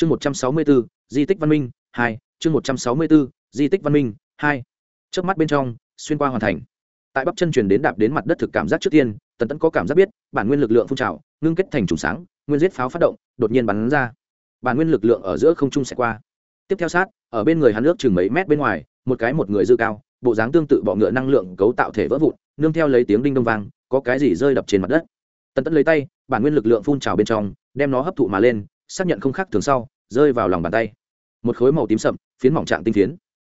chương một trăm sáu mươi bốn di tích văn minh, hai. Chương một trăm sáu mươi bốn di tích văn minh, hai. Trước mắt bên trong, xuyên qua hoàn thành. Tại bắp chân truyền đến đạp đến mặt đất thực cảm giác trước tiên, tần tẫn có cảm giác biết, bản nguyên lực lượng phun trào, ngưng kết thành trùng sáng, nguyên giết pháo phát động, đột nhiên bắn ra. Bản nguyên lực lượng ở giữa không trung sẽ qua. Tiếp theo sát, ở bên người hắn nước chừng mấy mét bên ngoài, một cái một người dư cao, bộ dáng tương tự bọ ngựa năng lượng cấu tạo thể vỡ vụn, nương theo lấy tiếng đinh đông vang, có cái gì rơi đập trên mặt đất. Tần tẫn lấy tay, bản nguyên lực lượng phun trào bên trong, đem nó hấp thụ mà lên xác nhận không khác thường sau, rơi vào lòng bàn tay. Một khối màu tím sậm, phiến mỏng trạng tinh phiến.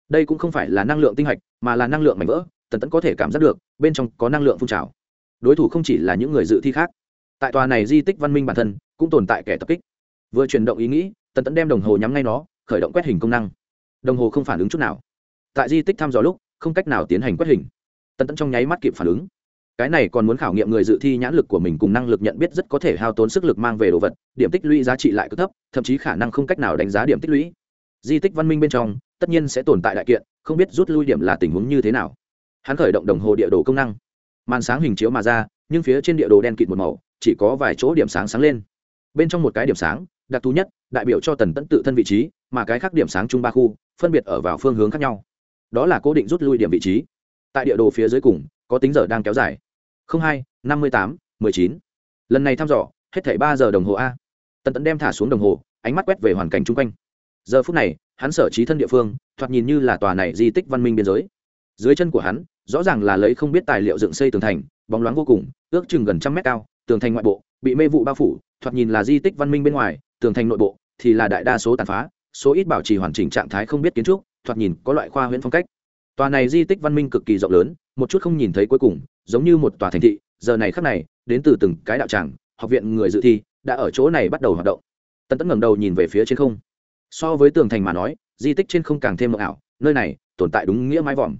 Đây cũng không phải là năng lượng tinh hạch, mà là năng lượng mảnh vỡ, tần tẫn có thể cảm giác được, bên trong có năng lượng phun trào. Đối thủ không chỉ là những người dự thi khác. Tại tòa này di tích văn minh bản thân, cũng tồn tại kẻ tập kích. Vừa chuyển động ý nghĩ, tần tẫn đem đồng hồ nhắm ngay nó, khởi động quét hình công năng. Đồng hồ không phản ứng chút nào. Tại di tích thăm dò lúc, không cách nào tiến hành quét hình. Tần tẫn trong nháy mắt kịp phản ứng cái này còn muốn khảo nghiệm người dự thi nhãn lực của mình cùng năng lực nhận biết rất có thể hao tốn sức lực mang về đồ vật, điểm tích lũy giá trị lại cực thấp, thậm chí khả năng không cách nào đánh giá điểm tích lũy. Di tích văn minh bên trong, tất nhiên sẽ tồn tại đại kiện, không biết rút lui điểm là tình huống như thế nào. Hắn khởi động đồng hồ địa đồ công năng. Màn sáng hình chiếu mà ra, nhưng phía trên địa đồ đen kịt một màu, chỉ có vài chỗ điểm sáng sáng lên. Bên trong một cái điểm sáng, đặc thù nhất, đại biểu cho tần tẫn tự thân vị trí, mà cái khác điểm sáng chung ba khu, phân biệt ở vào phương hướng khác nhau. Đó là cố định rút lui điểm vị trí. Tại địa đồ phía dưới cùng, có tính giờ đang kéo dài hai, năm mươi tám, mười chín. Lần này thăm dò, hết thảy ba giờ đồng hồ a. Tần tẫn đem thả xuống đồng hồ, ánh mắt quét về hoàn cảnh chung quanh. Giờ phút này, hắn sở trí thân địa phương, thoạt nhìn như là tòa này di tích văn minh biên giới. Dưới chân của hắn, rõ ràng là lấy không biết tài liệu dựng xây tường thành, bóng loáng vô cùng, ước chừng gần trăm mét cao, tường thành ngoại bộ, bị mê vụ bao phủ, thoạt nhìn là di tích văn minh bên ngoài, tường thành nội bộ thì là đại đa số tàn phá, số ít bảo trì hoàn chỉnh trạng thái không biết kiến trúc, thoạt nhìn có loại khoa huyễn phong cách. Tòa này di tích văn minh cực kỳ rộng lớn, một chút không nhìn thấy cuối cùng giống như một tòa thành thị, giờ này khắc này, đến từ từng cái đạo tràng, học viện người dự thi, đã ở chỗ này bắt đầu hoạt động. Tần tấn ngẩng đầu nhìn về phía trên không. So với tường thành mà nói, di tích trên không càng thêm mộng ảo, nơi này tồn tại đúng nghĩa mái vòm.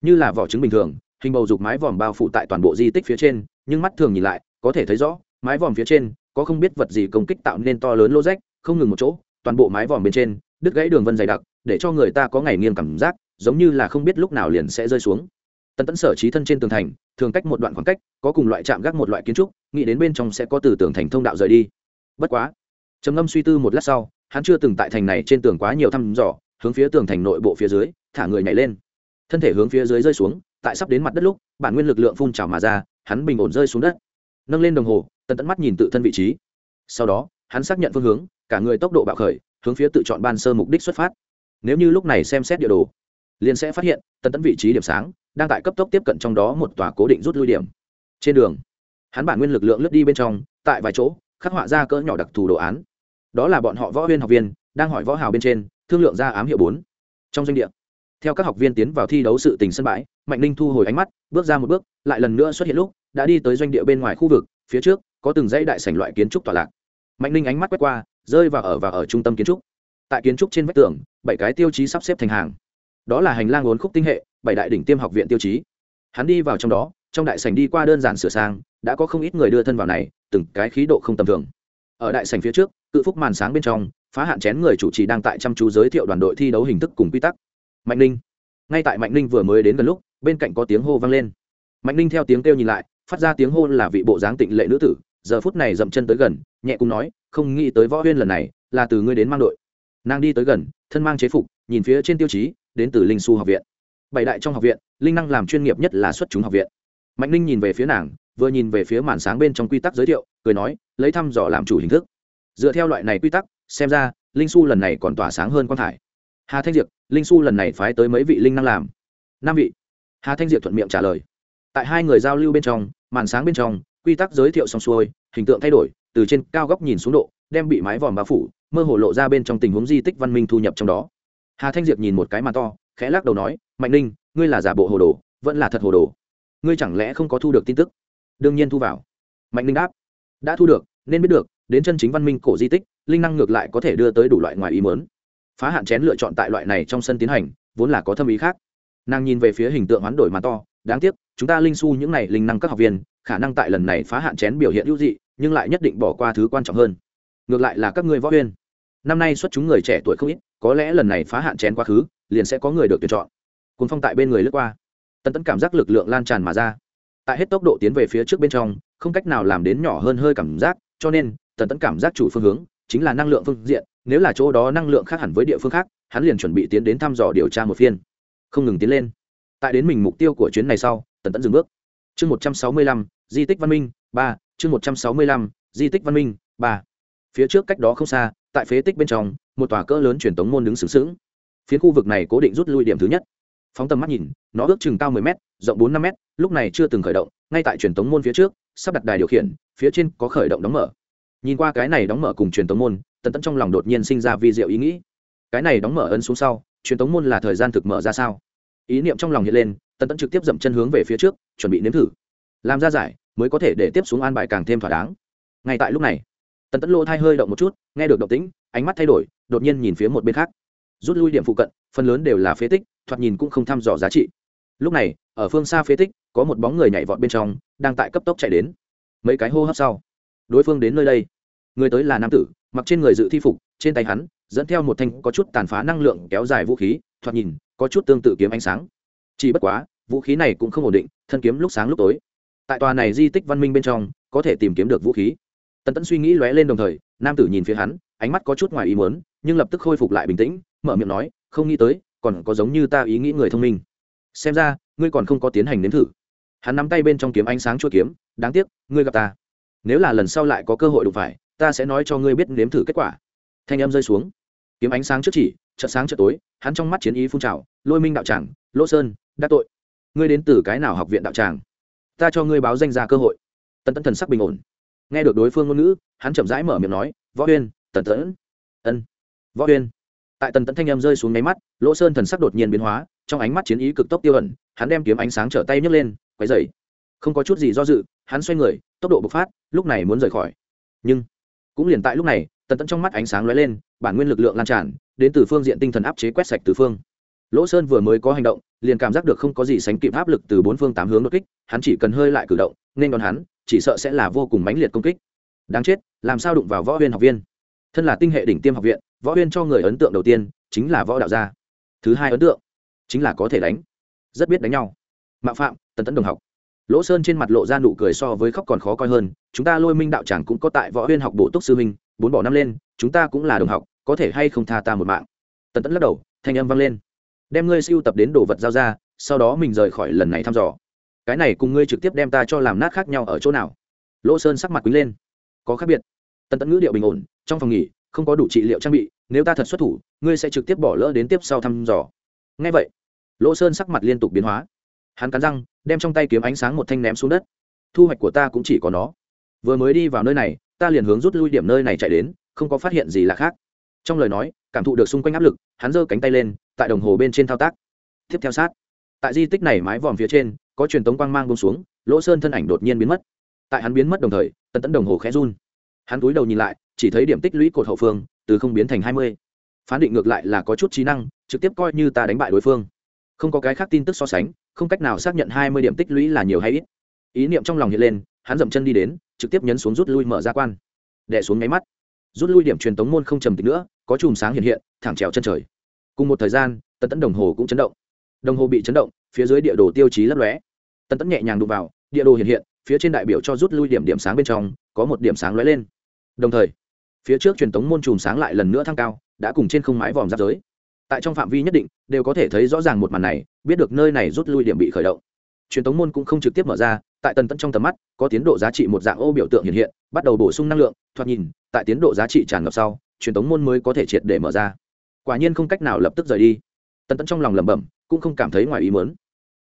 Như là vỏ trứng bình thường, hình bầu dục mái vòm bao phủ tại toàn bộ di tích phía trên, nhưng mắt thường nhìn lại, có thể thấy rõ, mái vòm phía trên có không biết vật gì công kích tạo nên to lớn lô rách, không ngừng một chỗ, toàn bộ mái vòm bên trên, đứt gãy đường vân dày đặc, để cho người ta có ngày nghiêng cảm giác, giống như là không biết lúc nào liền sẽ rơi xuống tần tẫn sở trí thân trên tường thành, thường cách một đoạn khoảng cách, có cùng loại chạm gác một loại kiến trúc, nghĩ đến bên trong sẽ có từ tường thành thông đạo rời đi. Bất quá, trầm ngâm suy tư một lát sau, hắn chưa từng tại thành này trên tường quá nhiều thăm dò, hướng phía tường thành nội bộ phía dưới, thả người nhảy lên. Thân thể hướng phía dưới rơi xuống, tại sắp đến mặt đất lúc, bản nguyên lực lượng phun trào mà ra, hắn bình ổn rơi xuống đất. Nâng lên đồng hồ, tần tẫn mắt nhìn tự thân vị trí. Sau đó, hắn xác nhận phương hướng, cả người tốc độ bạo khởi, hướng phía tự chọn ban sơ mục đích xuất phát. Nếu như lúc này xem xét địa đồ, liền sẽ phát hiện, tần tẫn vị trí điểm sáng đang tại cấp tốc tiếp cận trong đó một tòa cố định rút lui điểm. Trên đường, hắn bản nguyên lực lượng lướt đi bên trong, tại vài chỗ, khắc họa ra cỡ nhỏ đặc thù đồ án. Đó là bọn họ võ viên học viên, đang hỏi võ hào bên trên, thương lượng ra ám hiệu bốn. Trong doanh địa, theo các học viên tiến vào thi đấu sự tình sân bãi, mạnh ninh thu hồi ánh mắt, bước ra một bước, lại lần nữa xuất hiện lúc, đã đi tới doanh địa bên ngoài khu vực, phía trước, có từng dãy đại sảnh loại kiến trúc tọa lạc. Mạnh ninh ánh mắt quét qua, rơi vào ở và ở trung tâm kiến trúc. Tại kiến trúc trên vách tường, bảy cái tiêu chí sắp xếp thành hàng đó là hành lang ốn khúc tinh hệ, bảy đại đỉnh tiêm học viện tiêu chí. Hắn đi vào trong đó, trong đại sảnh đi qua đơn giản sửa sang, đã có không ít người đưa thân vào này, từng cái khí độ không tầm thường. Ở đại sảnh phía trước, cự phúc màn sáng bên trong, phá hạn chén người chủ trì đang tại chăm chú giới thiệu đoàn đội thi đấu hình thức cùng quy tắc. Mạnh ninh. Ngay tại mạnh ninh vừa mới đến gần lúc, bên cạnh có tiếng hô vang lên. Mạnh ninh theo tiếng kêu nhìn lại, phát ra tiếng hô là vị bộ dáng tịnh lệ nữ tử, giờ phút này dậm chân tới gần, nhẹ cùng nói, không nghĩ tới võ huyên lần này, là từ ngươi đến mang đội. Nàng đi tới gần, thân mang chế phục, nhìn phía trên tiêu chí đến từ linh su học viện. Bảy đại trong học viện, linh năng làm chuyên nghiệp nhất là xuất chúng học viện. Mạnh ninh nhìn về phía nàng, vừa nhìn về phía màn sáng bên trong quy tắc giới thiệu, cười nói, lấy thăm dò làm chủ hình thức. Dựa theo loại này quy tắc, xem ra, linh su lần này còn tỏa sáng hơn quan thải. Hà thanh diệp, linh su lần này phái tới mấy vị linh năng làm? Năm vị. Hà thanh diệp thuận miệng trả lời. Tại hai người giao lưu bên trong, màn sáng bên trong, quy tắc giới thiệu xong xuôi, hình tượng thay đổi, từ trên cao góc nhìn xuống độ, đem bị mái vòm bao phủ, mơ hồ lộ ra bên trong tình huống di tích văn minh thu nhập trong đó hà thanh diệp nhìn một cái mà to, khẽ lắc đầu nói, mạnh ninh, ngươi là giả bộ hồ đồ, vẫn là thật hồ đồ. Ngươi chẳng lẽ không có thu được tin tức? Đương nhiên thu vào. Mạnh ninh đáp, đã thu được, nên biết được, đến chân chính văn minh cổ di tích, linh năng ngược lại có thể đưa tới đủ loại ngoài ý mớn phá hạn chén lựa chọn tại loại này trong sân tiến hành, vốn là có thâm ý khác. Nàng nhìn về phía hình tượng hoán đổi mà to, đáng tiếc, chúng ta linh su những này linh năng các học viên, khả năng tại lần này phá hạn chén biểu hiện hữu dị, nhưng lại nhất định bỏ qua thứ quan trọng hơn. Ngược lại là các ngươi võ huyên năm nay xuất chúng người trẻ tuổi không ít có lẽ lần này phá hạn chén quá khứ, liền sẽ có người được tuyển chọn. Cuốn phong tại bên người lướt qua. Tần tẫn cảm giác lực lượng lan tràn mà ra. Tại hết tốc độ tiến về phía trước bên trong, không cách nào làm đến nhỏ hơn hơi cảm giác, cho nên, tần tẫn cảm giác chủ phương hướng chính là năng lượng phương diện, nếu là chỗ đó năng lượng khác hẳn với địa phương khác, hắn liền chuẩn bị tiến đến thăm dò điều tra một phiên. Không ngừng tiến lên. Tại đến mình mục tiêu của chuyến này sau, tần tẫn dừng bước. Chương một trăm sáu mươi lăm, di tích văn minh ba, chương một trăm sáu mươi lăm, di tích văn minh ba. Phía trước cách đó không xa tại phế tích bên trong, một tòa cỡ lớn truyền tống môn đứng sướng sướng phiến khu vực này cố định rút lui điểm thứ nhất. Phóng tầm mắt nhìn, nó ước chừng cao 10 m rộng bốn năm m lúc này chưa từng khởi động, ngay tại truyền tống môn phía trước, sắp đặt đài điều khiển, phía trên có khởi động đóng mở. Nhìn qua cái này đóng mở cùng truyền tống môn, tần tẫn trong lòng đột nhiên sinh ra vi diệu ý nghĩ. Cái này đóng mở ấn xuống sau, truyền tống môn là thời gian thực mở ra sao? Ý niệm trong lòng hiện lên, tần tẫn trực tiếp dậm chân hướng về phía trước, chuẩn bị nếm thử. Làm ra giải, mới có thể để tiếp xuống an bài càng thêm thỏa đáng. Ngay tại lúc này tần tẫn lỗ thai hơi động một chút, nghe được động tĩnh, ánh mắt thay đổi, đột nhiên nhìn phía một bên khác. Rút lui điểm phụ cận, phần lớn đều là phế tích, thoạt nhìn cũng không thăm dò giá trị. Lúc này, ở phương xa phế tích, có một bóng người nhảy vọt bên trong, đang tại cấp tốc chạy đến. Mấy cái hô hấp sau, đối phương đến nơi đây. Người tới là nam tử, mặc trên người dự thi phục, trên tay hắn, dẫn theo một thanh có chút tàn phá năng lượng kéo dài vũ khí, thoạt nhìn, có chút tương tự kiếm ánh sáng. Chỉ bất quá, vũ khí này cũng không ổn định, thân kiếm lúc sáng lúc tối. Tại tòa này di tích văn minh bên trong, có thể tìm kiếm được vũ khí tần tẫn suy nghĩ lóe lên đồng thời, nam tử nhìn phía hắn, ánh mắt có chút ngoài ý muốn, nhưng lập tức khôi phục lại bình tĩnh, mở miệng nói, không nghĩ tới, còn có giống như ta ý nghĩ người thông minh. Xem ra, ngươi còn không có tiến hành nếm thử. Hắn nắm tay bên trong kiếm ánh sáng chua kiếm, đáng tiếc, ngươi gặp ta. Nếu là lần sau lại có cơ hội đụng phải, ta sẽ nói cho ngươi biết nếm thử kết quả. Thanh em rơi xuống. Kiếm ánh sáng trước chỉ, chợt sáng chợt tối, hắn trong mắt chiến ý phun trào, lôi minh đạo tràng, lỗ sơn đắc tội. Ngươi đến từ cái nào học viện đạo tràng? Ta cho ngươi báo danh ra cơ hội. Tần tẫn thần sắc bình ổn nghe được đối phương ngôn ngữ hắn chậm rãi mở miệng nói võ huyên tần tẫn, ân võ huyên. Tại tần tẫn thanh em rơi xuống nháy mắt lỗ sơn thần sắc đột nhiên biến hóa trong ánh mắt chiến ý cực tốc tiêu ẩn hắn đem kiếm ánh sáng trở tay nhấc lên quấy dày không có chút gì do dự hắn xoay người tốc độ bộc phát lúc này muốn rời khỏi. Nhưng cũng liền tại lúc này tần tẫn trong mắt ánh sáng lóe lên bản nguyên lực lượng lan tràn đến từ phương diện tinh thần áp chế quét sạch từ phương. Lỗ sơn vừa mới có hành động liền cảm giác được không có gì sánh kịp áp lực từ bốn phương tám hướng đột kích hắn chỉ cần hơi lại cử động nên còn hắn chỉ sợ sẽ là vô cùng mãnh liệt công kích. Đáng chết, làm sao đụng vào võ huyên học viên? Thân là tinh hệ đỉnh tiêm học viện, võ huyên cho người ấn tượng đầu tiên chính là võ đạo gia. Thứ hai ấn tượng chính là có thể đánh. Rất biết đánh nhau. Mạo phạm tần tấn đồng học. Lỗ sơn trên mặt lộ ra nụ cười so với khóc còn khó coi hơn, chúng ta lôi minh đạo tràng cũng có tại võ huyên học bổ túc sư minh bốn bỏ năm lên, chúng ta cũng là đồng học, có thể hay không tha ta một mạng? Tần tấn lắc đầu, thanh âm vang lên. Đem ngươi siêu tập đến đồ vật giao ra, sau đó mình rời khỏi lần này thăm dò cái này cùng ngươi trực tiếp đem ta cho làm nát khác nhau ở chỗ nào? Lỗ sơn sắc mặt quý lên. Có khác biệt. Tần Tẫn ngữ điệu bình ổn, trong phòng nghỉ, không có đủ trị liệu trang bị, nếu ta thật xuất thủ, ngươi sẽ trực tiếp bỏ lỡ đến tiếp sau thăm dò. Ngay vậy, lỗ sơn sắc mặt liên tục biến hóa. Hắn cắn răng, đem trong tay kiếm ánh sáng một thanh ném xuống đất. Thu hoạch của ta cũng chỉ có nó. Vừa mới đi vào nơi này, ta liền hướng rút lui điểm nơi này chạy đến, không có phát hiện gì là khác. Trong lời nói, cảm thụ được xung quanh áp lực, hắn giơ cánh tay lên, tại đồng hồ bên trên thao tác. Tiếp theo sát. Tại di tích này mái vòm phía trên có truyền tống quang mang bông xuống, lỗ sơn thân ảnh đột nhiên biến mất. Tại hắn biến mất đồng thời, tần tẫn đồng hồ khẽ run. Hắn cúi đầu nhìn lại, chỉ thấy điểm tích lũy cột hậu phương, từ không biến thành hai mươi. Phán định ngược lại là có chút trí năng, trực tiếp coi như ta đánh bại đối phương. Không có cái khác tin tức so sánh, không cách nào xác nhận hai mươi điểm tích lũy là nhiều hay ít. Ý niệm trong lòng hiện lên, hắn dậm chân đi đến, trực tiếp nhấn xuống rút lui mở ra quan. Đẻ xuống nháy mắt. Rút lui điểm truyền tống môn không trầm tịch nữa, có chùm sáng hiện hiện, thẳng trèo chân trời. Cùng một thời gian, tần tẫn đồng hồ cũng chấn động. Đồng hồ bị chấn động, phía dưới địa đồ tiêu chí lấp lóe tần tấn nhẹ nhàng đụng vào, địa đồ hiện hiện, phía trên đại biểu cho rút lui điểm điểm sáng bên trong, có một điểm sáng lóe lên. Đồng thời, phía trước truyền tống môn chùm sáng lại lần nữa thăng cao, đã cùng trên không mái vòm giáp giới. Tại trong phạm vi nhất định, đều có thể thấy rõ ràng một màn này, biết được nơi này rút lui điểm bị khởi động. Truyền tống môn cũng không trực tiếp mở ra, tại tần tẫn trong tầm mắt, có tiến độ giá trị một dạng ô biểu tượng hiện hiện, bắt đầu bổ sung năng lượng, thoạt nhìn, tại tiến độ giá trị tràn ngập sau, truyền tống môn mới có thể triệt để mở ra. Quả nhiên không cách nào lập tức rời đi. Tần tẫn trong lòng lẩm bẩm, cũng không cảm thấy ngoài ý mớn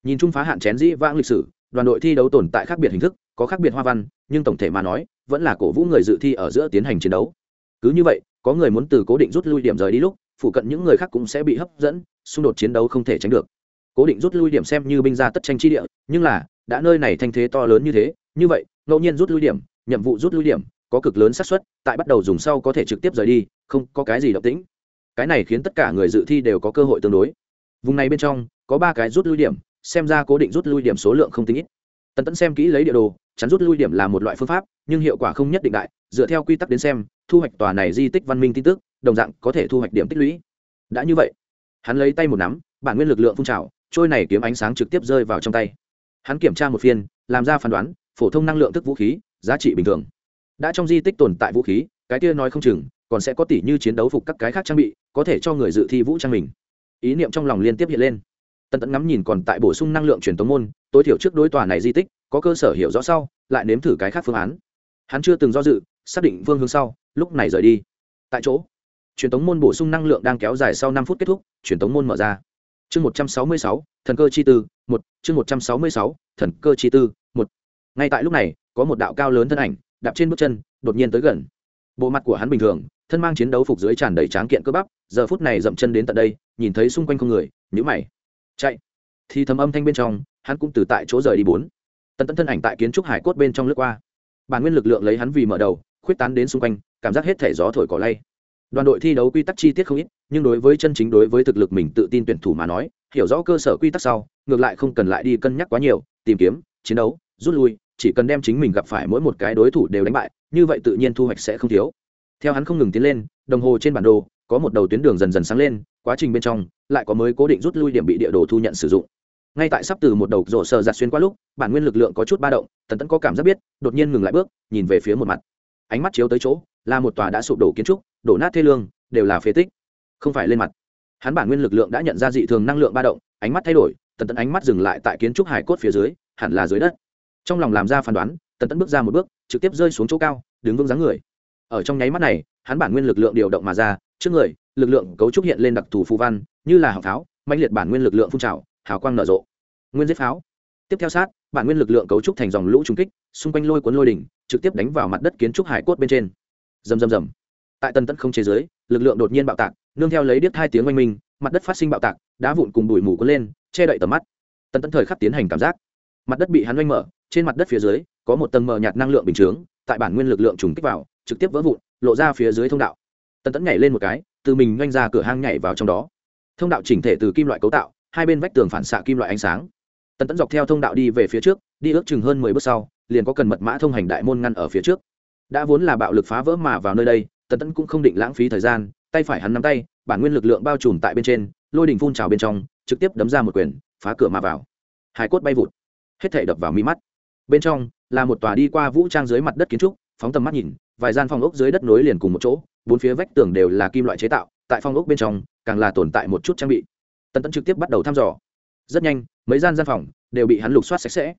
nhìn chung phá hạn chén dĩ vãng lịch sử, đoàn đội thi đấu tồn tại khác biệt hình thức, có khác biệt hoa văn, nhưng tổng thể mà nói, vẫn là cổ vũ người dự thi ở giữa tiến hành chiến đấu. Cứ như vậy, có người muốn từ cố định rút lui điểm rời đi lúc phụ cận những người khác cũng sẽ bị hấp dẫn, xung đột chiến đấu không thể tránh được. Cố định rút lui điểm xem như binh ra tất tranh chi địa, nhưng là, đã nơi này thanh thế to lớn như thế, như vậy, ngẫu nhiên rút lui điểm, nhiệm vụ rút lui điểm, có cực lớn xác suất, tại bắt đầu dùng sau có thể trực tiếp rời đi, không có cái gì động tĩnh. Cái này khiến tất cả người dự thi đều có cơ hội tương đối. Vùng này bên trong, có ba cái rút lui điểm xem ra cố định rút lui điểm số lượng không tính ít. Tần tẫn xem kỹ lấy địa đồ, chắn rút lui điểm là một loại phương pháp, nhưng hiệu quả không nhất định đại, dựa theo quy tắc đến xem, thu hoạch tòa này di tích văn minh tin tức, đồng dạng có thể thu hoạch điểm tích lũy. Đã như vậy, hắn lấy tay một nắm, bản nguyên lực lượng phun trào, trôi này kiếm ánh sáng trực tiếp rơi vào trong tay. Hắn kiểm tra một phiên, làm ra phán đoán, phổ thông năng lượng thức vũ khí, giá trị bình thường. Đã trong di tích tồn tại vũ khí, cái kia nói không chừng, còn sẽ có tỷ như chiến đấu phục các cái khác trang bị, có thể cho người dự thi vũ trang mình. Ý niệm trong lòng liên tiếp hiện lên tần tẫn ngắm nhìn còn tại bổ sung năng lượng truyền tống môn, tối thiểu trước đối tòa này di tích, có cơ sở hiểu rõ sau, lại nếm thử cái khác phương án. Hắn chưa từng do dự, xác định phương hướng sau, lúc này rời đi. Tại chỗ, truyền tống môn bổ sung năng lượng đang kéo dài sau năm phút kết thúc, truyền tống môn mở ra. Chương một trăm sáu mươi sáu, thần cơ chi tư, một, chương một trăm sáu mươi sáu, thần cơ chi tư, một. Ngay tại lúc này, có một đạo cao lớn thân ảnh, đạp trên bước chân, đột nhiên tới gần. Bộ mặt của hắn bình thường, thân mang chiến đấu phục dưới tràn đầy tráng kiện cơ bắp, giờ phút này dậm chân đến tận đây, nhìn thấy xung quanh không người nhữ mày chạy. Thì thầm âm thanh bên trong, hắn cũng từ tại chỗ rời đi bốn. Tần tẫn thân ảnh tại kiến trúc hải cốt bên trong lướt qua. Bản nguyên lực lượng lấy hắn vì mở đầu, khuyết tán đến xung quanh, cảm giác hết thể gió thổi cỏ lay. Đoàn đội thi đấu quy tắc chi tiết không ít, nhưng đối với chân chính đối với thực lực mình tự tin tuyển thủ mà nói, hiểu rõ cơ sở quy tắc sau, ngược lại không cần lại đi cân nhắc quá nhiều, tìm kiếm, chiến đấu, rút lui, chỉ cần đem chính mình gặp phải mỗi một cái đối thủ đều đánh bại, như vậy tự nhiên thu hoạch sẽ không thiếu. Theo hắn không ngừng tiến lên, đồng hồ trên bản đồ, có một đầu tuyến đường dần dần sáng lên quá trình bên trong, lại có mới cố định rút lui điểm bị địa đồ thu nhận sử dụng. Ngay tại sắp từ một đầu rổ sờ giặt xuyên qua lúc, bản nguyên lực lượng có chút ba động, tần tẫn có cảm giác biết, đột nhiên ngừng lại bước, nhìn về phía một mặt. Ánh mắt chiếu tới chỗ, là một tòa đã sụp đổ kiến trúc, đổ nát thê lương, đều là phế tích. Không phải lên mặt. Hắn bản nguyên lực lượng đã nhận ra dị thường năng lượng ba động, ánh mắt thay đổi, tần tẫn ánh mắt dừng lại tại kiến trúc hải cốt phía dưới, hẳn là dưới đất. Trong lòng làm ra phán đoán, tần tẫn bước ra một bước, trực tiếp rơi xuống chỗ cao, đứng vững dáng người. Ở trong nháy mắt này, hắn bản nguyên lực lượng điều động mà ra, trước người lực lượng cấu trúc hiện lên đặc thù phù văn, như là họng pháo mạnh liệt bản nguyên lực lượng phun trào, hào quang nở rộ. Nguyên giết pháo. Tiếp theo sát, bản nguyên lực lượng cấu trúc thành dòng lũ trung kích, xung quanh lôi cuốn lôi đỉnh, trực tiếp đánh vào mặt đất kiến trúc hải cốt bên trên. Rầm rầm rầm. Tại tân tấn không chế giới, lực lượng đột nhiên bạo tạc, nương theo lấy điếc hai tiếng oanh minh, mặt đất phát sinh bạo tạc, đá vụn cùng đùi mù cuốn lên, che đậy tầm mắt. Tân tấn thời khắc tiến hành cảm giác. Mặt đất bị hắn oanh mở, trên mặt đất phía dưới, có một tầng mờ nhạt năng lượng bình chướng, tại bản nguyên lực lượng trùng kích vào, trực tiếp vỡ vụn, lộ ra phía dưới thông đạo. Tân tấn nhảy lên một cái từ mình nhanh ra cửa hang nhảy vào trong đó. Thông đạo chỉnh thể từ kim loại cấu tạo, hai bên vách tường phản xạ kim loại ánh sáng. Tần tẫn dọc theo thông đạo đi về phía trước, đi ước chừng hơn mười bước sau, liền có cần mật mã thông hành đại môn ngăn ở phía trước. Đã vốn là bạo lực phá vỡ mà vào nơi đây, tần tẫn cũng không định lãng phí thời gian, tay phải hắn nắm tay, bản nguyên lực lượng bao trùm tại bên trên, lôi đình phun trào bên trong, trực tiếp đấm ra một quyền, phá cửa mà vào. Hải cốt bay vụt, hết thể đập vào mi mắt. Bên trong là một tòa đi qua vũ trang dưới mặt đất kiến trúc, phóng tầm mắt nhìn vài gian phòng ốc dưới đất nối liền cùng một chỗ, bốn phía vách tường đều là kim loại chế tạo, tại phòng ốc bên trong, càng là tồn tại một chút trang bị. Tần tẫn trực tiếp bắt đầu thăm dò. Rất nhanh, mấy gian gian phòng đều bị hắn lục soát sạch sẽ.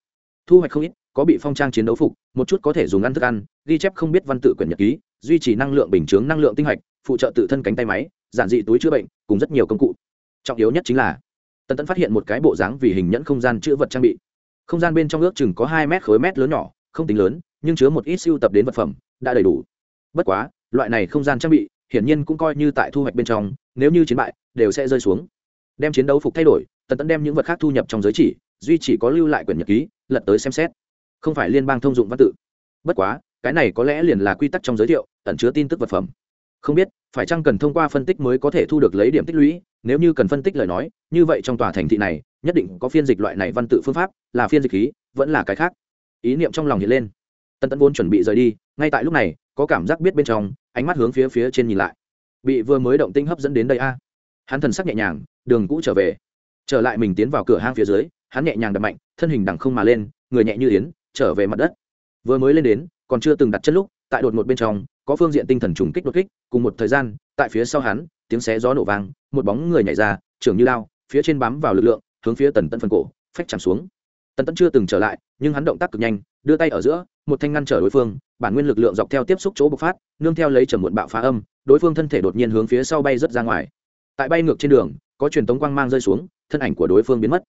Thu hoạch không ít, có bị phong trang chiến đấu phục, một chút có thể dùng ăn thức ăn, ghi chép không biết văn tự quyển nhật ký, duy trì năng lượng bình chướng, năng lượng tinh hạch, phụ trợ tự thân cánh tay máy, giản dị túi chữa bệnh, cùng rất nhiều công cụ. Trọng yếu nhất chính là, tần tẫn phát hiện một cái bộ dáng vì hình nhẫn không gian chữ vật trang bị. Không gian bên trong ước chừng có hai mét khối mét lớn nhỏ, không tính lớn, nhưng chứa một ít siêu tập đến vật phẩm đã đầy đủ. Bất quá, loại này không gian trang bị, hiển nhiên cũng coi như tại thu hoạch bên trong, nếu như chiến bại, đều sẽ rơi xuống. Đem chiến đấu phục thay đổi, tần tẫn đem những vật khác thu nhập trong giới chỉ, duy chỉ có lưu lại quyển nhật ký, lật tới xem xét. Không phải liên bang thông dụng văn tự. Bất quá, cái này có lẽ liền là quy tắc trong giới thiệu, ẩn chứa tin tức vật phẩm. Không biết, phải chăng cần thông qua phân tích mới có thể thu được lấy điểm tích lũy, nếu như cần phân tích lời nói, như vậy trong tòa thành thị này, nhất định có phiên dịch loại này văn tự phương pháp, là phiên dịch khí, vẫn là cái khác. Ý niệm trong lòng hiện lên tân Tẫn vốn chuẩn bị rời đi, ngay tại lúc này, có cảm giác biết bên trong, ánh mắt hướng phía phía trên nhìn lại. Bị vừa mới động tinh hấp dẫn đến đây a. Hắn thần sắc nhẹ nhàng, đường cũ trở về. Trở lại mình tiến vào cửa hang phía dưới, hắn nhẹ nhàng đập mạnh, thân hình đằng không mà lên, người nhẹ như yến, trở về mặt đất. Vừa mới lên đến, còn chưa từng đặt chân lúc, tại đột một bên trong, có phương diện tinh thần trùng kích đột kích, cùng một thời gian, tại phía sau hắn, tiếng xé gió nổ vang, một bóng người nhảy ra, trưởng như lao, phía trên bám vào lực lượng, hướng phía tần Tẫn phần cổ, phách chạm xuống. Tần Tẫn chưa từng trở lại, nhưng hắn động tác cực nhanh, đưa tay ở giữa một thanh ngăn trở đối phương, bản nguyên lực lượng dọc theo tiếp xúc chỗ bộc phát, nương theo lấy trầm muộn bạo phá âm, đối phương thân thể đột nhiên hướng phía sau bay rất ra ngoài. Tại bay ngược trên đường, có truyền tống quang mang rơi xuống, thân ảnh của đối phương biến mất.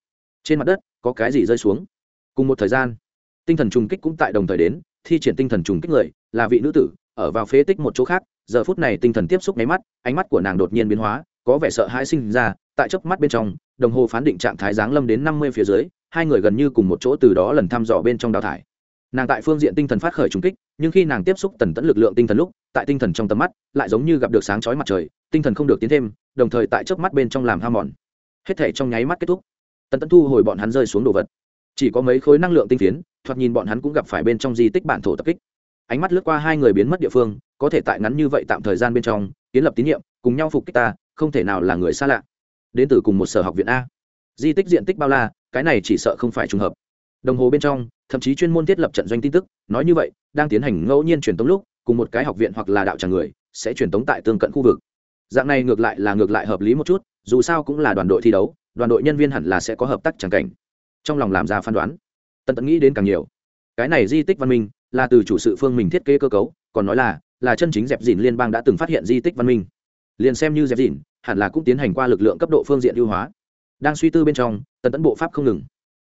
Trên mặt đất, có cái gì rơi xuống? Cùng một thời gian, tinh thần trùng kích cũng tại đồng thời đến, thi triển tinh thần trùng kích người, là vị nữ tử, ở vào phế tích một chỗ khác, giờ phút này tinh thần tiếp xúc nháy mắt, ánh mắt của nàng đột nhiên biến hóa, có vẻ sợ hãi sinh ra, tại chớp mắt bên trong, đồng hồ phán định trạng thái giáng lâm đến năm mươi phía dưới, hai người gần như cùng một chỗ từ đó lần thăm dò bên trong đào thải nàng tại phương diện tinh thần phát khởi trùng kích, nhưng khi nàng tiếp xúc tần tẫn lực lượng tinh thần lúc, tại tinh thần trong tầm mắt, lại giống như gặp được sáng chói mặt trời, tinh thần không được tiến thêm, đồng thời tại chớp mắt bên trong làm ham mòn. Hết thể trong nháy mắt kết thúc. Tần tẫn thu hồi bọn hắn rơi xuống đồ vật. Chỉ có mấy khối năng lượng tinh phiến, thoạt nhìn bọn hắn cũng gặp phải bên trong di tích bản thổ tập kích. Ánh mắt lướt qua hai người biến mất địa phương, có thể tại ngắn như vậy tạm thời gian bên trong kiến lập tín nhiệm, cùng nhau phục kích ta, không thể nào là người xa lạ. Đến từ cùng một sở học viện a. Di tích diện tích bao la, cái này chỉ sợ không phải trùng hợp đồng hồ bên trong, thậm chí chuyên môn thiết lập trận doanh tin tức, nói như vậy, đang tiến hành ngẫu nhiên truyền tống lúc, cùng một cái học viện hoặc là đạo tràng người, sẽ truyền tống tại tương cận khu vực. Dạng này ngược lại là ngược lại hợp lý một chút, dù sao cũng là đoàn đội thi đấu, đoàn đội nhân viên hẳn là sẽ có hợp tác chẳng cảnh. Trong lòng làm ra phán đoán. Tần tẫn nghĩ đến càng nhiều. Cái này di tích văn minh, là từ chủ sự phương mình thiết kế cơ cấu, còn nói là là chân chính dẹp dìn liên bang đã từng phát hiện di tích văn minh. Liền xem như dẹp dìn, hẳn là cũng tiến hành qua lực lượng cấp độ phương diện ưu hóa. Đang suy tư bên trong, tần tẫn bộ pháp không ngừng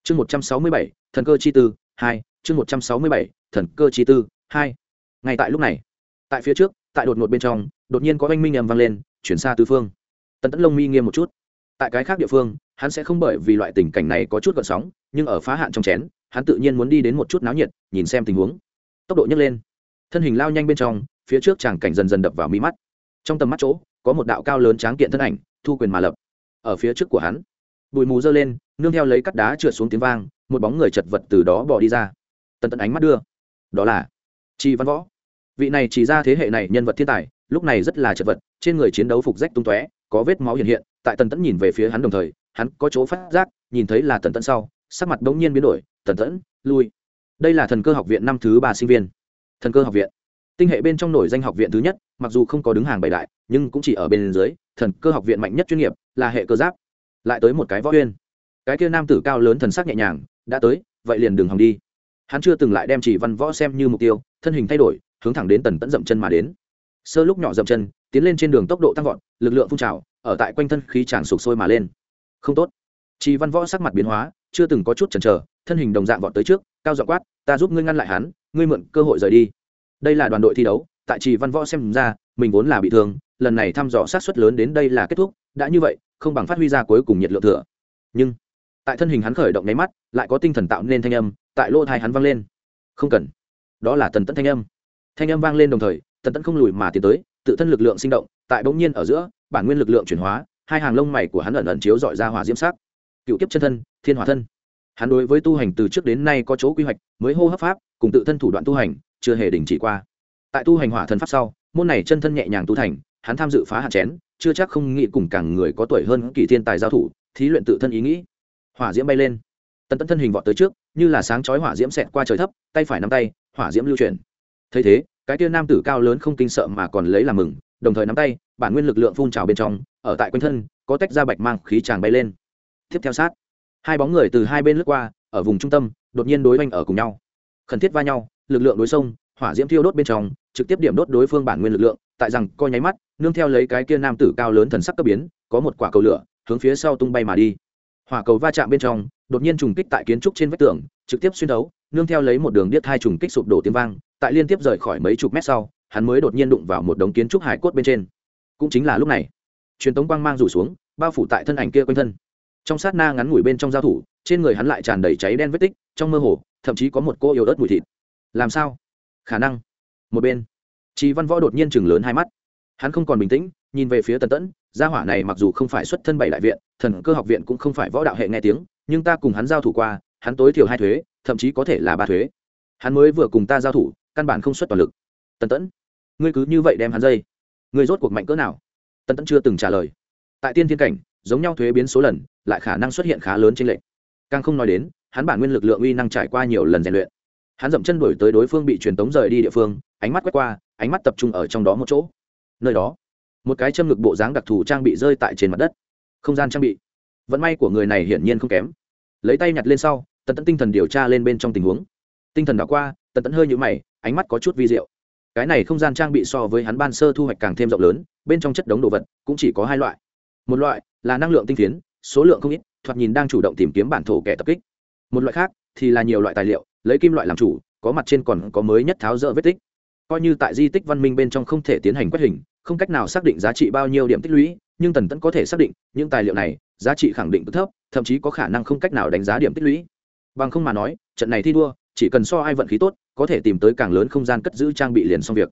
chương một trăm sáu mươi bảy, thần cơ chi tư, hai, chương một trăm sáu mươi bảy, thần cơ chi tư, hai. Ngay tại lúc này, tại phía trước, tại đột ngột bên trong, đột nhiên có oanh minh ầm vang lên, chuyển xa tứ phương. Tần tấn lông mi nghiêm một chút. Tại cái khác địa phương, hắn sẽ không bởi vì loại tình cảnh này có chút gợn sóng, nhưng ở phá hạn trong chén, hắn tự nhiên muốn đi đến một chút náo nhiệt, nhìn xem tình huống. Tốc độ nhấc lên. Thân hình lao nhanh bên trong, phía trước chàng cảnh dần dần đập vào mi mắt. Trong tầm mắt chỗ, có một đạo cao lớn tráng kiện thân ảnh, thu quyền mà lập. Ở phía trước của hắn bụi mù dơ lên, nương theo lấy cắt đá trượt xuống tiếng vang, một bóng người chật vật từ đó bỏ đi ra. Tần tần ánh mắt đưa. Đó là chi văn võ. Vị này chỉ ra thế hệ này nhân vật thiên tài, lúc này rất là chật vật, trên người chiến đấu phục rách tung tóe, có vết máu hiện hiện, tại tần tẫn nhìn về phía hắn đồng thời, hắn có chỗ phát giác, nhìn thấy là tần tẫn sau, sắc mặt bỗng nhiên biến đổi, tần tẫn lui. Đây là thần cơ học viện năm thứ ba sinh viên. Thần cơ học viện. Tinh hệ bên trong nổi danh học viện thứ nhất, mặc dù không có đứng hàng bảy đại, nhưng cũng chỉ ở bên dưới, thần cơ học viện mạnh nhất chuyên nghiệp, là hệ cơ giáp lại tới một cái võ uyên. Cái kia nam tử cao lớn thần sắc nhẹ nhàng, đã tới, vậy liền đừng hòng đi. Hắn chưa từng lại đem chỉ văn võ xem như mục tiêu, thân hình thay đổi, hướng thẳng đến tần tẫn dậm chân mà đến. Sơ lúc nhỏ dậm chân, tiến lên trên đường tốc độ tăng vọt, lực lượng phun trào, ở tại quanh thân khí tràn sụp sôi mà lên. Không tốt. Chỉ văn võ sắc mặt biến hóa, chưa từng có chút chần chờ, thân hình đồng dạng vọt tới trước, cao dọ quát, ta giúp ngươi ngăn lại hắn, ngươi mượn cơ hội rời đi. Đây là đoàn đội thi đấu, tại chỉ văn võ xem ra, mình vốn là bị thương, lần này thăm dò sát xuất lớn đến đây là kết thúc, đã như vậy không bằng phát huy ra cuối cùng nhiệt lượng thừa. Nhưng, tại thân hình hắn khởi động nháy mắt, lại có tinh thần tạo nên thanh âm, tại lỗ thai hắn vang lên. Không cần. Đó là tần tẫn thanh âm. Thanh âm vang lên đồng thời, tần tẫn không lùi mà tiến tới, tự thân lực lượng sinh động, tại bỗng nhiên ở giữa, bản nguyên lực lượng chuyển hóa, hai hàng lông mày của hắn ẩn ẩn chiếu dọi ra hỏa diễm sắc. Cựu kiếp chân thân, thiên hỏa thân. Hắn đối với tu hành từ trước đến nay có chỗ quy hoạch, mới hô hấp pháp, cùng tự thân thủ đoạn tu hành, chưa hề đình chỉ qua. Tại tu hành hỏa thần pháp sau, môn này chân thân nhẹ nhàng tu thành, hắn tham dự phá hạt chén chưa chắc không nghĩ cùng càng người có tuổi hơn kỳ thiên tài giao thủ, thí luyện tự thân ý nghĩ. Hỏa diễm bay lên. Tần tân thân hình vọt tới trước, như là sáng chói hỏa diễm xẹt qua trời thấp, tay phải nắm tay, hỏa diễm lưu chuyển. Thấy thế, cái tia nam tử cao lớn không kinh sợ mà còn lấy làm mừng, đồng thời nắm tay, bản nguyên lực lượng phun trào bên trong, ở tại quanh thân, có tách ra bạch mang khí tràng bay lên. Tiếp theo sát. Hai bóng người từ hai bên lướt qua, ở vùng trung tâm, đột nhiên đối oanh ở cùng nhau. Khẩn thiết va nhau, lực lượng đối sông, hỏa diễm thiêu đốt bên trong trực tiếp điểm đốt đối phương bản nguyên lực lượng, tại rằng coi nháy mắt, nương theo lấy cái kia nam tử cao lớn thần sắc cấp biến, có một quả cầu lửa, hướng phía sau tung bay mà đi. Hỏa cầu va chạm bên trong, đột nhiên trùng kích tại kiến trúc trên vách tường, trực tiếp xuyên đấu nương theo lấy một đường điếc hai trùng kích sụp đổ tiếng vang, tại liên tiếp rời khỏi mấy chục mét sau, hắn mới đột nhiên đụng vào một đống kiến trúc hải cốt bên trên. Cũng chính là lúc này, truyền tống quang mang rủ xuống, bao phủ tại thân ảnh kia quanh thân. Trong sát na ngắn ngủi bên trong giao thủ, trên người hắn lại tràn đầy cháy đen vết tích, trong mơ hồ, thậm chí có một cô yếu ớt mùi thịt. Làm sao? Khả năng một bên. Chị văn võ đột nhiên chừng lớn hai mắt. Hắn không còn bình tĩnh, nhìn về phía tần tẫn, gia hỏa này mặc dù không phải xuất thân bảy đại viện, thần cơ học viện cũng không phải võ đạo hệ nghe tiếng, nhưng ta cùng hắn giao thủ qua, hắn tối thiểu hai thuế, thậm chí có thể là ba thuế. Hắn mới vừa cùng ta giao thủ, căn bản không xuất toàn lực. Tần tẫn, ngươi cứ như vậy đem hắn dây. Ngươi rốt cuộc mạnh cỡ nào? Tần tẫn chưa từng trả lời. Tại tiên thiên cảnh, giống nhau thuế biến số lần, lại khả năng xuất hiện khá lớn trên lệnh càng không nói đến, hắn bản nguyên lực lượng uy năng trải qua nhiều lần rèn luyện hắn dậm chân đuổi tới đối phương bị truyền tống rời đi địa phương ánh mắt quét qua ánh mắt tập trung ở trong đó một chỗ. Nơi đó một cái châm ngực bộ dáng đặc thù trang bị rơi tại trên mặt đất. Không gian trang bị. Vận may của người này hiển nhiên không kém. Lấy tay nhặt lên sau tần tẫn tinh thần điều tra lên bên trong tình huống. Tinh thần đã qua tần tẫn hơi nhũ mày ánh mắt có chút vi diệu. Cái này không gian trang bị so với hắn ban sơ thu hoạch càng thêm rộng lớn bên trong chất đống đồ vật cũng chỉ có hai loại. Một loại là năng lượng tinh tiến, số lượng không ít thoạt nhìn đang chủ động tìm kiếm bản thổ kẻ tập kích. Một loại khác thì là nhiều loại tài liệu lấy kim loại làm chủ, có mặt trên còn có mới nhất tháo rỡ vết tích. Coi như tại di tích văn minh bên trong không thể tiến hành quét hình, không cách nào xác định giá trị bao nhiêu điểm tích lũy, nhưng tần tẫn có thể xác định, những tài liệu này, giá trị khẳng định cực thấp, thậm chí có khả năng không cách nào đánh giá điểm tích lũy. Bằng không mà nói, trận này thi đua, chỉ cần so ai vận khí tốt, có thể tìm tới càng lớn không gian cất giữ trang bị liền xong việc.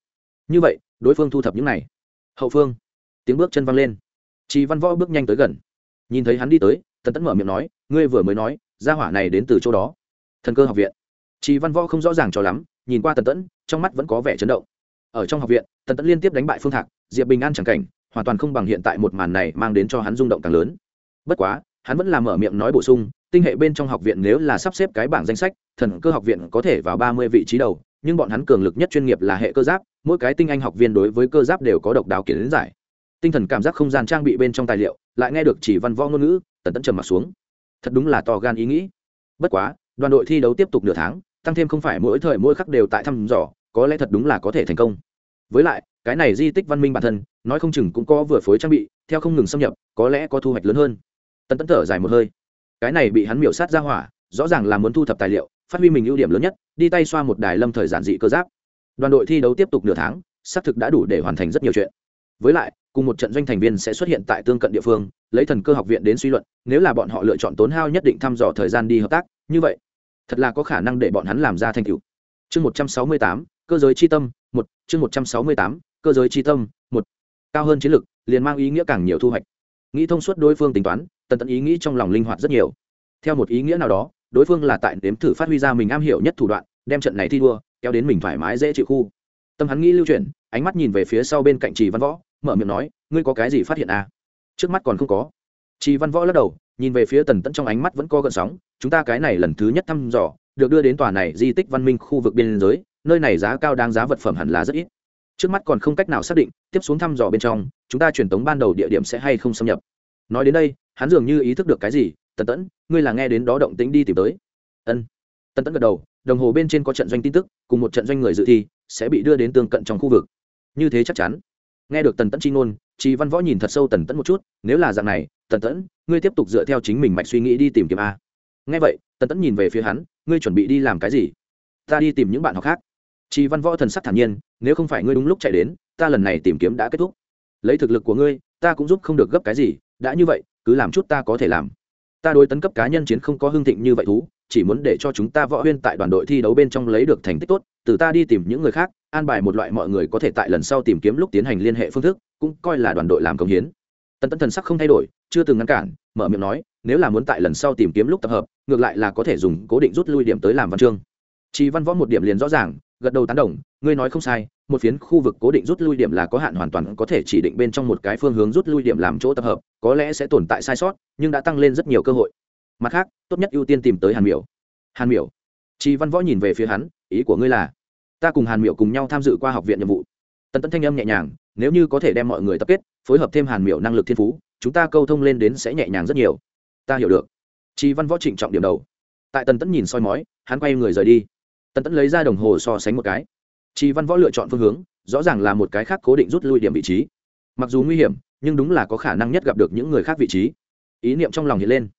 Như vậy, đối phương thu thập những này. Hậu phương, tiếng bước chân văng lên. Chị văn võ bước nhanh tới gần. Nhìn thấy hắn đi tới, tần tẫn mở miệng nói, ngươi vừa mới nói, gia hỏa này đến từ chỗ đó. Thần cơ học viện chỉ văn võ không rõ ràng cho lắm, nhìn qua tần tẫn, trong mắt vẫn có vẻ chấn động. Ở trong học viện, tần tẫn liên tiếp đánh bại phương thạc, diệp bình an chẳng cảnh, hoàn toàn không bằng hiện tại một màn này mang đến cho hắn rung động càng lớn. Bất quá, hắn vẫn làm mở miệng nói bổ sung, tinh hệ bên trong học viện nếu là sắp xếp cái bảng danh sách, thần cơ học viện có thể vào ba mươi vị trí đầu, nhưng bọn hắn cường lực nhất chuyên nghiệp là hệ cơ giáp, mỗi cái tinh anh học viên đối với cơ giáp đều có độc đáo kiến giải. Tinh thần cảm giác không gian trang bị bên trong tài liệu, lại nghe được chỉ văn võ ngôn ngữ, tần tẫn trầm mặt xuống. Thật đúng là to gan ý nghĩ. Bất quá, đoàn đội thi đấu tiếp tục nửa tháng tăng thêm không phải mỗi thời mỗi khắc đều tại thăm dò, có lẽ thật đúng là có thể thành công. Với lại, cái này di tích văn minh bản thân, nói không chừng cũng có vừa phối trang bị, theo không ngừng xâm nhập, có lẽ có thu hoạch lớn hơn. Tần tẫn thở dài một hơi. Cái này bị hắn miểu sát ra hỏa, rõ ràng là muốn thu thập tài liệu, phát huy mình ưu điểm lớn nhất, đi tay xoa một đài lâm thời giản dị cơ giáp. Đoàn đội thi đấu tiếp tục nửa tháng, xác thực đã đủ để hoàn thành rất nhiều chuyện. Với lại, cùng một trận doanh thành viên sẽ xuất hiện tại tương cận địa phương, lấy thần cơ học viện đến suy luận, nếu là bọn họ lựa chọn tốn hao nhất định thăm dò thời gian đi hợp tác, như vậy thật là có khả năng để bọn hắn làm ra thành tựu. Chương một trăm sáu mươi tám, cơ giới chi tâm, một, chương một trăm sáu mươi tám, cơ giới chi tâm, một. Cao hơn chiến lược liền mang ý nghĩa càng nhiều thu hoạch. Nghĩ thông suốt đối phương tính toán, tần tận ý nghĩ trong lòng linh hoạt rất nhiều. Theo một ý nghĩa nào đó, đối phương là tại đếm thử phát huy ra mình am hiểu nhất thủ đoạn, đem trận này thi đua, kéo đến mình thoải mái dễ chịu khu. Tâm hắn nghĩ lưu chuyển, ánh mắt nhìn về phía sau bên cạnh trì văn võ, mở miệng nói, ngươi có cái gì phát hiện à? trước mắt còn không có. Trì văn võ lắc đầu nhìn về phía tần tẫn trong ánh mắt vẫn có gợn sóng, chúng ta cái này lần thứ nhất thăm dò, được đưa đến tòa này di tích văn minh khu vực biên giới, nơi này giá cao đáng giá vật phẩm hẳn là rất ít. Trước mắt còn không cách nào xác định, tiếp xuống thăm dò bên trong, chúng ta truyền tống ban đầu địa điểm sẽ hay không xâm nhập. Nói đến đây, hắn dường như ý thức được cái gì, tần tẫn, ngươi là nghe đến đó động tính đi tìm tới. Ân. Tần tẫn gật đầu, đồng hồ bên trên có trận doanh tin tức, cùng một trận doanh người dự thi, sẽ bị đưa đến tương cận trong khu vực. Như thế chắc chắn. Nghe được tần tẫn chi ngôn chị văn võ nhìn thật sâu tần tẫn một chút, nếu là dạng này tần tẫn, ngươi tiếp tục dựa theo chính mình mạch suy nghĩ đi tìm kiếm a. Nghe vậy, tần tẫn nhìn về phía hắn, ngươi chuẩn bị đi làm cái gì? Ta đi tìm những bạn học khác. Chị văn võ thần sắc thản nhiên, nếu không phải ngươi đúng lúc chạy đến, ta lần này tìm kiếm đã kết thúc. Lấy thực lực của ngươi, ta cũng giúp không được gấp cái gì, đã như vậy, cứ làm chút ta có thể làm. Ta đối tấn cấp cá nhân chiến không có hưng thịnh như vậy thú, chỉ muốn để cho chúng ta võ huyên tại đoàn đội thi đấu bên trong lấy được thành tích tốt, từ ta đi tìm những người khác, an bài một loại mọi người có thể tại lần sau tìm kiếm lúc tiến hành liên hệ phương thức, cũng coi là đoàn đội làm công hiến. Tần Tẫn thần sắc không thay đổi chưa từng ngăn cản, mở miệng nói, nếu là muốn tại lần sau tìm kiếm lúc tập hợp, ngược lại là có thể dùng cố định rút lui điểm tới làm văn chương. Chỉ văn võ một điểm liền rõ ràng, gật đầu tán đồng, ngươi nói không sai, một phiến khu vực cố định rút lui điểm là có hạn hoàn toàn có thể chỉ định bên trong một cái phương hướng rút lui điểm làm chỗ tập hợp, có lẽ sẽ tồn tại sai sót, nhưng đã tăng lên rất nhiều cơ hội. Mặt khác, tốt nhất ưu tiên tìm tới hàn miểu. Hàn miểu. Chị văn võ nhìn về phía hắn, ý của ngươi là, ta cùng hàn miểu cùng nhau tham dự qua học viện nhiệm vụ. Tần tấn thanh âm nhẹ nhàng, nếu như có thể đem mọi người tập kết, phối hợp thêm hàn miểu năng lực thiên phú chúng ta câu thông lên đến sẽ nhẹ nhàng rất nhiều. Ta hiểu được. Chị văn võ trịnh trọng điểm đầu. Tại tần tấn nhìn soi mói, hắn quay người rời đi. Tần tấn lấy ra đồng hồ so sánh một cái. Chị văn võ lựa chọn phương hướng, rõ ràng là một cái khác cố định rút lui điểm vị trí. Mặc dù nguy hiểm, nhưng đúng là có khả năng nhất gặp được những người khác vị trí. Ý niệm trong lòng hiện lên.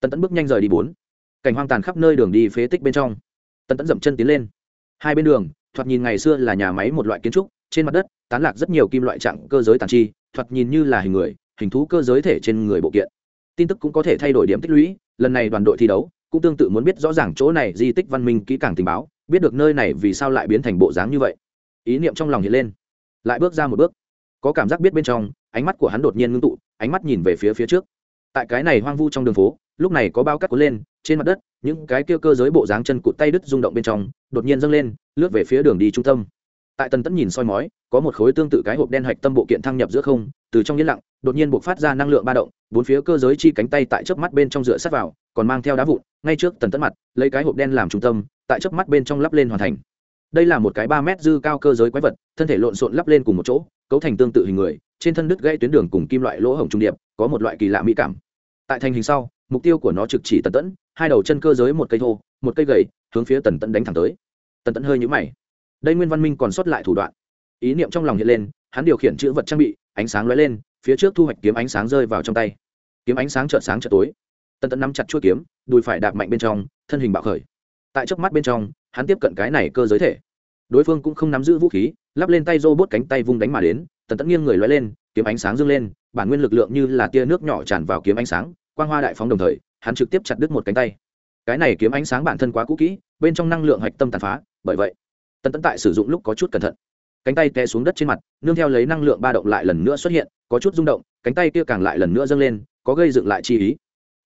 Tần tấn bước nhanh rời đi bốn. Cảnh hoang tàn khắp nơi đường đi phế tích bên trong. Tần tấn dậm chân tiến lên. Hai bên đường, thoạt nhìn ngày xưa là nhà máy một loại kiến trúc, trên mặt đất, tán lạc rất nhiều kim loại trạng cơ giới tàn chi, thoạt nhìn như là hình người hình thú cơ giới thể trên người bộ kiện. Tin tức cũng có thể thay đổi điểm tích lũy, lần này đoàn đội thi đấu cũng tương tự muốn biết rõ ràng chỗ này di tích văn minh kỹ càng tình báo, biết được nơi này vì sao lại biến thành bộ dáng như vậy. Ý niệm trong lòng hiện lên. Lại bước ra một bước. Có cảm giác biết bên trong, ánh mắt của hắn đột nhiên ngưng tụ, ánh mắt nhìn về phía phía trước. Tại cái này hoang vu trong đường phố, lúc này có bao cắt cuốn lên, trên mặt đất, những cái kia cơ giới bộ dáng chân cụt tay đứt rung động bên trong, đột nhiên dâng lên, lướt về phía đường đi trung tâm tại tần tẫn nhìn soi mói, có một khối tương tự cái hộp đen hạch tâm bộ kiện thăng nhập giữa không, từ trong yên lặng, đột nhiên buộc phát ra năng lượng ba động, bốn phía cơ giới chi cánh tay tại chớp mắt bên trong dựa sát vào, còn mang theo đá vụn, ngay trước tần tẫn mặt, lấy cái hộp đen làm trung tâm, tại chớp mắt bên trong lắp lên hoàn thành. Đây là một cái ba mét dư cao cơ giới quái vật, thân thể lộn xộn lắp lên cùng một chỗ, cấu thành tương tự hình người, trên thân đứt gãy tuyến đường cùng kim loại lỗ hổng trung điệp, có một loại kỳ lạ mỹ cảm. Tại thành hình sau, mục tiêu của nó trực chỉ tần tẫn, hai đầu chân cơ giới một cây thô, một cây gầy hướng phía tần tẫn đánh thẳng tới. Tần tẫn hơi nhũ mày đây nguyên văn minh còn sót lại thủ đoạn. Ý niệm trong lòng hiện lên, hắn điều khiển chữ vật trang bị, ánh sáng lóe lên, phía trước thu hoạch kiếm ánh sáng rơi vào trong tay. Kiếm ánh sáng trợn sáng trợn tối. Tần tẫn nắm chặt chuôi kiếm, đùi phải đạp mạnh bên trong, thân hình bạo khởi. Tại trước mắt bên trong, hắn tiếp cận cái này cơ giới thể. Đối phương cũng không nắm giữ vũ khí, lắp lên tay rô bốt cánh tay vung đánh mà đến, tần tẫn nghiêng người lóe lên, kiếm ánh sáng dâng lên, bản nguyên lực lượng như là tia nước nhỏ tràn vào kiếm ánh sáng, quang hoa đại phóng đồng thời, hắn trực tiếp chặt đứt một cánh tay. Cái này kiếm ánh sáng bản thân quá cũ kỹ, bên trong năng lượng hạch tâm tàn phá, bởi vậy tần tẫn tại sử dụng lúc có chút cẩn thận. Cánh tay té xuống đất trên mặt, nương theo lấy năng lượng ba động lại lần nữa xuất hiện, có chút rung động, cánh tay kia càng lại lần nữa dâng lên, có gây dựng lại chi ý.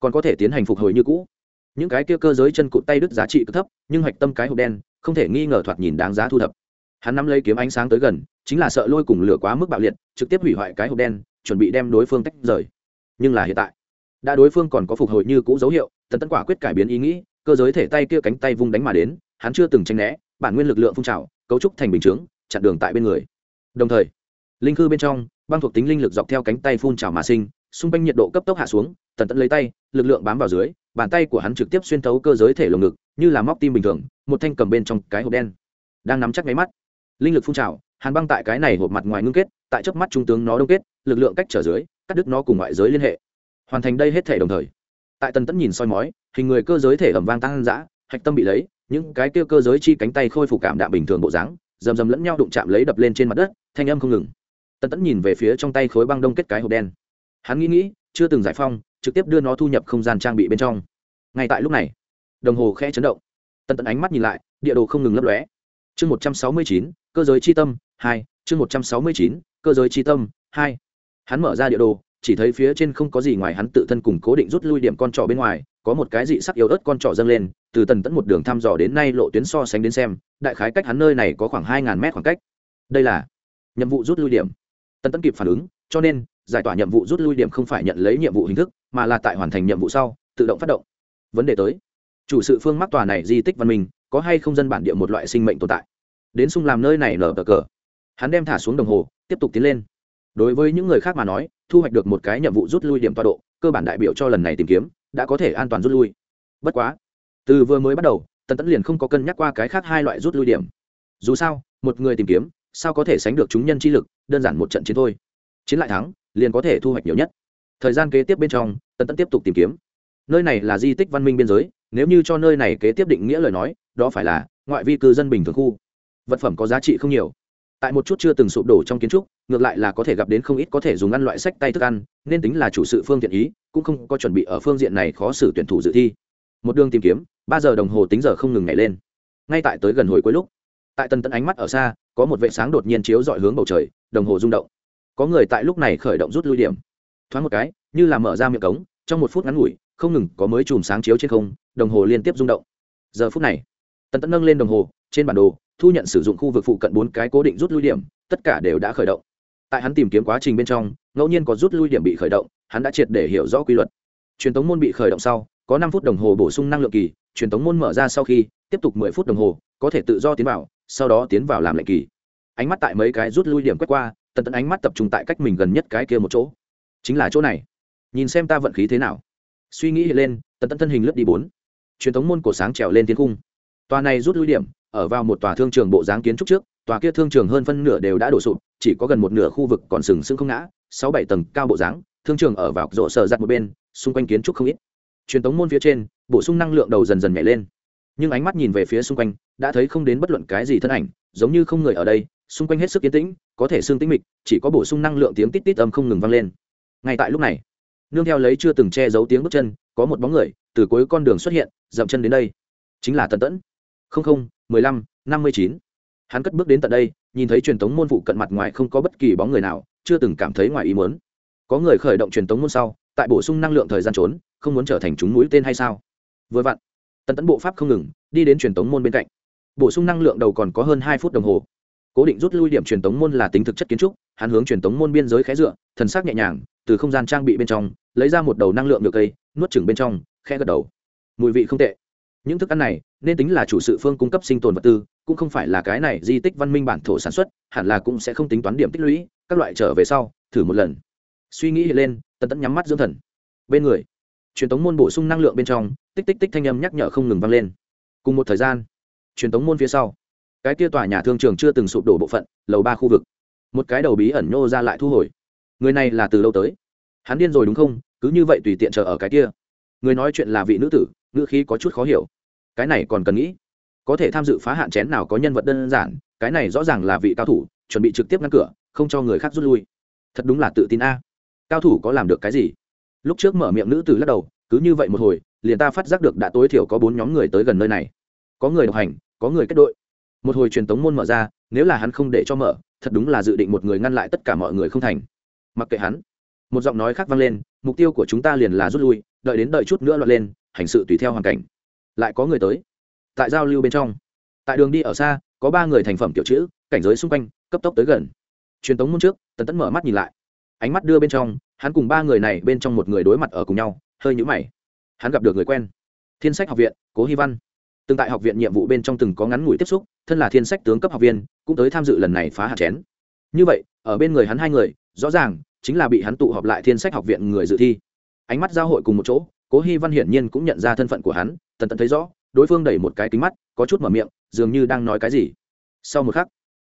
Còn có thể tiến hành phục hồi như cũ. Những cái kia cơ giới chân cụt tay đứt giá trị cực thấp, nhưng hạch tâm cái hộp đen, không thể nghi ngờ thoạt nhìn đáng giá thu thập. Hắn nắm lấy kiếm ánh sáng tới gần, chính là sợ lôi cùng lửa quá mức bạo liệt, trực tiếp hủy hoại cái hộp đen, chuẩn bị đem đối phương tách rời. Nhưng là hiện tại, đã đối phương còn có phục hồi như cũ dấu hiệu, tần tấn quả quyết cải biến ý nghĩ, cơ giới thể tay kia cánh tay vung đánh mà đến, hắn chưa từng tranh né bản nguyên lực lượng phun trào, cấu trúc thành bình chướng, chặn đường tại bên người. Đồng thời, linh cư bên trong, băng thuộc tính linh lực dọc theo cánh tay phun trào mà sinh, xung quanh nhiệt độ cấp tốc hạ xuống, tần tận lấy tay, lực lượng bám vào dưới, bàn tay của hắn trực tiếp xuyên thấu cơ giới thể lồng ngực, như là móc tim bình thường, một thanh cầm bên trong cái hộp đen. Đang nắm chắc máy mắt, linh lực phun trào, hàn băng tại cái này hộp mặt ngoài ngưng kết, tại chớp mắt trung tướng nó đông kết, lực lượng cách trở dưới, cắt đứt nó cùng ngoại giới liên hệ. Hoàn thành đây hết thể đồng thời. Tại tần tẫn nhìn soi mói, hình người cơ giới thể ẩm vang tăng dã hạch tâm bị lấy những cái kia cơ giới chi cánh tay khôi phục cảm đạm bình thường bộ dáng, rầm rầm lẫn nhau đụng chạm lấy đập lên trên mặt đất, thanh âm không ngừng. Tần tẫn nhìn về phía trong tay khối băng đông kết cái hộp đen. Hắn nghĩ nghĩ, chưa từng giải phong trực tiếp đưa nó thu nhập không gian trang bị bên trong. Ngay tại lúc này, đồng hồ khe chấn động. Tần tẫn ánh mắt nhìn lại, địa đồ không ngừng lấp lóe. Chương một trăm sáu mươi chín, cơ giới chi tâm, hai, chương một trăm sáu mươi chín, cơ giới chi tâm, hai. Hắn mở ra địa đồ, chỉ thấy phía trên không có gì ngoài hắn tự thân cùng cố định rút lui điểm con trỏ bên ngoài có một cái dị sắc yếu ớt con trỏ dâng lên, từ tần tẫn một đường thăm dò đến nay lộ tuyến so sánh đến xem, đại khái cách hắn nơi này có khoảng hai ngàn mét khoảng cách. Đây là nhiệm vụ rút lui điểm. Tần tẫn kịp phản ứng, cho nên, giải tỏa nhiệm vụ rút lui điểm không phải nhận lấy nhiệm vụ hình thức, mà là tại hoàn thành nhiệm vụ sau, tự động phát động. Vấn đề tới. Chủ sự phương mắc tòa này di tích văn minh, có hay không dân bản địa một loại sinh mệnh tồn tại? Đến sung làm nơi này nở cờ cờ. Hắn đem thả xuống đồng hồ, tiếp tục tiến lên. Đối với những người khác mà nói, thu hoạch được một cái nhiệm vụ rút lui điểm tọa độ, cơ bản đại biểu cho lần này tìm kiếm đã có thể an toàn rút lui. Bất quá, từ vừa mới bắt đầu, tần tẫn liền không có cân nhắc qua cái khác hai loại rút lui điểm. Dù sao, một người tìm kiếm, sao có thể sánh được chúng nhân chi lực, đơn giản một trận chiến thôi. Chiến lại thắng, liền có thể thu hoạch nhiều nhất. Thời gian kế tiếp bên trong, tần tẫn tiếp tục tìm kiếm. Nơi này là di tích văn minh biên giới, nếu như cho nơi này kế tiếp định nghĩa lời nói, đó phải là ngoại vi cư dân bình thường khu. Vật phẩm có giá trị không nhiều tại một chút chưa từng sụp đổ trong kiến trúc, ngược lại là có thể gặp đến không ít có thể dùng ăn loại sách tay thức ăn, nên tính là chủ sự phương tiện ý, cũng không có chuẩn bị ở phương diện này khó xử tuyển thủ dự thi. Một đường tìm kiếm, ba giờ đồng hồ tính giờ không ngừng nhảy lên. Ngay tại tới gần hồi cuối lúc, tại tần tận ánh mắt ở xa, có một vệ sáng đột nhiên chiếu dọi hướng bầu trời, đồng hồ rung động. Có người tại lúc này khởi động rút lui điểm. Thoáng một cái, như là mở ra miệng cống, trong một phút ngắn ngủi, không ngừng có mới chùm sáng chiếu trên không, đồng hồ liên tiếp rung động. Giờ phút này, tần tận nâng lên đồng hồ, trên bản đồ thu nhận sử dụng khu vực phụ cận bốn cái cố định rút lui điểm, tất cả đều đã khởi động. Tại hắn tìm kiếm quá trình bên trong, ngẫu nhiên có rút lui điểm bị khởi động, hắn đã triệt để hiểu rõ quy luật. Truyền thống môn bị khởi động sau, có năm phút đồng hồ bổ sung năng lượng kỳ, truyền thống môn mở ra sau khi, tiếp tục mười phút đồng hồ, có thể tự do tiến vào, sau đó tiến vào làm lệnh kỳ. Ánh mắt tại mấy cái rút lui điểm quét qua, tần tận ánh mắt tập trung tại cách mình gần nhất cái kia một chỗ. Chính là chỗ này. Nhìn xem ta vận khí thế nào. Suy nghĩ lên, tần tận thân hình lướt đi bốn. Truyền thống môn cổ sáng trèo lên thiên cung. Tòa này rút lui điểm ở vào một tòa thương trường bộ dáng kiến trúc trước, tòa kia thương trường hơn phân nửa đều đã đổ sụp, chỉ có gần một nửa khu vực còn sừng sững không ngã, sáu bảy tầng cao bộ dáng, thương trường ở vào rộ sở giặt một bên, xung quanh kiến trúc không ít. Truyền tống môn phía trên, bổ sung năng lượng đầu dần dần nhảy lên. Nhưng ánh mắt nhìn về phía xung quanh, đã thấy không đến bất luận cái gì thân ảnh, giống như không người ở đây, xung quanh hết sức yên tĩnh, có thể xương tĩnh mịch, chỉ có bổ sung năng lượng tiếng tít tít âm không ngừng vang lên. Ngay tại lúc này, nương theo lấy chưa từng che giấu tiếng bước chân, có một bóng người từ cuối con đường xuất hiện, dậm chân đến đây. Chính là tần tẫn không không, mười lăm, năm mươi chín. Hắn cất bước đến tận đây, nhìn thấy truyền thống môn phụ cận mặt ngoài không có bất kỳ bóng người nào, chưa từng cảm thấy ngoài ý muốn. Có người khởi động truyền thống môn sau, tại bổ sung năng lượng thời gian trốn, không muốn trở thành chúng mũi tên hay sao? Vừa vặn, tần tẫn bộ pháp không ngừng, đi đến truyền thống môn bên cạnh. Bổ sung năng lượng đầu còn có hơn hai phút đồng hồ. Cố định rút lui điểm truyền thống môn là tính thực chất kiến trúc, hắn hướng truyền thống môn biên giới khẽ dựa, thần sắc nhẹ nhàng, từ không gian trang bị bên trong, lấy ra một đầu năng lượng được cây, nuốt chừng bên trong, khẽ gật đầu. Mùi vị không tệ. Những thức ăn này nên tính là chủ sự phương cung cấp sinh tồn vật tư, cũng không phải là cái này di tích văn minh bản thổ sản xuất, hẳn là cũng sẽ không tính toán điểm tích lũy, các loại trở về sau, thử một lần. Suy nghĩ hiện lên, tần tẫn nhắm mắt dưỡng thần. Bên người, truyền tống môn bổ sung năng lượng bên trong, tích tích tích thanh âm nhắc nhở không ngừng vang lên. Cùng một thời gian, truyền tống môn phía sau, cái kia tòa nhà thương trường chưa từng sụp đổ bộ phận, lầu ba khu vực. Một cái đầu bí ẩn nhô ra lại thu hồi. Người này là từ lâu tới. Hắn điên rồi đúng không? Cứ như vậy tùy tiện chờ ở cái kia. Người nói chuyện là vị nữ tử, ngữ khí có chút khó hiểu cái này còn cần nghĩ. Có thể tham dự phá hạn chén nào có nhân vật đơn giản, cái này rõ ràng là vị cao thủ, chuẩn bị trực tiếp ngăn cửa, không cho người khác rút lui. Thật đúng là tự tin a. Cao thủ có làm được cái gì? Lúc trước mở miệng nữ tử lắc đầu, cứ như vậy một hồi, liền ta phát giác được đã tối thiểu có bốn nhóm người tới gần nơi này. Có người độc hành, có người kết đội. Một hồi truyền tống môn mở ra, nếu là hắn không để cho mở, thật đúng là dự định một người ngăn lại tất cả mọi người không thành. Mặc kệ hắn. Một giọng nói khác vang lên, mục tiêu của chúng ta liền là rút lui, đợi đến đợi chút nữa lọt lên, hành sự tùy theo hoàn cảnh lại có người tới. Tại giao lưu bên trong, tại đường đi ở xa, có ba người thành phẩm kiểu chữ, cảnh giới xung quanh, cấp tốc tới gần. Truyền tống môn trước, tần tẫn mở mắt nhìn lại. Ánh mắt đưa bên trong, hắn cùng ba người này bên trong một người đối mặt ở cùng nhau, hơi nhũ mày. Hắn gặp được người quen. Thiên sách học viện, cố hy văn. Từng tại học viện nhiệm vụ bên trong từng có ngắn ngủi tiếp xúc, thân là thiên sách tướng cấp học viên, cũng tới tham dự lần này phá hạt chén. Như vậy, ở bên người hắn hai người, rõ ràng chính là bị hắn tụ họp lại thiên sách học viện người dự thi. Ánh mắt giao hội cùng một chỗ, cố hy văn hiển nhiên cũng nhận ra thân phận của hắn tần tận thấy rõ, đối phương đẩy một cái kính mắt, có chút mở miệng, dường như đang nói cái gì. Sau một khắc,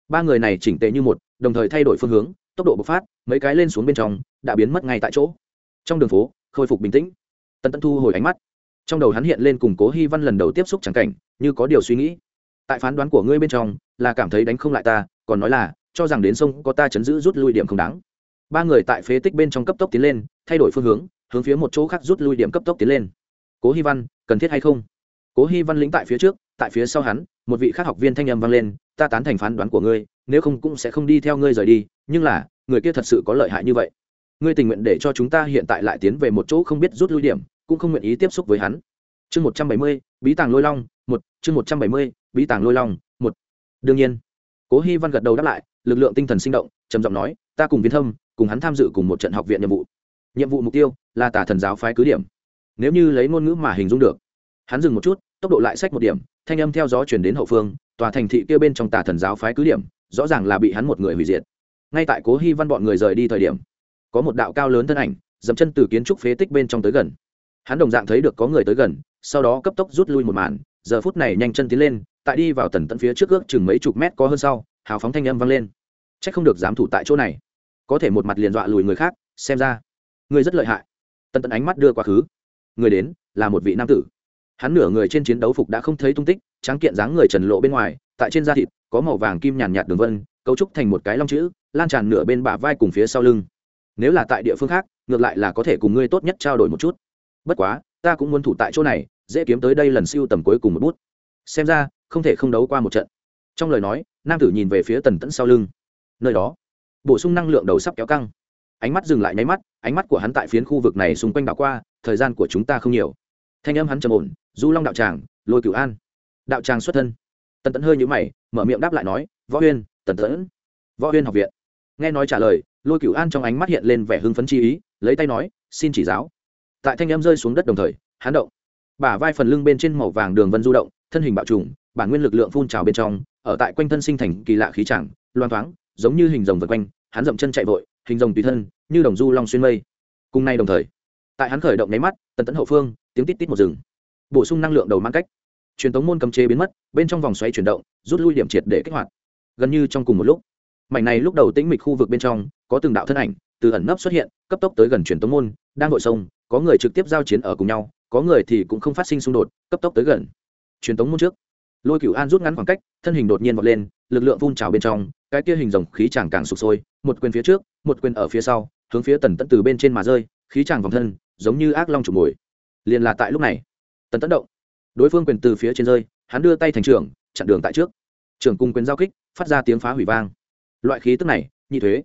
ba người này chỉnh tề như một, đồng thời thay đổi phương hướng, tốc độ bộc phát, mấy cái lên xuống bên trong, đã biến mất ngay tại chỗ. Trong đường phố, khôi phục bình tĩnh. Tần tận thu hồi ánh mắt. Trong đầu hắn hiện lên cùng cố hy văn lần đầu tiếp xúc trắng cảnh, như có điều suy nghĩ. Tại phán đoán của ngươi bên trong, là cảm thấy đánh không lại ta, còn nói là, cho rằng đến sông có ta chấn giữ rút lui điểm không đáng. Ba người tại phế tích bên trong cấp tốc tiến lên, thay đổi phương hướng hướng phía một chỗ khác rút lui điểm cấp tốc tiến lên cố hy văn, cần thiết hay không? Cố hy văn lĩnh tại phía trước, tại phía sau hắn, một vị khác học viên thanh âm vang lên, ta tán thành phán đoán của ngươi, nếu không cũng sẽ không đi theo ngươi rời đi, nhưng là, người kia thật sự có lợi hại như vậy. Ngươi tình nguyện để cho chúng ta hiện tại lại tiến về một chỗ không biết rút lui điểm, cũng không nguyện ý tiếp xúc với hắn. Chương một trăm bảy mươi, bí tàng lôi long, một, chương một trăm bảy mươi, bí tàng lôi long, một. Đương nhiên, cố hy văn gật đầu đáp lại, lực lượng tinh thần sinh động, trầm giọng nói, ta cùng viên thâm, cùng hắn tham dự cùng một trận học viện nhiệm vụ. Nhiệm vụ mục tiêu là tà thần giáo phái cứ điểm nếu như lấy ngôn ngữ mà hình dung được. Hắn dừng một chút, tốc độ lại sách một điểm, thanh âm theo gió chuyển đến hậu phương, tòa thành thị kia bên trong tà thần giáo phái cứ điểm, rõ ràng là bị hắn một người hủy diệt. Ngay tại cố hy văn bọn người rời đi thời điểm, có một đạo cao lớn thân ảnh, dậm chân từ kiến trúc phế tích bên trong tới gần. Hắn đồng dạng thấy được có người tới gần, sau đó cấp tốc rút lui một màn, giờ phút này nhanh chân tiến lên, tại đi vào tần tận phía trước ước chừng mấy chục mét có hơn sau, hào phóng thanh âm vang lên. C h ắ c không được dám thủ tại chỗ này. Có thể một mặt liền dọa lùi người khác, xem ra, người rất lợi hại. Tần tận ánh mắt đưa quá khứ người đến là một vị nam tử. Hắn nửa người trên chiến đấu phục đã không thấy tung tích, tráng kiện dáng người trần lộ bên ngoài, tại trên da thịt, có màu vàng kim nhàn nhạt đường vân, cấu trúc thành một cái long chữ, lan tràn nửa bên bả vai cùng phía sau lưng. Nếu là tại địa phương khác, ngược lại là có thể cùng ngươi tốt nhất trao đổi một chút. Bất quá, ta cũng muốn thủ tại chỗ này, dễ kiếm tới đây lần siêu tầm cuối cùng một bút. Xem ra, không thể không đấu qua một trận. Trong lời nói, nam tử nhìn về phía tần tẫn sau lưng. Nơi đó, bổ sung năng lượng đầu sắp kéo căng ánh mắt dừng lại nháy mắt, ánh mắt của hắn tại phiến khu vực này xung quanh đảo qua, thời gian của chúng ta không nhiều. Thanh âm hắn trầm ổn, du long đạo tràng, lôi cửu an. Đạo tràng xuất thân. Tần tẫn hơi nhũ mày, mở miệng đáp lại nói, võ huyên, tần tẫn. Võ huyên học viện. Nghe nói trả lời, lôi cửu an trong ánh mắt hiện lên vẻ hưng phấn chi ý, lấy tay nói, xin chỉ giáo. Tại thanh âm rơi xuống đất đồng thời, hắn động. Bả vai phần lưng bên trên màu vàng đường vân du động, thân hình bạo trùng, bản nguyên lực lượng phun trào bên trong, ở tại quanh thân sinh thành kỳ lạ khí chẳng loan thoáng, giống như hình rồng vật quanh, hắn dậm chân chạy vội hình rồng tùy thân, như đồng du long xuyên mây. Cùng nay đồng thời, tại hắn khởi động nháy mắt, tần tấn hậu phương, tiếng tít tít một rừng bổ sung năng lượng đầu mang cách. Truyền tống môn cầm chế biến mất, bên trong vòng xoáy chuyển động, rút lui điểm triệt để kích hoạt. Gần như trong cùng một lúc. Mảnh này lúc đầu tĩnh mịch khu vực bên trong, có từng đạo thân ảnh, từ ẩn nấp xuất hiện, cấp tốc tới gần truyền tống môn, đang vội sông có người trực tiếp giao chiến ở cùng nhau, có người thì cũng không phát sinh xung đột, cấp tốc tới gần. Truyền tống môn trước. Lôi cửu an rút ngắn khoảng cách, thân hình đột nhiên vọt lên, lực lượng phun trào bên trong, cái kia hình rồng khí chàng càng sụp sôi, một quyền phía trước một quyền ở phía sau, hướng phía tần tẫn từ bên trên mà rơi, khí tràng vòng thân, giống như ác long trục mồi. Liền là tại lúc này, tần tẫn động. Đối phương quyền từ phía trên rơi, hắn đưa tay thành trưởng, chặn đường tại trước. Trưởng cùng quyền giao kích, phát ra tiếng phá hủy vang. Loại khí tức này, nhị thuế.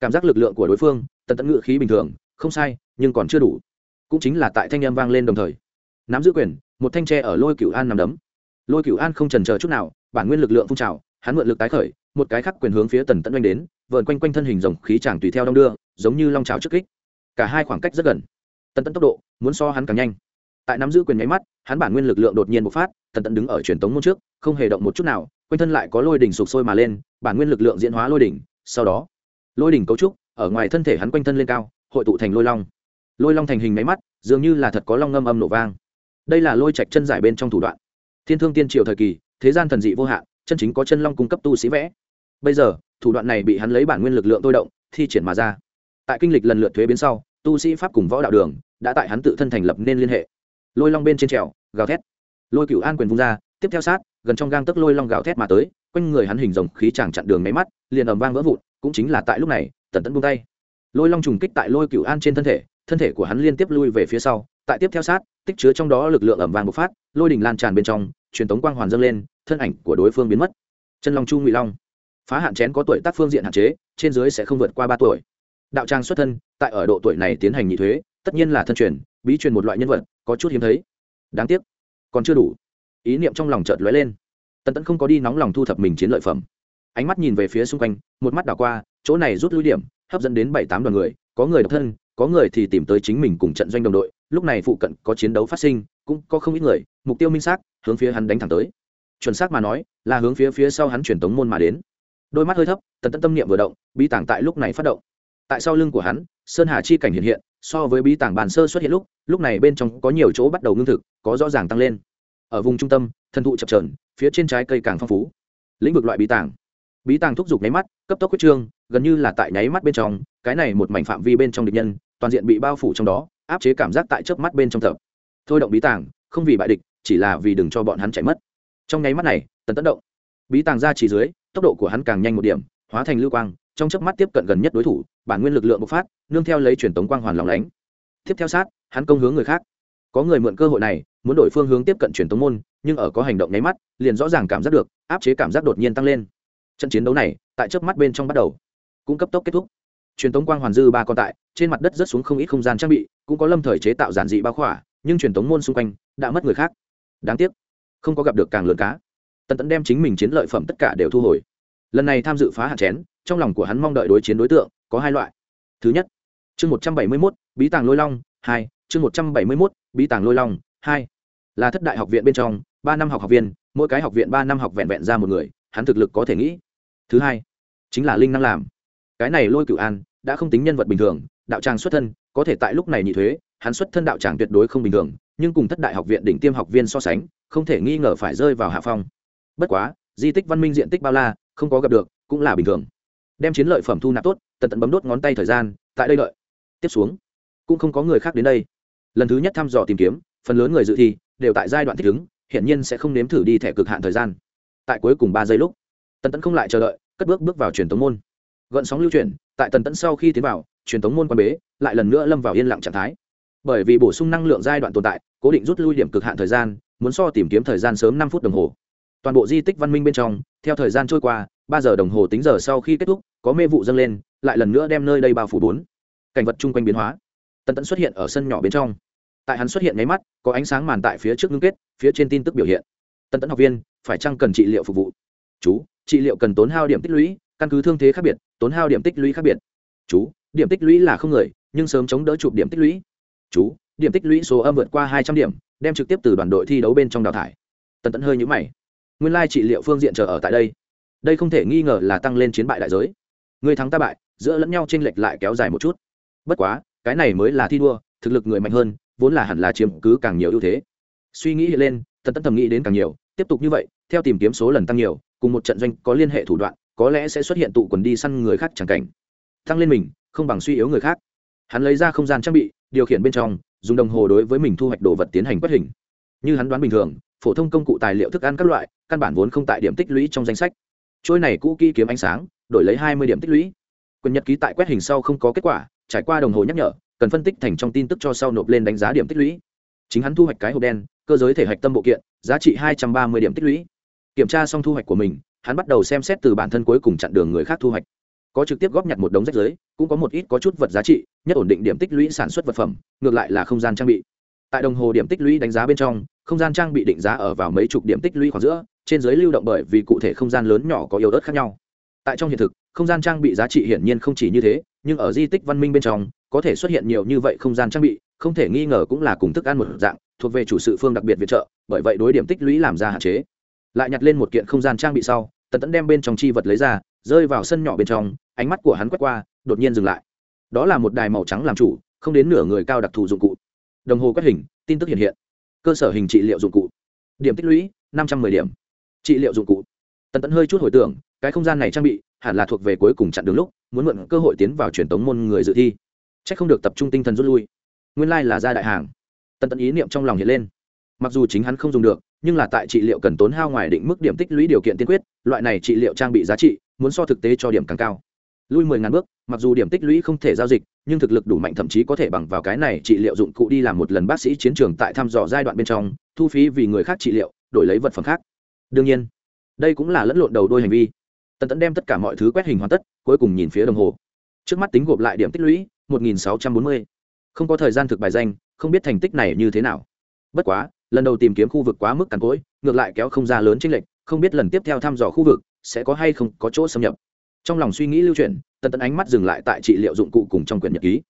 Cảm giác lực lượng của đối phương, tần tẫn ngự khí bình thường, không sai, nhưng còn chưa đủ. Cũng chính là tại thanh âm vang lên đồng thời. Nắm giữ quyền, một thanh tre ở lôi cửu an nằm đấm. Lôi cửu an không trần chờ chút nào, bản nguyên lực lượng phun trào, hắn mượn lực tái khởi một cái khắc quyền hướng phía tần tẫn oanh đến vợn quanh quanh thân hình rồng khí chàng tùy theo đong đưa, giống như long trào trước kích. Cả hai khoảng cách rất gần. Tần tẫn tốc độ, muốn so hắn càng nhanh. Tại nắm giữ quyền nháy mắt, hắn bản nguyên lực lượng đột nhiên bộc phát, tần tẫn đứng ở truyền tống môn trước, không hề động một chút nào, quanh thân lại có lôi đỉnh sụp sôi mà lên, bản nguyên lực lượng diễn hóa lôi đỉnh, sau đó, lôi đỉnh cấu trúc, ở ngoài thân thể hắn quanh thân lên cao, hội tụ thành lôi long. Lôi long thành hình máy mắt, dường như là thật có long ngâm âm nổ vang. Đây là lôi trạch chân giải bên trong thủ đoạn. Thiên thương tiên triều thời kỳ, thế gian thần dị vô hạn chân chính có chân long cung cấp tu sĩ vẽ. Bây giờ, thủ đoạn này bị hắn lấy bản nguyên lực lượng tôi động, thi triển mà ra. Tại kinh lịch lần lượt thuế biến sau, tu sĩ pháp cùng võ đạo đường đã tại hắn tự thân thành lập nên liên hệ. Lôi long bên trên trèo, gào thét. Lôi cựu an quyền vung ra, tiếp theo sát, gần trong gang tức lôi long gào thét mà tới, quanh người hắn hình rồng khí chàng chặn đường máy mắt, liền ầm vang vỡ vụn, cũng chính là tại lúc này, tần tẫn buông tay. Lôi long trùng kích tại lôi cựu an trên thân thể thân thể của hắn liên tiếp lui về phía sau, tại tiếp theo sát, tích chứa trong đó lực lượng ẩm vàng bộc phát, lôi đỉnh lan tràn bên trong, truyền tống quang hoàn dâng lên thân ảnh của đối phương biến mất. Chân long chu ngụy long. Phá hạn chén có tuổi tác phương diện hạn chế, trên dưới sẽ không vượt qua ba tuổi. Đạo trang xuất thân, tại ở độ tuổi này tiến hành nhị thuế, tất nhiên là thân truyền, bí truyền một loại nhân vật, có chút hiếm thấy. Đáng tiếc, còn chưa đủ. Ý niệm trong lòng chợt lóe lên. Tần tẫn không có đi nóng lòng thu thập mình chiến lợi phẩm. Ánh mắt nhìn về phía xung quanh, một mắt đảo qua, chỗ này rút lui điểm, hấp dẫn đến bảy tám đoàn người, có người độc thân, có người thì tìm tới chính mình cùng trận doanh đồng đội, lúc này phụ cận có chiến đấu phát sinh, cũng có không ít người, mục tiêu minh xác, hướng phía hắn đánh thẳng tới chuẩn xác mà nói, là hướng phía phía sau hắn truyền tống môn mà đến. Đôi mắt hơi thấp, tần tẫn tâm niệm vừa động bí tàng tại lúc này phát động. Tại sau lưng của hắn, sơn hà chi cảnh hiện hiện, so với bí tàng bàn sơ xuất hiện lúc lúc này bên trong có nhiều chỗ bắt đầu ngưng thực, có rõ ràng tăng lên. Ở vùng trung tâm, thần thụ chập trờn phía trên trái cây càng phong phú. Lĩnh vực loại bí tàng bí tàng thúc giục nháy mắt, cấp tốc quyết trương, gần như là tại nháy mắt bên trong, cái này một mảnh phạm vi bên trong địch nhân, toàn diện bị bao phủ trong đó, áp chế cảm giác tại trước mắt bên trong thập thôi động bí tàng không vì bại địch, chỉ là vì đừng cho bọn hắn chạy mất trong nháy mắt này, tần tấn động, bí tàng ra chỉ dưới, tốc độ của hắn càng nhanh một điểm, hóa thành lưu quang, trong chớp mắt tiếp cận gần nhất đối thủ, bản nguyên lực lượng bộc phát, nương theo lấy truyền tống quang hoàn lòng lánh. Tiếp theo sát, hắn công hướng người khác. Có người mượn cơ hội này, muốn đổi phương hướng tiếp cận truyền tống môn, nhưng ở có hành động nháy mắt, liền rõ ràng cảm giác được, áp chế cảm giác đột nhiên tăng lên. Trận chiến đấu này, tại chớp mắt bên trong bắt đầu. Cũng cấp tốc kết thúc. Truyền tống quang hoàn dư ba còn tại, trên mặt đất rớt xuống không ít không gian trang bị, cũng có lâm thời chế tạo giản dị bao khỏa, nhưng truyền tống môn xung quanh, đã mất người khác. Đáng tiếc không có gặp được càng lớn cá. Tần tẫn đem chính mình chiến lợi phẩm tất cả đều thu hồi. Lần này tham dự phá hạt chén, trong lòng của hắn mong đợi đối chiến đối tượng, có hai loại. Thứ nhất, chương một trăm bảy mươi mốt, bí tàng lôi long, hai, chương một trăm bảy mươi mốt, bí tàng lôi long, hai. Là thất đại học viện bên trong, ba năm học học viên, mỗi cái học viện ba năm học vẹn vẹn ra một người, hắn thực lực có thể nghĩ. Thứ hai, chính là linh năng làm. Cái này lôi cửu an, đã không tính nhân vật bình thường, đạo tràng xuất thân, có thể tại lúc này nhị thuế, hắn xuất thân đạo tràng tuyệt đối không bình thường, nhưng cùng thất đại học viện đỉnh tiêm học viên so sánh không thể nghi ngờ phải rơi vào hạ phong. Bất quá, di tích văn minh diện tích bao la, không có gặp được, cũng là bình thường. Đem chiến lợi phẩm thu nạp tốt, tận tận bấm đốt ngón tay thời gian, tại đây đợi. Tiếp xuống, cũng không có người khác đến đây. Lần thứ nhất thăm dò tìm kiếm, phần lớn người dự thi, đều tại giai đoạn thích ứng, hiển nhiên sẽ không nếm thử đi thẻ cực hạn thời gian. Tại cuối cùng ba giây lúc, tần tẫn không lại chờ đợi, cất bước bước vào truyền tống môn. Gợn sóng lưu chuyển, tại tần tẫn sau khi tiến vào, truyền tống môn quan bế, lại lần nữa lâm vào yên lặng trạng thái bởi vì bổ sung năng lượng giai đoạn tồn tại, cố định rút lui điểm cực hạn thời gian, muốn so tìm kiếm thời gian sớm năm phút đồng hồ. Toàn bộ di tích văn minh bên trong, theo thời gian trôi qua, ba giờ đồng hồ tính giờ sau khi kết thúc, có mê vụ dâng lên, lại lần nữa đem nơi đây bao phủ bốn. Cảnh vật chung quanh biến hóa. Tần tẫn xuất hiện ở sân nhỏ bên trong. Tại hắn xuất hiện nháy mắt, có ánh sáng màn tại phía trước ngưng kết, phía trên tin tức biểu hiện. Tần tẫn học viên, phải chăng cần trị liệu phục vụ? Chú, trị liệu cần tốn hao điểm tích lũy, căn cứ thương thế khác biệt, tốn hao điểm tích lũy khác biệt. Chú, điểm tích lũy là không người, nhưng sớm chống đỡ chụp điểm tích lũy chú, điểm tích lũy số âm vượt qua hai trăm điểm, đem trực tiếp từ đoàn đội thi đấu bên trong đào thải. Tần tẫn hơi nhũ mày. Nguyên lai trị liệu phương diện chờ ở tại đây. Đây không thể nghi ngờ là tăng lên chiến bại đại giới. Người thắng ta bại, giữa lẫn nhau tranh lệch lại kéo dài một chút. Bất quá, cái này mới là thi đua, thực lực người mạnh hơn, vốn là hẳn là chiếm cứ càng nhiều ưu thế. Suy nghĩ lên, tần tẫn thầm nghĩ đến càng nhiều, tiếp tục như vậy, theo tìm kiếm số lần tăng nhiều, cùng một trận doanh có liên hệ thủ đoạn, có lẽ sẽ xuất hiện tụ quần đi săn người khác chẳng cảnh. Tăng lên mình, không bằng suy yếu người khác. Hắn lấy ra không gian trang bị điều khiển bên trong, dùng đồng hồ đối với mình thu hoạch đồ vật tiến hành quét hình. Như hắn đoán bình thường, phổ thông công cụ tài liệu thức ăn các loại, căn bản vốn không tại điểm tích lũy trong danh sách. Trôi này cũ kỹ kiếm ánh sáng, đổi lấy hai mươi điểm tích lũy. Quyền nhật ký tại quét hình sau không có kết quả, trải qua đồng hồ nhắc nhở, cần phân tích thành trong tin tức cho sau nộp lên đánh giá điểm tích lũy. Chính hắn thu hoạch cái hộp đen, cơ giới thể hạch tâm bộ kiện, giá trị hai trăm ba mươi điểm tích lũy. Kiểm tra xong thu hoạch của mình, hắn bắt đầu xem xét từ bản thân cuối cùng chặn đường người khác thu hoạch có trực tiếp góp nhặt một đống rách giới cũng có một ít có chút vật giá trị, nhất ổn định điểm tích lũy sản xuất vật phẩm, ngược lại là không gian trang bị. Tại đồng hồ điểm tích lũy đánh giá bên trong, không gian trang bị định giá ở vào mấy chục điểm tích lũy khoảng giữa, trên giới lưu động bởi vì cụ thể không gian lớn nhỏ có yếu ớt khác nhau. Tại trong hiện thực, không gian trang bị giá trị hiển nhiên không chỉ như thế, nhưng ở di tích văn minh bên trong, có thể xuất hiện nhiều như vậy không gian trang bị, không thể nghi ngờ cũng là cùng thức ăn một dạng, thuộc về chủ sự phương đặc biệt viện trợ, bởi vậy đối điểm tích lũy làm ra hạn chế. Lại nhặt lên một kiện không gian trang bị sau, tần tẫn đem bên trong chi vật lấy ra rơi vào sân nhỏ bên trong, ánh mắt của hắn quét qua, đột nhiên dừng lại. Đó là một đài màu trắng làm chủ, không đến nửa người cao đặc thù dụng cụ. Đồng hồ quét hình, tin tức hiện hiện. Cơ sở hình trị liệu dụng cụ. Điểm tích lũy, năm trăm m ư ơ i điểm. Trị liệu dụng cụ. Tần tẫn hơi chút hồi tưởng, cái không gian này trang bị, hẳn là thuộc về cuối cùng chặn đường lúc, muốn mượn cơ hội tiến vào truyền tống môn người dự thi. C h ắ c không được tập trung tinh thần rút lui. Nguyên lai là ra đại hàng. Tần tẫn ý niệm trong lòng hiện lên. Mặc dù chính hắn không dùng được, nhưng là tại trị liệu cần tốn hao ngoài định mức điểm tích lũy điều kiện tiên quyết, loại này trị liệu trang bị giá trị muốn so thực tế cho điểm càng cao. Lui mười ngàn bước, mặc dù điểm tích lũy không thể giao dịch, nhưng thực lực đủ mạnh thậm chí có thể bằng vào cái này trị liệu dụng cụ đi làm một lần bác sĩ chiến trường tại thăm dò giai đoạn bên trong, thu phí vì người khác trị liệu, đổi lấy vật phẩm khác. Đương nhiên, đây cũng là lẫn lộn đầu đôi hành vi. Tần tẫn đem tất cả mọi thứ quét hình hoàn tất, cuối cùng nhìn phía đồng hồ. Trước mắt tính gộp lại điểm tích lũy, một nghìn sáu trăm bốn mươi. Không có thời gian thực bài danh, không biết thành tích này như thế nào. Bất quá, lần đầu tìm kiếm khu vực quá mức cằn cỗi, ngược lại kéo không ra lớn chênh lệch, không biết lần tiếp theo thăm dò khu vực sẽ có hay không có chỗ xâm nhập. Trong lòng suy nghĩ lưu chuyển, tần tẫn ánh mắt dừng lại tại trị liệu dụng cụ cùng trong quyển nhật ký.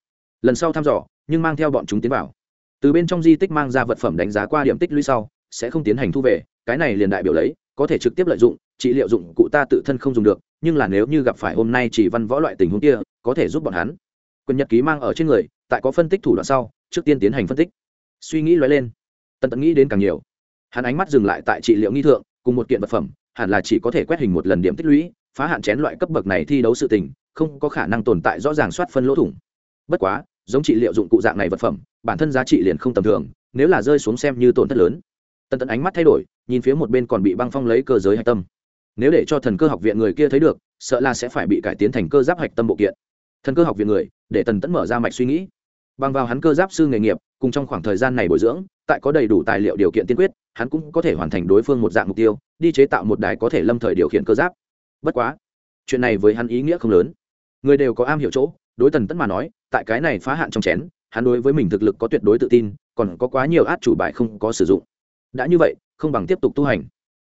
Lần sau thăm dò, nhưng mang theo bọn chúng tiến vào. Từ bên trong di tích mang ra vật phẩm đánh giá qua điểm tích lũy sau, sẽ không tiến hành thu về, cái này liền đại biểu lấy, có thể trực tiếp lợi dụng, trị liệu dụng cụ ta tự thân không dùng được, nhưng là nếu như gặp phải hôm nay chỉ văn võ loại tình huống kia, có thể giúp bọn hắn. Quyền nhật ký mang ở trên người, tại có phân tích thủ đoạn sau, trước tiên tiến hành phân tích. Suy nghĩ lóe lên. Tần tẫn nghĩ đến càng nhiều. Hắn ánh mắt dừng lại tại trị liệu nghi thượng, cùng một kiện vật phẩm hẳn là chỉ có thể quét hình một lần điểm tích lũy, phá hạn chén loại cấp bậc này thi đấu sự tình, không có khả năng tồn tại rõ ràng soát phân lỗ thủng. Bất quá, giống trị liệu dụng cụ dạng này vật phẩm, bản thân giá trị liền không tầm thường, nếu là rơi xuống xem như tổn thất lớn. Tần tần ánh mắt thay đổi, nhìn phía một bên còn bị băng phong lấy cơ giới hạch tâm. Nếu để cho thần cơ học viện người kia thấy được, sợ là sẽ phải bị cải tiến thành cơ giáp hạch tâm bộ kiện. Thần cơ học viện người, để tần tẫn mở ra mạch suy nghĩ. Bằng vào hắn cơ giáp sư nghề nghiệp, cùng trong khoảng thời gian này bồi dưỡng, tại có đầy đủ tài liệu điều kiện tiên quyết hắn cũng có thể hoàn thành đối phương một dạng mục tiêu, đi chế tạo một đài có thể lâm thời điều khiển cơ giáp. Bất quá, chuyện này với hắn ý nghĩa không lớn. Người đều có am hiểu chỗ, đối tần tẫn mà nói, tại cái này phá hạn trong chén, hắn đối với mình thực lực có tuyệt đối tự tin, còn có quá nhiều át chủ bài không có sử dụng. Đã như vậy, không bằng tiếp tục tu hành.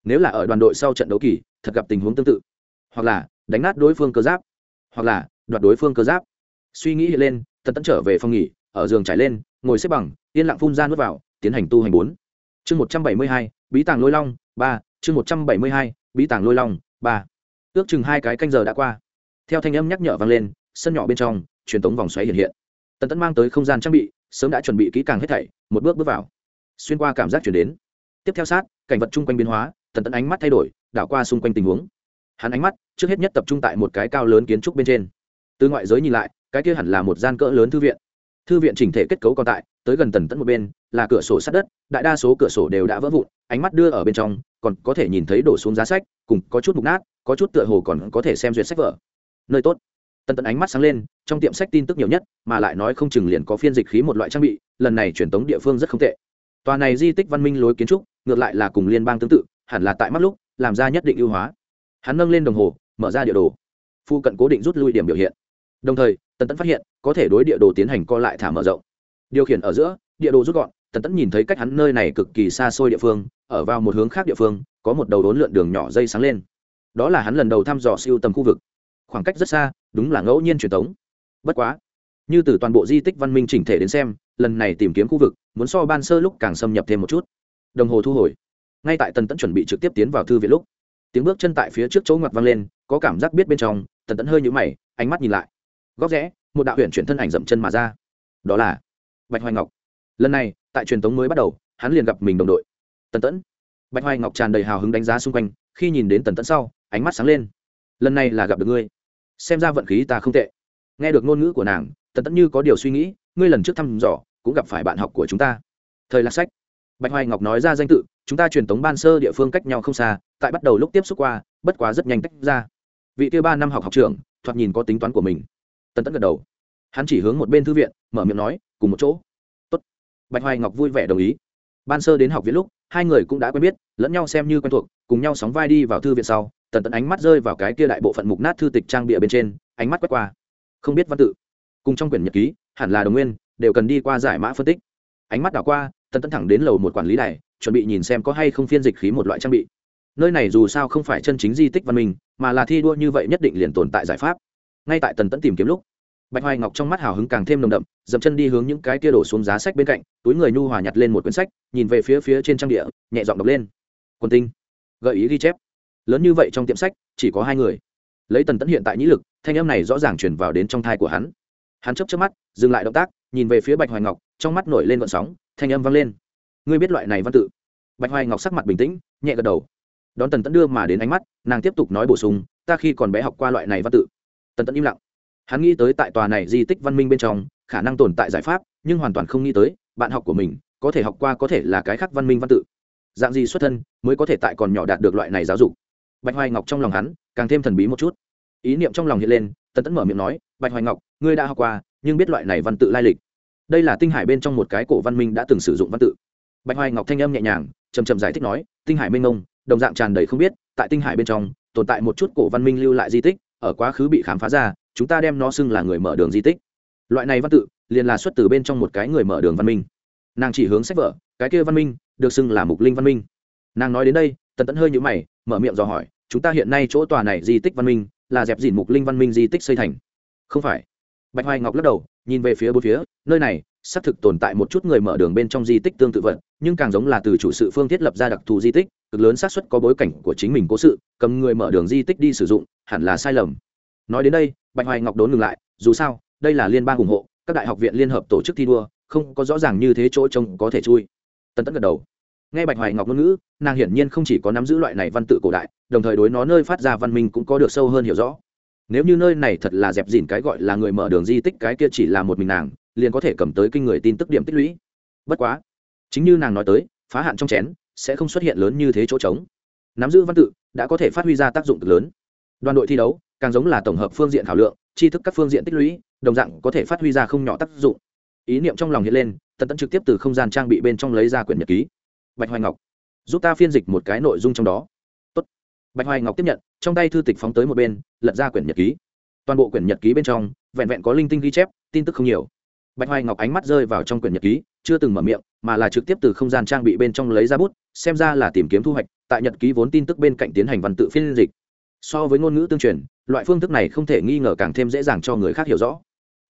Nếu là ở đoàn đội sau trận đấu kỳ, thật gặp tình huống tương tự. Hoặc là, đánh nát đối phương cơ giáp. Hoặc là, đoạt đối phương cơ giáp. Suy nghĩ hiện lên, tần tẫn trở về phòng nghỉ, ở giường trải lên, ngồi xếp bằng, yên lặng phun ra nước vào, tiến hành tu hành bốn chương một trăm bảy mươi hai, bí tàng lôi long, ba, chương một trăm bảy mươi hai, bí tàng lôi long, ba. Ước chừng hai cái canh giờ đã qua. Theo thanh âm nhắc nhở vang lên, sân nhỏ bên trong, truyền tống vòng xoáy hiện hiện. Tần tẫn mang tới không gian trang bị, sớm đã chuẩn bị kỹ càng hết thảy, một bước bước vào. Xuyên qua cảm giác chuyển đến. Tiếp theo sát, cảnh vật chung quanh biến hóa, tần tẫn ánh mắt thay đổi, đảo qua xung quanh tình huống. Hắn ánh mắt, trước hết nhất tập trung tại một cái cao lớn kiến trúc bên trên. Từ ngoại giới nhìn lại, cái kia hẳn là một gian cỡ lớn thư viện. Thư viện chỉnh thể kết cấu còn tại tới gần tần tẫn một bên, là cửa sổ sát đất, đại đa số cửa sổ đều đã vỡ vụn, ánh mắt đưa ở bên trong, còn có thể nhìn thấy đổ xuống giá sách, cùng có chút mục nát, có chút tựa hồ còn có thể xem duyệt sách vở. Nơi tốt. Tần tẫn ánh mắt sáng lên, trong tiệm sách tin tức nhiều nhất, mà lại nói không chừng liền có phiên dịch khí một loại trang bị, lần này truyền tống địa phương rất không tệ. Tòa này di tích văn minh lối kiến trúc, ngược lại là cùng liên bang tương tự, hẳn là tại mắt lúc, làm ra nhất định ưu hóa. Hắn nâng lên đồng hồ, mở ra địa đồ. Phu cận cố định rút lui điểm biểu hiện. Đồng thời, tần tẫn phát hiện, có thể đối địa đồ tiến hành co lại thả mở rộng điều khiển ở giữa, địa đồ rút gọn, tần tẫn nhìn thấy cách hắn nơi này cực kỳ xa xôi địa phương, ở vào một hướng khác địa phương, có một đầu đốn lượn đường nhỏ dây sáng lên. Đó là hắn lần đầu thăm dò siêu tầm khu vực. Khoảng cách rất xa, đúng là ngẫu nhiên truyền thống bất quá, như từ toàn bộ di tích văn minh chỉnh thể đến xem, lần này tìm kiếm khu vực, muốn so ban sơ lúc càng xâm nhập thêm một chút. Đồng hồ thu hồi. Ngay tại tần tẫn chuẩn bị trực tiếp tiến vào thư viện lúc, tiếng bước chân tại phía trước chỗ ngoặt vang lên, có cảm giác biết bên trong, tần tẫn hơi nhũ mày, ánh mắt nhìn lại. Góc rẽ, một đạo huyện chuyển thân ảnh dậm chân mà ra. Đó là bạch hoài ngọc. Lần này, tại truyền thống mới bắt đầu, hắn liền gặp mình đồng đội. Tần tẫn. Bạch hoài ngọc tràn đầy hào hứng đánh giá xung quanh, khi nhìn đến tần tẫn sau, ánh mắt sáng lên. Lần này là gặp được ngươi. Xem ra vận khí ta không tệ. Nghe được ngôn ngữ của nàng, tần tẫn như có điều suy nghĩ, ngươi lần trước thăm dò, cũng gặp phải bạn học của chúng ta. Thời lạc sách. Bạch hoài ngọc nói ra danh tự, chúng ta truyền thống ban sơ địa phương cách nhau không xa, tại bắt đầu lúc tiếp xúc qua, bất quá rất nhanh tách ra. Vị kia ba năm học học trường thoạt nhìn có tính toán của mình. Tần tẫn gật đầu. Hắn chỉ hướng một bên thư viện, mở miệng nói cùng một chỗ. Tốt. bạch hoài ngọc vui vẻ đồng ý. Ban sơ đến học viện lúc, hai người cũng đã quen biết, lẫn nhau xem như quen thuộc, cùng nhau sóng vai đi vào thư viện sau, tần tẫn ánh mắt rơi vào cái kia đại bộ phận mục nát thư tịch trang bịa bên trên, ánh mắt quét qua. Không biết văn tự. Cùng trong quyển nhật ký, hẳn là đồng nguyên, đều cần đi qua giải mã phân tích. Ánh mắt đảo qua, tần tẫn thẳng đến lầu một quản lý này chuẩn bị nhìn xem có hay không phiên dịch khí một loại trang bị. Nơi này dù sao không phải chân chính di tích văn minh, mà là thi đua như vậy nhất định liền tồn tại giải pháp. Ngay tại tần tẫn tìm kiếm lúc bạch hoài ngọc trong mắt hào hứng càng thêm nồng đậm, dậm chân đi hướng những cái kia đổ xuống giá sách bên cạnh, túi người nhu hòa nhặt lên một quyển sách, nhìn về phía phía trên trang địa, nhẹ giọng đọc lên. Quần tinh. Gợi ý ghi chép. Lớn như vậy trong tiệm sách, chỉ có hai người. Lấy tần tẫn hiện tại nhĩ lực, thanh âm này rõ ràng chuyển vào đến trong thai của hắn. Hắn chấp chấp mắt, dừng lại động tác, nhìn về phía bạch hoài ngọc, trong mắt nổi lên vận sóng, thanh âm vang lên. Ngươi biết loại này văn tự? Bạch hoài ngọc sắc mặt bình tĩnh, nhẹ gật đầu. Đón tần tẫn đưa mà đến ánh mắt, nàng tiếp tục nói bổ sung, ta khi còn bé học qua loại này văn tự. Tần tẫn im lặng hắn nghĩ tới tại tòa này di tích văn minh bên trong, khả năng tồn tại giải pháp, nhưng hoàn toàn không nghĩ tới, bạn học của mình, có thể học qua có thể là cái khác văn minh văn tự. Dạng gì xuất thân, mới có thể tại còn nhỏ đạt được loại này giáo dục. Bạch hoài ngọc trong lòng hắn, càng thêm thần bí một chút. Ý niệm trong lòng hiện lên, tần tẫn mở miệng nói, bạch hoài ngọc, ngươi đã học qua, nhưng biết loại này văn tự lai lịch. Đây là tinh hải bên trong một cái cổ văn minh đã từng sử dụng văn tự. Bạch hoài ngọc thanh âm nhẹ nhàng chầm chầm giải thích nói, tinh hải minh ông đồng dạng tràn đầy không biết, tại tinh hải bên trong, tồn tại một chút cổ văn minh lưu lại di tích, ở quá khứ bị khám phá ra chúng ta đem nó xưng là người mở đường di tích. Loại này văn tự, liền là xuất từ bên trong một cái người mở đường văn minh. Nàng chỉ hướng sách vở, cái kia văn minh, được xưng là mục linh văn minh. Nàng nói đến đây, tần tẫn hơi nhữ mày, mở miệng dò hỏi, chúng ta hiện nay chỗ tòa này di tích văn minh, là dẹp dìn mục linh văn minh di tích xây thành? Không phải. Bạch hoài ngọc lắc đầu, nhìn về phía bốn phía, nơi này, xác thực tồn tại một chút người mở đường bên trong di tích tương tự vật, nhưng càng giống là từ chủ sự phương thiết lập ra đặc thù di tích, cực lớn xác suất có bối cảnh của chính mình cố sự, cầm người mở đường di tích đi sử dụng, hẳn là sai lầm. Nói đến đây bạch hoài ngọc đốn ngừng lại, dù sao, đây là liên bang ủng hộ, các đại học viện liên hợp tổ chức thi đua, không có rõ ràng như thế chỗ trông có thể chui. Tần tấn gật đầu. Nghe bạch hoài ngọc ngôn ngữ, nàng hiển nhiên không chỉ có nắm giữ loại này văn tự cổ đại, đồng thời đối nó nơi phát ra văn minh cũng có được sâu hơn hiểu rõ. Nếu như nơi này thật là dẹp dìn cái gọi là người mở đường di tích, cái kia chỉ là một mình nàng, liền có thể cầm tới kinh người tin tức điểm tích lũy. Bất quá, chính như nàng nói tới, phá hạn trong chén, sẽ không xuất hiện lớn như thế chỗ trống. Nắm giữ văn tự, đã có thể phát huy ra tác dụng cực lớn đoàn đội thi đấu, càng giống là tổng hợp phương diện thảo lượng, tri thức các phương diện tích lũy, đồng dạng có thể phát huy ra không nhỏ tác dụng. Ý niệm trong lòng hiện lên, tần tẫn trực tiếp từ không gian trang bị bên trong lấy ra quyển nhật ký. Bạch hoài ngọc, giúp ta phiên dịch một cái nội dung trong đó. Tốt. bạch hoài ngọc tiếp nhận, trong tay thư tịch phóng tới một bên, lật ra quyển nhật ký. Toàn bộ quyển nhật ký bên trong, vẹn vẹn có linh tinh ghi chép, tin tức không nhiều. Bạch hoài ngọc ánh mắt rơi vào trong quyển nhật ký, chưa từng mở miệng, mà là trực tiếp từ không gian trang bị bên trong lấy ra bút, xem ra là tìm kiếm thu hoạch, tại nhật ký vốn tin tức bên cạnh tiến hành văn tự phiên dịch so với ngôn ngữ tương truyền, loại phương thức này không thể nghi ngờ càng thêm dễ dàng cho người khác hiểu rõ.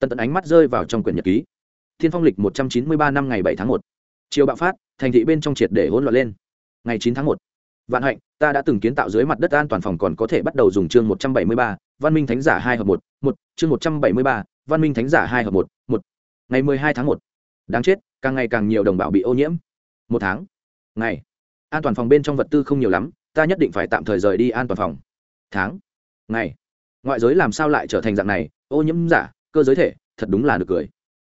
Tận tận ánh mắt rơi vào trong quyển nhật ký. Thiên phong lịch một trăm chín mươi ba năm ngày bảy tháng một. Chiều bạo phát, thành thị bên trong triệt để hỗn loạn lên. Ngày chín tháng một. Vạn hạnh, ta đã từng kiến tạo dưới mặt đất an toàn phòng còn có thể bắt đầu dùng chương một trăm bảy mươi ba, văn minh thánh giả hai hợp một một, chương một trăm bảy mươi ba, văn minh thánh giả hai hợp một một. Ngày mười hai tháng một. Đáng chết, càng ngày càng nhiều đồng bào bị ô nhiễm. Một tháng. Ngày. An toàn phòng bên trong vật tư không nhiều lắm, ta nhất định phải tạm thời rời đi an toàn phòng tháng. Ngày. Ngoại giới làm sao lại trở thành dạng này? Ô nhiễm giả, cơ giới thể, thật đúng là được cười.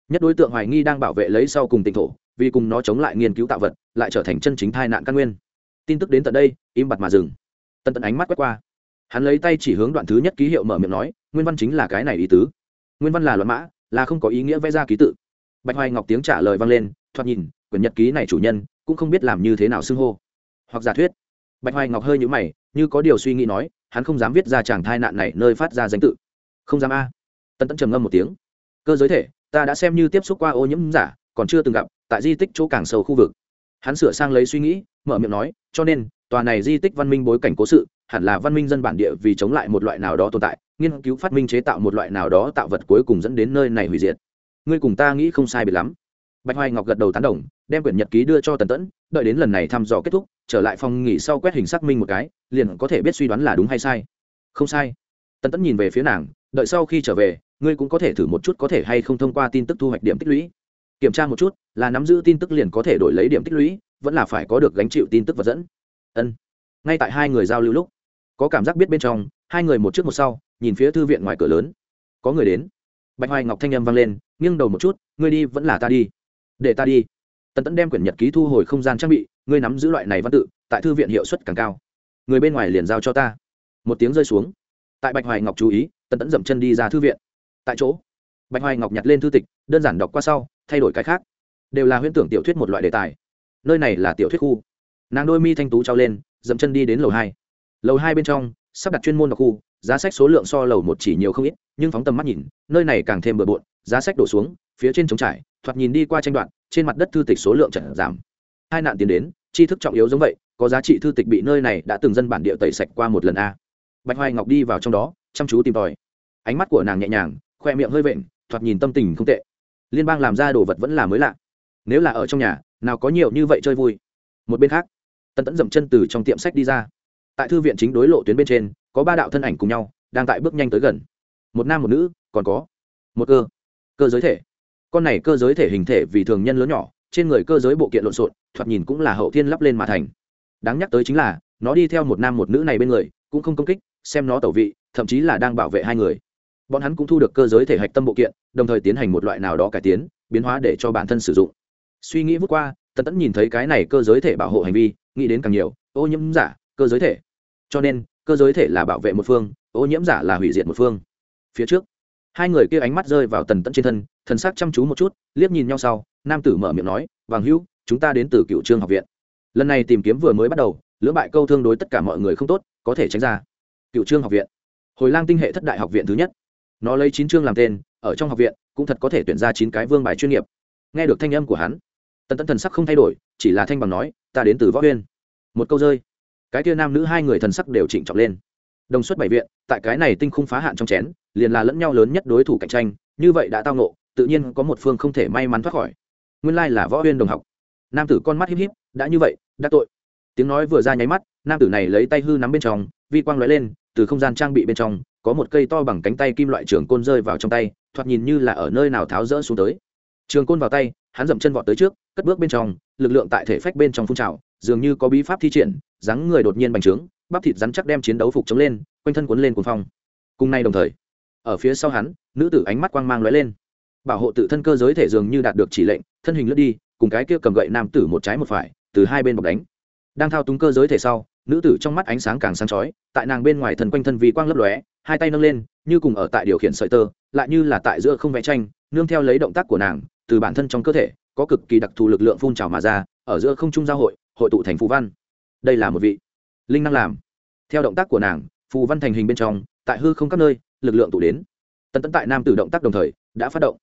Nhất đối tượng hoài nghi đang bảo vệ lấy sau cùng tỉnh thổ, vì cùng nó chống lại nghiên cứu tạo vật, lại trở thành chân chính thai nạn căn nguyên. Tin tức đến tận đây, im bặt mà dừng. Tân tận ánh mắt quét qua. Hắn lấy tay chỉ hướng đoạn thứ nhất ký hiệu mở miệng nói, nguyên văn chính là cái này ý tứ. Nguyên văn là luận mã, là không có ý nghĩa vẽ ra ký tự. Bạch hoài ngọc tiếng trả lời vang lên, thoạt nhìn, quyển nhật ký này chủ nhân, cũng không biết làm như thế nào xưng hô. Hoặc giả thuyết bạch hoài ngọc hơi nhũ mày, như có điều suy nghĩ nói, hắn không dám viết ra chàng thai nạn này nơi phát ra danh tự. Không dám a. Tân tẫn trầm ngâm một tiếng. Cơ giới thể, ta đã xem như tiếp xúc qua ô nhiễm giả, còn chưa từng gặp, tại di tích chỗ càng sâu khu vực. Hắn sửa sang lấy suy nghĩ, mở miệng nói, cho nên, tòa này di tích văn minh bối cảnh cố sự, hẳn là văn minh dân bản địa vì chống lại một loại nào đó tồn tại, nghiên cứu phát minh chế tạo một loại nào đó tạo vật cuối cùng dẫn đến nơi này hủy diệt. Ngươi cùng ta nghĩ không sai biệt lắm. Bạch hoài ngọc gật đầu tán đồng, đem quyển nhật ký đưa cho tần tẫn, đợi đến lần này thăm dò kết thúc trở lại phòng nghỉ sau quét hình xác minh một cái, liền có thể biết suy đoán là đúng hay sai. Không sai. Tần tẫn nhìn về phía nàng, đợi sau khi trở về, ngươi cũng có thể thử một chút có thể hay không thông qua tin tức thu hoạch điểm tích lũy. Kiểm tra một chút, là nắm giữ tin tức liền có thể đổi lấy điểm tích lũy, vẫn là phải có được gánh chịu tin tức vật dẫn. Ân. Ngay tại hai người giao lưu lúc, có cảm giác biết bên trong, hai người một trước một sau, nhìn phía thư viện ngoài cửa lớn. Có người đến. Bạch hoài ngọc thanh â m vang lên, nghiêng đầu một chút, ngươi đi vẫn là ta đi. Để ta đi tần tẫn đem quyển nhật ký thu hồi không gian trang bị, ngươi nắm giữ loại này văn tự, tại thư viện hiệu suất càng cao. Người bên ngoài liền giao cho ta. Một tiếng rơi xuống. Tại bạch hoài ngọc chú ý, tần tẫn dậm chân đi ra thư viện. Tại chỗ, bạch hoài ngọc nhặt lên thư tịch, đơn giản đọc qua sau, thay đổi cái khác. Đều là huyễn tưởng tiểu thuyết một loại đề tài. Nơi này là tiểu thuyết khu. Nàng đôi mi thanh tú trao lên, dậm chân đi đến lầu hai. Lầu hai bên trong, sắp đặt chuyên môn đọc khu, giá sách số lượng so lầu một chỉ nhiều không ít, nhưng phóng tầm mắt nhìn, nơi này càng thêm bừa bộn, giá sách đổ xuống, phía trên trống trải, thoạt nhìn đi qua tranh đoạn trên mặt đất thư tịch số lượng chậm giảm. Hai nạn tiến đến, tri thức trọng yếu giống vậy, có giá trị thư tịch bị nơi này đã từng dân bản địa tẩy sạch qua một lần a. Bạch hoài ngọc đi vào trong đó, chăm chú tìm tòi. Ánh mắt của nàng nhẹ nhàng, khoe miệng hơi vện, thoạt nhìn tâm tình không tệ. Liên bang làm ra đồ vật vẫn là mới lạ. Nếu là ở trong nhà, nào có nhiều như vậy chơi vui. Một bên khác tân tẫn dậm chân từ trong tiệm sách đi ra. Tại thư viện chính đối lộ tuyến bên trên, có ba đạo thân ảnh cùng nhau, đang tại bước nhanh tới gần. Một nam một nữ, còn có một cơ. Cơ giới thể con này cơ giới thể hình thể vì thường nhân lớn nhỏ, trên người cơ giới bộ kiện lộn xộn, thoạt nhìn cũng là hậu thiên lắp lên mà thành. Đáng nhắc tới chính là, nó đi theo một nam một nữ này bên người, cũng không công kích, xem nó tẩu vị, thậm chí là đang bảo vệ hai người. Bọn hắn cũng thu được cơ giới thể hạch tâm bộ kiện, đồng thời tiến hành một loại nào đó cải tiến, biến hóa để cho bản thân sử dụng. Suy nghĩ vút qua, tần tẫn nhìn thấy cái này cơ giới thể bảo hộ hành vi, nghĩ đến càng nhiều, ô nhiễm giả, cơ giới thể. Cho nên, cơ giới thể là bảo vệ một phương, ô nhiễm giả là hủy diệt một phương. Phía trước hai người kia ánh mắt rơi vào tần tẫn trên thân, thần sắc chăm chú một chút, liếc nhìn nhau sau, nam tử mở miệng nói, vàng hữu, chúng ta đến từ cựu trương học viện. Lần này tìm kiếm vừa mới bắt đầu, lưỡng bại câu thương đối tất cả mọi người không tốt, có thể tránh ra. Cựu trương học viện. Hồi lang tinh hệ thất đại học viện thứ nhất. Nó lấy chín chương làm tên, ở trong học viện, cũng thật có thể tuyển ra chín cái vương bài chuyên nghiệp. Nghe được thanh âm của hắn, tần tẫn thần sắc không thay đổi, chỉ là thanh bằng nói, ta đến từ võ huyên. Một câu rơi, cái kia nam nữ hai người thần sắc đều trịnh trọng lên đồng xuất bảy viện, tại cái này tinh khung phá hạn trong chén, liền là lẫn nhau lớn nhất đối thủ cạnh tranh, như vậy đã tao nộ tự nhiên có một phương không thể may mắn thoát khỏi. Nguyên lai là võ huyên đồng học. Nam tử con mắt híp híp, đã như vậy, đã tội. Tiếng nói vừa ra nháy mắt, nam tử này lấy tay hư nắm bên trong, vi quang lóe lên, từ không gian trang bị bên trong, có một cây to bằng cánh tay kim loại trường côn rơi vào trong tay, thoạt nhìn như là ở nơi nào tháo rỡ xuống tới. Trường côn vào tay hắn dậm chân vọt tới trước, cất bước bên trong, lực lượng tại thể phách bên trong phun trào, dường như có bí pháp thi triển, dáng người đột nhiên bành trướng, bắp thịt rắn chắc đem chiến đấu phục chống lên, quanh thân cuốn lên cuồng phong. Cùng nay đồng thời, ở phía sau hắn, nữ tử ánh mắt quang mang lóe lên. Bảo hộ tự thân cơ giới thể dường như đạt được chỉ lệnh, thân hình lướt đi, cùng cái kia cầm gậy nam tử một trái một phải, từ hai bên bọc đánh. Đang thao túng cơ giới thể sau, nữ tử trong mắt ánh sáng càng sáng chói, tại nàng bên ngoài thần quanh thân vì quang lấp lóe, hai tay nâng lên, như cùng ở tại điều khiển sợi tơ, lại như là tại giữa không vẽ tranh, nương theo lấy động tác của nàng từ bản thân trong cơ thể, có cực kỳ đặc thù lực lượng phun trào mà ra, ở giữa không trung giao hội hội tụ thành phù văn. Đây là một vị linh năng làm. Theo động tác của nàng, phù văn thành hình bên trong, tại hư không các nơi, lực lượng tụ đến. Tần tẫn tại nam tử động tác đồng thời, đã phát động.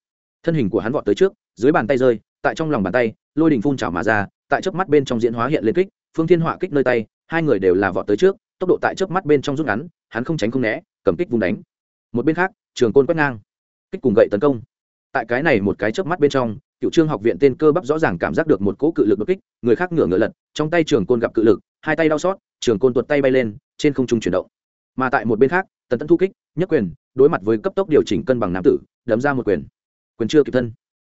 Thân hình của hắn vọt tới trước, dưới bàn tay rơi, tại trong lòng bàn tay, lôi đình phun trào mà ra, tại chớp mắt bên trong diễn hóa hiện lên kích, phương thiên họa kích nơi tay, hai người đều là vọt tới trước, tốc độ tại chớp mắt bên trong rút ngắn, hắn không tránh không né, cầm kích vùng đánh. Một bên khác, trường côn quét ngang. Kích cùng gậy tấn công tại cái này một cái chớp mắt bên trong, cựu trương học viện tên cơ bắp rõ ràng cảm giác được một cỗ cự lực đột kích, người khác ngửa ngửa lật, trong tay trường côn gặp cự lực, hai tay đau xót, trường côn tuột tay bay lên, trên không trung chuyển động. Mà tại một bên khác, tần tấn thu kích, nhất quyền, đối mặt với cấp tốc điều chỉnh cân bằng nam tử, đấm ra một quyền. Quyền chưa kịp thân.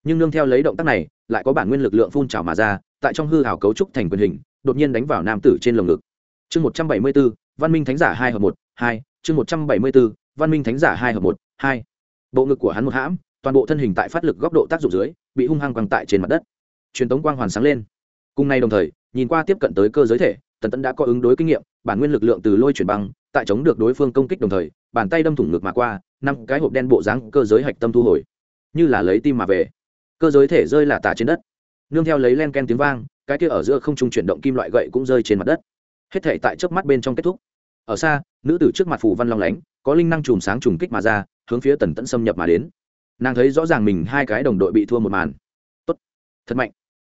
Nhưng nương theo lấy động tác này, lại có bản nguyên lực lượng phun trào mà ra, tại trong hư hảo cấu trúc thành quyền hình, đột nhiên đánh vào nam tử trên lồng ngực. Chương một trăm bảy mươi b ố văn minh thánh giả hai hợp một, hai, chương một trăm bảy mươi b ố văn minh thánh giả hai hợp một, hai. Bộ ngực của hắn một hãm toàn bộ thân hình tại phát lực góc độ tác dụng dưới, bị hung hăng quăng tại trên mặt đất. Truyền tống quang hoàn sáng lên. Cùng nay đồng thời, nhìn qua tiếp cận tới cơ giới thể, tần tẫn đã có ứng đối kinh nghiệm, bản nguyên lực lượng từ lôi chuyển băng, tại chống được đối phương công kích đồng thời, bàn tay đâm thủng ngược mà qua, năm cái hộp đen bộ dáng cơ giới hạch tâm thu hồi. Như là lấy tim mà về. Cơ giới thể rơi là tả trên đất. Nương theo lấy len ken tiếng vang, cái kia ở giữa không trung chuyển động kim loại gậy cũng rơi trên mặt đất. Hết thể tại trước mắt bên trong kết thúc. Ở xa, nữ tử trước mặt phủ văn long lánh, có linh năng chùm sáng trùng kích mà ra, hướng phía tần tẫn xâm nhập mà đến nàng thấy rõ ràng mình hai cái đồng đội bị thua một màn. Tốt. Thật mạnh.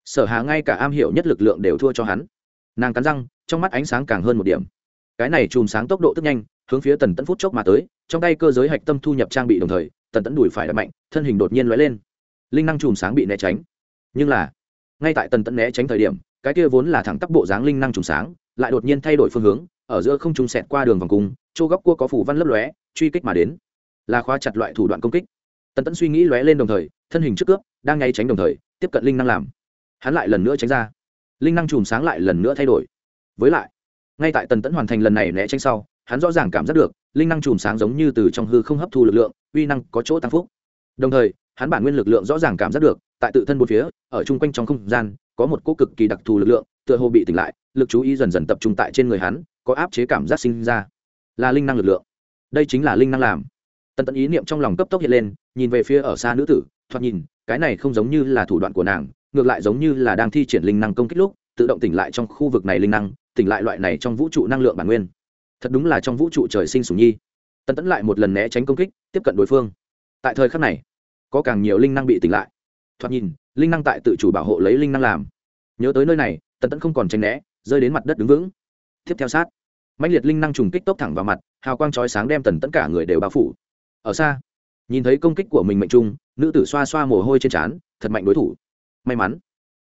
Sở hà ngay cả am hiểu nhất lực lượng đều thua cho hắn. Nàng cắn răng, trong mắt ánh sáng càng hơn một điểm. Cái này chùm sáng tốc độ tức nhanh, hướng phía tần tẫn phút chốc mà tới, trong tay cơ giới hạch tâm thu nhập trang bị đồng thời, tần tẫn đùi phải đập mạnh, thân hình đột nhiên lóe lên. Linh năng chùm sáng bị né tránh. Nhưng là, ngay tại tần tẫn né tránh thời điểm, cái kia vốn là thẳng tắp bộ dáng linh năng chùm sáng, lại đột nhiên thay đổi phương hướng, ở giữa không trung xẹt qua đường vòng cung, chỗ góc cua có phủ văn lấp lóe, truy kích mà đến. Là khóa chặt loại thủ đoạn công kích tần tẫn suy nghĩ lóe lên đồng thời, thân hình trước cướp, đang ngay tránh đồng thời, tiếp cận linh năng làm. Hắn lại lần nữa tránh ra. Linh năng chùm sáng lại lần nữa thay đổi. Với lại, ngay tại tần tẫn hoàn thành lần này né tránh sau, hắn rõ ràng cảm giác được, linh năng chùm sáng giống như từ trong hư không hấp thu lực lượng, uy năng có chỗ tăng phúc. Đồng thời, hắn bản nguyên lực lượng rõ ràng cảm giác được, tại tự thân bốn phía, ở chung quanh trong không gian, có một cỗ cực kỳ đặc thù lực lượng, tựa hồ bị tỉnh lại, lực chú ý dần dần tập trung tại trên người hắn, có áp chế cảm giác sinh ra. Là linh năng lực lượng. Đây chính là linh năng làm tần Tẫn ý niệm trong lòng cấp tốc hiện lên, nhìn về phía ở xa nữ tử, thoạt nhìn, cái này không giống như là thủ đoạn của nàng, ngược lại giống như là đang thi triển linh năng công kích lúc, tự động tỉnh lại trong khu vực này linh năng, tỉnh lại loại này trong vũ trụ năng lượng bản nguyên. Thật đúng là trong vũ trụ trời sinh sủng nhi. Tần tẫn lại một lần né tránh công kích, tiếp cận đối phương. Tại thời khắc này, có càng nhiều linh năng bị tỉnh lại. Thoạt nhìn, linh năng tại tự chủ bảo hộ lấy linh năng làm. Nhớ tới nơi này, tần tẫn không còn tranh né, rơi đến mặt đất đứng vững. Tiếp theo sát mạnh liệt linh năng trùng kích tốc thẳng vào mặt, hào quang chói sáng đem tần tẫn cả người đều bao phủ ở xa. Nhìn thấy công kích của mình mệnh trung, nữ tử xoa xoa mồ hôi trên trán, thật mạnh đối thủ. May mắn,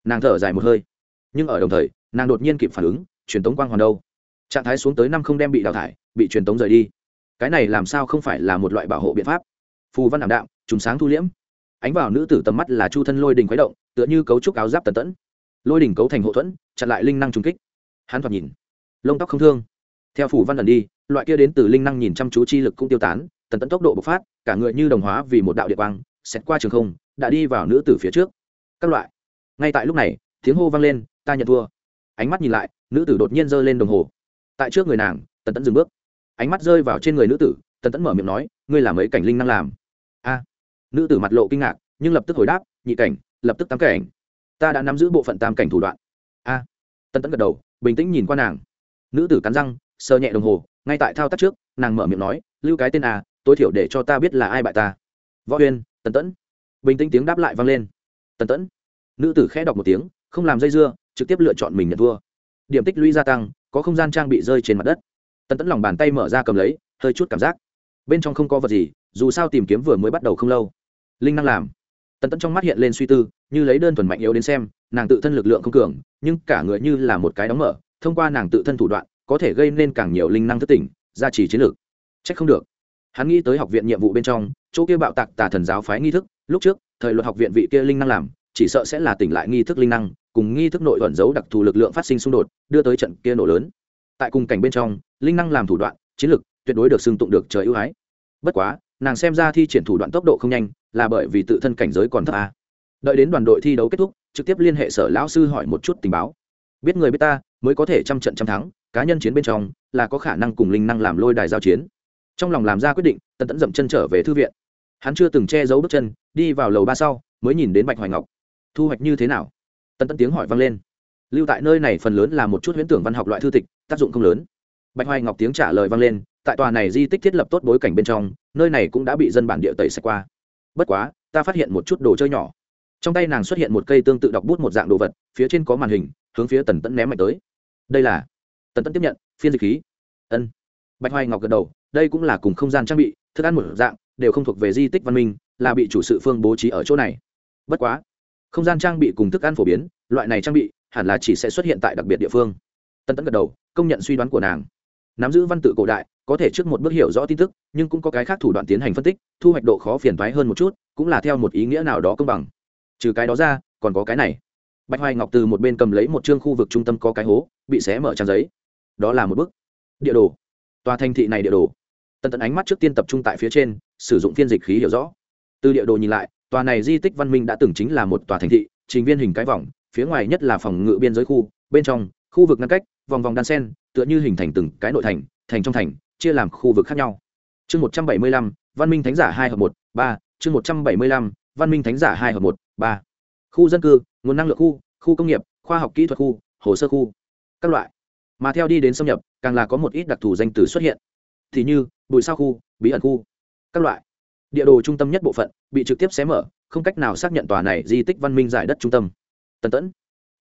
nàng thở dài một hơi. Nhưng ở đồng thời, nàng đột nhiên kịp phản ứng, truyền tống quang hoàn đâu. Trạng thái xuống tới năm không đem bị đào thải, bị truyền tống rời đi. Cái này làm sao không phải là một loại bảo hộ biện pháp? Phù văn đảm đạm, trùng sáng thu liễm. Ánh vào nữ tử tầm mắt là chu thân lôi đình khuấy động, tựa như cấu trúc áo giáp tần tẫn. Lôi đình cấu thành hộ thuẫn, chặn lại linh năng trùng kích. Hắn thoạt nhìn, lông tóc không thương. Theo phủ văn ẩn đi, loại kia đến từ linh năng nhìn chăm chú chi lực cũng tiêu tán tần tẫn tốc độ bộc phát, cả người như đồng hóa vì một đạo địa quang xét qua trường không, đã đi vào nữ tử phía trước. Các loại. Ngay tại lúc này, tiếng hô vang lên, ta nhận thua. Ánh mắt nhìn lại, nữ tử đột nhiên giơ lên đồng hồ. Tại trước người nàng, tần tẫn dừng bước. Ánh mắt rơi vào trên người nữ tử, tần tẫn mở miệng nói, ngươi làm mấy cảnh linh năng làm? A. Nữ tử mặt lộ kinh ngạc, nhưng lập tức hồi đáp, nhị cảnh, lập tức tám cảnh. Ta đã nắm giữ bộ phận tam cảnh thủ đoạn. A. Tần tẫn gật đầu, bình tĩnh nhìn qua nàng. Nữ tử cắn răng, sờ nhẹ đồng hồ, ngay tại thao tác trước, nàng mở miệng nói, lưu cái tên a tối thiểu để cho ta biết là ai bại ta. Võ huyên, tần tẫn. Bình tĩnh tiếng đáp lại vang lên. Tần tẫn. Nữ tử khẽ đọc một tiếng, không làm dây dưa, trực tiếp lựa chọn mình nhận thua. Điểm tích lũy gia tăng, có không gian trang bị rơi trên mặt đất. Tần tẫn lòng bàn tay mở ra cầm lấy, hơi chút cảm giác. Bên trong không có vật gì, dù sao tìm kiếm vừa mới bắt đầu không lâu. Linh năng làm. Tần tẫn trong mắt hiện lên suy tư, như lấy đơn thuần mạnh yếu đến xem, nàng tự thân lực lượng không cường, nhưng cả người như là một cái đóng mở, thông qua nàng tự thân thủ đoạn, có thể gây nên càng nhiều linh năng thất tỉnh, gia trì chiến lược. Trách không được hắn nghĩ tới học viện nhiệm vụ bên trong, chỗ kia bạo tạc tà thần giáo phái nghi thức, lúc trước, thời luật học viện vị kia linh năng làm, chỉ sợ sẽ là tỉnh lại nghi thức linh năng, cùng nghi thức nội ẩn giấu đặc thù lực lượng phát sinh xung đột, đưa tới trận kia nổ lớn. Tại cùng cảnh bên trong, linh năng làm thủ đoạn, chiến lực tuyệt đối được xưng tụng được trời ưu ái. Bất quá, nàng xem ra thi triển thủ đoạn tốc độ không nhanh, là bởi vì tự thân cảnh giới còn thấp a. Đợi đến đoàn đội thi đấu kết thúc, trực tiếp liên hệ sở lão sư hỏi một chút tình báo. Biết người biết ta, mới có thể trăm trận trăm thắng, cá nhân chiến bên trong, là có khả năng cùng linh năng làm lôi đài giao chiến trong lòng làm ra quyết định, tần tẫn dậm chân trở về thư viện. Hắn chưa từng che giấu bước chân, đi vào lầu ba sau, mới nhìn đến bạch hoài ngọc. Thu hoạch như thế nào? Tần tẫn tiếng hỏi vang lên. Lưu tại nơi này phần lớn là một chút huyễn tưởng văn học loại thư tịch, tác dụng không lớn. Bạch hoài ngọc tiếng trả lời vang lên, tại tòa này di tích thiết lập tốt bối cảnh bên trong, nơi này cũng đã bị dân bản địa tẩy sạch qua. Bất quá, ta phát hiện một chút đồ chơi nhỏ. Trong tay nàng xuất hiện một cây tương tự đọc bút một dạng đồ vật, phía trên có màn hình, hướng phía tần tẫn ném mạnh tới. Đây là, tần tẫn tiếp nhận, phiên dịch khí. Ân. Bạch hoài ngọc gật đầu đây cũng là cùng không gian trang bị, thức ăn một dạng, đều không thuộc về di tích văn minh, là bị chủ sự phương bố trí ở chỗ này. Bất quá, không gian trang bị cùng thức ăn phổ biến, loại này trang bị hẳn là chỉ sẽ xuất hiện tại đặc biệt địa phương. Tân tẫn gật đầu, công nhận suy đoán của nàng. Nắm giữ văn tự cổ đại, có thể trước một bước hiểu rõ tin tức, nhưng cũng có cái khác thủ đoạn tiến hành phân tích, thu hoạch độ khó phiền thoái hơn một chút, cũng là theo một ý nghĩa nào đó công bằng. Trừ cái đó ra, còn có cái này. Bạch hoài ngọc từ một bên cầm lấy một chương khu vực trung tâm có cái hố, bị xé mở trang giấy. Đó là một bức địa đồ. Tòa thành thị này địa đồ tần tần ánh mắt trước tiên tập trung tại phía trên, sử dụng phiên dịch khí hiểu rõ. Từ địa đồ nhìn lại, tòa này di tích văn minh đã từng chính là một tòa thành thị, trình viên hình cái vòng, phía ngoài nhất là phòng ngự biên giới khu, bên trong, khu vực ngăn cách, vòng vòng đan sen, tựa như hình thành từng cái nội thành thành trong thành, chia làm khu vực khác nhau. Chương một trăm bảy mươi lăm, văn minh thánh giả hai hợp một, ba. Chương một trăm bảy mươi lăm, văn minh thánh giả hai hợp một, ba. Khu dân cư, nguồn năng lượng khu khu công nghiệp, khoa học kỹ thuật khu, hồ sơ khu, các loại. Mà theo đi đến xâm nhập, càng là có một ít đặc thù danh từ xuất hiện thì như bụi sao khu, bí ẩn khu, các loại. Địa đồ trung tâm nhất bộ phận bị trực tiếp xé mở, không cách nào xác nhận tòa này di tích văn minh giải đất trung tâm. Tần tẫn.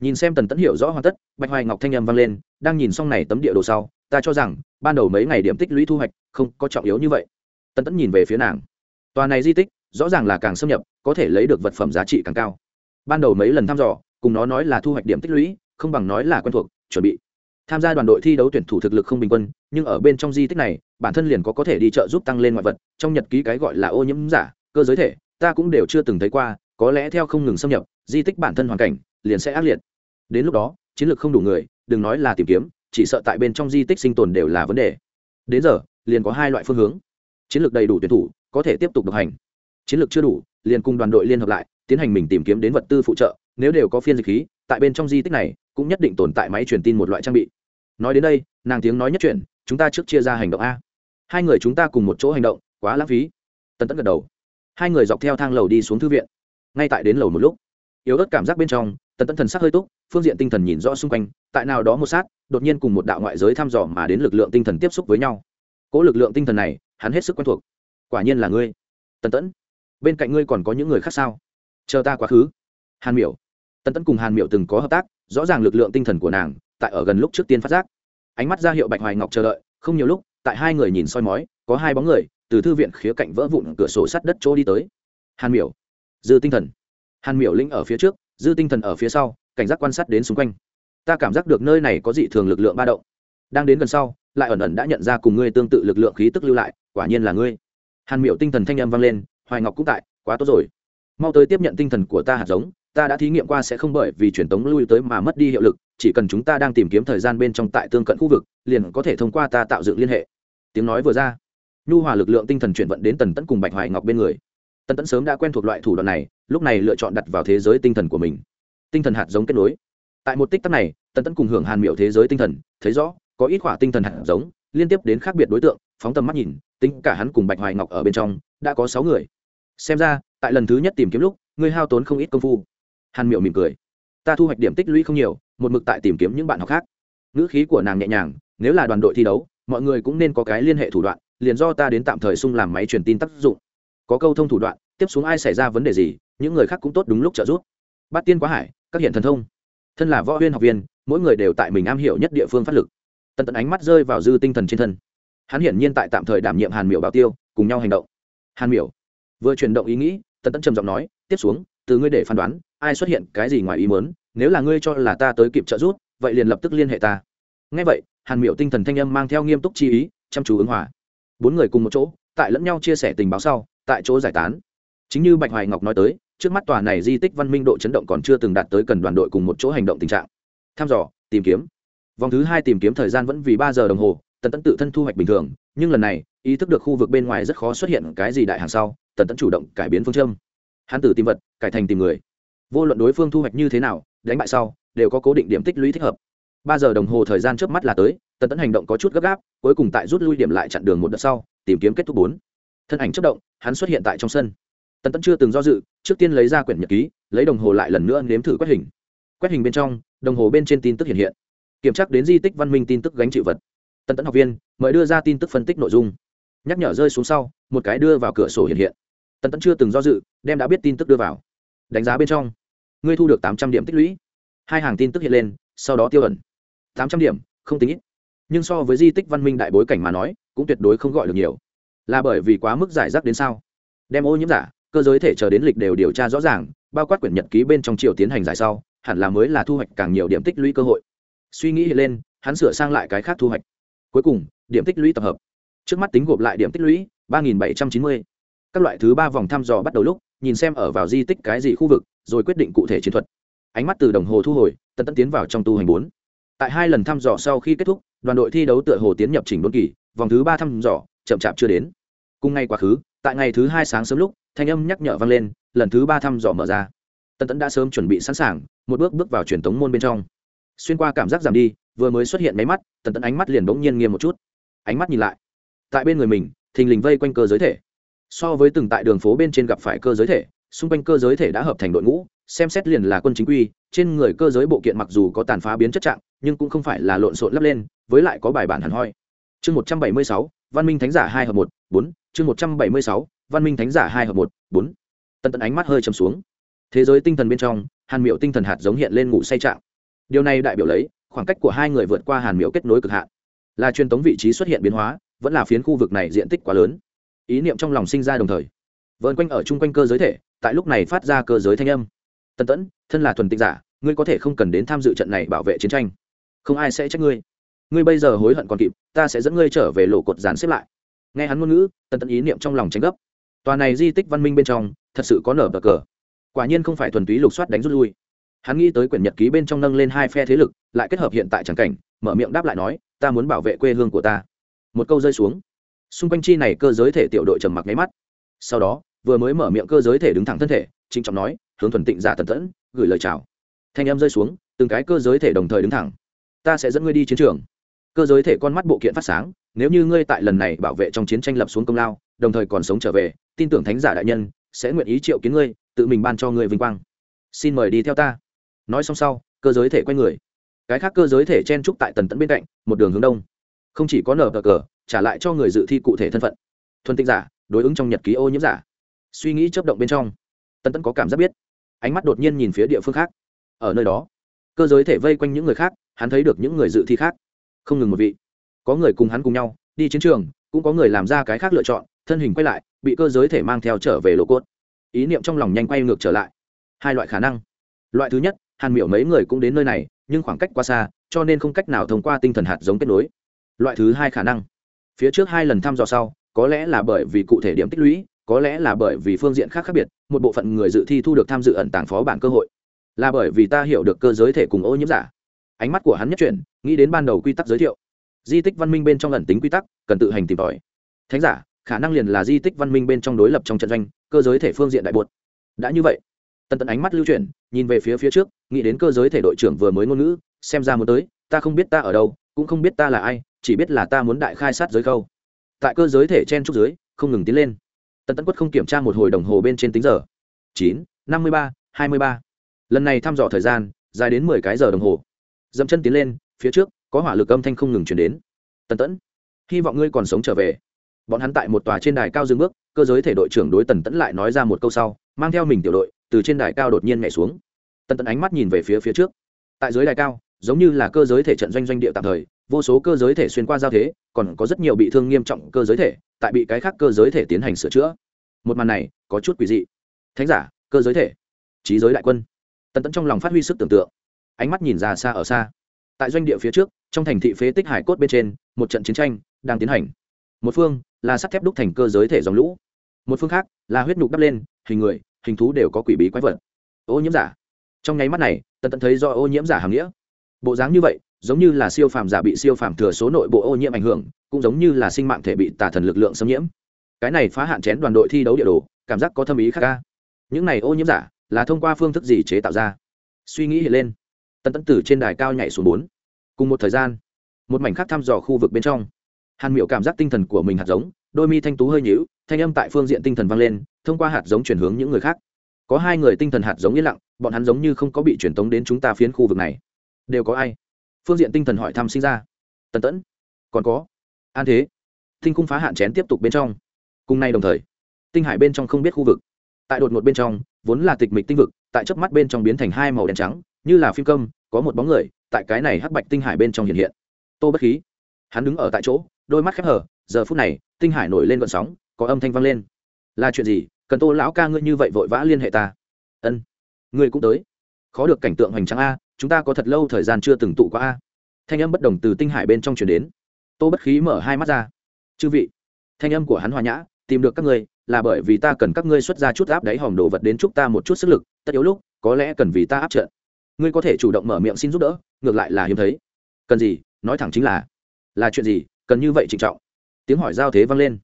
Nhìn xem tần tẫn hiểu rõ hoàn tất, bạch hoài ngọc thanh âm vang lên, đang nhìn xong này tấm địa đồ sau, ta cho rằng, ban đầu mấy ngày điểm tích lũy thu hoạch không có trọng yếu như vậy. Tần tẫn nhìn về phía nàng. Tòa này di tích, rõ ràng là càng xâm nhập, có thể lấy được vật phẩm giá trị càng cao. Ban đầu mấy lần thăm dò, cùng nó nói là thu hoạch điểm tích lũy, không bằng nói là quen thuộc, chuẩn bị tham gia đoàn đội thi đấu tuyển thủ thực lực không bình quân, nhưng ở bên trong di tích này, bản thân liền có có thể đi chợ giúp tăng lên ngoại vật, trong nhật ký cái gọi là ô nhiễm giả, cơ giới thể, ta cũng đều chưa từng thấy qua, có lẽ theo không ngừng xâm nhập, di tích bản thân hoàn cảnh liền sẽ ác liệt. Đến lúc đó, chiến lược không đủ người, đừng nói là tìm kiếm, chỉ sợ tại bên trong di tích sinh tồn đều là vấn đề. Đến giờ, liền có hai loại phương hướng. Chiến lược đầy đủ tuyển thủ, có thể tiếp tục độc hành. Chiến lược chưa đủ, liền cùng đoàn đội liên hợp lại, tiến hành mình tìm kiếm đến vật tư phụ trợ, nếu đều có phiên dịch khí tại bên trong di tích này cũng nhất định tồn tại máy truyền tin một loại trang bị. Nói đến đây nàng tiếng nói nhất chuyển, chúng ta trước chia ra hành động a. Hai người chúng ta cùng một chỗ hành động quá lãng phí. Tần tẫn gật đầu. Hai người dọc theo thang lầu đi xuống thư viện. Ngay tại đến lầu một lúc yếu ớt cảm giác bên trong tần tẫn thần sắc hơi túc phương diện tinh thần nhìn rõ xung quanh tại nào đó một sát đột nhiên cùng một đạo ngoại giới thăm dò mà đến lực lượng tinh thần tiếp xúc với nhau. Cỗ lực lượng tinh thần này hắn hết sức quen thuộc. Quả nhiên là ngươi. Tần tẫn bên cạnh ngươi còn có những người khác sao? Chờ ta quá khứ. Hàn miểu tần tẫn cùng hàn miểu từng có hợp tác, rõ ràng lực lượng tinh thần của nàng tại ở gần lúc trước tiên phát giác. Ánh mắt ra hiệu bạch hoài ngọc chờ đợi, không nhiều lúc, tại hai người nhìn soi mói, có hai bóng người từ thư viện khía cạnh vỡ vụn cửa sổ sắt đất chỗ đi tới. Hàn miểu, dư tinh thần. Hàn miểu linh ở phía trước, dư tinh thần ở phía sau, cảnh giác quan sát đến xung quanh. Ta cảm giác được nơi này có dị thường lực lượng ba động. Đang đến gần sau, lại ẩn ẩn đã nhận ra cùng ngươi tương tự lực lượng khí tức lưu lại, quả nhiên là ngươi. Hàn miểu tinh thần thanh âm vang lên, hoài ngọc cũng tại, quá tốt rồi. Mau tới tiếp nhận tinh thần của ta hạt giống ta đã thí nghiệm qua sẽ không bởi vì truyền tống lui tới mà mất đi hiệu lực, chỉ cần chúng ta đang tìm kiếm thời gian bên trong tại tương cận khu vực, liền có thể thông qua ta tạo dựng liên hệ. Tiếng nói vừa ra, nhu hòa lực lượng tinh thần chuyển vận đến tần tẫn cùng bạch hoài ngọc bên người. Tần tẫn sớm đã quen thuộc loại thủ đoạn này, lúc này lựa chọn đặt vào thế giới tinh thần của mình. Tinh thần hạt giống kết nối. Tại một tích tắc này, tần tẫn cùng hưởng hàn miệu thế giới tinh thần, thấy rõ, có ít khỏa tinh thần hạt giống, liên tiếp đến khác biệt đối tượng, phóng tầm mắt nhìn, tính cả hắn cùng bạch hoài ngọc ở bên trong, đã có sáu người. Xem ra, tại lần thứ nhất tìm kiếm lúc, ngươi hao tốn không ít công phu hàn miệu mỉm cười. Ta thu hoạch điểm tích lũy không nhiều, một mực tại tìm kiếm những bạn học khác. Ngữ khí của nàng nhẹ nhàng, nếu là đoàn đội thi đấu, mọi người cũng nên có cái liên hệ thủ đoạn, liền do ta đến tạm thời sung làm máy truyền tin tác dụng. Có câu thông thủ đoạn, tiếp xuống ai xảy ra vấn đề gì, những người khác cũng tốt đúng lúc trợ giúp. Bát tiên quá hải, các hiện thần thông. Thân là võ huyên học viên, mỗi người đều tại mình am hiểu nhất địa phương phát lực. Tần tận ánh mắt rơi vào dư tinh thần trên thân. Hắn hiển nhiên tại tạm thời đảm nhiệm hàn miểu bảo tiêu, cùng nhau hành động. Hàn miểu, vừa chuyển động ý nghĩ, Tần tận trầm giọng nói, tiếp xuống từ ngươi để phán đoán, ai xuất hiện cái gì ngoài ý muốn, nếu là ngươi cho là ta tới kịp trợ giúp, vậy liền lập tức liên hệ ta. Ngay vậy, hàn miệu tinh thần thanh âm mang theo nghiêm túc chi ý, chăm chú ứng hòa. Bốn người cùng một chỗ, tại lẫn nhau chia sẻ tình báo sau, tại chỗ giải tán. Chính như bạch hoài ngọc nói tới, trước mắt tòa này di tích văn minh độ chấn động còn chưa từng đạt tới cần đoàn đội cùng một chỗ hành động tình trạng. Tham dò, tìm kiếm. Vòng thứ hai tìm kiếm thời gian vẫn vì ba giờ đồng hồ, tần tẫn tự thân thu hoạch bình thường, nhưng lần này, ý thức được khu vực bên ngoài rất khó xuất hiện cái gì đại hàng sau, tần tẫn chủ động cải biến phương châm hắn tử tìm vật, cải thành tìm người. Vô luận đối phương thu hoạch như thế nào, đánh bại sau, đều có cố định điểm tích lũy thích hợp. Ba giờ đồng hồ thời gian trước mắt là tới, tần tẫn hành động có chút gấp gáp, cuối cùng tại rút lui điểm lại chặn đường một đợt sau, tìm kiếm kết thúc bốn. Thân ảnh chất động, hắn xuất hiện tại trong sân. Tần tẫn chưa từng do dự, trước tiên lấy ra quyển nhật ký, lấy đồng hồ lại lần nữa nếm thử quét hình. Quét hình bên trong, đồng hồ bên trên tin tức hiện hiện. Kiểm tra đến di tích văn minh tin tức gánh chịu vật. Tần tẫn học viên, mời đưa ra tin tức phân tích nội dung. Nhắc nhở rơi xuống sau, một cái đưa vào cửa sổ hiện hiện tần tẫn chưa từng do dự, đem đã biết tin tức đưa vào. Đánh giá bên trong, ngươi thu được tám trăm điểm tích lũy. Hai hàng tin tức hiện lên, sau đó tiêu ẩn. Tám trăm điểm, không tính ít. Nhưng so với di tích văn minh đại bối cảnh mà nói, cũng tuyệt đối không gọi được nhiều. Là bởi vì quá mức giải rác đến sao? Đem ô nhiễm giả, cơ giới thể chờ đến lịch đều điều tra rõ ràng, bao quát quyển nhật ký bên trong triều tiến hành giải sau, hẳn là mới là thu hoạch càng nhiều điểm tích lũy cơ hội. Suy nghĩ hiện lên, hắn sửa sang lại cái khác thu hoạch. Cuối cùng, điểm tích lũy tập hợp. Trước mắt tính gộp lại điểm tích lũy, ba nghìn bảy trăm chín mươi các loại thứ ba vòng thăm dò bắt đầu lúc, nhìn xem ở vào di tích cái gì khu vực, rồi quyết định cụ thể chiến thuật. Ánh mắt từ đồng hồ thu hồi, tần tẫn tiến vào trong tu hành bốn. Tại hai lần thăm dò sau khi kết thúc, đoàn đội thi đấu tựa hồ tiến nhập trình đốn kỳ, vòng thứ ba thăm dò chậm chạp chưa đến. Cùng ngày quá khứ, tại ngày thứ hai sáng sớm lúc, thanh âm nhắc nhở vang lên, lần thứ ba thăm dò mở ra. Tần tẫn đã sớm chuẩn bị sẵn sàng, một bước bước vào truyền thống môn bên trong. Xuyên qua cảm giác giảm đi, vừa mới xuất hiện máy mắt, tần tẫn ánh mắt liền bỗng nhiên nghiêm một chút. Ánh mắt nhìn lại, tại bên người mình, thình lình vây quanh cơ giới thể so với từng tại đường phố bên trên gặp phải cơ giới thể, xung quanh cơ giới thể đã hợp thành đội ngũ, xem xét liền là quân chính quy, trên người cơ giới bộ kiện mặc dù có tàn phá biến chất trạng, nhưng cũng không phải là lộn xộn lắp lên, với lại có bài bản hẳn hoi. Chương một trăm bảy mươi sáu, văn minh thánh giả hai hợp một, bốn. Chương một trăm bảy mươi sáu, văn minh thánh giả hai hợp một, bốn. Tần tần ánh mắt hơi chầm xuống. Thế giới tinh thần bên trong, hàn miệu tinh thần hạt giống hiện lên ngủ say trạng. Điều này đại biểu lấy, khoảng cách của hai người vượt qua hàn miệu kết nối cực hạn. Là truyền tống vị trí xuất hiện biến hóa, vẫn là phiến khu vực này diện tích quá lớn ý niệm trong lòng sinh ra đồng thời. Vợn quanh ở chung quanh cơ giới thể, tại lúc này phát ra cơ giới thanh âm. Tân tẫn, thân là thuần tịnh giả, ngươi có thể không cần đến tham dự trận này bảo vệ chiến tranh. Không ai sẽ trách ngươi. Ngươi bây giờ hối hận còn kịp, ta sẽ dẫn ngươi trở về lỗ cột dàn xếp lại. Nghe hắn ngôn ngữ, tân tẫn ý niệm trong lòng tranh gấp. Tòa này di tích văn minh bên trong, thật sự có nở bờ cờ. Quả nhiên không phải thuần túy lục soát đánh rút lui. Hắn nghĩ tới quyển nhật ký bên trong nâng lên hai phe thế lực, lại kết hợp hiện tại tràng cảnh, mở miệng đáp lại nói, ta muốn bảo vệ quê hương của ta. Một câu rơi xuống xung quanh chi này cơ giới thể tiểu đội trầm mặc nháy mắt. Sau đó, vừa mới mở miệng cơ giới thể đứng thẳng thân thể chính trọng nói, hướng thuần tịnh giả tần tẫn, gửi lời chào. Thanh em rơi xuống, từng cái cơ giới thể đồng thời đứng thẳng. Ta sẽ dẫn ngươi đi chiến trường. Cơ giới thể con mắt bộ kiện phát sáng, nếu như ngươi tại lần này bảo vệ trong chiến tranh lập xuống công lao, đồng thời còn sống trở về, tin tưởng thánh giả đại nhân sẽ nguyện ý triệu kiến ngươi, tự mình ban cho ngươi vinh quang. Xin mời đi theo ta. Nói xong sau, cơ giới thể quay người. Cái khác cơ giới thể chen trúc tại tần tẫn bên cạnh, một đường hướng đông. Không chỉ có nở cờ cờ trả lại cho người dự thi cụ thể thân phận. Thuần tinh giả, đối ứng trong nhật ký ô nhiễm giả. Suy nghĩ chấp động bên trong tân tân có cảm giác biết. Ánh mắt đột nhiên nhìn phía địa phương khác. Ở nơi đó, cơ giới thể vây quanh những người khác, hắn thấy được những người dự thi khác. Không ngừng một vị. Có người cùng hắn cùng nhau, đi chiến trường, cũng có người làm ra cái khác lựa chọn, thân hình quay lại, bị cơ giới thể mang theo trở về lỗ cốt. Ý niệm trong lòng nhanh quay ngược trở lại. Hai loại khả năng. Loại thứ nhất, hàn miểu mấy người cũng đến nơi này, nhưng khoảng cách quá xa, cho nên không cách nào thông qua tinh thần hạt giống kết nối. Loại thứ hai khả năng phía trước hai lần thăm dò sau, có lẽ là bởi vì cụ thể điểm tích lũy, có lẽ là bởi vì phương diện khác khác biệt, một bộ phận người dự thi thu được tham dự ẩn tàng phó bản cơ hội. Là bởi vì ta hiểu được cơ giới thể cùng ô nhiễm giả. Ánh mắt của hắn nhất chuyển, nghĩ đến ban đầu quy tắc giới thiệu. Di tích văn minh bên trong ẩn tính quy tắc, cần tự hành tìm tòi. Thánh giả, khả năng liền là di tích văn minh bên trong đối lập trong trận doanh, cơ giới thể phương diện đại bột đã như vậy, tần tận ánh mắt lưu chuyển, nhìn về phía phía trước, nghĩ đến cơ giới thể đội trưởng vừa mới ngôn ngữ, xem ra muốn tới, ta không biết ta ở đâu, cũng không biết ta là ai chỉ biết là ta muốn đại khai sát giới khâu. Tại cơ giới thể chen trúc dưới, không ngừng tiến lên. Tần tấn quất không kiểm tra một hồi đồng hồ bên trên tính giờ. Chín, năm mươi ba, hai mươi ba. Lần này thăm dò thời gian, dài đến mười cái giờ đồng hồ. Dẫm chân tiến lên, phía trước, có hỏa lực âm thanh không ngừng chuyển đến. Tần tẫn hy vọng ngươi còn sống trở về. Bọn hắn tại một tòa trên đài cao dừng bước, cơ giới thể đội trưởng đối tần tẫn lại nói ra một câu sau, mang theo mình tiểu đội, từ trên đài cao đột nhiên nhảy xuống. Tần tẫn ánh mắt nhìn về phía phía trước. Tại dưới đài cao, giống như là cơ giới thể trận doanh doanh địa tạm thời vô số cơ giới thể xuyên qua giao thế, còn có rất nhiều bị thương nghiêm trọng cơ giới thể, tại bị cái khác cơ giới thể tiến hành sửa chữa. Một màn này có chút quỷ dị. Thánh giả, cơ giới thể. Trí giới đại quân. Tần tẫn trong lòng phát huy sức tưởng tượng. Ánh mắt nhìn ra xa ở xa. Tại doanh địa phía trước, trong thành thị phế tích hải cốt bên trên, một trận chiến tranh đang tiến hành. Một phương là sắt thép đúc thành cơ giới thể dòng lũ. Một phương khác là huyết nhục đắp lên, hình người, hình thú đều có quỷ bí quái vật. Ô nhiễm giả. Trong nháy mắt này, tần tận thấy do ô nhiễm giả hàm nghĩa. Bộ dáng như vậy giống như là siêu phàm giả bị siêu phàm thừa số nội bộ ô nhiễm ảnh hưởng, cũng giống như là sinh mạng thể bị tà thần lực lượng xâm nhiễm. Cái này phá hạn chén đoàn đội thi đấu địa đồ, cảm giác có thâm ý khác ca những này ô nhiễm giả là thông qua phương thức gì chế tạo ra? Suy nghĩ hiện lên. Tần tẫn tử trên đài cao nhảy xuống bốn. Cùng một thời gian, một mảnh khác thăm dò khu vực bên trong. Hàn miệu cảm giác tinh thần của mình hạt giống, đôi mi thanh tú hơi nhữu thanh âm tại phương diện tinh thần vang lên, thông qua hạt giống chuyển hướng những người khác. Có hai người tinh thần hạt giống yên lặng, bọn hắn giống như không có bị truyền tống đến chúng ta phiến khu vực này. Đều có ai? Phương diện tinh thần hỏi thăm sinh ra. Tần tẫn, còn có. An thế tinh cung phá hạn chén tiếp tục bên trong. Cùng nay đồng thời, tinh hải bên trong không biết khu vực. Tại đột ngột bên trong, vốn là tịch mịch tinh vực, tại chớp mắt bên trong biến thành hai màu đen trắng, như là phim công có một bóng người, tại cái này hắc bạch tinh hải bên trong hiện hiện. Tô bất khí, hắn đứng ở tại chỗ, đôi mắt khép hở giờ phút này, tinh hải nổi lên gọn sóng, có âm thanh vang lên. Là chuyện gì? Cần tô lão ca ngươi như vậy vội vã liên hệ ta. Ân, ngươi cũng tới. Khó được cảnh tượng hoành tráng a chúng ta có thật lâu thời gian chưa từng tụ qua a? Thanh âm bất đồng từ tinh hải bên trong chuyển đến. Tô bất khí mở hai mắt ra. Chư vị, thanh âm của hắn hòa nhã, tìm được các ngươi, là bởi vì ta cần các ngươi xuất ra chút áp đáy hòm đồ vật đến chúc ta một chút sức lực, tất yếu lúc, có lẽ cần vì ta áp trận. Ngươi có thể chủ động mở miệng xin giúp đỡ, ngược lại là hiếm thấy. Cần gì, nói thẳng chính là là chuyện gì, cần như vậy trịnh trọng? Tiếng hỏi giao thế vang lên.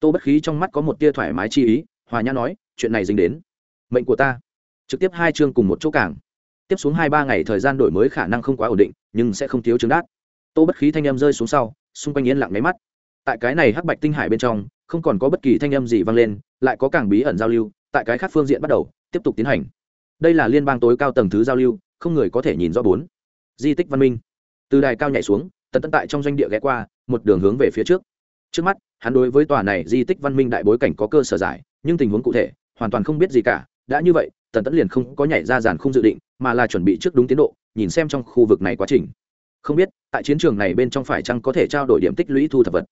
Tô bất khí trong mắt có một tia thoải mái chi ý, hòa nhã nói, chuyện này dính đến mệnh của ta. Trực tiếp hai chương cùng một chỗ cảng tiếp xuống hai ba ngày thời gian đổi mới khả năng không quá ổn định, nhưng sẽ không thiếu chứng đát. Tô bất khí thanh em rơi xuống sau, xung quanh yên lặng máy mắt. Tại cái này hắc bạch tinh hải bên trong, không còn có bất kỳ thanh âm gì vang lên, lại có càng bí ẩn giao lưu, tại cái khác phương diện bắt đầu, tiếp tục tiến hành. Đây là liên bang tối cao tầng thứ giao lưu, không người có thể nhìn rõ bốn. Di tích văn minh. Từ đài cao nhảy xuống tần tận tại trong doanh địa ghé qua, một đường hướng về phía trước. Trước mắt, hắn đối với tòa này di tích văn minh đại bối cảnh có cơ sở giải, nhưng tình huống cụ thể, hoàn toàn không biết gì cả, đã như vậy tần tẫn liền không có nhảy ra giàn không dự định, mà là chuẩn bị trước đúng tiến độ, nhìn xem trong khu vực này quá trình. Không biết, tại chiến trường này bên trong phải chăng có thể trao đổi điểm tích lũy thu thập vật.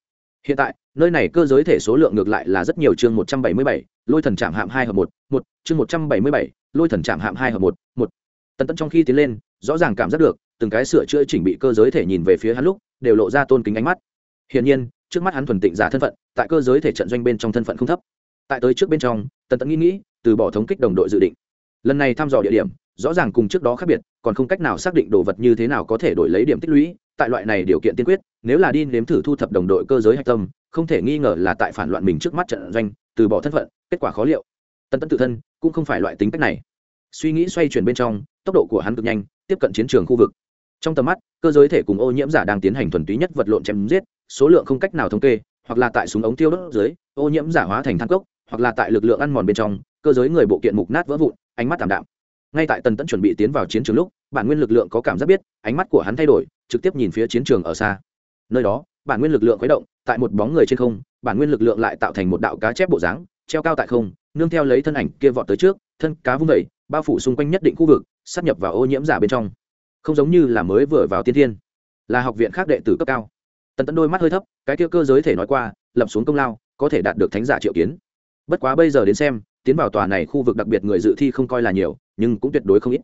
Hiện tại, nơi này cơ giới thể số lượng ngược lại là rất nhiều chương một trăm bảy mươi bảy, lôi thần chạm hạm hai hợp một một, chương một trăm bảy mươi bảy, lôi thần chạm hạm hai hợp một một. Tần tẫn trong khi tiến lên, rõ ràng cảm giác được, từng cái sửa chữa chỉnh bị cơ giới thể nhìn về phía hắn lúc, đều lộ ra tôn kính ánh mắt. Hiển nhiên, trước mắt hắn thuần tịnh giả thân phận, tại cơ giới thể trận doanh bên trong thân phận không thấp. Tại tới trước bên trong, tần tẫn nghĩ nghĩ, từ bỏ thống kích đồng đội dự định lần này thăm dò địa điểm, rõ ràng cùng trước đó khác biệt, còn không cách nào xác định đồ vật như thế nào có thể đổi lấy điểm tích lũy, tại loại này điều kiện tiên quyết, nếu là đi nếm thử thu thập đồng đội cơ giới hạch tâm, không thể nghi ngờ là tại phản loạn mình trước mắt trận doanh, từ bỏ thân phận, kết quả khó liệu. Tân tân tự thân cũng không phải loại tính cách này. Suy nghĩ xoay chuyển bên trong, tốc độ của hắn cực nhanh, tiếp cận chiến trường khu vực. Trong tầm mắt, cơ giới thể cùng ô nhiễm giả đang tiến hành thuần túy nhất vật lộn chém giết, số lượng không cách nào thống kê, hoặc là tại súng ống tiêu đốt dưới ô nhiễm giả hóa thành thang cốc, hoặc là tại lực lượng ăn mòn bên trong, cơ giới người bộ kiện mục nát vỡ vụn ánh mắt tảm đạm. Ngay tại tần tẫn chuẩn bị tiến vào chiến trường lúc, bản nguyên lực lượng có cảm giác biết, ánh mắt của hắn thay đổi, trực tiếp nhìn phía chiến trường ở xa. Nơi đó, bản nguyên lực lượng khuấy động, tại một bóng người trên không, bản nguyên lực lượng lại tạo thành một đạo cá chép bộ dáng, treo cao tại không, nương theo lấy thân ảnh kia vọt tới trước, thân cá vung vẩy bao phủ xung quanh nhất định khu vực sát nhập vào ô nhiễm giả bên trong. Không giống như là mới vừa vào tiên thiên, là học viện khác đệ tử cấp cao. Tần tẫn đôi mắt hơi thấp, cái kia cơ giới thể nói qua, lập xuống công lao, có thể đạt được thánh giả triệu kiến. Bất quá bây giờ đến xem tiến vào tòa này khu vực đặc biệt người dự thi không coi là nhiều, nhưng cũng tuyệt đối không ít.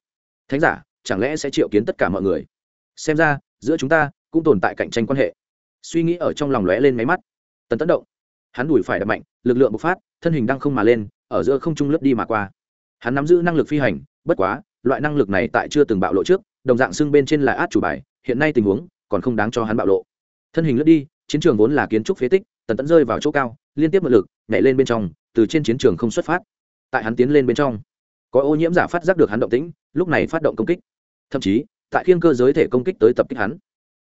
Thánh giả, chẳng lẽ sẽ triệu kiến tất cả mọi người? Xem ra, giữa chúng ta cũng tồn tại cạnh tranh quan hệ. Suy nghĩ ở trong lòng lóe lên máy mắt. Tần tấn động, hắn đùi phải đập mạnh, lực lượng bộc phát, thân hình đang không mà lên, ở giữa không trung lướt đi mà qua. Hắn nắm giữ năng lực phi hành, bất quá, loại năng lực này tại chưa từng bạo lộ trước, đồng dạng xưng bên trên là át chủ bài, hiện nay tình huống còn không đáng cho hắn bạo lộ. Thân hình lướt đi, chiến trường vốn là kiến trúc phế tích, tần tẫn rơi vào chỗ cao, liên tiếp mượn lực, nhảy lên bên trong từ trên chiến trường không xuất phát. Tại hắn tiến lên bên trong, có ô nhiễm giả phát giác được hắn động tĩnh, lúc này phát động công kích. Thậm chí, tại khiêng cơ giới thể công kích tới tập kích hắn.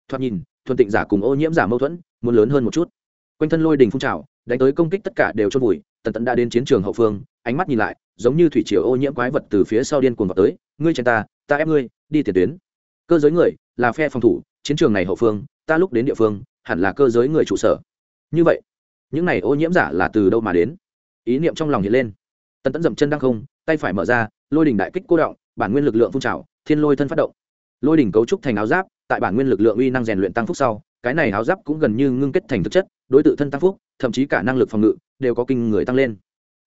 Thoạt nhìn, thuần tịnh giả cùng ô nhiễm giả mâu thuẫn, muốn lớn hơn một chút. Quanh thân lôi đình phun trào, đánh tới công kích tất cả đều chôn vùi, tần tận đã đến chiến trường hậu phương, ánh mắt nhìn lại, giống như thủy triều ô nhiễm quái vật từ phía sau điên cuồng vào tới. Ngươi chen ta ta ép ngươi, đi tiền tuyến. Cơ giới người, là phe phòng thủ, chiến trường này hậu phương, ta lúc đến địa phương, hẳn là cơ giới người trụ sở. Như vậy, những này ô nhiễm giả là từ đâu mà đến? Ý niệm trong lòng hiện lên. Tần tẫn dậm chân đang không, tay phải mở ra, lôi đỉnh đại kích cô động, bản nguyên lực lượng phun trào, thiên lôi thân phát động. Lôi đỉnh cấu trúc thành áo giáp, tại bản nguyên lực lượng uy năng rèn luyện tăng phúc sau, cái này áo giáp cũng gần như ngưng kết thành thực chất, đối tượng thân tăng phúc, thậm chí cả năng lực phòng ngự, đều có kinh người tăng lên.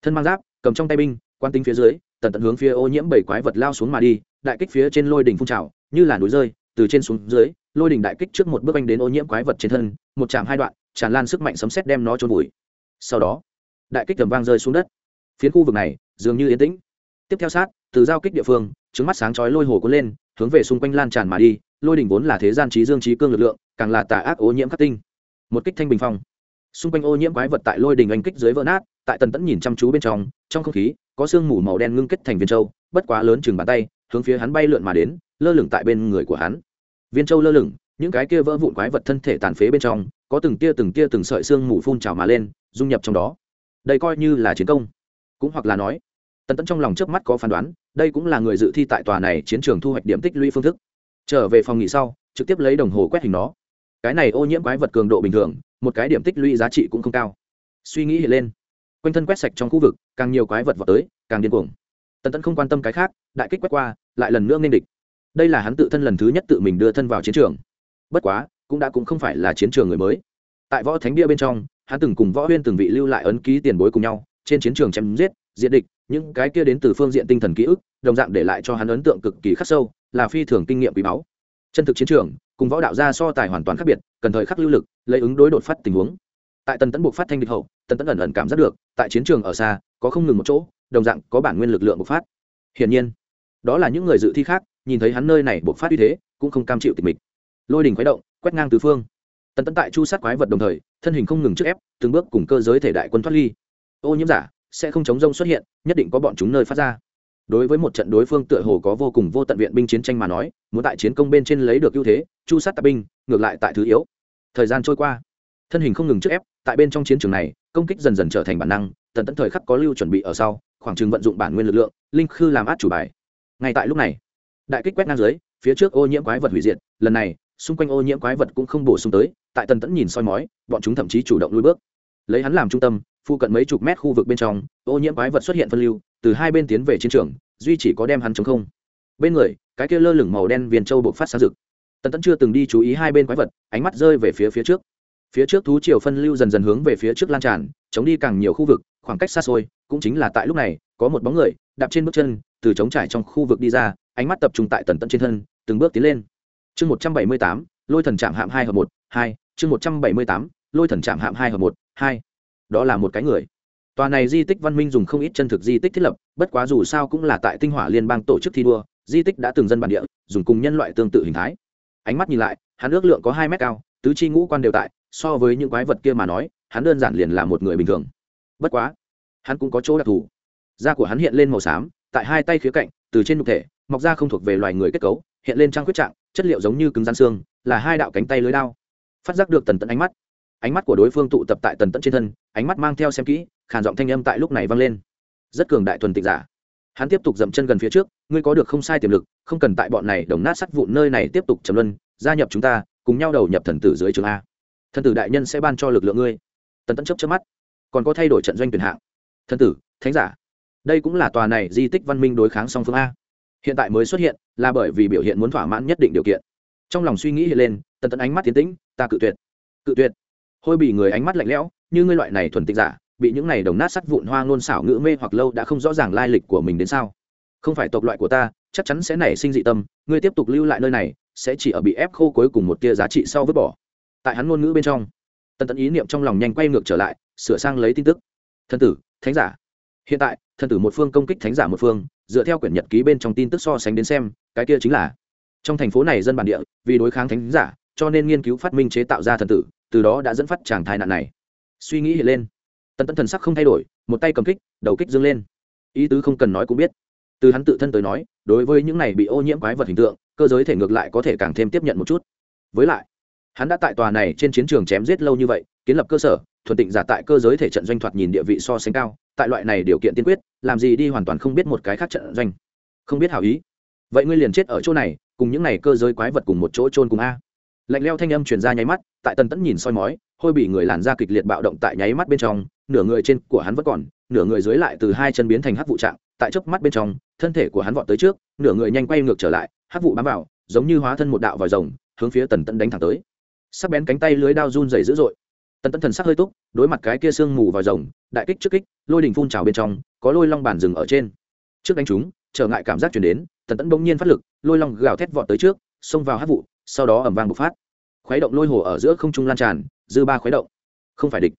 Thân mang giáp, cầm trong tay binh, quan tính phía dưới, tần tận hướng phía ô nhiễm bảy quái vật lao xuống mà đi, đại kích phía trên lôi đỉnh phun trào, như là núi rơi, từ trên xuống dưới, lôi đỉnh đại kích trước một bước anh đến ô nhiễm quái vật trên thân, một chạm hai đoạn, tràn lan sức mạnh sấm xét đem nó trôn vùi. Sau đó đại kích tầm vang rơi xuống đất. Phiến khu vực này dường như yên tĩnh. Tiếp theo sát, từ giao kích địa phương trứng mắt sáng chói lôi hồ cuốn lên, hướng về xung quanh lan tràn mà đi, lôi đỉnh vốn là thế gian trí dương trí cương lực lượng, càng là tà ác ô nhiễm khắc tinh. Một kích thanh bình phong. Xung quanh ô nhiễm quái vật tại lôi đỉnh anh kích dưới vỡ nát, tại tần tẫn nhìn chăm chú bên trong trong không khí, có sương mù màu đen ngưng kết thành viên châu, bất quá lớn chừng bàn tay, hướng phía hắn bay lượn mà đến, lơ lửng tại bên người của hắn. Viên châu lơ lửng, những cái kia vỡ vụn quái vật thân thể tàn phế bên trong, có từng tia từng tia từng sợi xương mù phun trào mà lên, dung nhập trong đó đây coi như là chiến công. Cũng hoặc là nói, tần tẫn trong lòng trước mắt có phán đoán, đây cũng là người dự thi tại tòa này chiến trường thu hoạch điểm tích lũy phương thức. Trở về phòng nghỉ sau, trực tiếp lấy đồng hồ quét hình nó. Cái này ô nhiễm quái vật cường độ bình thường, một cái điểm tích lũy giá trị cũng không cao. Suy nghĩ hiện lên, quanh thân quét sạch trong khu vực, càng nhiều quái vật vào tới, càng điên cuồng. Tần tẫn không quan tâm cái khác, đại kích quét qua, lại lần nữa nên địch. Đây là hắn tự thân lần thứ nhất tự mình đưa thân vào chiến trường. Bất quá, cũng đã cũng không phải là chiến trường người mới. Tại võ thánh bia bên trong hắn từng cùng võ huyên từng vị lưu lại ấn ký tiền bối cùng nhau, trên chiến trường chém giết diện địch, những cái kia đến từ phương diện tinh thần ký ức, đồng dạng để lại cho hắn ấn tượng cực kỳ khắc sâu, là phi thường kinh nghiệm quý báu. Chân thực chiến trường, cùng võ đạo gia so tài hoàn toàn khác biệt, cần thời khắc lưu lực, lấy ứng đối đột phát tình huống. Tại tần tấn buộc phát thanh địch hậu, tần tấn ẩn ẩn cảm giác được, tại chiến trường ở xa, có không ngừng một chỗ, đồng dạng có bản nguyên lực lượng bộc phát. Hiển nhiên, đó là những người dự thi khác, nhìn thấy hắn nơi này bộc phát uy thế, cũng không cam chịu tịch mịch. Lôi đình khuấy động, quét ngang tứ phương. Tần tấn tại chu sát quái vật đồng thời thân hình không ngừng trước ép, từng bước cùng cơ giới thể đại quân thoát ly. Ô nhiễm giả, sẽ không chống rông xuất hiện, nhất định có bọn chúng nơi phát ra. Đối với một trận đối phương tựa hồ có vô cùng vô tận viện binh chiến tranh mà nói, muốn tại chiến công bên trên lấy được ưu thế, chu sát tạp binh, ngược lại tại thứ yếu. Thời gian trôi qua, thân hình không ngừng trước ép, tại bên trong chiến trường này, công kích dần dần trở thành bản năng, tận tận thời khắc có lưu chuẩn bị ở sau, khoảng chừng vận dụng bản nguyên lực lượng, linh khư làm át chủ bài. Ngay tại lúc này, đại kích quét ngang dưới, phía trước ô nhiễm quái vật hủy diệt, lần này, xung quanh ô nhiễm quái vật cũng không bổ sung tới tại tần tẫn nhìn soi mói, bọn chúng thậm chí chủ động lui bước. Lấy hắn làm trung tâm phụ cận mấy chục mét khu vực bên trong, ô nhiễm quái vật xuất hiện phân lưu, từ hai bên tiến về chiến trường, duy chỉ có đem hắn chống không. Bên người, cái kia lơ lửng màu đen viên châu buộc phát sáng rực. Tần tẫn chưa từng đi chú ý hai bên quái vật, ánh mắt rơi về phía phía trước. Phía trước thú triều phân lưu dần dần hướng về phía trước lan tràn, chống đi càng nhiều khu vực, khoảng cách xa xôi, cũng chính là tại lúc này, có một bóng người, đạp trên bước chân, từ chống trải trong khu vực đi ra, ánh mắt tập trung tại tần Tẫn trên thân, từng bước tiến lên. Chương một trăm bảy mươi tám, lôi thần chạm hạm hai hợp một, hai chương một trăm bảy mươi tám, lôi thần chạm hạm hai hợp một, hai. Đó là một cái người. Tòa này di tích văn minh dùng không ít chân thực di tích thiết lập, bất quá dù sao cũng là tại tinh hỏa liên bang tổ chức thi đua, di tích đã từng dân bản địa, dùng cùng nhân loại tương tự hình thái. Ánh mắt nhìn lại, hắn ước lượng có hai mét cao, tứ chi ngũ quan đều tại, so với những quái vật kia mà nói, hắn đơn giản liền là một người bình thường. Bất quá, hắn cũng có chỗ đặc thù. Da của hắn hiện lên màu xám, tại hai tay khía cạnh, từ trên nhục thể, mọc ra không thuộc về loài người kết cấu, hiện lên trang quyết trạng, chất liệu giống như cứng rắn xương, là hai đạo cánh tay lưới đao phát giác được tần tận ánh mắt. Ánh mắt của đối phương tụ tập tại tần tận trên thân, ánh mắt mang theo xem kỹ khản giọng thanh âm tại lúc này vang lên. Rất cường đại thuần tịch giả. Hắn tiếp tục dậm chân gần phía trước, ngươi có được không sai tiềm lực, không cần tại bọn này đồng nát sắt vụn nơi này tiếp tục trầm luân, gia nhập chúng ta, cùng nhau đầu nhập thần tử dưới trường a. Thần tử đại nhân sẽ ban cho lực lượng ngươi. Tần tẫn chấp chấp mắt. Còn có thay đổi trận doanh tuyển hạng. Thần tử, thánh giả. Đây cũng là tòa này di tích văn minh đối kháng song phương a. Hiện tại mới xuất hiện, là bởi vì biểu hiện muốn thỏa mãn nhất định điều kiện. Trong lòng suy nghĩ hiện lên, tần tẫn ánh mắt tiến tĩnh ta cự tuyệt. Cự tuyệt? Hôi bị người ánh mắt lạnh lẽo, như ngươi loại này thuần tịch giả, bị những này đồng nát sắt vụn hoa ngôn xảo ngữ mê hoặc lâu đã không rõ ràng lai lịch của mình đến sao? Không phải tộc loại của ta, chắc chắn sẽ nảy sinh dị tâm, ngươi tiếp tục lưu lại nơi này, sẽ chỉ ở bị ép khô cuối cùng một tia giá trị sau vứt bỏ. Tại hắn ngôn ngữ bên trong, tần tẫn ý niệm trong lòng nhanh quay ngược trở lại, sửa sang lấy tin tức. Thân tử, thánh giả. Hiện tại thân tử một phương công kích thánh giả một phương, dựa theo quyển nhật ký bên trong tin tức so sánh đến xem, cái kia chính là, trong thành phố này dân bản địa, vì đối kháng thánh giả cho nên nghiên cứu phát minh chế tạo ra thần tử, từ đó đã dẫn phát tràng thai nạn này. Suy nghĩ hiện lên, tần tẫn thần sắc không thay đổi, một tay cầm kích, đầu kích dâng lên. Ý tứ không cần nói cũng biết. Từ hắn tự thân tới nói, đối với những này bị ô nhiễm quái vật hình tượng, cơ giới thể ngược lại có thể càng thêm tiếp nhận một chút. Với lại, hắn đã tại tòa này trên chiến trường chém giết lâu như vậy, kiến lập cơ sở, thuần tịnh giả tại cơ giới thể trận doanh thoạt nhìn địa vị so sánh cao, tại loại này điều kiện tiên quyết, làm gì đi hoàn toàn không biết một cái khác trận doanh. Không biết hảo ý. Vậy ngươi liền chết ở chỗ này, cùng những này cơ giới quái vật cùng một chỗ trôn cùng a lạnh leo thanh âm truyền ra nháy mắt, tại tần tẫn nhìn soi mói, hôi bị người làn da kịch liệt bạo động tại nháy mắt bên trong, nửa người trên của hắn vẫn còn, nửa người dưới lại từ hai chân biến thành hắc vụ trạng, tại chớp mắt bên trong, thân thể của hắn vọt tới trước, nửa người nhanh quay ngược trở lại, hắc vụ bám vào, giống như hóa thân một đạo vòi rồng, hướng phía tần tẫn đánh thẳng tới. Sắc bén cánh tay lưới đao run dày dữ dội. Tần tẫn thần sắc hơi túc, đối mặt cái kia sương mù vòi rồng, đại kích trước kích, lôi đình phun trào bên trong, có lôi long bản rừng ở trên. Trước đánh chúng, trở ngại cảm giác chuyển đến, tần tẫn bỗng nhiên phát lực, lôi long gào thét vọt tới trước, xông vào hát vụ, sau đó ẩm vang bộc phát khuấy động lôi hồ ở giữa không trung lan tràn, dư ba khuấy động. Không phải địch.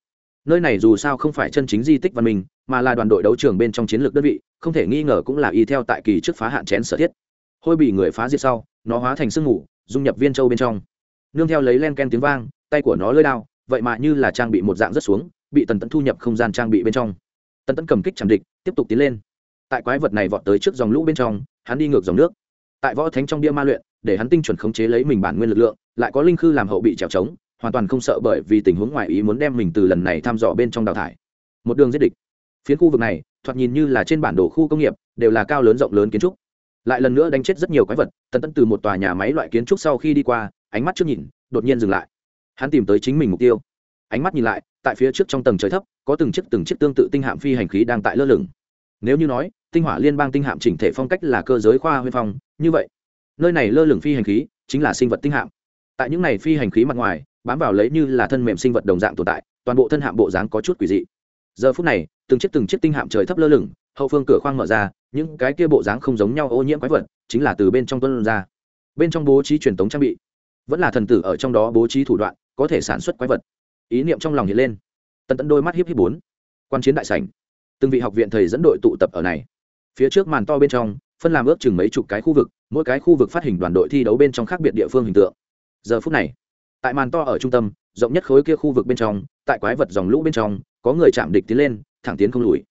Nơi này dù sao không phải chân chính di tích văn minh, mà là đoàn đội đấu trường bên trong chiến lược đơn vị, không thể nghi ngờ cũng là y theo tại kỳ trước phá hạn chén sở thiết. Hôi bị người phá diệt sau, nó hóa thành sương mù, dung nhập viên châu bên trong. Nương theo lấy len ken tiếng vang, tay của nó lơi đao, vậy mà như là trang bị một dạng rất xuống, bị tần tẫn thu nhập không gian trang bị bên trong. Tần tẫn cầm kích chẳng địch, tiếp tục tiến lên. Tại quái vật này vọt tới trước dòng lũ bên trong, hắn đi ngược dòng nước. Tại võ thánh trong bia ma luyện để hắn tinh chuẩn khống chế lấy mình bản nguyên lực lượng, lại có linh khư làm hậu bị trèo trống, hoàn toàn không sợ bởi vì tình huống ngoại ý muốn đem mình từ lần này thăm dò bên trong đào thải. Một đường giết địch. Phiến khu vực này, thoạt nhìn như là trên bản đồ khu công nghiệp, đều là cao lớn rộng lớn kiến trúc. Lại lần nữa đánh chết rất nhiều quái vật, tần tẫn từ một tòa nhà máy loại kiến trúc sau khi đi qua, ánh mắt trước nhìn, đột nhiên dừng lại. Hắn tìm tới chính mình mục tiêu. Ánh mắt nhìn lại, tại phía trước trong tầng trời thấp, có từng chiếc từng chiếc tương tự tinh hạm phi hành khí đang tại lơ lửng. Nếu như nói, tinh hỏa liên bang tinh hạm chỉnh thể phong cách là cơ giới khoa huyên phong, như vậy nơi này lơ lửng phi hành khí chính là sinh vật tinh hạm. Tại những này phi hành khí mặt ngoài, bám vào lấy như là thân mềm sinh vật đồng dạng tồn tại, toàn bộ thân hạm bộ dáng có chút quỷ dị. Giờ phút này, từng chiếc từng chiếc tinh hạm trời thấp lơ lửng, hậu phương cửa khoang mở ra, những cái kia bộ dáng không giống nhau ô nhiễm quái vật chính là từ bên trong tuân ra. Bên trong bố trí truyền tống trang bị, vẫn là thần tử ở trong đó bố trí thủ đoạn, có thể sản xuất quái vật. Ý niệm trong lòng hiện lên. Tần tận đôi mắt hiếp hiếp bốn. Quan chiến đại sảnh. Từng vị học viện thầy dẫn đội tụ tập ở này. Phía trước màn to bên trong phân làm ước chừng mấy chục cái khu vực, mỗi cái khu vực phát hình đoàn đội thi đấu bên trong khác biệt địa phương hình tượng. Giờ phút này, tại màn to ở trung tâm, rộng nhất khối kia khu vực bên trong, tại quái vật dòng lũ bên trong, có người chạm địch tiến lên, thẳng tiến không lùi.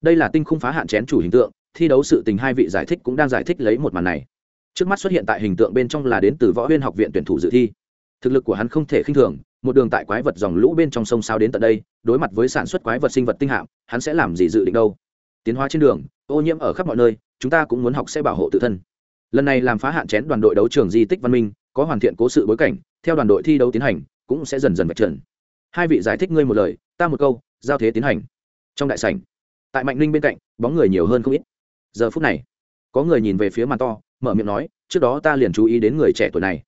Đây là tinh khung phá hạn chén chủ hình tượng, thi đấu sự tình hai vị giải thích cũng đang giải thích lấy một màn này. Trước mắt xuất hiện tại hình tượng bên trong là đến từ võ huyên học viện tuyển thủ dự thi. Thực lực của hắn không thể khinh thường, một đường tại quái vật dòng lũ bên trong sông sao đến tận đây, đối mặt với sản xuất quái vật sinh vật tinh hạm, hắn sẽ làm gì dự định đâu? Tiến hóa trên đường, ô nhiễm ở khắp mọi nơi chúng ta cũng muốn học sẽ bảo hộ tự thân. Lần này làm phá hạn chén đoàn đội đấu trường di tích văn minh, có hoàn thiện cố sự bối cảnh, theo đoàn đội thi đấu tiến hành, cũng sẽ dần dần vạch trần. Hai vị giải thích ngươi một lời, ta một câu, giao thế tiến hành. Trong đại sảnh, tại mạnh linh bên cạnh, bóng người nhiều hơn không ít. Giờ phút này, có người nhìn về phía màn to, mở miệng nói, trước đó ta liền chú ý đến người trẻ tuổi này.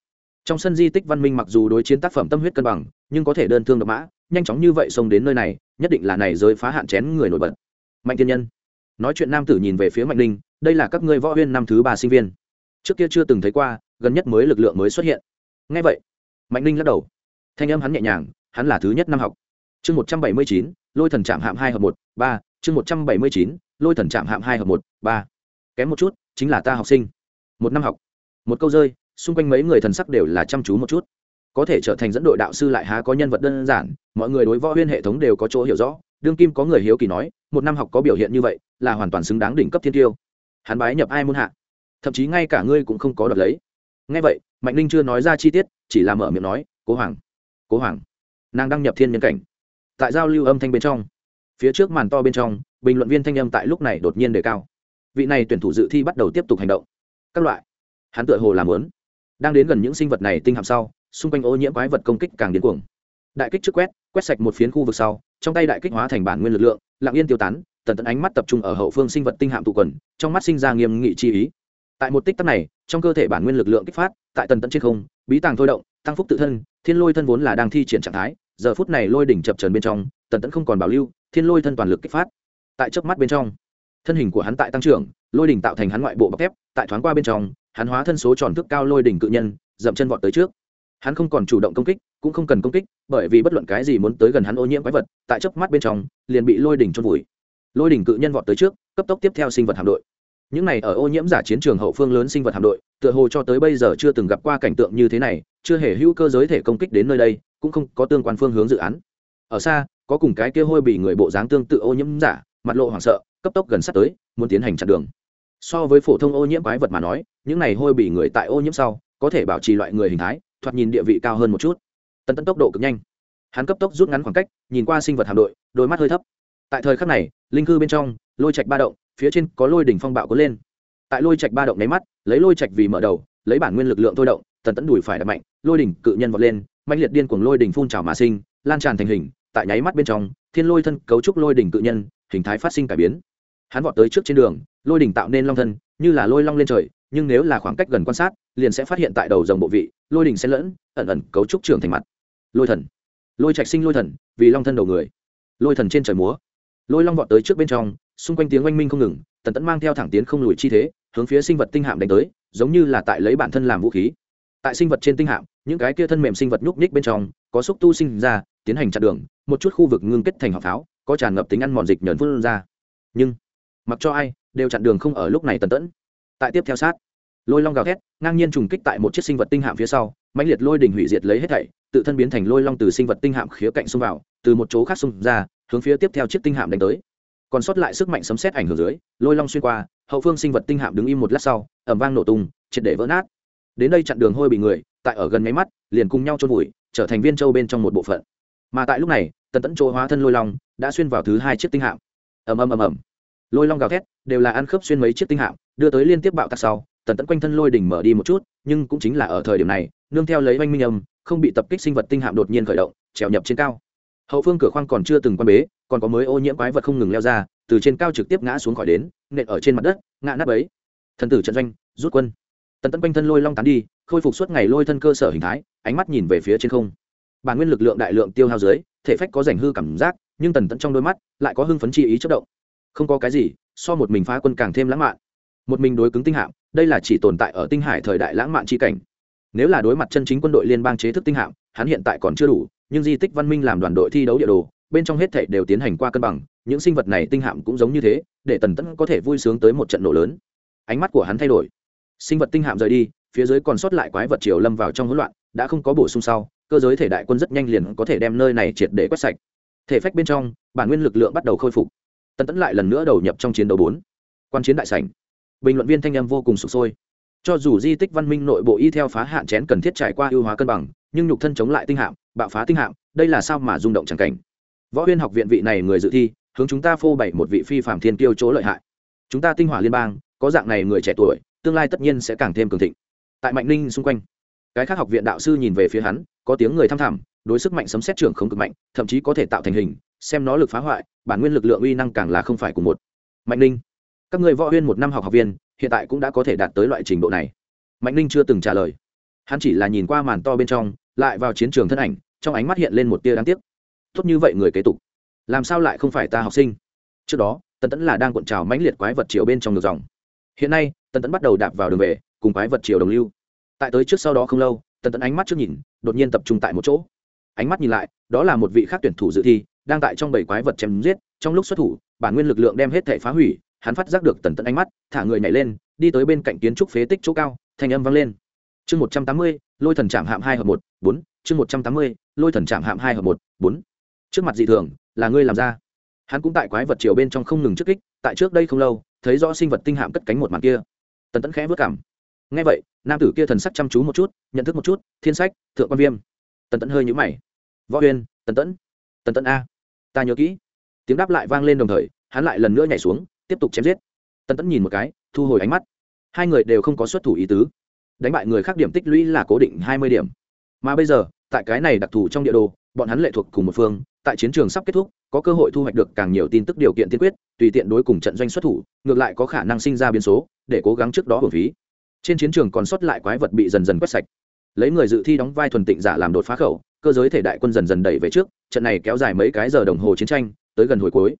Trong sân di tích văn minh mặc dù đối chiến tác phẩm tâm huyết cân bằng, nhưng có thể đơn thương độc mã, nhanh chóng như vậy xông đến nơi này, nhất định là này giới phá hạn chén người nổi bật. Mạnh thiên nhân, nói chuyện nam tử nhìn về phía mạnh linh đây là các ngươi võ huyên năm thứ ba sinh viên. Trước kia chưa từng thấy qua, gần nhất mới lực lượng mới xuất hiện. Ngay vậy, mạnh ninh lắc đầu. Thanh âm hắn nhẹ nhàng, hắn là thứ nhất năm học. Chương một trăm bảy mươi chín, lôi thần chạm hạm hai hợp một, ba. Chương một trăm bảy mươi chín, lôi thần chạm hạm hai hợp một, ba. Kém một chút, chính là ta học sinh. Một năm học. Một câu rơi, xung quanh mấy người thần sắc đều là chăm chú một chút. Có thể trở thành dẫn đội đạo sư lại há có nhân vật đơn giản, mọi người đối võ huyên hệ thống đều có chỗ hiểu rõ. Đương kim có người hiếu kỳ nói, một năm học có biểu hiện như vậy, là hoàn toàn xứng đáng đỉnh cấp thiên tiêu hắn bái nhập ai môn hạ? Thậm chí ngay cả ngươi cũng không có đoạt lấy. Ngay vậy, mạnh ninh chưa nói ra chi tiết, chỉ là mở miệng nói, cố hoàng cố hoàng. Nàng đăng nhập thiên nhân cảnh. Tại giao lưu âm thanh bên trong, phía trước màn to bên trong, bình luận viên thanh âm tại lúc này đột nhiên đề cao. Vị này tuyển thủ dự thi bắt đầu tiếp tục hành động. Các loại. Hắn tựa hồ làm lớn đang đến gần những sinh vật này tinh hạm sau, xung quanh ô nhiễm quái vật công kích càng điên cuồng. Đại kích trước quét quét sạch một phiến khu vực sau, trong tay đại kích hóa thành bản nguyên lực lượng, lặng yên tiêu tán tần Tẫn ánh mắt tập trung ở hậu phương sinh vật tinh hạm tụ quần, trong mắt sinh ra nghiêm nghị chi ý. Tại một tích tắc này, trong cơ thể bản nguyên lực lượng kích phát, tại tần tận trên không, bí tàng thôi động, tăng phúc tự thân, thiên lôi thân vốn là đang thi triển trạng thái, giờ phút này lôi đỉnh chập trần bên trong, tần tẫn không còn bảo lưu, thiên lôi thân toàn lực kích phát. Tại chớp mắt bên trong, thân hình của hắn tại tăng trưởng, lôi đỉnh tạo thành hắn ngoại bộ bọc thép, tại thoáng qua bên trong, hắn hóa thân số tròn thức cao lôi đỉnh cự nhân, dậm chân vọt tới trước. Hắn không còn chủ động công kích, cũng không cần công kích, bởi vì bất luận cái gì muốn tới gần hắn ô nhiễm quái vật, tại chớp mắt bên trong, liền bị lôi đỉnh trôn vùi lôi đỉnh cự nhân vọt tới trước, cấp tốc tiếp theo sinh vật hạm đội. Những này ở ô nhiễm giả chiến trường hậu phương lớn sinh vật hạm đội, tựa hồ cho tới bây giờ chưa từng gặp qua cảnh tượng như thế này, chưa hề hữu cơ giới thể công kích đến nơi đây, cũng không có tương quan phương hướng dự án. Ở xa, có cùng cái kia hôi bị người bộ dáng tương tự ô nhiễm giả, mặt lộ hoảng sợ, cấp tốc gần sát tới, muốn tiến hành chặn đường. So với phổ thông ô nhiễm quái vật mà nói, những này hôi bị người tại ô nhiễm sau, có thể bảo trì loại người hình thái, thoạt nhìn địa vị cao hơn một chút. Tần tấn tốc độ cực nhanh. Hắn cấp tốc rút ngắn khoảng cách, nhìn qua sinh vật hạm đội, đôi mắt hơi thấp. Tại thời khắc này linh cư bên trong, lôi trạch ba động, phía trên có lôi đỉnh phong bạo có lên. Tại lôi trạch ba động nháy mắt, lấy lôi trạch vì mở đầu, lấy bản nguyên lực lượng thôi động, tần tẫn đùi phải đập mạnh, lôi đỉnh cự nhân vọt lên mạnh liệt điên cuồng lôi đỉnh phun trào mà sinh, lan tràn thành hình, tại nháy mắt bên trong, thiên lôi thân cấu trúc lôi đỉnh cự nhân, hình thái phát sinh cải biến. Hắn vọt tới trước trên đường, lôi đỉnh tạo nên long thân, như là lôi long lên trời, nhưng nếu là khoảng cách gần quan sát, liền sẽ phát hiện tại đầu dòng bộ vị, lôi đỉnh xen lẫn, ẩn ẩn cấu trúc trưởng thành mặt. Lôi thần. Lôi trạch sinh lôi thần, vì long thân đầu người. Lôi thần trên trời múa lôi long vọt tới trước bên trong, xung quanh tiếng oanh minh không ngừng, tần tẫn mang theo thẳng tiến không lùi chi thế, hướng phía sinh vật tinh hạm đánh tới, giống như là tại lấy bản thân làm vũ khí. Tại sinh vật trên tinh hạm, những cái kia thân mềm sinh vật nhúc nhích bên trong, có xúc tu sinh ra, tiến hành chặn đường, một chút khu vực ngưng kết thành họp pháo, có tràn ngập tính ăn mòn dịch nhờn phun ra. Nhưng, mặc cho ai, đều chặn đường không ở lúc này tần tẫn. Tại tiếp theo sát, lôi long gào thét, ngang nhiên trùng kích tại một chiếc sinh vật tinh hạm phía sau, mãnh liệt lôi đình hủy diệt lấy hết thảy, tự thân biến thành lôi long từ sinh vật tinh hạm khía cạnh xông vào, từ một chỗ khác xông ra hướng phía tiếp theo chiếc tinh hạm đánh tới. Còn sót lại sức mạnh sấm xét ảnh hưởng dưới, lôi long xuyên qua, hậu phương sinh vật tinh hạm đứng im một lát sau ẩm vang nổ tung, triệt để vỡ nát. Đến đây chặn đường hôi bị người, tại ở gần máy mắt, liền cùng nhau trôn vùi, trở thành viên châu bên trong một bộ phận. Mà tại lúc này, tần tẫn chỗ hóa thân lôi long đã xuyên vào thứ hai chiếc tinh hạm. Ầm ầm ầm ầm. Lôi long gào thét, đều là ăn khớp xuyên mấy chiếc tinh hạm, đưa tới liên tiếp bạo tạc sau, tần tẫn quanh thân lôi đỉnh mở đi một chút, nhưng cũng chính là ở thời điểm này, nương theo lấy oanh minh âm, không bị tập kích sinh vật tinh hạm đột nhiên khởi động, trèo nhập trên cao hậu phương cửa khoang còn chưa từng quan bế, còn có mới ô nhiễm quái vật không ngừng leo ra, từ trên cao trực tiếp ngã xuống khỏi đến, nện ở trên mặt đất, ngã nắp ấy. Thần tử trận doanh, rút quân. Tần tẫn quanh thân lôi long tán đi, khôi phục suốt ngày lôi thân cơ sở hình thái, ánh mắt nhìn về phía trên không. Bản nguyên lực lượng đại lượng tiêu hao dưới, thể phách có giành hư cảm giác, nhưng tần tẫn trong đôi mắt lại có hưng phấn chi ý chất động. Không có cái gì, so một mình phá quân càng thêm lãng mạn. Một mình đối cứng tinh hạm, đây là chỉ tồn tại ở tinh hải thời đại lãng mạn chi cảnh. Nếu là đối mặt chân chính quân đội liên bang chế thức tinh hạm, hắn hiện tại còn chưa đủ nhưng di tích văn minh làm đoàn đội thi đấu địa đồ, bên trong hết thảy đều tiến hành qua cân bằng, những sinh vật này tinh hạm cũng giống như thế, để tần tẫn có thể vui sướng tới một trận nổ lớn. Ánh mắt của hắn thay đổi. Sinh vật tinh hạm rời đi, phía dưới còn sót lại quái vật triều lâm vào trong hỗn loạn, đã không có bổ sung sau, cơ giới thể đại quân rất nhanh liền có thể đem nơi này triệt để quét sạch. Thể phách bên trong, bản nguyên lực lượng bắt đầu khôi phục. Tần tẫn lại lần nữa đầu nhập trong chiến đấu bốn. Quan chiến đại sảnh. Bình luận viên thanh em vô cùng sụp sôi. Cho dù di tích văn minh nội bộ y theo phá hạn chén cần thiết trải qua ưu hóa cân bằng nhưng nhục thân chống lại tinh hạm, bạo phá tinh hạm, đây là sao mà rung động chẳng cảnh. Võ huyên học viện vị này người dự thi, hướng chúng ta phô bày một vị phi phạm thiên kiêu chỗ lợi hại. Chúng ta tinh hỏa liên bang, có dạng này người trẻ tuổi, tương lai tất nhiên sẽ càng thêm cường thịnh. Tại mạnh ninh xung quanh, cái khác học viện đạo sư nhìn về phía hắn, có tiếng người thăm thẳm, đối sức mạnh sấm xét trưởng không cực mạnh, thậm chí có thể tạo thành hình, xem nó lực phá hoại, bản nguyên lực lượng uy năng càng là không phải cùng một. Mạnh ninh, các người võ huyên một năm học học viên, hiện tại cũng đã có thể đạt tới loại trình độ này. Mạnh ninh chưa từng trả lời hắn chỉ là nhìn qua màn to bên trong, lại vào chiến trường thân ảnh, trong ánh mắt hiện lên một tia đáng tiếc. Tốt như vậy người kế tục, làm sao lại không phải ta học sinh? Trước đó, tần tẫn là đang cuộn trào mãnh liệt quái vật chiều bên trong ngược dòng. Hiện nay, tần tẫn bắt đầu đạp vào đường về, cùng quái vật chiều đồng lưu. Tại tới trước sau đó không lâu, tần tẫn ánh mắt trước nhìn, đột nhiên tập trung tại một chỗ. Ánh mắt nhìn lại, đó là một vị khác tuyển thủ dự thi, đang tại trong bảy quái vật chém giết, trong lúc xuất thủ, bản nguyên lực lượng đem hết thể phá hủy, hắn phát giác được tần tẫn ánh mắt, thả người nhảy lên, đi tới bên cạnh kiến trúc phế tích chỗ cao, thanh âm vang lên chương một trăm tám mươi, lôi thần chạm hạm hai hợp một, bốn, chương một trăm tám mươi, lôi thần chạm hạm hai hợp một, bốn. Trước mặt dị thường, là ngươi làm ra. Hắn cũng tại quái vật chiều bên trong không ngừng trước kích, tại trước đây không lâu, thấy rõ sinh vật tinh hạm cất cánh một màn kia. Tần tẫn khẽ vất cảm. Ngay vậy, nam tử kia thần sắc chăm chú một chút, nhận thức một chút, thiên sách, thượng quan viêm. Tần tẫn hơi nhũ mày. Võ huyên tần tẫn tần tẫn a. Ta nhớ kỹ. Tiếng đáp lại vang lên đồng thời, hắn lại lần nữa nhảy xuống, tiếp tục chém giết. Tần tẫn nhìn một cái, thu hồi ánh mắt. Hai người đều không có xuất thủ ý tứ đánh bại người khác điểm tích lũy là cố định hai mươi điểm. Mà bây giờ, tại cái này đặc thù trong địa đồ, bọn hắn lệ thuộc cùng một phương, tại chiến trường sắp kết thúc, có cơ hội thu hoạch được càng nhiều tin tức điều kiện tiên quyết, tùy tiện đối cùng trận doanh xuất thủ, ngược lại có khả năng sinh ra biến số, để cố gắng trước đó hưởng phí. Trên chiến trường còn sót lại quái vật bị dần dần quét sạch. Lấy người dự thi đóng vai thuần tịnh giả làm đột phá khẩu, cơ giới thể đại quân dần dần đẩy về trước, trận này kéo dài mấy cái giờ đồng hồ chiến tranh, tới gần hồi cuối.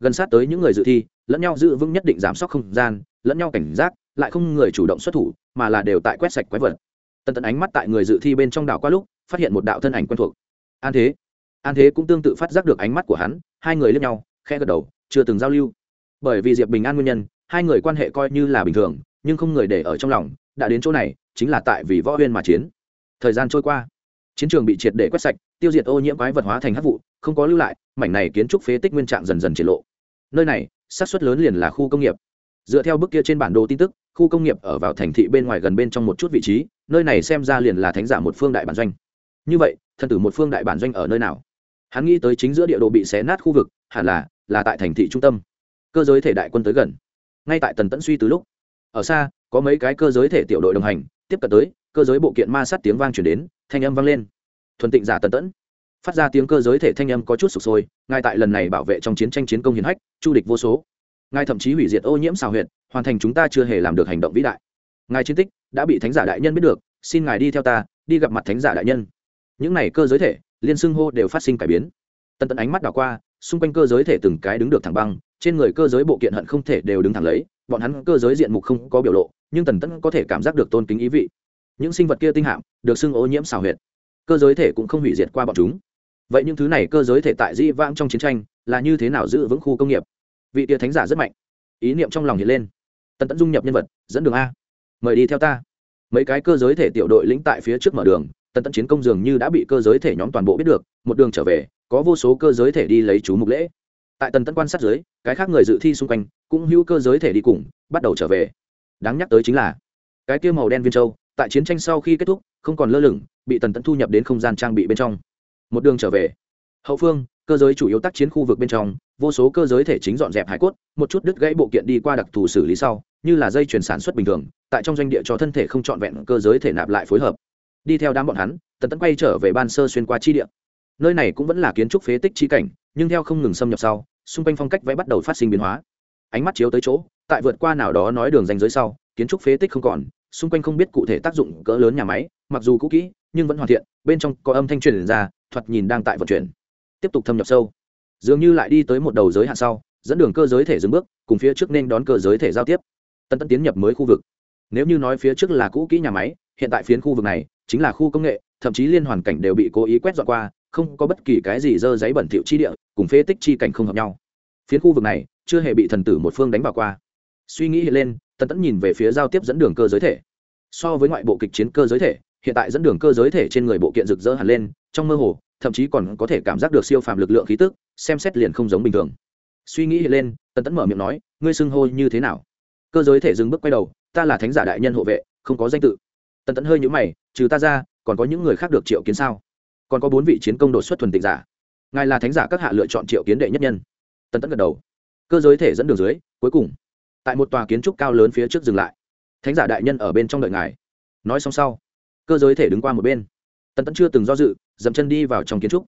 Gần sát tới những người dự thi, lẫn nhau giữ vững nhất định giảm sốc không gian, lẫn nhau cảnh giác lại không người chủ động xuất thủ, mà là đều tại quét sạch quái vật. Tần Tần ánh mắt tại người dự thi bên trong đảo qua lúc, phát hiện một đạo thân ảnh quen thuộc. An thế. An thế cũng tương tự phát giác được ánh mắt của hắn, hai người lướt nhau khe gật đầu, chưa từng giao lưu. Bởi vì diệp bình an nguyên nhân, hai người quan hệ coi như là bình thường, nhưng không người để ở trong lòng, đã đến chỗ này, chính là tại vì võ huyên mà chiến. Thời gian trôi qua, chiến trường bị triệt để quét sạch, tiêu diệt ô nhiễm quái vật hóa thành hát vụ, không có lưu lại, mảnh này kiến trúc phế tích nguyên trạng dần dần triệt lộ. Nơi này, xác suất lớn liền là khu công nghiệp dựa theo bức kia trên bản đồ tin tức, khu công nghiệp ở vào thành thị bên ngoài gần bên trong một chút vị trí, nơi này xem ra liền là thánh giả một phương đại bản doanh. Như vậy, thần tử một phương đại bản doanh ở nơi nào? Hắn nghĩ tới chính giữa địa đồ bị xé nát khu vực, hẳn là là tại thành thị trung tâm. Cơ giới thể đại quân tới gần. Ngay tại tần tẫn suy từ lúc, ở xa, có mấy cái cơ giới thể tiểu đội đồng hành, tiếp cận tới, cơ giới bộ kiện ma sát tiếng vang chuyển đến, thanh âm vang lên. Thuần tịnh giả tần tẫn. Phát ra tiếng cơ giới thể thanh âm có chút sụp sôi, ngay tại lần này bảo vệ trong chiến tranh chiến công hiển hách, chu địch vô số ngài thậm chí hủy diệt ô nhiễm xào huyệt, hoàn thành chúng ta chưa hề làm được hành động vĩ đại. Ngài chiến tích đã bị thánh giả đại nhân biết được, xin ngài đi theo ta, đi gặp mặt thánh giả đại nhân. Những này cơ giới thể, liên xưng hô đều phát sinh cải biến. Tần tần ánh mắt đảo qua, xung quanh cơ giới thể từng cái đứng được thẳng băng, trên người cơ giới bộ kiện hận không thể đều đứng thẳng lấy, bọn hắn cơ giới diện mục không có biểu lộ, nhưng tần tẫn có thể cảm giác được tôn kính ý vị. Những sinh vật kia tinh hạm, được xưng ô nhiễm xào huyệt. Cơ giới thể cũng không hủy diệt qua bọn chúng. Vậy những thứ này cơ giới thể tại di vãng trong chiến tranh là như thế nào giữ vững khu công nghiệp? Vị tia thánh giả rất mạnh. Ý niệm trong lòng hiện lên. Tần tẫn dung nhập nhân vật, dẫn đường a. Mời đi theo ta. Mấy cái cơ giới thể tiểu đội lĩnh tại phía trước mở đường, tần tẫn chiến công dường như đã bị cơ giới thể nhóm toàn bộ biết được, một đường trở về, có vô số cơ giới thể đi lấy chú mục lễ. Tại tần tẫn quan sát dưới, cái khác người dự thi xung quanh cũng hữu cơ giới thể đi cùng, bắt đầu trở về. Đáng nhắc tới chính là, cái kia màu đen viên châu, tại chiến tranh sau khi kết thúc, không còn lơ lửng, bị tần tẫn thu nhập đến không gian trang bị bên trong. Một đường trở về. Hậu phương cơ giới chủ yếu tác chiến khu vực bên trong, vô số cơ giới thể chính dọn dẹp hải cốt, một chút đứt gãy bộ kiện đi qua đặc thù xử lý sau, như là dây chuyển sản xuất bình thường, tại trong doanh địa cho thân thể không trọn vẹn cơ giới thể nạp lại phối hợp. Đi theo đám bọn hắn, tần tẫn quay trở về ban sơ xuyên qua chi địa. Nơi này cũng vẫn là kiến trúc phế tích chi cảnh, nhưng theo không ngừng xâm nhập sau, xung quanh phong cách vẽ bắt đầu phát sinh biến hóa. Ánh mắt chiếu tới chỗ, tại vượt qua nào đó nói đường danh giới sau, kiến trúc phế tích không còn, xung quanh không biết cụ thể tác dụng cỡ lớn nhà máy, mặc dù cũ kỹ, nhưng vẫn hoàn thiện, bên trong có âm thanh truyền ra, thoạt nhìn đang tại vận chuyển tiếp tục thâm nhập sâu. Dường như lại đi tới một đầu giới hạn sau, dẫn đường cơ giới thể dừng bước, cùng phía trước nên đón cơ giới thể giao tiếp. Tân tân tiến nhập mới khu vực. Nếu như nói phía trước là cũ kỹ nhà máy, hiện tại phiến khu vực này chính là khu công nghệ, thậm chí liên hoàn cảnh đều bị cố ý quét dọn qua, không có bất kỳ cái gì dơ giấy bẩn thiệu chi địa, cùng phế tích chi cảnh không hợp nhau. Phiến khu vực này chưa hề bị thần tử một phương đánh vào qua. Suy nghĩ hiện lên tần tẫn nhìn về phía giao tiếp dẫn đường cơ giới thể. So với ngoại bộ kịch chiến cơ giới thể hiện tại dẫn đường cơ giới thể trên người bộ kiện rực rỡ hẳn lên, trong mơ hồ, thậm chí còn có thể cảm giác được siêu phàm lực lượng khí tức, xem xét liền không giống bình thường. Suy nghĩ hiện lên, tần tẫn mở miệng nói, ngươi xưng hô như thế nào? Cơ giới thể dừng bước quay đầu, ta là thánh giả đại nhân hộ vệ, không có danh tự. Tần tẫn hơi nhũ mày, trừ ta ra, còn có những người khác được triệu kiến sao? Còn có bốn vị chiến công đột xuất thuần tịnh giả. Ngài là thánh giả các hạ lựa chọn triệu kiến đệ nhất nhân. Tần tẫn gật đầu. Cơ giới thể dẫn đường dưới, cuối cùng, tại một tòa kiến trúc cao lớn phía trước dừng lại. Thánh giả đại nhân ở bên trong đợi ngài. Nói xong sau cơ giới thể đứng qua một bên. Tần tẫn chưa từng do dự, dậm chân đi vào trong kiến trúc.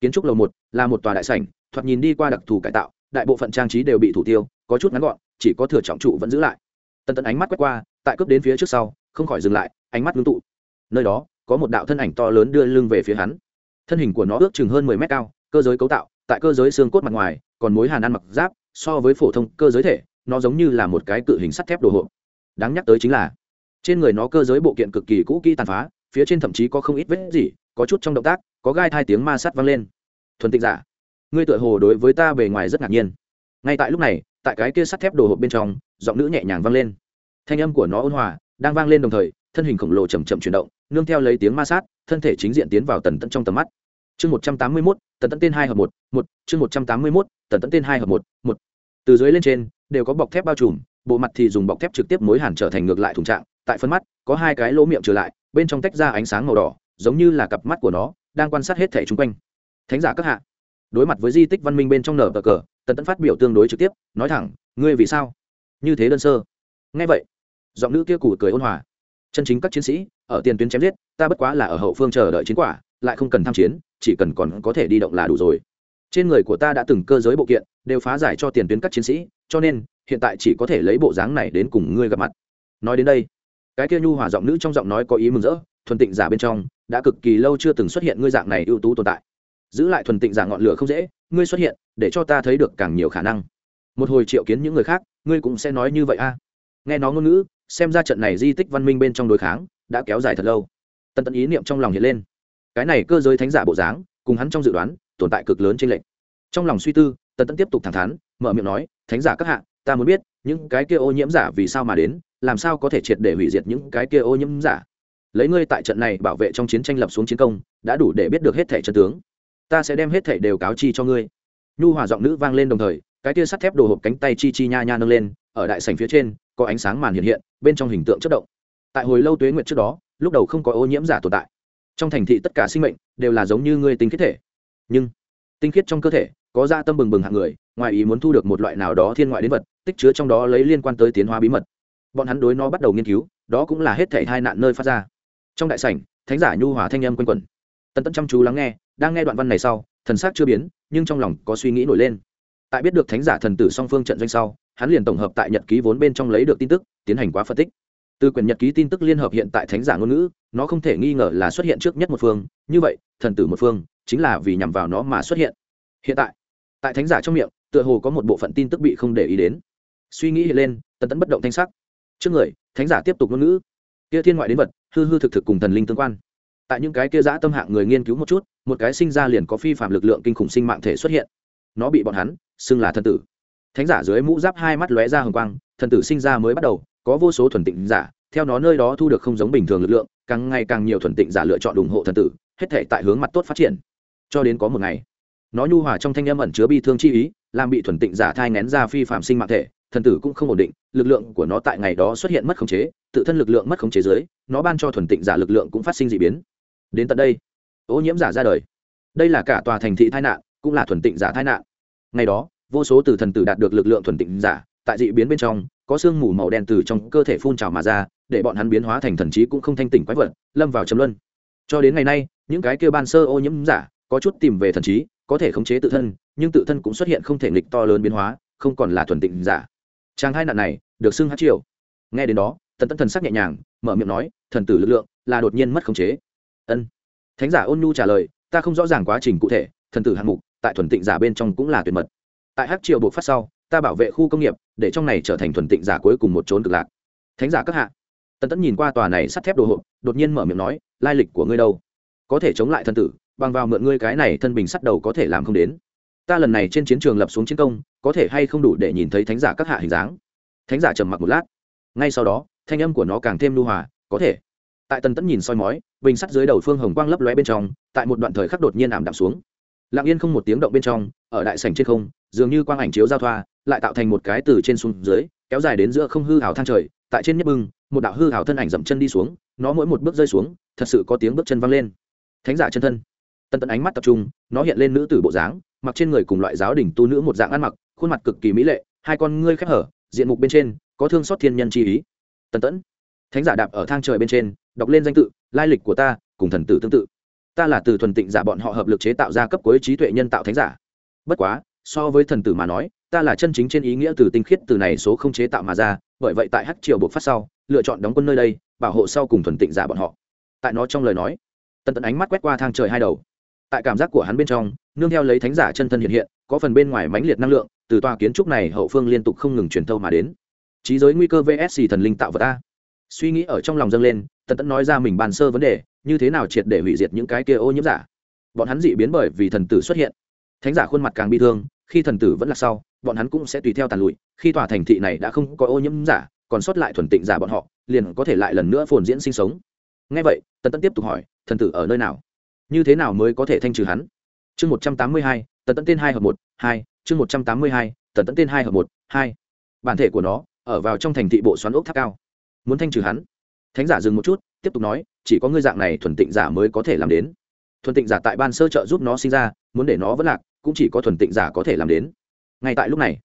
Kiến trúc lầu một là một tòa đại sảnh, thoạt nhìn đi qua đặc thù cải tạo, đại bộ phận trang trí đều bị thủ tiêu, có chút ngắn gọn, chỉ có thừa trọng trụ vẫn giữ lại. Tần tẫn ánh mắt quét qua, tại cướp đến phía trước sau, không khỏi dừng lại, ánh mắt ngưng tụ. Nơi đó, có một đạo thân ảnh to lớn đưa lưng về phía hắn. Thân hình của nó ước chừng hơn mười mét cao, cơ giới cấu tạo, tại cơ giới xương cốt mặt ngoài, còn mối hàn ăn mặc giáp, so với phổ thông cơ giới thể, nó giống như là một cái cự hình sắt thép đồ hộp. Đáng nhắc tới chính là trên người nó cơ giới bộ kiện cực kỳ cũ kỹ tàn phá, phía trên thậm chí có không ít vết gì có chút trong động tác, có gai thai tiếng ma sát vang lên. Thuần tịnh giả, ngươi tựa hồ đối với ta bề ngoài rất ngạc nhiên. Ngay tại lúc này, tại cái kia sắt thép đồ hộp bên trong, giọng nữ nhẹ nhàng vang lên. Thanh âm của nó ôn hòa, đang vang lên đồng thời, thân hình khổng lồ chầm chậm chuyển động, nương theo lấy tiếng ma sát, thân thể chính diện tiến vào tần tận trong tầm mắt. Chương một trăm tám mươi mốt, tần tận tên hai hợp một một, chương một trăm tám mươi mốt, tần tận tên hai hợp một một. Từ dưới lên trên, đều có bọc thép bao trùm, bộ mặt thì dùng bọc thép trực tiếp mối hàn trở thành ngược lại thùng trạng tại phân mắt, có hai cái lỗ miệng trở lại, bên trong tách ra ánh sáng màu đỏ, giống như là cặp mắt của nó, đang quan sát hết thể chung quanh. Thánh giả các hạ, đối mặt với di tích văn minh bên trong nở bờ cờ, tần tẫn phát biểu tương đối trực tiếp, nói thẳng, ngươi vì sao? Như thế đơn sơ. Ngay vậy. Giọng nữ kia củ cười ôn hòa. Chân chính các chiến sĩ, ở tiền tuyến chém giết, ta bất quá là ở hậu phương chờ đợi chiến quả, lại không cần tham chiến, chỉ cần còn có thể đi động là đủ rồi. Trên người của ta đã từng cơ giới bộ kiện, đều phá giải cho tiền tuyến các chiến sĩ, cho nên, hiện tại chỉ có thể lấy bộ dáng này đến cùng ngươi gặp mặt. Nói đến đây cái kia nhu hòa giọng nữ trong giọng nói có ý mừng rỡ, thuần tịnh giả bên trong, đã cực kỳ lâu chưa từng xuất hiện ngươi dạng này ưu tú tồn tại. Giữ lại thuần tịnh giả ngọn lửa không dễ, ngươi xuất hiện, để cho ta thấy được càng nhiều khả năng. Một hồi triệu kiến những người khác, ngươi cũng sẽ nói như vậy a. Nghe nó ngôn ngữ, xem ra trận này di tích văn minh bên trong đối kháng, đã kéo dài thật lâu. Tần tận ý niệm trong lòng hiện lên. Cái này cơ giới thánh giả bộ dáng, cùng hắn trong dự đoán, tồn tại cực lớn trên lệnh trong lòng suy tư, Tần tận tiếp tục thẳng thắn, mở miệng nói, thánh giả các hạ, ta muốn biết, những cái kia ô nhiễm giả vì sao mà đến làm sao có thể triệt để hủy diệt những cái kia ô nhiễm giả? Lấy ngươi tại trận này bảo vệ trong chiến tranh lập xuống chiến công, đã đủ để biết được hết thẻ chân tướng. Ta sẽ đem hết thẻ đều cáo chi cho ngươi. Nhu hòa giọng nữ vang lên đồng thời, cái kia sắt thép đồ hộp cánh tay chi chi nha nha nâng lên, ở đại sảnh phía trên, có ánh sáng màn hiện hiện, bên trong hình tượng chất động. Tại hồi lâu tuế nguyệt trước đó, lúc đầu không có ô nhiễm giả tồn tại. Trong thành thị tất cả sinh mệnh đều là giống như ngươi tinh khiết thể. Nhưng, tinh khiết trong cơ thể, có da tâm bừng bừng hạng người, ngoài ý muốn thu được một loại nào đó thiên ngoại đến vật, tích chứa trong đó lấy liên quan tới tiến hóa bí mật bọn hắn đối nó bắt đầu nghiên cứu, đó cũng là hết thể hai nạn nơi phát ra. Trong đại sảnh, thánh giả nhu hòa thanh âm quanh quẩn. Tần tẫn chăm chú lắng nghe, đang nghe đoạn văn này sau, thần sắc chưa biến, nhưng trong lòng có suy nghĩ nổi lên. Tại biết được thánh giả thần tử song phương trận doanh sau, hắn liền tổng hợp tại nhật ký vốn bên trong lấy được tin tức, tiến hành quá phân tích. Từ quyển nhật ký tin tức liên hợp hiện tại thánh giả ngôn ngữ, nó không thể nghi ngờ là xuất hiện trước nhất một phương, như vậy, thần tử một phương, chính là vì nhằm vào nó mà xuất hiện. Hiện tại tại thánh giả trong miệng, tựa hồ có một bộ phận tin tức bị không để ý đến. Suy nghĩ lên, tần tẫn bất động thanh sắc trước người, thánh giả tiếp tục ngôn ngữ. Kia thiên ngoại đến vật, hư hư thực thực cùng thần linh tương quan. Tại những cái kia giã tâm hạng người nghiên cứu một chút, một cái sinh ra liền có phi phạm lực lượng kinh khủng sinh mạng thể xuất hiện. Nó bị bọn hắn xưng là thần tử. Thánh giả dưới mũ giáp hai mắt lóe ra hồng quang, thần tử sinh ra mới bắt đầu, có vô số thuần tịnh giả, theo nó nơi đó thu được không giống bình thường lực lượng, càng ngày càng nhiều thuần tịnh giả lựa chọn ủng hộ thần tử, hết thể tại hướng mặt tốt phát triển. Cho đến có một ngày, nó nhu hòa trong thanh âm ẩn chứa bi thương chi ý, làm bị thuần tịnh giả thai ngén ra phi phạm sinh mạng thể thần tử cũng không ổn định, lực lượng của nó tại ngày đó xuất hiện mất khống chế, tự thân lực lượng mất khống chế dưới, nó ban cho thuần tịnh giả lực lượng cũng phát sinh d ị biến. Đến tận đây, ô nhiễm giả ra đời. Đây là cả tòa thành thị tai nạn, cũng là thuần tịnh giả tai nạn. Ngày đó, vô số từ thần tử đạt được lực lượng thuần tịnh giả, tại dị biến bên trong, có sương mù màu đen từ trong cơ thể phun trào mà ra, để bọn hắn biến hóa thành thần trí cũng không thanh tỉnh quái vật, lâm vào chấm luân. Cho đến ngày nay, những cái kêu ban sơ ô nhiễm giả, có chút tìm về thần trí, có thể khống chế tự thân, nhưng tự thân cũng xuất hiện không thể nghịch to lớn biến hóa, không còn là thuần tịnh giả trang hai nạn này được xưng hát triều. Nghe đến đó, tần tân thần sắc nhẹ nhàng, mở miệng nói, thần tử lực lượng là đột nhiên mất khống chế. Ân. Thánh giả ôn nhu trả lời, ta không rõ ràng quá trình cụ thể, thần tử hạng mục tại thuần tịnh giả bên trong cũng là tuyệt mật. Tại hát triều buộc phát sau, ta bảo vệ khu công nghiệp, để trong này trở thành thuần tịnh giả cuối cùng một trốn cực lạc. Thánh giả các hạ. Tần tẫn nhìn qua tòa này sắt thép đồ hộp, đột nhiên mở miệng nói, lai lịch của ngươi đâu? Có thể chống lại thân tử, bằng vào mượn ngươi cái này thân bình sắt đầu có thể làm không đến ta lần này trên chiến trường lập xuống chiến công, có thể hay không đủ để nhìn thấy thánh giả các hạ hình dáng? Thánh giả trầm mặc một lát. Ngay sau đó, thanh âm của nó càng thêm lưu hòa, có thể. Tại tần tẫn nhìn soi mói, bình sắt dưới đầu phương hồng quang lấp lóe bên trong, tại một đoạn thời khắc đột nhiên ảm đạm xuống. Lặng yên không một tiếng động bên trong, ở đại sảnh trên không, dường như quang ảnh chiếu giao thoa, lại tạo thành một cái từ trên xuống dưới, kéo dài đến giữa không hư hào thang trời, tại trên nhất bưng, một đạo hư hào thân ảnh dậm chân đi xuống, nó mỗi một bước rơi xuống, thật sự có tiếng bước chân văng lên. Thánh giả chân thân. Tần tẫn ánh mắt tập trung, nó hiện lên nữ tử bộ dáng mặc trên người cùng loại giáo đình tu nữ một dạng ăn mặc, khuôn mặt cực kỳ mỹ lệ, hai con ngươi khép hở, diện mục bên trên có thương xót thiên nhân chi ý. Tần tẫn, thánh giả đạp ở thang trời bên trên, đọc lên danh tự, lai lịch của ta, cùng thần tử tương tự. Ta là từ thuần tịnh giả bọn họ hợp lực chế tạo ra cấp cuối trí tuệ nhân tạo thánh giả. Bất quá, so với thần tử mà nói, ta là chân chính trên ý nghĩa từ tinh khiết từ này số không chế tạo mà ra, bởi vậy tại hắc triều buộc phát sau, lựa chọn đóng quân nơi đây, bảo hộ sau cùng thuần tịnh giả bọn họ. Tại nó trong lời nói, tần tẫn ánh mắt quét qua thang trời hai đầu tại cảm giác của hắn bên trong, nương theo lấy thánh giả chân thân hiện hiện, có phần bên ngoài mãnh liệt năng lượng, từ tòa kiến trúc này hậu phương liên tục không ngừng truyền thâu mà đến. Trí giới nguy cơ vsc thần linh tạo vật ta suy nghĩ ở trong lòng dâng lên, tần tẫn nói ra mình bàn sơ vấn đề, như thế nào triệt để hủy diệt những cái kia ô nhiễm giả? Bọn hắn dị biến bởi vì thần tử xuất hiện. Thánh giả khuôn mặt càng bi thương, khi thần tử vẫn là sau, bọn hắn cũng sẽ tùy theo tàn lụi, khi tòa thành thị này đã không có ô nhiễm giả, còn sót lại thuần tịnh giả bọn họ, liền có thể lại lần nữa phồn diễn sinh sống. Ngay vậy, tần tẫn tiếp tục hỏi, thần tử ở nơi nào? Như thế nào mới có thể thanh trừ hắn? Chương một trăm tám mươi hai, tần tẫn tên hai hợp một, hai. Chương một trăm tám mươi hai, tần tẫn tên hai hợp một, hai. Bản thể của nó ở vào trong thành thị bộ xoắn ốc tháp cao. Muốn thanh trừ hắn? Thánh giả dừng một chút, tiếp tục nói, chỉ có ngươi dạng này thuần tịnh giả mới có thể làm đến. Thuần tịnh giả tại ban sơ trợ giúp nó sinh ra, muốn để nó vẫn lạc, cũng chỉ có thuần tịnh giả có thể làm đến. Ngay tại lúc này,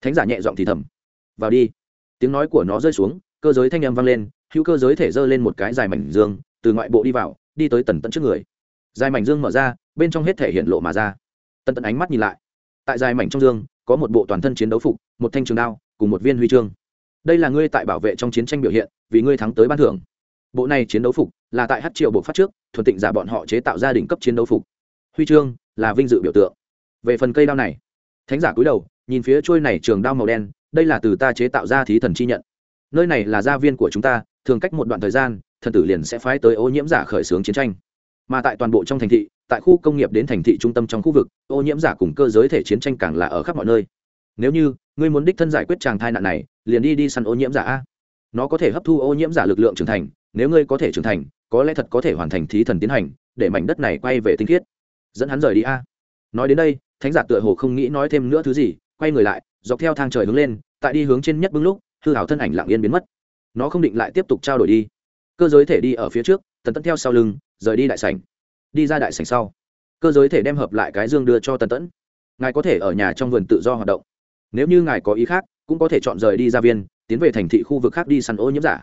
thánh giả nhẹ giọng thì thầm. Vào đi. Tiếng nói của nó rơi xuống, cơ giới thanh âm vang lên, hữu cơ giới thể giơ lên một cái dài mảnh dương, từ ngoại bộ đi vào, đi tới tần tận trước người dài mảnh dương mở ra, bên trong hết thể hiện lộ mà ra. Tần tận ánh mắt nhìn lại. Tại dài mảnh trong dương, có một bộ toàn thân chiến đấu phục, một thanh trường đao, cùng một viên huy chương. Đây là ngươi tại bảo vệ trong chiến tranh biểu hiện, vì ngươi thắng tới ban thưởng. Bộ này chiến đấu phục là tại hát triệu bộ phát trước, thuần tịnh giả bọn họ chế tạo gia đình cấp chiến đấu phục. Huy chương là vinh dự biểu tượng. Về phần cây đao này, thánh giả cúi đầu, nhìn phía trôi này trường đao màu đen, đây là từ ta chế tạo ra thí thần chi nhận. Nơi này là gia viên của chúng ta, thường cách một đoạn thời gian, thần tử liền sẽ phái tới ô nhiễm giả khởi xướng chiến tranh mà tại toàn bộ trong thành thị, tại khu công nghiệp đến thành thị trung tâm trong khu vực, ô nhiễm giả cùng cơ giới thể chiến tranh càng là ở khắp mọi nơi. Nếu như, ngươi muốn đích thân giải quyết tràng thai nạn này, liền đi đi săn ô nhiễm giả a. Nó có thể hấp thu ô nhiễm giả lực lượng trưởng thành, nếu ngươi có thể trưởng thành, có lẽ thật có thể hoàn thành thí thần tiến hành, để mảnh đất này quay về tinh khiết. Dẫn hắn rời đi a. Nói đến đây, thánh giả tựa hồ không nghĩ nói thêm nữa thứ gì, quay người lại, dọc theo thang trời hướng lên, tại đi hướng trên nhất bưng lúc, hư hảo thân ảnh lặng yên biến mất. Nó không định lại tiếp tục trao đổi đi. Cơ giới thể đi ở phía trước tần tẫn theo sau lưng, rời đi đại sảnh. Đi ra đại sảnh sau, cơ giới thể đem hợp lại cái dương đưa cho tần tẫn. Ngài có thể ở nhà trong vườn tự do hoạt động. Nếu như ngài có ý khác, cũng có thể chọn rời đi ra viên, tiến về thành thị khu vực khác đi săn ô nhiễm giả.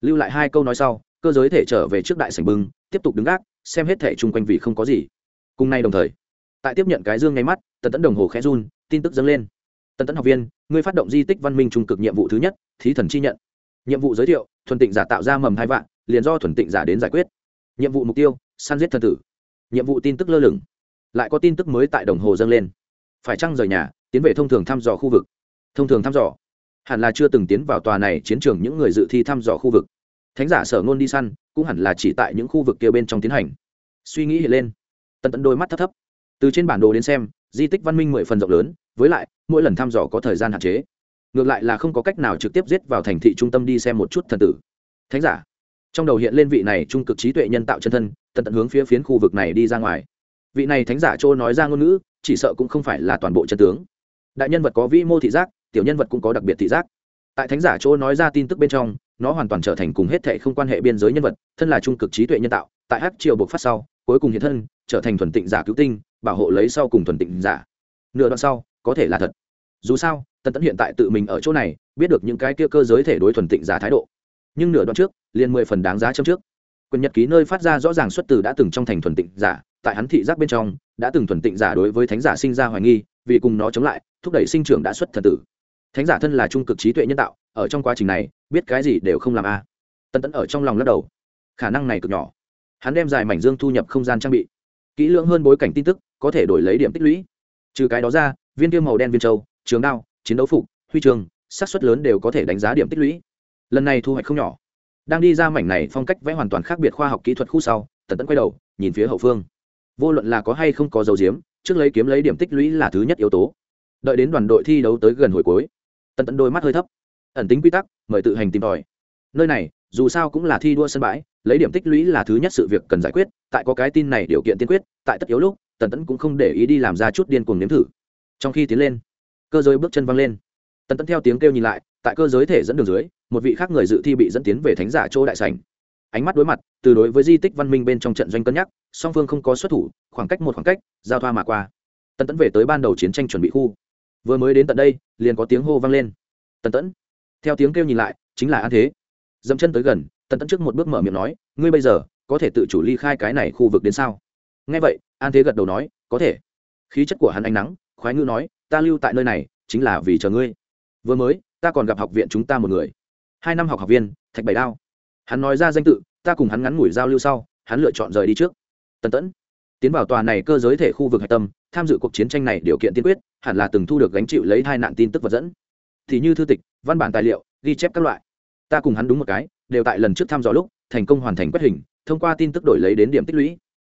Lưu lại hai câu nói sau, cơ giới thể trở về trước đại sảnh bưng, tiếp tục đứng gác, xem hết thể chung quanh vì không có gì. Cùng nay đồng thời, tại tiếp nhận cái dương ngay mắt, tần tẫn đồng hồ khẽ run, tin tức dâng lên. Tần tẫn học viên, ngươi phát động di tích văn minh trung cực nhiệm vụ thứ nhất, thí thần chi nhận. Nhiệm vụ giới thiệu, thuần tịnh giả tạo ra mầm hai vạn liền do thuần tịnh giả đến giải quyết. Nhiệm vụ mục tiêu, săn giết thần tử. Nhiệm vụ tin tức lơ lửng. Lại có tin tức mới tại đồng hồ dâng lên. Phải chăng rời nhà, tiến về thông thường thăm dò khu vực? Thông thường thăm dò. Hẳn là chưa từng tiến vào tòa này chiến trường những người dự thi thăm dò khu vực. Thánh giả sở ngôn đi săn, cũng hẳn là chỉ tại những khu vực kia bên trong tiến hành. Suy nghĩ hiện lên. Tận tận đôi mắt thấp thấp. Từ trên bản đồ đến xem, di tích văn minh mười phần rộng lớn, với lại, mỗi lần thăm dò có thời gian hạn chế. Ngược lại là không có cách nào trực tiếp giết vào thành thị trung tâm đi xem một chút thần tử. Thánh giả trong đầu hiện lên vị này trung cực trí tuệ nhân tạo chân thân, tận tận hướng phía phiến khu vực này đi ra ngoài. Vị này thánh giả châu nói ra ngôn ngữ, chỉ sợ cũng không phải là toàn bộ chân tướng. Đại nhân vật có vĩ mô thị giác, tiểu nhân vật cũng có đặc biệt thị giác. Tại thánh giả chỗ nói ra tin tức bên trong, nó hoàn toàn trở thành cùng hết thệ không quan hệ biên giới nhân vật, thân là trung cực trí tuệ nhân tạo, tại hát triều buộc phát sau, cuối cùng hiện thân, trở thành thuần tịnh giả cứu tinh, bảo hộ lấy sau cùng thuần tịnh giả. Nửa đoạn sau, có thể là thật. Dù sao, tần tẫn hiện tại tự mình ở chỗ này, biết được những cái kia cơ giới thể đối thuần tịnh giả thái độ nhưng nửa đoạn trước, liền mười phần đáng giá châm trước. Quyền nhật ký nơi phát ra rõ ràng xuất từ đã từng trong thành thuần tịnh giả, tại hắn thị giác bên trong, đã từng thuần tịnh giả đối với thánh giả sinh ra hoài nghi, vì cùng nó chống lại, thúc đẩy sinh trưởng đã xuất thần tử. Thánh giả thân là trung cực trí tuệ nhân tạo, ở trong quá trình này, biết cái gì đều không làm a. À. tân tẫn ở trong lòng lắc đầu. Khả năng này cực nhỏ. Hắn đem dài mảnh dương thu nhập không gian trang bị. Kỹ lưỡng hơn bối cảnh tin tức, có thể đổi lấy điểm tích lũy. Trừ cái đó ra, viên tiêu màu đen viên châu, trường đao, chiến đấu phục, huy trường xác suất lớn đều có thể đánh giá điểm tích lũy lần này thu hoạch không nhỏ. Đang đi ra mảnh này phong cách vẽ hoàn toàn khác biệt khoa học kỹ thuật khu sau, tần tẫn quay đầu, nhìn phía hậu phương. Vô luận là có hay không có dấu diếm, trước lấy kiếm lấy điểm tích lũy là thứ nhất yếu tố. Đợi đến đoàn đội thi đấu tới gần hồi cuối, tần tẫn đôi mắt hơi thấp. Ẩn tính quy tắc, mời tự hành tìm tòi. Nơi này, dù sao cũng là thi đua sân bãi, lấy điểm tích lũy là thứ nhất sự việc cần giải quyết, tại có cái tin này điều kiện tiên quyết, tại tất yếu lúc, tần tẫn cũng không để ý đi làm ra chút điên cuồng nếm thử. Trong khi tiến lên, cơ giới bước chân văng lên. Tần tẫn theo tiếng kêu nhìn lại tại cơ giới thể dẫn đường dưới, một vị khác người dự thi bị dẫn tiến về thánh giả chỗ đại sảnh. Ánh mắt đối mặt, từ đối với di tích văn minh bên trong trận doanh cân nhắc, song phương không có xuất thủ, khoảng cách một khoảng cách, giao thoa mà qua. Tần tẫn về tới ban đầu chiến tranh chuẩn bị khu. Vừa mới đến tận đây, liền có tiếng hô vang lên. Tần tẫn. Theo tiếng kêu nhìn lại, chính là an thế. Dẫm chân tới gần, tần tẫn trước một bước mở miệng nói, ngươi bây giờ, có thể tự chủ ly khai cái này khu vực đến sao? Nghe vậy, an thế gật đầu nói, có thể. Khí chất của hắn ánh nắng, khoái ngữ nói, ta lưu tại nơi này, chính là vì chờ ngươi. Vừa mới ta còn gặp học viện chúng ta một người. Hai năm học học viên, thạch bảy đao. Hắn nói ra danh tự, ta cùng hắn ngắn ngủi giao lưu sau, hắn lựa chọn rời đi trước. Tần tẫn, tiến vào tòa này cơ giới thể khu vực hạch tâm, tham dự cuộc chiến tranh này điều kiện tiên quyết, hẳn là từng thu được gánh chịu lấy hai nạn tin tức vật dẫn. Thì như thư tịch, văn bản tài liệu, ghi chép các loại. Ta cùng hắn đúng một cái, đều tại lần trước thăm dò lúc, thành công hoàn thành quét hình, thông qua tin tức đổi lấy đến điểm tích lũy.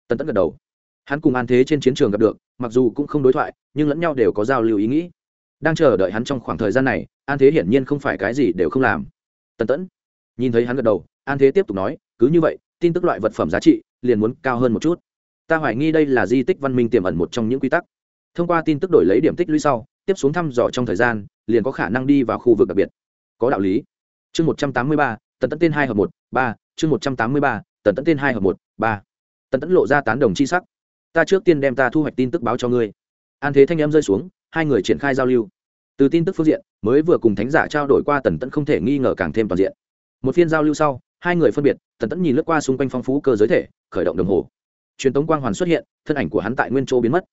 Tần tẫn gật đầu. Hắn cùng an thế trên chiến trường gặp được, mặc dù cũng không đối thoại, nhưng lẫn nhau đều có giao lưu ý nghĩ đang chờ đợi hắn trong khoảng thời gian này, an thế hiển nhiên không phải cái gì đều không làm. Tần tẫn nhìn thấy hắn gật đầu, an thế tiếp tục nói, cứ như vậy, tin tức loại vật phẩm giá trị liền muốn cao hơn một chút. Ta hoài nghi đây là di tích văn minh tiềm ẩn một trong những quy tắc. Thông qua tin tức đổi lấy điểm tích lũy sau, tiếp xuống thăm dò trong thời gian, liền có khả năng đi vào khu vực đặc biệt. Có đạo lý. Chương một trăm tám mươi ba, tần tẫn tên hai hợp một, ba. Chương một trăm tám mươi ba, tần tẫn tên hai hợp một, ba. Tần tẫn lộ ra tán đồng c h i sắc. Ta trước tiên đem ta thu hoạch tin tức báo cho ngươi. An thế thanh em rơi xuống hai người triển khai giao lưu. Từ tin tức phương diện, mới vừa cùng thánh giả trao đổi qua tần tẫn không thể nghi ngờ càng thêm toàn diện. Một phiên giao lưu sau, hai người phân biệt, tần tẫn nhìn lướt qua xung quanh phong phú cơ giới thể, khởi động đồng hồ. Truyền tống quang hoàn xuất hiện, thân ảnh của hắn tại nguyên chỗ biến mất.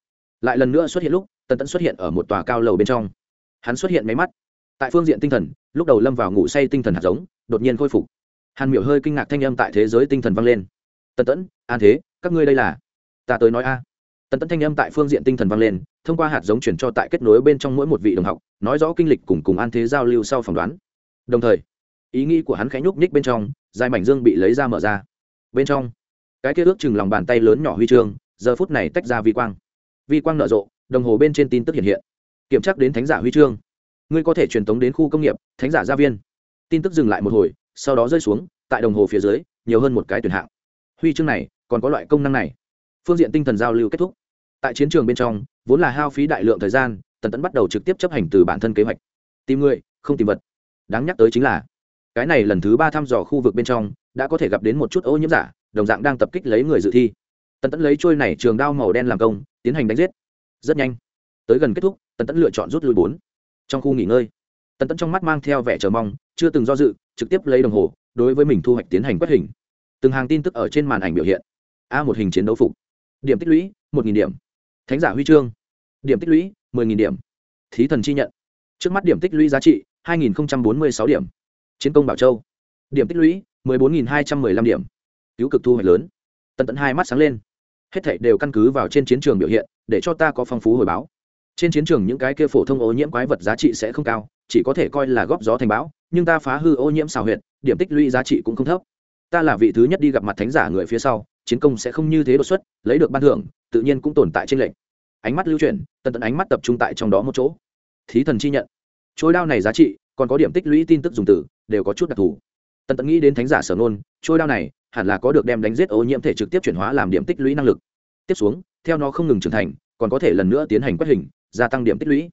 Lại lần nữa xuất hiện lúc, tần tẫn xuất hiện ở một tòa cao lầu bên trong. Hắn xuất hiện máy mắt. Tại phương diện tinh thần, lúc đầu lâm vào ngủ say tinh thần hạt giống, đột nhiên khôi phục. Hàn miểu hơi kinh ngạc thanh âm tại thế giới tinh thần vang lên. Tần tẫn, an thế, các ngươi đây là? Ta tới nói a tần tẫn thanh âm tại phương diện tinh thần vang lên, thông qua hạt giống chuyển cho tại kết nối bên trong mỗi một vị đồng học, nói rõ kinh lịch cùng cùng an thế giao lưu sau phỏng đoán. Đồng thời, ý nghĩ của hắn khẽ nhúc nhích bên trong, dài mảnh dương bị lấy ra mở ra. Bên trong, cái kia ước chừng lòng bàn tay lớn nhỏ huy chương, giờ phút này tách ra vi quang. Vi quang nở rộ, đồng hồ bên trên tin tức hiện hiện. Kiểm tra đến thánh giả huy chương. Ngươi có thể truyền tống đến khu công nghiệp, thánh giả gia viên. Tin tức dừng lại một hồi, sau đó rơi xuống, tại đồng hồ phía dưới, nhiều hơn một cái tuyển hạng. Huy chương này còn có loại công năng này. Phương diện tinh thần giao lưu kết thúc tại chiến trường bên trong, vốn là hao phí đại lượng thời gian, tần tẫn bắt đầu trực tiếp chấp hành từ bản thân kế hoạch. Tìm người, không tìm vật. Đáng nhắc tới chính là, cái này lần thứ ba thăm dò khu vực bên trong, đã có thể gặp đến một chút ô nhiễm giả, đồng dạng đang tập kích lấy người dự thi. Tần tẫn lấy trôi này trường đao màu đen làm công, tiến hành đánh giết. Rất nhanh, tới gần kết thúc, tần tẫn lựa chọn rút lui bốn. Trong khu nghỉ ngơi, tần tẫn trong mắt mang theo vẻ chờ mong, chưa từng do dự, trực tiếp lấy đồng hồ, đối với mình thu hoạch tiến hành quét hình. Từng hàng tin tức ở trên màn ảnh biểu hiện. A một hình chiến đấu phục. Điểm tích lũy, một điểm thánh giả huy chương. Điểm tích lũy, mười điểm. Thí thần chi nhận. Trước mắt điểm tích lũy giá trị, hai nghìn bốn mươi sáu điểm. Chiến công bảo châu. Điểm tích lũy, mười bốn hai trăm m ư ơ i năm điểm. Cứu cực thu hoạch lớn. Tận tận hai mắt sáng lên. Hết thảy đều căn cứ vào trên chiến trường biểu hiện, để cho ta có phong phú hồi báo. Trên chiến trường những cái kia phổ thông ô nhiễm quái vật giá trị sẽ không cao, chỉ có thể coi là góp gió thành bão, nhưng ta phá hư ô nhiễm xào huyệt, điểm tích lũy giá trị cũng không thấp. Ta là vị thứ nhất đi gặp mặt thánh giả người phía sau chiến công sẽ không như thế đột xuất, lấy được ban thưởng, tự nhiên cũng tồn tại trên lệnh ánh mắt lưu chuyển tận tận ánh mắt tập trung tại trong đó một chỗ. Thí thần chi nhận. Trôi đao này giá trị, còn có điểm tích lũy tin tức dùng từ, đều có chút đặc thù. Tận tận nghĩ đến thánh giả sở nôn trôi đao này, hẳn là có được đem đánh giết ô nhiễm thể trực tiếp chuyển hóa làm điểm tích lũy năng lực. Tiếp xuống, theo nó không ngừng trưởng thành, còn có thể lần nữa tiến hành quét hình, gia tăng điểm tích lũy.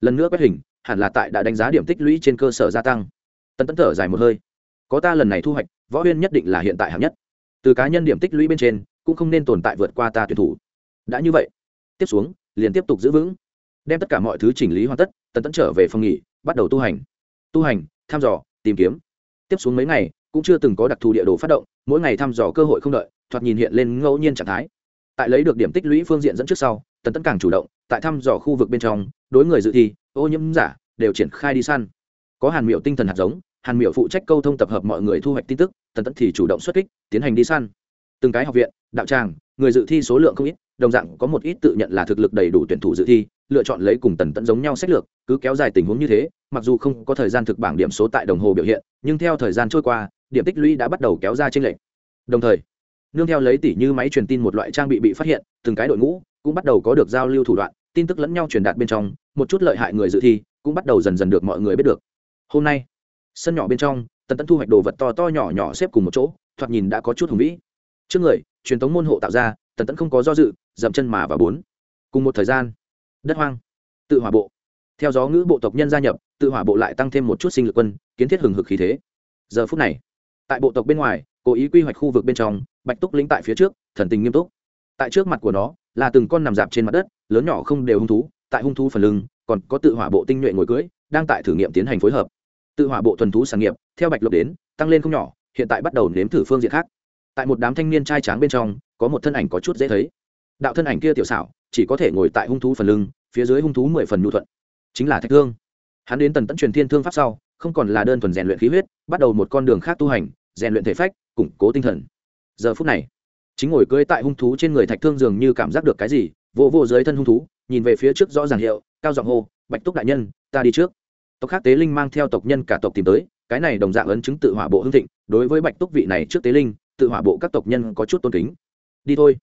Lần nữa quét hình, hẳn là tại đã đánh giá điểm tích lũy trên cơ sở gia tăng. Tận tận thở dài một hơi. Có ta lần này thu hoạch, võ huyên nhất định là hiện tại hạng nhất từ cá nhân điểm tích lũy bên trên, cũng không nên tồn tại vượt qua ta tuyển thủ. Đã như vậy, tiếp xuống, liền tiếp tục giữ vững, đem tất cả mọi thứ chỉnh lý hoàn tất, tần tẫn trở về phòng nghỉ, bắt đầu tu hành. Tu hành, thăm dò, tìm kiếm. Tiếp xuống mấy ngày, cũng chưa từng có đặc thù địa đồ phát động, mỗi ngày thăm dò cơ hội không đợi, thoạt nhìn hiện lên ngẫu nhiên trạng thái. Tại lấy được điểm tích lũy phương diện dẫn trước sau, tần tẫn càng chủ động, tại thăm dò khu vực bên trong, đối người dự thi, ô nhiễm giả, đều triển khai đi săn. Có hàn miệu tinh thần hạt giống hàn Miểu phụ trách câu thông tập hợp mọi người thu hoạch tin tức, tần tẫn thì chủ động xuất kích, tiến hành đi săn. Từng cái học viện, đạo tràng, người dự thi số lượng không ít, đồng dạng có một ít tự nhận là thực lực đầy đủ tuyển thủ dự thi, lựa chọn lấy cùng tần tẫn giống nhau sách lược, cứ kéo dài tình huống như thế, mặc dù không có thời gian thực bảng điểm số tại đồng hồ biểu hiện, nhưng theo thời gian trôi qua, điểm tích lũy đã bắt đầu kéo ra trên lệnh đồng thời, nương theo lấy tỷ như máy truyền tin một loại trang bị bị phát hiện, từng cái đội ngũ cũng bắt đầu có được giao lưu thủ đoạn, tin tức lẫn nhau truyền đạt bên trong, một chút lợi hại người dự thi cũng bắt đầu dần dần được mọi người biết được. Hôm nay sân nhỏ bên trong, tần tẫn thu hoạch đồ vật to to nhỏ nhỏ xếp cùng một chỗ, thoạt nhìn đã có chút hùng vĩ. Trước người, truyền thống môn hộ tạo ra, tần tẫn không có do dự, dậm chân mà và bốn. Cùng một thời gian, đất hoang, tự hỏa bộ. Theo gió ngữ bộ tộc nhân gia nhập, tự hỏa bộ lại tăng thêm một chút sinh lực quân, kiến thiết hừng hực khí thế. Giờ phút này, tại bộ tộc bên ngoài, cố ý quy hoạch khu vực bên trong, bạch túc lĩnh tại phía trước, thần tình nghiêm túc. Tại trước mặt của nó, là từng con nằm dạp trên mặt đất, lớn nhỏ không đều hung thú, tại hung thú phần lưng, còn có tự hỏa bộ tinh nhuệ ngồi cưới đang tại thử nghiệm tiến hành phối hợp tự hỏa bộ thuần thú sản nghiệp, theo bạch lộc đến, tăng lên không nhỏ, hiện tại bắt đầu nếm thử phương diện khác. Tại một đám thanh niên trai tráng bên trong, có một thân ảnh có chút dễ thấy. Đạo thân ảnh kia tiểu xảo, chỉ có thể ngồi tại hung thú phần lưng, phía dưới hung thú mười phần nhu thuận. Chính là thạch thương. Hắn đến tần tẫn truyền thiên thương pháp sau, không còn là đơn thuần rèn luyện khí huyết, bắt đầu một con đường khác tu hành, rèn luyện thể phách, củng cố tinh thần. Giờ phút này, chính ngồi cưới tại hung thú trên người thạch thương dường như cảm giác được cái gì vô vô dưới thân hung thú, nhìn về phía trước rõ ràng hiệu, cao giọng hô, bạch túc đại nhân, ta đi trước tộc khác tế linh mang theo tộc nhân cả tộc tìm tới, cái này đồng dạng ấn chứng tự hỏa bộ hưng thịnh, đối với bạch túc vị này trước tế linh, tự hỏa bộ các tộc nhân có chút tôn kính. Đi thôi.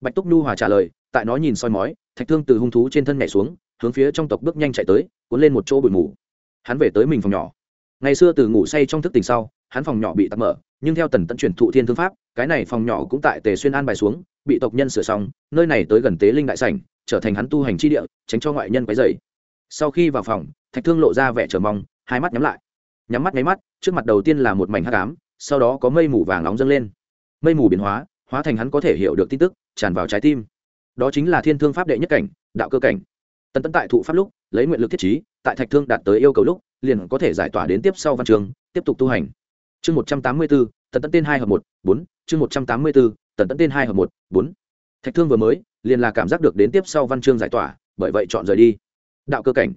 Bạch túc nhu hòa trả lời, tại nó nhìn soi mói, thạch thương từ hung thú trên thân nhảy xuống, hướng phía trong tộc bước nhanh chạy tới, cuốn lên một chỗ bụi mù. Hắn về tới mình phòng nhỏ. Ngày xưa từ ngủ say trong thức tỉnh sau, hắn phòng nhỏ bị tắt mở, nhưng theo tần tận chuyển thụ thiên thương pháp, cái này phòng nhỏ cũng tại tề xuyên an bài xuống, bị tộc nhân sửa xong, nơi này tới gần tế linh đại sảnh, trở thành hắn tu hành chi địa, tránh cho ngoại nhân quấy dày sau khi vào phòng, thạch thương lộ ra vẻ chờ mong, hai mắt nhắm lại. Nhắm mắt nháy mắt, trước mặt đầu tiên là một mảnh hắc ám, sau đó có mây mù vàng nóng dâng lên. Mây mù biến hóa hóa thành hắn có thể hiểu được tin tức, tràn vào trái tim. Đó chính là thiên thương pháp đệ nhất cảnh, đạo cơ cảnh. Tần tấn tại thụ pháp lúc, lấy nguyện lực thiết trí, tại thạch thương đạt tới yêu cầu lúc, liền có thể giải tỏa đến tiếp sau văn trường, tiếp tục tu hành. Chương một trăm tám mươi bốn, tần tấn tên hai hợp một, bốn. Chương một trăm tám mươi bốn, tần tấn tên hai hợp một, bốn. Thạch thương vừa mới, liền là cảm giác được đến tiếp sau văn chương giải tỏa, bởi vậy chọn rời đi đạo cơ cảnh.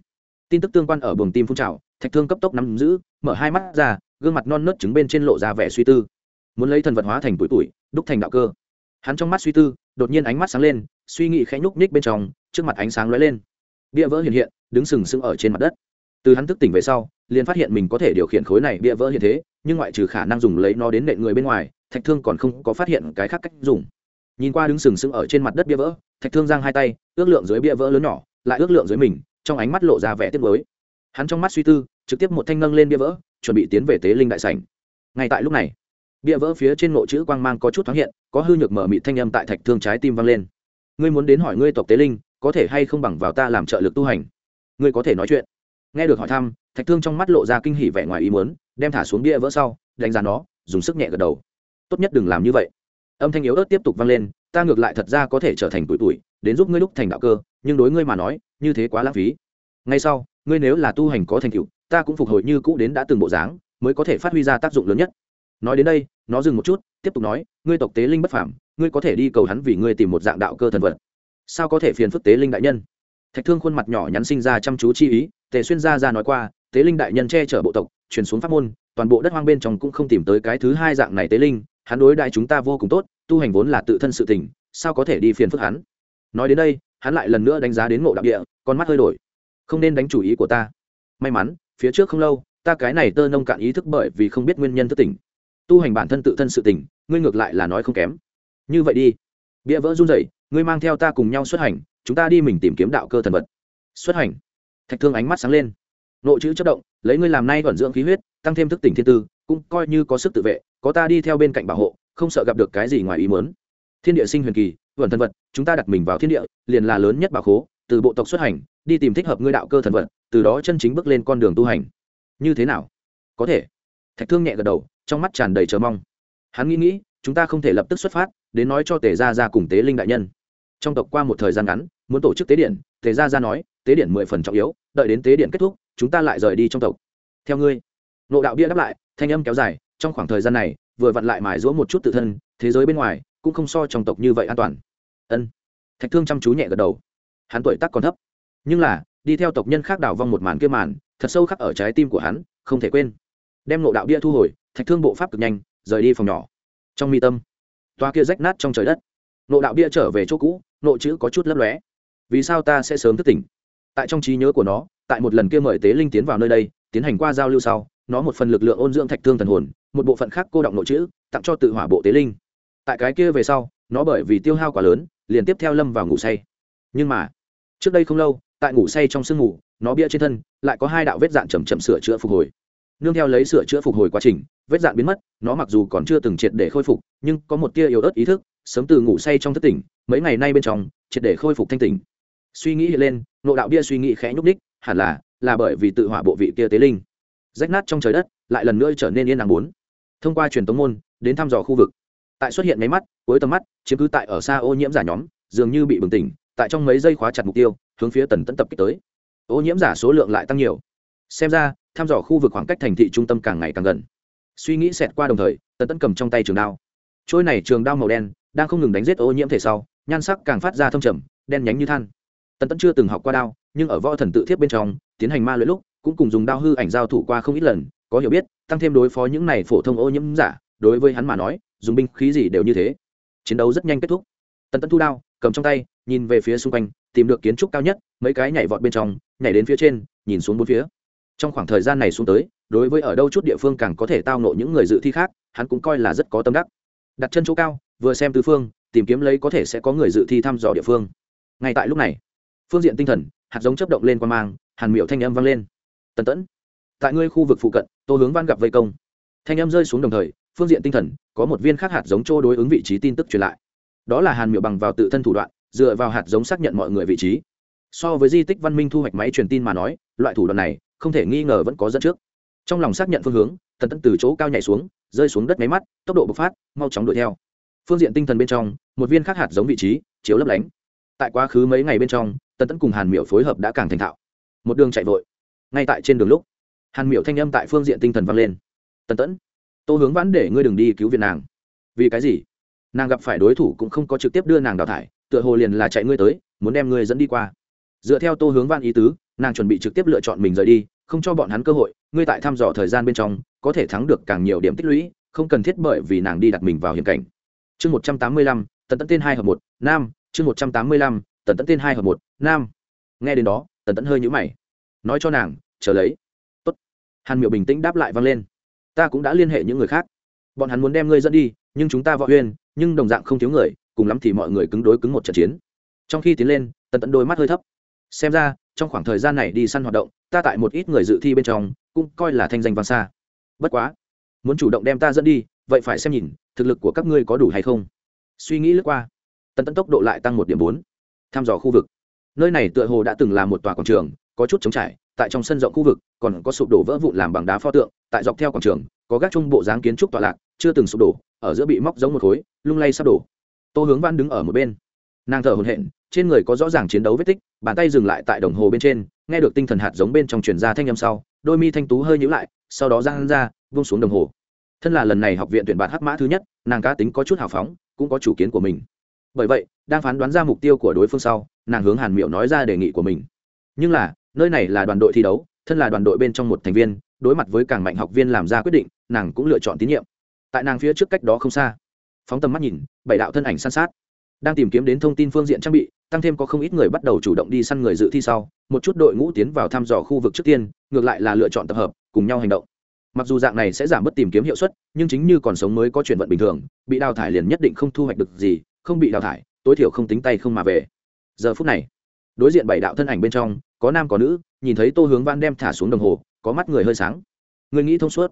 Tin tức tương quan ở buồng tim phun trào, thạch thương cấp tốc nắm giữ, mở hai mắt ra, gương mặt non nớt trứng bên trên lộ ra vẻ suy tư. Muốn lấy thần vật hóa thành tuổi tuổi, đúc thành đạo cơ. Hắn trong mắt suy tư, đột nhiên ánh mắt sáng lên, suy nghĩ khẽ nhúc nhích bên trong, trước mặt ánh sáng lóe lên. Bia vỡ hiện hiện, đứng sừng sững ở trên mặt đất. Từ hắn thức tỉnh về sau, liền phát hiện mình có thể điều khiển khối này bia vỡ hiện thế, nhưng ngoại trừ khả năng dùng lấy nó đến nện người bên ngoài, thạch thương còn không có phát hiện cái khác cách dùng. Nhìn qua đứng sừng sững ở trên mặt đất bia vỡ, thạch thương giang hai tay, ước lượng dưới bia vỡ lớn nhỏ, lại ước lượng dưới mình trong ánh mắt lộ ra vẻ tiếc mới hắn trong mắt suy tư, trực tiếp một thanh nâng lên bia vỡ, chuẩn bị tiến về tế linh đại sảnh. Ngay tại lúc này, bia vỡ phía trên ngộ chữ quang mang có chút thoáng hiện, có hư nhược mở mịt thanh âm tại thạch thương trái tim vang lên. Ngươi muốn đến hỏi ngươi tộc tế linh, có thể hay không bằng vào ta làm trợ lực tu hành? Ngươi có thể nói chuyện. Nghe được hỏi thăm, thạch thương trong mắt lộ ra kinh hỉ vẻ ngoài ý muốn, đem thả xuống bia vỡ sau, đánh giá nó, dùng sức nhẹ gật đầu. Tốt nhất đừng làm như vậy. Âm thanh yếu ớt tiếp tục vang lên, ta ngược lại thật ra có thể trở thành tuổi tuổi, đến giúp ngươi lúc thành đạo cơ, nhưng đối ngươi mà nói như thế quá lãng phí. Ngay sau, ngươi nếu là tu hành có thành tựu, ta cũng phục hồi như cũ đến đã từng bộ dáng, mới có thể phát huy ra tác dụng lớn nhất. Nói đến đây, nó dừng một chút, tiếp tục nói, ngươi tộc tế linh bất phảm ngươi có thể đi cầu hắn vì ngươi tìm một dạng đạo cơ thần vật. Sao có thể phiền phức tế linh đại nhân? Thạch thương khuôn mặt nhỏ nhắn sinh ra chăm chú chi ý, tề xuyên gia ra nói qua, tế linh đại nhân che chở bộ tộc, truyền xuống pháp môn, toàn bộ đất hoang bên trong cũng không tìm tới cái thứ hai dạng này tế linh, hắn đối đại chúng ta vô cùng tốt, tu hành vốn là tự thân sự tình, sao có thể đi phiền phức hắn? Nói đến đây hắn lại lần nữa đánh giá đến ngộ đạo địa, con mắt hơi đổi. Không nên đánh chủ ý của ta. May mắn, phía trước không lâu, ta cái này tơ nông cạn ý thức bởi vì không biết nguyên nhân thức tỉnh tu hành bản thân tự thân sự tỉnh ngươi ngược lại là nói không kém. Như vậy đi. Bia vỡ run rẩy, ngươi mang theo ta cùng nhau xuất hành, chúng ta đi mình tìm kiếm đạo cơ thần vật. Xuất hành. Thạch thương ánh mắt sáng lên. Nội chữ chất động, lấy ngươi làm nay vận dưỡng khí huyết, tăng thêm thức tỉnh thiên tư, cũng coi như có sức tự vệ, có ta đi theo bên cạnh bảo hộ, không sợ gặp được cái gì ngoài ý muốn thiên địa sinh huyền kỳ vẩn thần vật, chúng ta đặt mình vào thiên địa, liền là lớn nhất bảo khố, từ bộ tộc xuất hành, đi tìm thích hợp ngươi đạo cơ thần vật, từ đó chân chính bước lên con đường tu hành. Như thế nào? Có thể. Thạch thương nhẹ gật đầu, trong mắt tràn đầy chờ mong. Hắn nghĩ nghĩ, chúng ta không thể lập tức xuất phát, đến nói cho tề gia ra cùng tế linh đại nhân. Trong tộc qua một thời gian ngắn, muốn tổ chức tế điện, tề gia ra nói, tế điện mười phần trọng yếu, đợi đến tế điện kết thúc, chúng ta lại rời đi trong tộc. Theo ngươi. Nộ đạo bia đáp lại, thanh âm kéo dài, trong khoảng thời gian này, vừa vặn lại mài giũa một chút tự thân, thế giới bên ngoài cũng không so trong tộc như vậy an toàn. Ân. Thạch thương chăm chú nhẹ gật đầu. Hắn tuổi tác còn thấp, nhưng là, đi theo tộc nhân khác đào vong một màn kia màn, thật sâu khắc ở trái tim của hắn, không thể quên. Đem nộ đạo bia thu hồi, thạch thương bộ pháp cực nhanh, rời đi phòng nhỏ. Trong mi tâm, toa kia rách nát trong trời đất. Nộ đạo bia trở về chỗ cũ nộ chữ có chút lấp lóe. Vì sao ta sẽ sớm thức tỉnh? Tại trong trí nhớ của nó, tại một lần kia mời tế linh tiến vào nơi đây, tiến hành qua giao lưu sau, nó một phần lực lượng ôn dưỡng thạch thương thần hồn, một bộ phận khác cô động nội chữ, tặng cho tự hỏa bộ tế linh tại cái kia về sau, nó bởi vì tiêu hao quá lớn, liền tiếp theo lâm vào ngủ say. Nhưng mà, trước đây không lâu, tại ngủ say trong sương ngủ, nó bia trên thân, lại có hai đạo vết dạn chầm chậm sửa chữa phục hồi. Nương theo lấy sửa chữa phục hồi quá trình, vết dạn biến mất, nó mặc dù còn chưa từng triệt để khôi phục, nhưng có một tia yếu ớt ý thức, sớm từ ngủ say trong thất tỉnh, mấy ngày nay bên trong, triệt để khôi phục thanh tỉnh. Suy nghĩ lên nộ đạo bia suy nghĩ khẽ nhúc ních hẳn là là bởi vì tự hỏa bộ vị kia tế linh. Rách nát trong trời đất, lại lần nữa trở nên yên nắng bốn. Thông qua truyền tống môn, đến thăm dò khu vực tại xuất hiện máy mắt, cuối tầm mắt, chiếm cứ tại ở xa ô nhiễm giả nhóm, dường như bị bừng tỉnh, tại trong mấy giây khóa chặt mục tiêu, hướng phía tần tấn tập kích tới. Ô nhiễm giả số lượng lại tăng nhiều. Xem ra, thăm dò khu vực khoảng cách thành thị trung tâm càng ngày càng gần. Suy nghĩ xẹt qua đồng thời, tần tấn cầm trong tay trường đao. Trôi này trường đao màu đen, đang không ngừng đánh giết ô nhiễm thể sau, nhan sắc càng phát ra thâm trầm, đen nhánh như than. Tần tấn chưa từng học qua đao, nhưng ở võ thần tự thiếp bên trong, tiến hành ma luyện lúc, cũng cùng dùng đao hư ảnh giao thủ qua không ít lần, có hiểu biết, tăng thêm đối phó những này phổ thông ô nhiễm giả, đối với hắn mà nói dùng binh khí gì đều như thế. Chiến đấu rất nhanh kết thúc. Tần tẫn thu đao, cầm trong tay, nhìn về phía xung quanh, tìm được kiến trúc cao nhất, mấy cái nhảy vọt bên trong, nhảy đến phía trên, nhìn xuống bốn phía. Trong khoảng thời gian này xuống tới, đối với ở đâu chút địa phương càng có thể tao nộ những người dự thi khác, hắn cũng coi là rất có tâm đắc. Đặt chân chỗ cao, vừa xem tứ phương, tìm kiếm lấy có thể sẽ có người dự thi thăm dò địa phương. Ngay tại lúc này, phương diện tinh thần, hạt giống chấp động lên qua mang, hàn miệu thanh âm vang lên. Tần tẫn tại ngươi khu vực phụ cận, tô hướng văn gặp vây công. Thanh âm rơi xuống đồng thời phương diện tinh thần, có một viên khác hạt giống chỗ đối ứng vị trí tin tức truyền lại. Đó là hàn miệu bằng vào tự thân thủ đoạn, dựa vào hạt giống xác nhận mọi người vị trí. So với di tích văn minh thu hoạch máy truyền tin mà nói, loại thủ đoạn này, không thể nghi ngờ vẫn có dẫn trước. Trong lòng xác nhận phương hướng, tần tẫn từ chỗ cao nhảy xuống, rơi xuống đất máy mắt, tốc độ bộc phát, mau chóng đuổi theo. Phương diện tinh thần bên trong, một viên khác hạt giống vị trí, chiếu lấp lánh. Tại quá khứ mấy ngày bên trong, tần tẫn cùng hàn miệu phối hợp đã càng thành thạo. Một đường chạy vội. Ngay tại trên đường lúc, hàn miệu thanh âm tại phương diện tinh thần vang lên. Tần tẫn tô hướng vãn để ngươi đừng đi cứu viện nàng. Vì cái gì? Nàng gặp phải đối thủ cũng không có trực tiếp đưa nàng đào thải, tựa hồ liền là chạy ngươi tới, muốn đem ngươi dẫn đi qua. Dựa theo tô hướng vãn ý tứ, nàng chuẩn bị trực tiếp lựa chọn mình rời đi, không cho bọn hắn cơ hội, ngươi tại thăm dò thời gian bên trong, có thể thắng được càng nhiều điểm tích lũy, không cần thiết bởi vì nàng đi đặt mình vào hiểm cảnh. Chương một trăm tám mươi lăm, tần tẫn tên hai hợp một, nam. Chương một trăm tám mươi lăm, tần tẫn tên hai hợp một, nam. Nghe đến đó, tần tẫn hơi nhũ mày. Nói cho nàng, chờ lấy. Tốt. hàn miệu bình tĩnh đáp lại vang lên ta cũng đã liên hệ những người khác. Bọn hắn muốn đem ngươi dẫn đi, nhưng chúng ta võ huyên, nhưng đồng dạng không thiếu người, cùng lắm thì mọi người cứng đối cứng một trận chiến. Trong khi tiến lên, tần tẫn đôi mắt hơi thấp. Xem ra, trong khoảng thời gian này đi săn hoạt động, ta tại một ít người dự thi bên trong, cũng coi là thanh danh vang xa. Bất quá, muốn chủ động đem ta dẫn đi, vậy phải xem nhìn, thực lực của các ngươi có đủ hay không. Suy nghĩ lướt qua, tần tẫn tốc độ lại tăng một điểm bốn. Thăm dò khu vực. Nơi này tựa hồ đã từng là một tòa quảng trường, có chút trống trải tại trong sân rộng khu vực, còn có sụp đổ vỡ vụn làm bằng đá pho tượng, tại dọc theo quảng trường, có gác trung bộ dáng kiến trúc tọa lạc, chưa từng sụp đổ, ở giữa bị móc giống một khối, lung lay sắp đổ. Tô hướng văn đứng ở một bên. Nàng thở hồn hện trên người có rõ ràng chiến đấu vết tích, bàn tay dừng lại tại đồng hồ bên trên, nghe được tinh thần hạt giống bên trong truyền ra thanh âm sau, đôi mi thanh tú hơi nhíu lại, sau đó giang ra vung xuống đồng hồ. Thân là lần này học viện tuyển bạn hắc mã thứ nhất, nàng cá tính có chút hào phóng, cũng có chủ kiến của mình. Bởi vậy, đang phán đoán ra mục tiêu của đối phương sau, nàng hướng hàn miệu nói ra đề nghị của mình. Nhưng là nơi này là đoàn đội thi đấu, thân là đoàn đội bên trong một thành viên, đối mặt với càng mạnh học viên làm ra quyết định, nàng cũng lựa chọn tín nhiệm. Tại nàng phía trước cách đó không xa, phóng tầm mắt nhìn, bảy đạo thân ảnh san sát. Đang tìm kiếm đến thông tin phương diện trang bị, tăng thêm có không ít người bắt đầu chủ động đi săn người dự thi sau, một chút đội ngũ tiến vào thăm dò khu vực trước tiên, ngược lại là lựa chọn tập hợp, cùng nhau hành động. Mặc dù dạng này sẽ giảm bớt tìm kiếm hiệu suất, nhưng chính như còn sống mới có chuyển vận bình thường, bị đào thải liền nhất định không thu hoạch được gì, không bị đào thải, tối thiểu không tính tay không mà về. Giờ phút này, đối diện bảy đạo thân ảnh bên trong có nam có nữ, nhìn thấy tô hướng văn đem thả xuống đồng hồ, có mắt người hơi sáng. Người nghĩ thông suốt,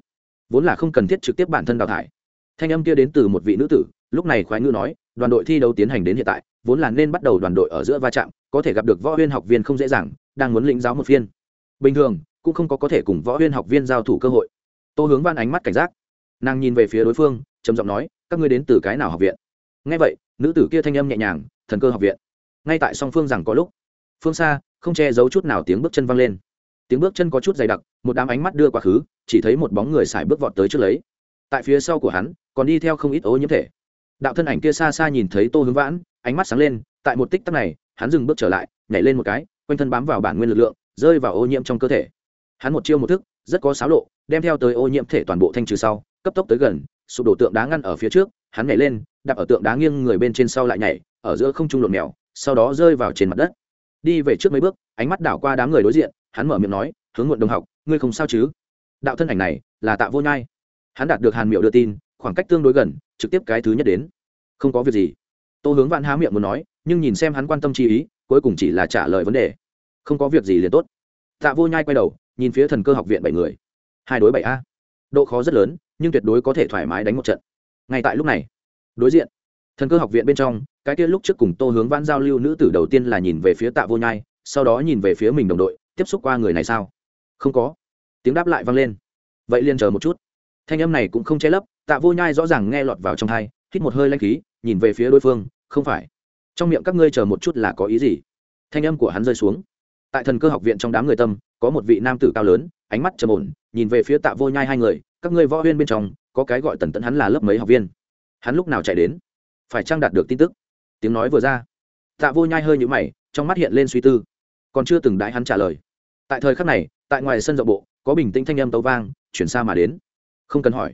vốn là không cần thiết trực tiếp bản thân đào thải. Thanh âm kia đến từ một vị nữ tử, lúc này khoái ngữ nói, đoàn đội thi đấu tiến hành đến hiện tại, vốn là nên bắt đầu đoàn đội ở giữa va chạm, có thể gặp được võ huyên học viên không dễ dàng, đang muốn lĩnh giáo một phiên. Bình thường, cũng không có có thể cùng võ huyên học viên giao thủ cơ hội. Tô hướng văn ánh mắt cảnh giác. Nàng nhìn về phía đối phương, trầm giọng nói, các ngươi đến từ cái nào học viện? Ngay vậy, nữ tử kia thanh âm nhẹ nhàng, thần cơ học viện. Ngay tại song phương rằng có lúc phương xa, không che giấu chút nào tiếng bước chân văng lên. Tiếng bước chân có chút dày đặc, một đám ánh mắt đưa quá khứ, chỉ thấy một bóng người xài bước vọt tới trước lấy. Tại phía sau của hắn, còn đi theo không ít ô nhiễm thể. Đạo thân ảnh kia xa xa nhìn thấy tô hướng vãn, ánh mắt sáng lên, tại một tích tắc này, hắn dừng bước trở lại, nhảy lên một cái, quanh thân bám vào bản nguyên lực lượng, rơi vào ô nhiễm trong cơ thể. Hắn một chiêu một thức, rất có xáo lộ, đem theo tới ô nhiễm thể toàn bộ thanh trừ sau, cấp tốc tới gần, sụp đổ tượng đá ngăn ở phía trước, hắn nhảy lên, đạp ở tượng đá nghiêng người bên trên sau lại nhảy, ở giữa không trung lộn mèo, sau đó rơi vào trên mặt đất đi về trước mấy bước, ánh mắt đảo qua đám người đối diện, hắn mở miệng nói, hướng muộn đồng học, ngươi không sao chứ? Đạo thân ảnh này là tạ vô nhai. Hắn đạt được hàn miệu đưa tin, khoảng cách tương đối gần, trực tiếp cái thứ nhất đến. Không có việc gì. Tô hướng vạn há miệng muốn nói, nhưng nhìn xem hắn quan tâm chi ý, cuối cùng chỉ là trả lời vấn đề. Không có việc gì liền tốt. Tạ vô nhai quay đầu, nhìn phía thần cơ học viện bảy người. Hai đối bảy a. Độ khó rất lớn, nhưng tuyệt đối có thể thoải mái đánh một trận. Ngay tại lúc này, đối diện thần cơ học viện bên trong, cái kia lúc trước cùng tô hướng vãn giao lưu nữ tử đầu tiên là nhìn về phía tạ vô nhai, sau đó nhìn về phía mình đồng đội, tiếp xúc qua người này sao? Không có. Tiếng đáp lại vang lên. Vậy liền chờ một chút. Thanh âm này cũng không che lấp, tạ vô nhai rõ ràng nghe lọt vào trong thai hít một hơi lanh khí, nhìn về phía đối phương, không phải. Trong miệng các ngươi chờ một chút là có ý gì? Thanh âm của hắn rơi xuống. Tại thần cơ học viện trong đám người tâm, có một vị nam tử cao lớn, ánh mắt trầm ổn, nhìn về phía tạ vô nhai hai người, các ngươi võ huyên bên trong, có cái gọi tần tẫn hắn là lớp mấy học viên? Hắn lúc nào chạy đến? Phải trang đạt được tin tức? Tiếng nói vừa ra, tạ vô nhai hơi nhũ mày, trong mắt hiện lên suy tư. Còn chưa từng đãi hắn trả lời. Tại thời khắc này, tại ngoài sân rộng bộ, có bình tĩnh thanh âm tấu vang, chuyển xa mà đến. Không cần hỏi.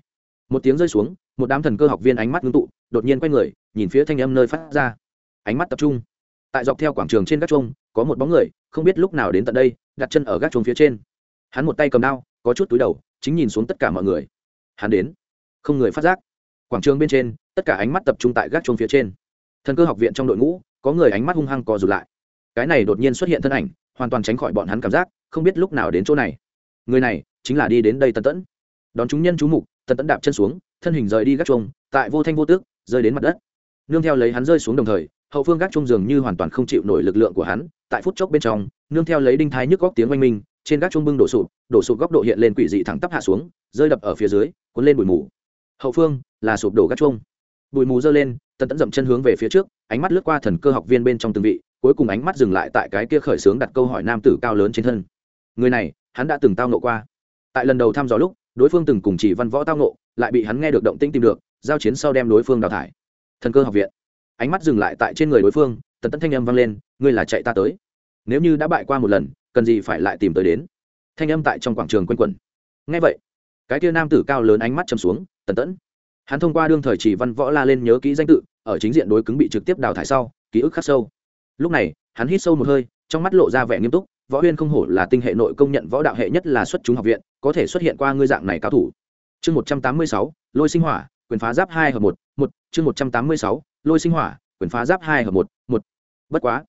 Một tiếng rơi xuống, một đám thần cơ học viên ánh mắt ngưng tụ, đột nhiên quay người, nhìn phía thanh âm nơi phát ra. Ánh mắt tập trung. Tại dọc theo quảng trường trên gác chuông, có một bóng người, không biết lúc nào đến tận đây, đặt chân ở gác chuông phía trên. Hắn một tay cầm đao, có chút túi đầu, chính nhìn xuống tất cả mọi người. Hắn đến. Không người phát giác. Quảng trường bên trên tất cả ánh mắt tập trung tại gác chuông phía trên. Thần cơ học viện trong đội ngũ, có người ánh mắt hung hăng co rụt lại. Cái này đột nhiên xuất hiện thân ảnh, hoàn toàn tránh khỏi bọn hắn cảm giác, không biết lúc nào đến chỗ này. Người này chính là đi đến đây tần tẫn. Đón chúng nhân chú mục, tần tẫn đạp chân xuống, thân hình rời đi gác chuông, tại vô thanh vô tước, rơi đến mặt đất. Nương theo lấy hắn rơi xuống đồng thời, hậu phương gác chuông dường như hoàn toàn không chịu nổi lực lượng của hắn, tại phút chốc bên trong, nương theo lấy đinh thái nhức góc tiếng oanh minh, trên gác chuông bưng đổ sụp đổ sụp góc độ hiện lên quỷ dị thẳng tắp hạ xuống, rơi đập ở phía dưới, cuốn lên bụi mù. Hậu phương là sụp đổ gác chuông bụi mù dơ lên, tần tẫn dậm chân hướng về phía trước, ánh mắt lướt qua thần cơ học viên bên trong từng vị, cuối cùng ánh mắt dừng lại tại cái kia khởi xướng đặt câu hỏi nam tử cao lớn trên thân. Người này, hắn đã từng tao nộ qua. Tại lần đầu thăm dò lúc, đối phương từng cùng chỉ văn võ tao nộ lại bị hắn nghe được động tĩnh tìm được, giao chiến sau đem đối phương đào thải. Thần cơ học viện. Ánh mắt dừng lại tại trên người đối phương, tần tẫn thanh âm vang lên, ngươi là chạy ta tới. Nếu như đã bại qua một lần, cần gì phải lại tìm tới đến? Thanh âm tại trong quảng trường quanh quẩn. Ngay vậy, cái kia nam tử cao lớn ánh mắt chầm xuống, tần tẫn hắn thông qua đương thời chỉ văn võ la lên nhớ kỹ danh tự, ở chính diện đối cứng bị trực tiếp đào thải sau, ký ức khắc sâu. Lúc này, hắn hít sâu một hơi, trong mắt lộ ra vẻ nghiêm túc, võ huyên không hổ là tinh hệ nội công nhận võ đạo hệ nhất là xuất chúng học viện, có thể xuất hiện qua ngươi dạng này cao thủ. Chương một trăm tám mươi sáu, lôi sinh hỏa, quyền phá giáp hai hợp một một, chương một trăm tám mươi sáu, lôi sinh hỏa, quyền phá giáp hai hợp một một. Bất quá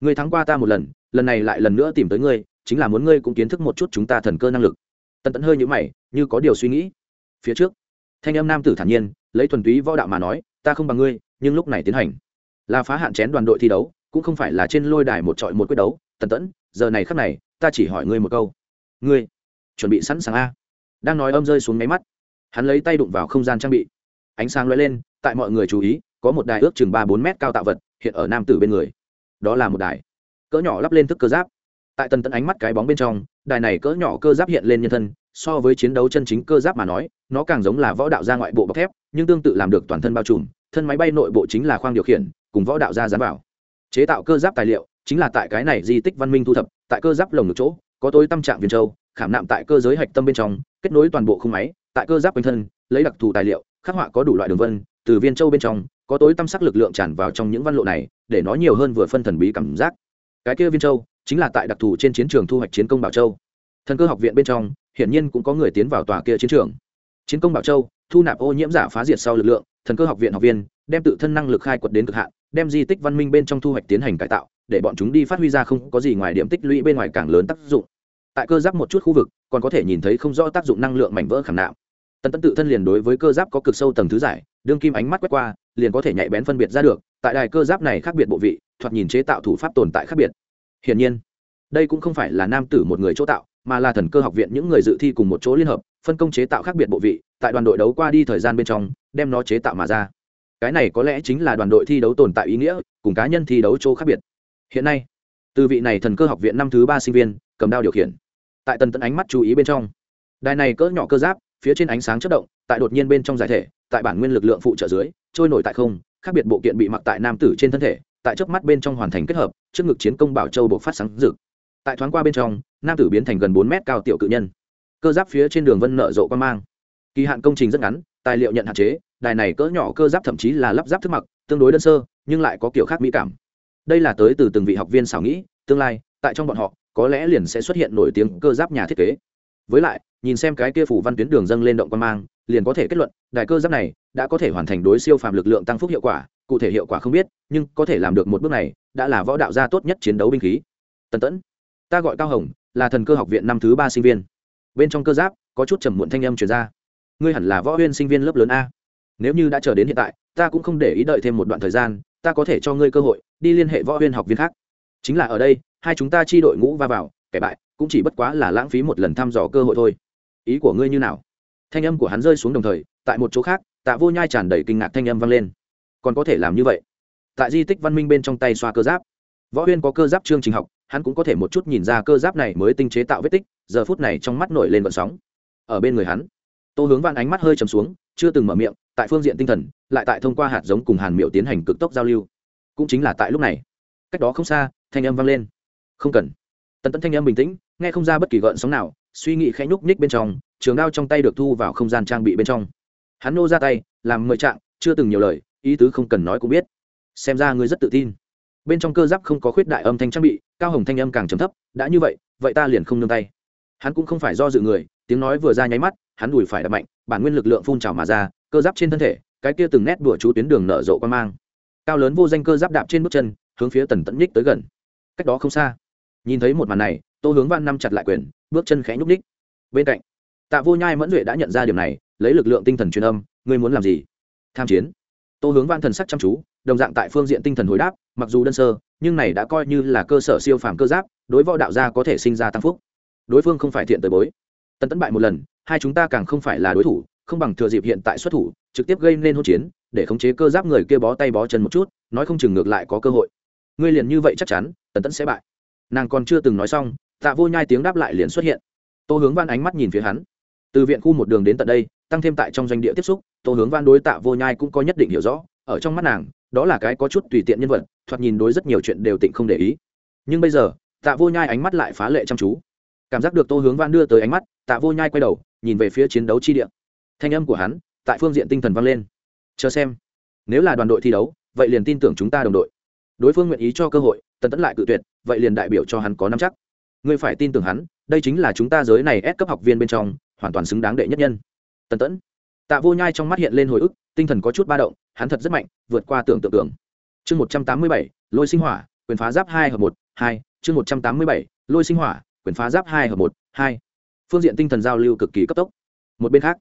người thắng qua ta một lần lần này lại lần nữa tìm tới ngươi, chính là muốn ngươi cũng kiến thức một chút chúng ta thần cơ năng lực. Tần tẫn hơi nhữ mày, như có điều suy nghĩ. Phía trước thanh âm nam tử thản nhiên, lấy thuần túy võ đạo mà nói, ta không bằng ngươi, nhưng lúc này tiến hành. Là phá hạn chén đoàn đội thi đấu, cũng không phải là trên lôi đài một trọi một quyết đấu, tần tẫn, giờ này khắc này, ta chỉ hỏi ngươi một câu. Ngươi, chuẩn bị sẵn sàng a? Đang nói âm rơi xuống máy mắt, hắn lấy tay đụng vào không gian trang bị. Ánh sáng lóe lên, tại mọi người chú ý, có một đài ước chừng ba bốn mét cao tạo vật, hiện ở nam tử bên người. Đó là một đài cỡ nhỏ lắp lên thức cơ giáp. Tại tần tẫn ánh mắt cái bóng bên trong, đài này cỡ nhỏ cơ giáp hiện lên nhân thân so với chiến đấu chân chính cơ giáp mà nói, nó càng giống là võ đạo ra ngoại bộ bọc thép, nhưng tương tự làm được toàn thân bao trùm, thân máy bay nội bộ chính là khoang điều khiển, cùng võ đạo ra dán vào. Chế tạo cơ giáp tài liệu chính là tại cái này di tích văn minh thu thập, tại cơ giáp lồng ngực chỗ, có tối tâm trạng viên châu, khảm nạm tại cơ giới hạch tâm bên trong, kết nối toàn bộ khung máy, tại cơ giáp quanh thân, lấy đặc thù tài liệu, khắc họa có đủ loại đường vân, từ viên châu bên trong, có tối tâm sắc lực lượng tràn vào trong những văn lộ này, để nó nhiều hơn vừa phân thần bí cảm giác. Cái kia viên châu chính là tại đặc thù trên chiến trường thu hoạch chiến công bảo châu. Thần cơ học viện bên trong hiển nhiên cũng có người tiến vào tòa kia chiến trường. Chiến công bảo châu, thu nạp ô nhiễm giả phá diệt sau lực lượng, thần cơ học viện học viên, đem tự thân năng lực khai quật đến cực hạn, đem di tích văn minh bên trong thu hoạch tiến hành cải tạo, để bọn chúng đi phát huy ra không có gì ngoài điểm tích lũy bên ngoài càng lớn tác dụng. Tại cơ giáp một chút khu vực, còn có thể nhìn thấy không rõ tác dụng năng lượng mảnh vỡ khảm nạm. Tần tấn tự thân liền đối với cơ giáp có cực sâu tầng thứ giải, đương kim ánh mắt quét qua, liền có thể nhạy bén phân biệt ra được, tại đài cơ giáp này khác biệt bộ vị, thoạt nhìn chế tạo thủ pháp tồn tại khác biệt. Hiển nhiên, đây cũng không phải là nam tử một người chỗ tạo mà là thần cơ học viện những người dự thi cùng một chỗ liên hợp, phân công chế tạo khác biệt bộ vị, tại đoàn đội đấu qua đi thời gian bên trong, đem nó chế tạo mà ra. Cái này có lẽ chính là đoàn đội thi đấu tồn tại ý nghĩa, cùng cá nhân thi đấu chỗ khác biệt. Hiện nay, từ vị này thần cơ học viện năm thứ ba sinh viên, cầm đao điều khiển. Tại tần tận ánh mắt chú ý bên trong, đài này cỡ nhỏ cơ giáp, phía trên ánh sáng chất động, tại đột nhiên bên trong giải thể, tại bản nguyên lực lượng phụ trợ dưới, trôi nổi tại không, khác biệt bộ kiện bị mặc tại nam tử trên thân thể, tại chớp mắt bên trong hoàn thành kết hợp, trước ngực chiến công bảo châu bộ phát sáng rực. Tại thoáng qua bên trong nam tử biến thành gần bốn mét cao tiểu cự nhân. Cơ giáp phía trên đường vân nợ rộ quan mang. Kỳ hạn công trình rất ngắn, tài liệu nhận hạn chế, đài này cỡ nhỏ cơ giáp thậm chí là lắp ráp thức mặc, tương đối đơn sơ, nhưng lại có kiểu khác mỹ cảm. Đây là tới từ từng vị học viên xảo nghĩ, tương lai, tại trong bọn họ, có lẽ liền sẽ xuất hiện nổi tiếng cơ giáp nhà thiết kế. Với lại, nhìn xem cái kia phủ văn tuyến đường dâng lên động quan mang, liền có thể kết luận, đài cơ giáp này đã có thể hoàn thành đối siêu phàm lực lượng tăng phúc hiệu quả, cụ thể hiệu quả không biết, nhưng có thể làm được một bước này, đã là võ đạo gia tốt nhất chiến đấu binh khí. Tần tẫn, ta gọi cao hồng là thần cơ học viện năm thứ ba sinh viên. Bên trong cơ giáp, có chút trầm muộn thanh âm chuyển ra. Ngươi hẳn là võ huyên sinh viên lớp lớn a. Nếu như đã chờ đến hiện tại, ta cũng không để ý đợi thêm một đoạn thời gian, ta có thể cho ngươi cơ hội, đi liên hệ võ huyên học viên khác. Chính là ở đây, hai chúng ta chi đội ngũ va vào, kẻ bại, cũng chỉ bất quá là lãng phí một lần thăm dò cơ hội thôi. Ý của ngươi như nào? Thanh âm của hắn rơi xuống đồng thời, tại một chỗ khác, tạ vô nhai tràn đầy kinh ngạc thanh âm vang lên. Còn có thể làm như vậy? Tại di tích văn minh bên trong tay xoa cơ giáp võ huyên có cơ giáp chương trình học, hắn cũng có thể một chút nhìn ra cơ giáp này mới tinh chế tạo vết tích, giờ phút này trong mắt nổi lên vận sóng. Ở bên người hắn, tô hướng vạn ánh mắt hơi chầm xuống, chưa từng mở miệng, tại phương diện tinh thần, lại tại thông qua hạt giống cùng hàn miệu tiến hành cực tốc giao lưu. Cũng chính là tại lúc này, cách đó không xa, thanh âm vang lên. Không cần. Tần Tẫn thanh âm bình tĩnh, nghe không ra bất kỳ gợn sóng nào, suy nghĩ khẽ nhúc nhích bên trong, trường đao trong tay được thu vào không gian trang bị bên trong. Hắn nô ra tay, làm mời trạng, chưa từng nhiều lời, ý tứ không cần nói cũng biết. Xem ra ngươi rất tự tin bên trong cơ giáp không có khuyết đại âm thanh trang bị, cao hồng thanh âm càng trầm thấp, đã như vậy vậy ta liền không nương tay. Hắn cũng không phải do dự người, tiếng nói vừa ra nháy mắt, hắn đùi phải đập mạnh, bản nguyên lực lượng phun trào mà ra, cơ giáp trên thân thể, cái kia từng nét đùa chú tuyến đường nở rộ quan mang. Cao lớn vô danh cơ giáp đạp trên bước chân, hướng phía tần tận nhích tới gần. Cách đó không xa, nhìn thấy một màn này, tô hướng văn năm chặt lại quyền, bước chân khẽ nhúc ních bên cạnh, tạ vô nhai mẫn duệ đã nhận ra điểm này, lấy lực lượng tinh thần truyền âm, ngươi muốn làm gì? Tham chiến. Tô hướng văn thần sắc chăm chú đồng dạng tại phương diện tinh thần hồi đáp, mặc dù đơn sơ, nhưng này đã coi như là cơ sở siêu phàm cơ giáp, đối võ đạo gia có thể sinh ra tăng phúc. Đối phương không phải thiện tới bối. Tần tấn bại một lần, hai chúng ta càng không phải là đối thủ, không bằng thừa dịp hiện tại xuất thủ, trực tiếp gây nên hỗn chiến, để khống chế cơ giáp người kia bó tay bó chân một chút, nói không chừng ngược lại có cơ hội. Ngươi liền như vậy chắc chắn, tần tấn sẽ bại. Nàng còn chưa từng nói xong, tạ vô nhai tiếng đáp lại liền xuất hiện. Tô hướng văn ánh mắt nhìn phía hắn. Từ viện khu một đường đến tận đây, tăng thêm tại trong doanh địa tiếp xúc, tô hướng văn đối tạ vô nhai cũng có nhất định hiểu rõ, ở trong mắt nàng đó là cái có chút tùy tiện nhân vật, thoạt nhìn đối rất nhiều chuyện đều tịnh không để ý. Nhưng bây giờ, tạ vô nhai ánh mắt lại phá lệ chăm chú. Cảm giác được tô hướng văn đưa tới ánh mắt, tạ vô nhai quay đầu, nhìn về phía chiến đấu chi địa. Thanh âm của hắn, tại phương diện tinh thần vang lên. Chờ xem. Nếu là đoàn đội thi đấu, vậy liền tin tưởng chúng ta đồng đội. Đối phương nguyện ý cho cơ hội, tần tẫn lại cự tuyệt, vậy liền đại biểu cho hắn có năm chắc. Ngươi phải tin tưởng hắn, đây chính là chúng ta giới này ép cấp học viên bên trong, hoàn toàn xứng đáng đệ nhất nhân. Tần tẫn tạ vô nhai trong mắt hiện lên hồi ức, tinh thần có chút ba động, hắn thật rất mạnh, vượt qua tưởng tượng tưởng. Chương một trăm tám mươi bảy, lôi sinh hỏa, quyền phá giáp hai hợp một, hai. Chương một trăm tám mươi bảy, lôi sinh hỏa, quyền phá giáp hai hợp một, hai. Phương diện tinh thần giao lưu cực kỳ cấp tốc. Một bên khác,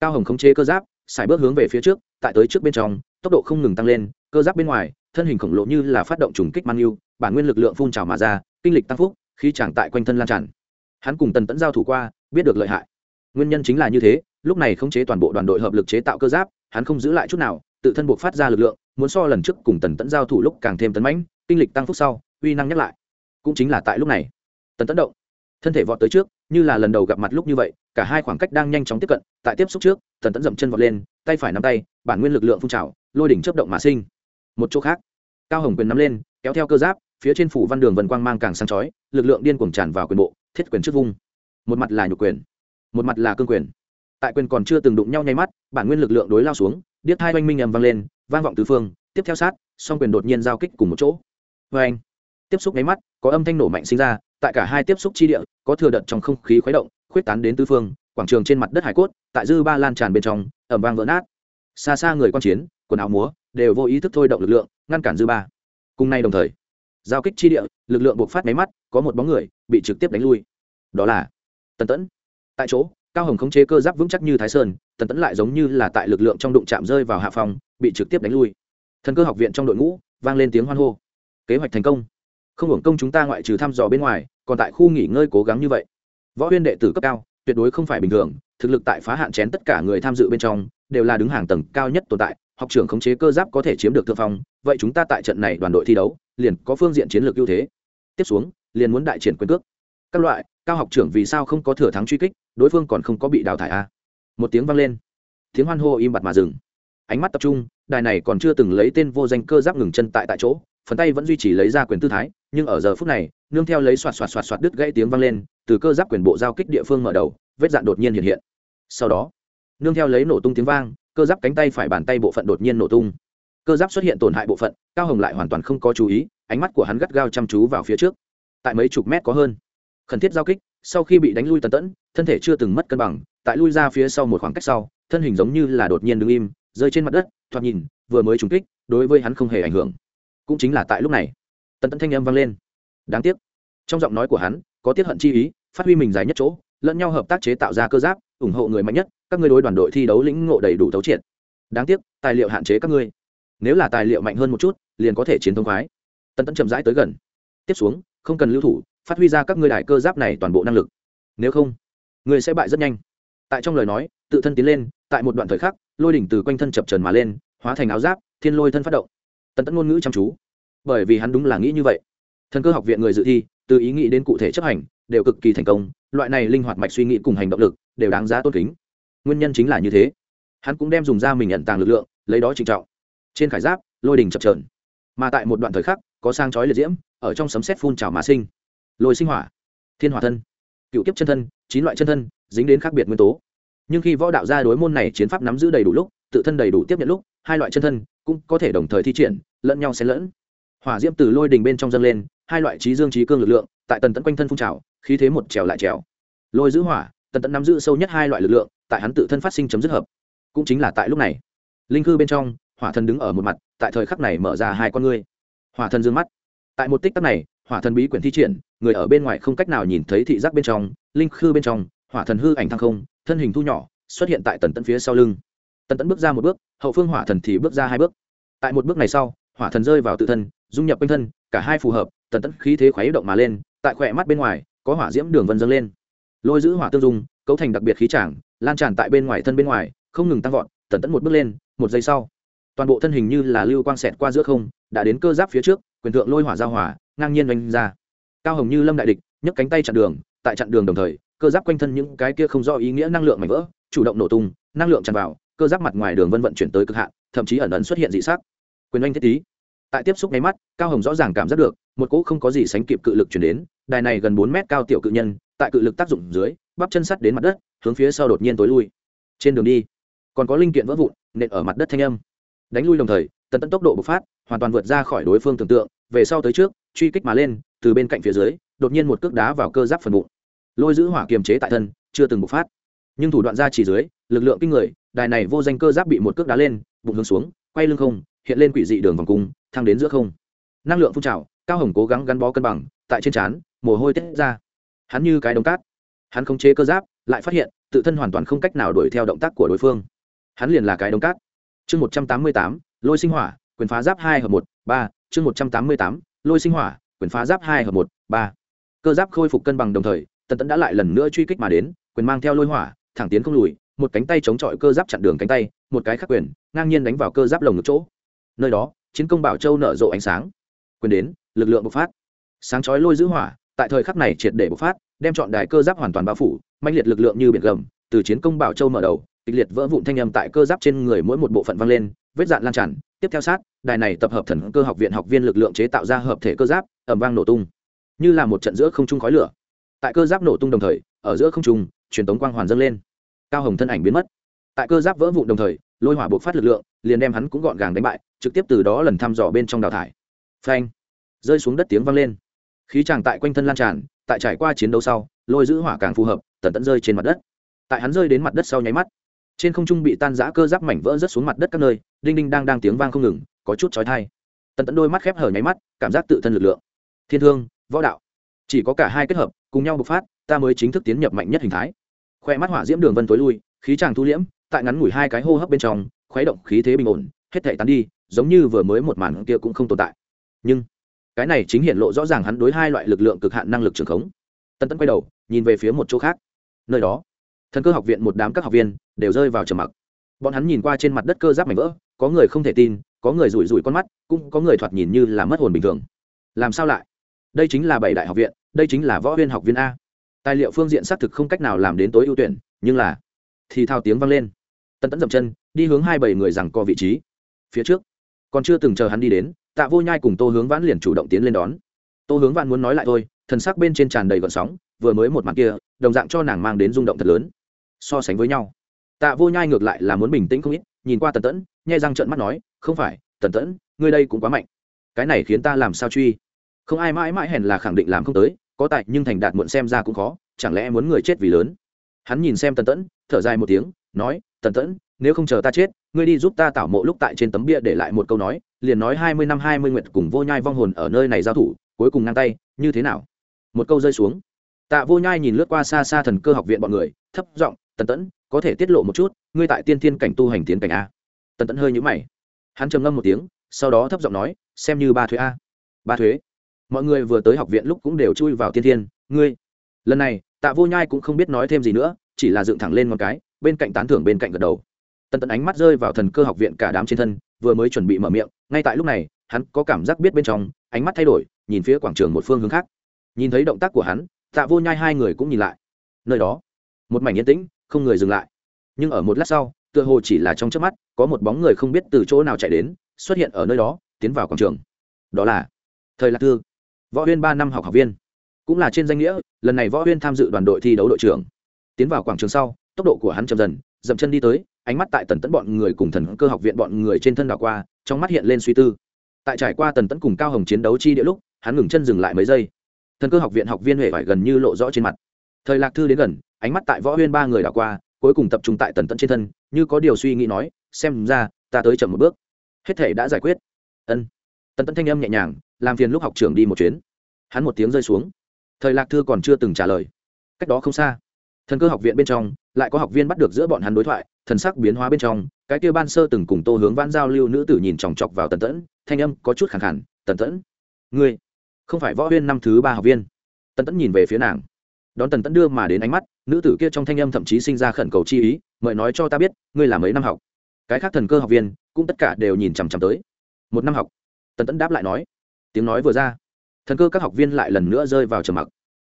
cao hồng khống chế cơ giáp xài bước hướng về phía trước, tại tới trước bên trong, tốc độ không ngừng tăng lên, cơ giáp bên ngoài, thân hình khổng lồ như là phát động trùng kích mang yêu, bản nguyên lực lượng phun trào mà ra, kinh lịch tăng phúc khi chàng tại quanh thân lan tràn. Hắn cùng tần tẫn giao thủ qua, biết được lợi hại. Nguyên nhân chính là như thế lúc này khống chế toàn bộ đoàn đội hợp lực chế tạo cơ giáp, hắn không giữ lại chút nào, tự thân buộc phát ra lực lượng, muốn so lần trước cùng tần tẫn giao thủ lúc càng thêm tấn mãnh, kinh lịch tăng phúc sau, uy năng nhắc lại. Cũng chính là tại lúc này, tần tẫn động. Thân thể vọt tới trước, như là lần đầu gặp mặt lúc như vậy, cả hai khoảng cách đang nhanh chóng tiếp cận, tại tiếp xúc trước, tần tẫn dậm chân vọt lên, tay phải nắm tay, bản nguyên lực lượng phun trào, lôi đỉnh chấp động mà sinh. Một chỗ khác, cao hồng quyền nắm lên, kéo theo cơ giáp, phía trên phủ văn đường vần quang mang càng sáng chói, lực lượng điên cuồng tràn vào quyền bộ, thiết quyền trước vung. Một mặt là nhục quyền, một mặt là cương quyền tại quyền còn chưa từng đụng nhau nháy mắt, bản nguyên lực lượng đối lao xuống, điếc hai oanh minh ầm vang lên, vang vọng tứ phương, tiếp theo sát, song quyền đột nhiên giao kích cùng một chỗ. Vê anh tiếp xúc nháy mắt, có âm thanh nổ mạnh sinh ra, tại cả hai tiếp xúc chi địa, có thừa đợt trong không khí khuấy động, khuyết tán đến tứ phương, quảng trường trên mặt đất hải cốt, tại dư ba lan tràn bên trong ẩm vang vỡ nát. Xa xa người quan chiến, quần áo múa, đều vô ý thức thôi động lực lượng, ngăn cản dư ba. Cùng nay đồng thời, giao kích chi địa, lực lượng buộc phát máy mắt, có một bóng người bị trực tiếp đánh lui. Đó là tần tẫn. Tại chỗ cao hồng khống chế cơ giáp vững chắc như thái sơn, tần tẫn lại giống như là tại lực lượng trong đụng chạm rơi vào hạ phòng bị trực tiếp đánh lui. Thần cơ học viện trong đội ngũ, vang lên tiếng hoan hô. Kế hoạch thành công. Không hưởng công chúng ta ngoại trừ thăm dò bên ngoài, còn tại khu nghỉ ngơi cố gắng như vậy. Võ huyên đệ tử cấp cao, tuyệt đối không phải bình thường, thực lực tại phá hạn chén tất cả người tham dự bên trong, đều là đứng hàng tầng cao nhất tồn tại, học trưởng khống chế cơ giáp có thể chiếm được thượng phong, vậy chúng ta tại trận này đoàn đội thi đấu, liền có phương diện chiến lược ưu thế. Tiếp xuống, liền muốn đại triển quyền cước. Các loại, cao học trưởng vì sao không có thừa thắng truy kích đối phương còn không có bị đào thải a một tiếng vang lên. Tiếng hoan hô im bặt mà dừng. Ánh mắt tập trung, đài này còn chưa từng lấy tên vô danh cơ giáp ngừng chân tại tại chỗ, phần tay vẫn duy trì lấy ra quyền tư thái, nhưng ở giờ phút này, nương theo lấy xoạt xoạt xoạt xoạt đứt gãy tiếng vang lên, từ cơ giáp quyền bộ giao kích địa phương mở đầu, vết dạn đột nhiên hiện hiện. Sau đó, nương theo lấy nổ tung tiếng vang, cơ giáp cánh tay phải bàn tay bộ phận đột nhiên nổ tung. Cơ giáp xuất hiện tổn hại bộ phận, cao hồng lại hoàn toàn không có chú ý, ánh mắt của hắn gắt gao chăm chú vào phía trước. Tại mấy chục mét có hơn. Khẩn thiết giao kích sau khi bị đánh lui tần tẫn, thân thể chưa từng mất cân bằng, tại lui ra phía sau một khoảng cách sau, thân hình giống như là đột nhiên đứng im, rơi trên mặt đất, thoạt nhìn, vừa mới trúng kích, đối với hắn không hề ảnh hưởng. Cũng chính là tại lúc này, tần tẫn thanh âm vang lên. Đáng tiếc. Trong giọng nói của hắn, có tiết hận chi ý, phát huy mình dài nhất chỗ, lẫn nhau hợp tác chế tạo ra cơ giáp, ủng hộ người mạnh nhất, các ngươi đối đoàn đội thi đấu lĩnh ngộ đầy đủ thấu triệt. Đáng tiếc, tài liệu hạn chế các ngươi. Nếu là tài liệu mạnh hơn một chút, liền có thể chiến thông khoái. Tần tẫn chậm rãi tới gần. Tiếp xuống, không cần lưu thủ phát huy ra các ngươi đại cơ giáp này toàn bộ năng lực. Nếu không người sẽ bại rất nhanh. Tại trong lời nói, tự thân tiến lên, tại một đoạn thời khắc, lôi đỉnh từ quanh thân chập trần mà lên, hóa thành áo giáp, thiên lôi thân phát động. Tần tấn ngôn ngữ chăm chú. Bởi vì hắn đúng là nghĩ như vậy. Thần cơ học viện người dự thi, từ ý nghĩ đến cụ thể chấp hành, đều cực kỳ thành công, loại này linh hoạt mạch suy nghĩ cùng hành động lực, đều đáng giá tôn kính. Nguyên nhân chính là như thế. Hắn cũng đem dùng ra mình nhận tàng lực lượng, lấy đó trịnh trọng. Trên khải giáp, lôi đình chập trờn mà tại một đoạn thời khắc, có sang chói liệt diễm, ở trong sấm xét phun trào mà sinh lôi sinh hỏa, thiên hỏa thân, cựu kiếp chân thân, chín loại chân thân, dính đến khác biệt nguyên tố. Nhưng khi võ đạo gia đối môn này chiến pháp nắm giữ đầy đủ lúc, tự thân đầy đủ tiếp nhận lúc, hai loại chân thân cũng có thể đồng thời thi triển, lẫn nhau xen lẫn. Hỏa diễm từ lôi đình bên trong dâng lên, hai loại trí dương trí cương lực lượng tại tần tẫn quanh thân phun trào, khí thế một trèo lại trèo. Lôi giữ hỏa, tần tẫn nắm giữ sâu nhất hai loại lực lượng, tại hắn tự thân phát sinh chấm dứt hợp. Cũng chính là tại lúc này, linh cư bên trong, hỏa thần đứng ở một mặt, tại thời khắc này mở ra hai con ngươi. Hỏa thần d ư ơ n g mắt. Tại một tích tắc này hỏa thần bí quyển thi triển, người ở bên ngoài không cách nào nhìn thấy thị giác bên trong, linh khư bên trong, hỏa thần hư ảnh thăng không, thân hình thu nhỏ, xuất hiện tại tần tẫn phía sau lưng. Tần tẫn bước ra một bước, hậu phương hỏa thần thì bước ra hai bước. Tại một bước này sau, hỏa thần rơi vào tự thân, dung nhập quanh thân, cả hai phù hợp, tần tẫn khí thế khuấy động mà lên, tại khỏe mắt bên ngoài, có hỏa diễm đường vân dâng lên. Lôi giữ hỏa tương dung, cấu thành đặc biệt khí trảng lan tràn tại bên ngoài thân bên ngoài, không ngừng tăng vọt, tần tẫn một bước lên, một giây sau, toàn bộ thân hình như là lưu quang xẹt qua giữa không, đã đến cơ giáp phía trước, quyền thượng lôi hỏa giao hỏa ngang nhiên đánh ra. Cao hồng như lâm đại địch, nhấc cánh tay chặn đường, tại chặn đường đồng thời, cơ giáp quanh thân những cái kia không do ý nghĩa năng lượng mảnh vỡ, chủ động nổ tung, năng lượng tràn vào, cơ giáp mặt ngoài đường vân vận chuyển tới cực hạn, thậm chí ẩn ẩn xuất hiện dị sắc. Quyền oanh thiết tý tại tiếp xúc nháy mắt, cao hồng rõ ràng cảm giác được, một cỗ không có gì sánh kịp cự lực chuyển đến, đài này gần bốn mét cao tiểu cự nhân, tại cự lực tác dụng dưới, bắp chân sắt đến mặt đất, hướng phía sau đột nhiên tối lui. Trên đường đi, còn có linh kiện vỡ vụn, nện ở mặt đất thanh âm. Đánh lui đồng thời, tần tận tốc độ bộc phát, hoàn toàn vượt ra khỏi đối phương tưởng tượng, về sau tới trước truy kích mà lên, từ bên cạnh phía dưới, đột nhiên một cước đá vào cơ giáp phần bụng. Lôi giữ hỏa kiềm chế tại thân, chưa từng bộc phát. Nhưng thủ đoạn ra chỉ dưới, lực lượng kinh người, đài này vô danh cơ giáp bị một cước đá lên, bụng hướng xuống, quay lưng không, hiện lên quỷ dị đường vòng cung, thăng đến giữa không. Năng lượng phun trào, cao hồng cố gắng gắn bó cân bằng, tại trên trán, mồ hôi tiết ra. Hắn như cái đống cát. Hắn khống chế cơ giáp, lại phát hiện, tự thân hoàn toàn không cách nào đuổi theo động tác của đối phương. Hắn liền là cái đống cát. Chương một trăm tám mươi tám, lôi sinh hỏa, quyền phá giáp hai hợp một, ba, chương một trăm tám mươi tám lôi sinh hỏa, quyền phá giáp hai hợp một, ba. Cơ giáp khôi phục cân bằng đồng thời, tần tẫn đã lại lần nữa truy kích mà đến, quyền mang theo lôi hỏa, thẳng tiến không lùi, một cánh tay chống chọi cơ giáp chặn đường cánh tay, một cái khắc quyền, ngang nhiên đánh vào cơ giáp lồng ngực chỗ. Nơi đó, chiến công bảo châu nở rộ ánh sáng. Quyền đến, lực lượng bộc phát. Sáng chói lôi giữ hỏa, tại thời khắc này triệt để bộc phát, đem chọn đài cơ giáp hoàn toàn bao phủ mạnh liệt lực lượng như biển gầm, từ chiến công bảo châu mở đầu, kịch liệt vỡ vụn thanh âm tại cơ giáp trên người mỗi một bộ phận vang lên, vết dạn lan tràn, tiếp theo sát đài này tập hợp thần cơ học viện học viên lực lượng chế tạo ra hợp thể cơ giáp ẩm vang nổ tung. Như là một trận giữa không trung khói lửa. Tại cơ giáp nổ tung đồng thời, ở giữa không trung, truyền tống quang hoàn dâng lên. Cao hồng thân ảnh biến mất. Tại cơ giáp vỡ vụn đồng thời, lôi hỏa buộc phát lực lượng, liền đem hắn cũng gọn gàng đánh bại, trực tiếp từ đó lần thăm dò bên trong đào thải. Phanh! Rơi xuống đất tiếng vang lên. Khí tràng tại quanh thân lan tràn, tại trải qua chiến đấu sau, lôi giữ hỏa càng phù hợp, tần tẫn rơi trên mặt đất. Tại hắn rơi đến mặt đất sau nháy mắt, trên không trung bị tan giã cơ giáp mảnh vỡ rớt xuống mặt đất các nơi, đinh đinh đang đang tiếng vang không ngừng có chút trói thai. Tần tẫn đôi mắt khép hở nháy mắt, cảm giác tự thân lực lượng. Thiên thương, võ đạo, chỉ có cả hai kết hợp, cùng nhau bộc phát, ta mới chính thức tiến nhập mạnh nhất hình thái. Khoe mắt hỏa diễm đường vân tối lui, khí tràng thu liễm, tại ngắn ngủi hai cái hô hấp bên trong, khuấy động khí thế bình ổn, hết thể tán đi, giống như vừa mới một màn kia cũng không tồn tại. Nhưng, cái này chính hiện lộ rõ ràng hắn đối hai loại lực lượng cực hạn năng lực trường khống. Tân tẫn quay đầu, nhìn về phía một chỗ khác. Nơi đó, thần cơ học viện một đám các học viên đều rơi vào trầm mặc. Bọn hắn nhìn qua trên mặt đất cơ giáp mảnh vỡ, có người không thể tin có người rủi rủi con mắt, cũng có người thoạt nhìn như là mất hồn bình thường. Làm sao lại? Đây chính là bảy đại học viện, đây chính là võ viên học viên a. Tài liệu phương diện xác thực không cách nào làm đến tối ưu tuyển, nhưng là thì thao tiếng vang lên. Tân tẫn dậm chân, đi hướng hai bảy người rằng co vị trí. Phía trước, còn chưa từng chờ hắn đi đến, tạ vô nhai cùng tô hướng vãn liền chủ động tiến lên đón. Tô hướng vãn muốn nói lại thôi, thần sắc bên trên tràn đầy gọn sóng, vừa mới một mặt kia, đồng dạng cho nàng mang đến rung động thật lớn. So sánh với nhau, tạ vô nhai ngược lại là muốn bình tĩnh không ít, nhìn qua tần tẫn, nhai răng trợn mắt nói không phải, tần tẫn, ngươi đây cũng quá mạnh. Cái này khiến ta làm sao truy? Không ai mãi mãi hèn là khẳng định làm không tới, có tại nhưng thành đạt muộn xem ra cũng khó, chẳng lẽ muốn người chết vì lớn? Hắn nhìn xem tần tẫn, thở dài một tiếng, nói, tần tẫn, nếu không chờ ta chết, ngươi đi giúp ta tạo mộ lúc tại trên tấm bia để lại một câu nói, liền nói hai mươi năm hai mươi nguyện cùng vô nhai vong hồn ở nơi này giao thủ, cuối cùng ngang tay, như thế nào? Một câu rơi xuống. Tạ vô nhai nhìn lướt qua xa xa thần cơ học viện bọn người, thấp giọng, tần tẫn, có thể tiết lộ một chút, ngươi tại tiên thiên cảnh tu hành tiến cảnh a? Tần tẫn hơi nhũ mày hắn trầm ngâm một tiếng, sau đó thấp giọng nói, xem như ba thuế a. Ba thuế? Mọi người vừa tới học viện lúc cũng đều chui vào tiên thiên. Ngươi? Lần này, tạ vô nhai cũng không biết nói thêm gì nữa, chỉ là dựng thẳng lên một cái, bên cạnh tán thưởng bên cạnh gật đầu. Tần tần ánh mắt rơi vào thần cơ học viện cả đám trên thân, vừa mới chuẩn bị mở miệng, ngay tại lúc này, hắn có cảm giác biết bên trong, ánh mắt thay đổi, nhìn phía quảng trường một phương hướng khác. Nhìn thấy động tác của hắn, tạ vô nhai hai người cũng nhìn lại. Nơi đó, một mảnh yên tĩnh, không người dừng lại. Nhưng ở một lát sau tựa hồ chỉ là trong trước mắt, có một bóng người không biết từ chỗ nào chạy đến, xuất hiện ở nơi đó, tiến vào quảng trường. Đó là thời lạc thư, võ huyên ba năm học học viên. Cũng là trên danh nghĩa, lần này võ huyên tham dự đoàn đội thi đấu đội trưởng. Tiến vào quảng trường sau, tốc độ của hắn chậm dần, dậm chân đi tới, ánh mắt tại tần tẫn bọn người cùng thần cơ học viện bọn người trên thân đảo qua, trong mắt hiện lên suy tư. Tại trải qua tần tẫn cùng cao hồng chiến đấu chi địa lúc, hắn ngừng chân dừng lại mấy giây. Thần cơ học viện học viên huệ phải gần như lộ rõ trên mặt. Thời lạc thư đến gần, ánh mắt tại võ huyên ba người đảo qua cuối cùng tập trung tại tần tẫn trên thân, như có điều suy nghĩ nói, xem ra, ta tới chậm một bước. Hết thể đã giải quyết. Ân. Tần tẫn thanh âm nhẹ nhàng, làm phiền lúc học trường đi một chuyến. Hắn một tiếng rơi xuống. Thời lạc thư còn chưa từng trả lời. Cách đó không xa, thần cơ học viện bên trong, lại có học viên bắt được giữa bọn hắn đối thoại, thần sắc biến hóa bên trong, cái kia ban sơ từng cùng tô hướng vãn giao lưu nữ tử nhìn chòng chọc vào tần tẫn, thanh âm có chút khẳng khẳng tần tẫn, ngươi không phải võ huyên năm thứ ba học viên. Tần tẫn nhìn về phía nàng đón tần tẫn đưa mà đến ánh mắt, nữ tử kia trong thanh âm thậm chí sinh ra khẩn cầu chi ý, mời nói cho ta biết, ngươi là mấy năm học? Cái khác thần cơ học viên cũng tất cả đều nhìn chằm chằm tới. Một năm học? Tần tẫn đáp lại nói. Tiếng nói vừa ra, thần cơ các học viên lại lần nữa rơi vào trầm mặc.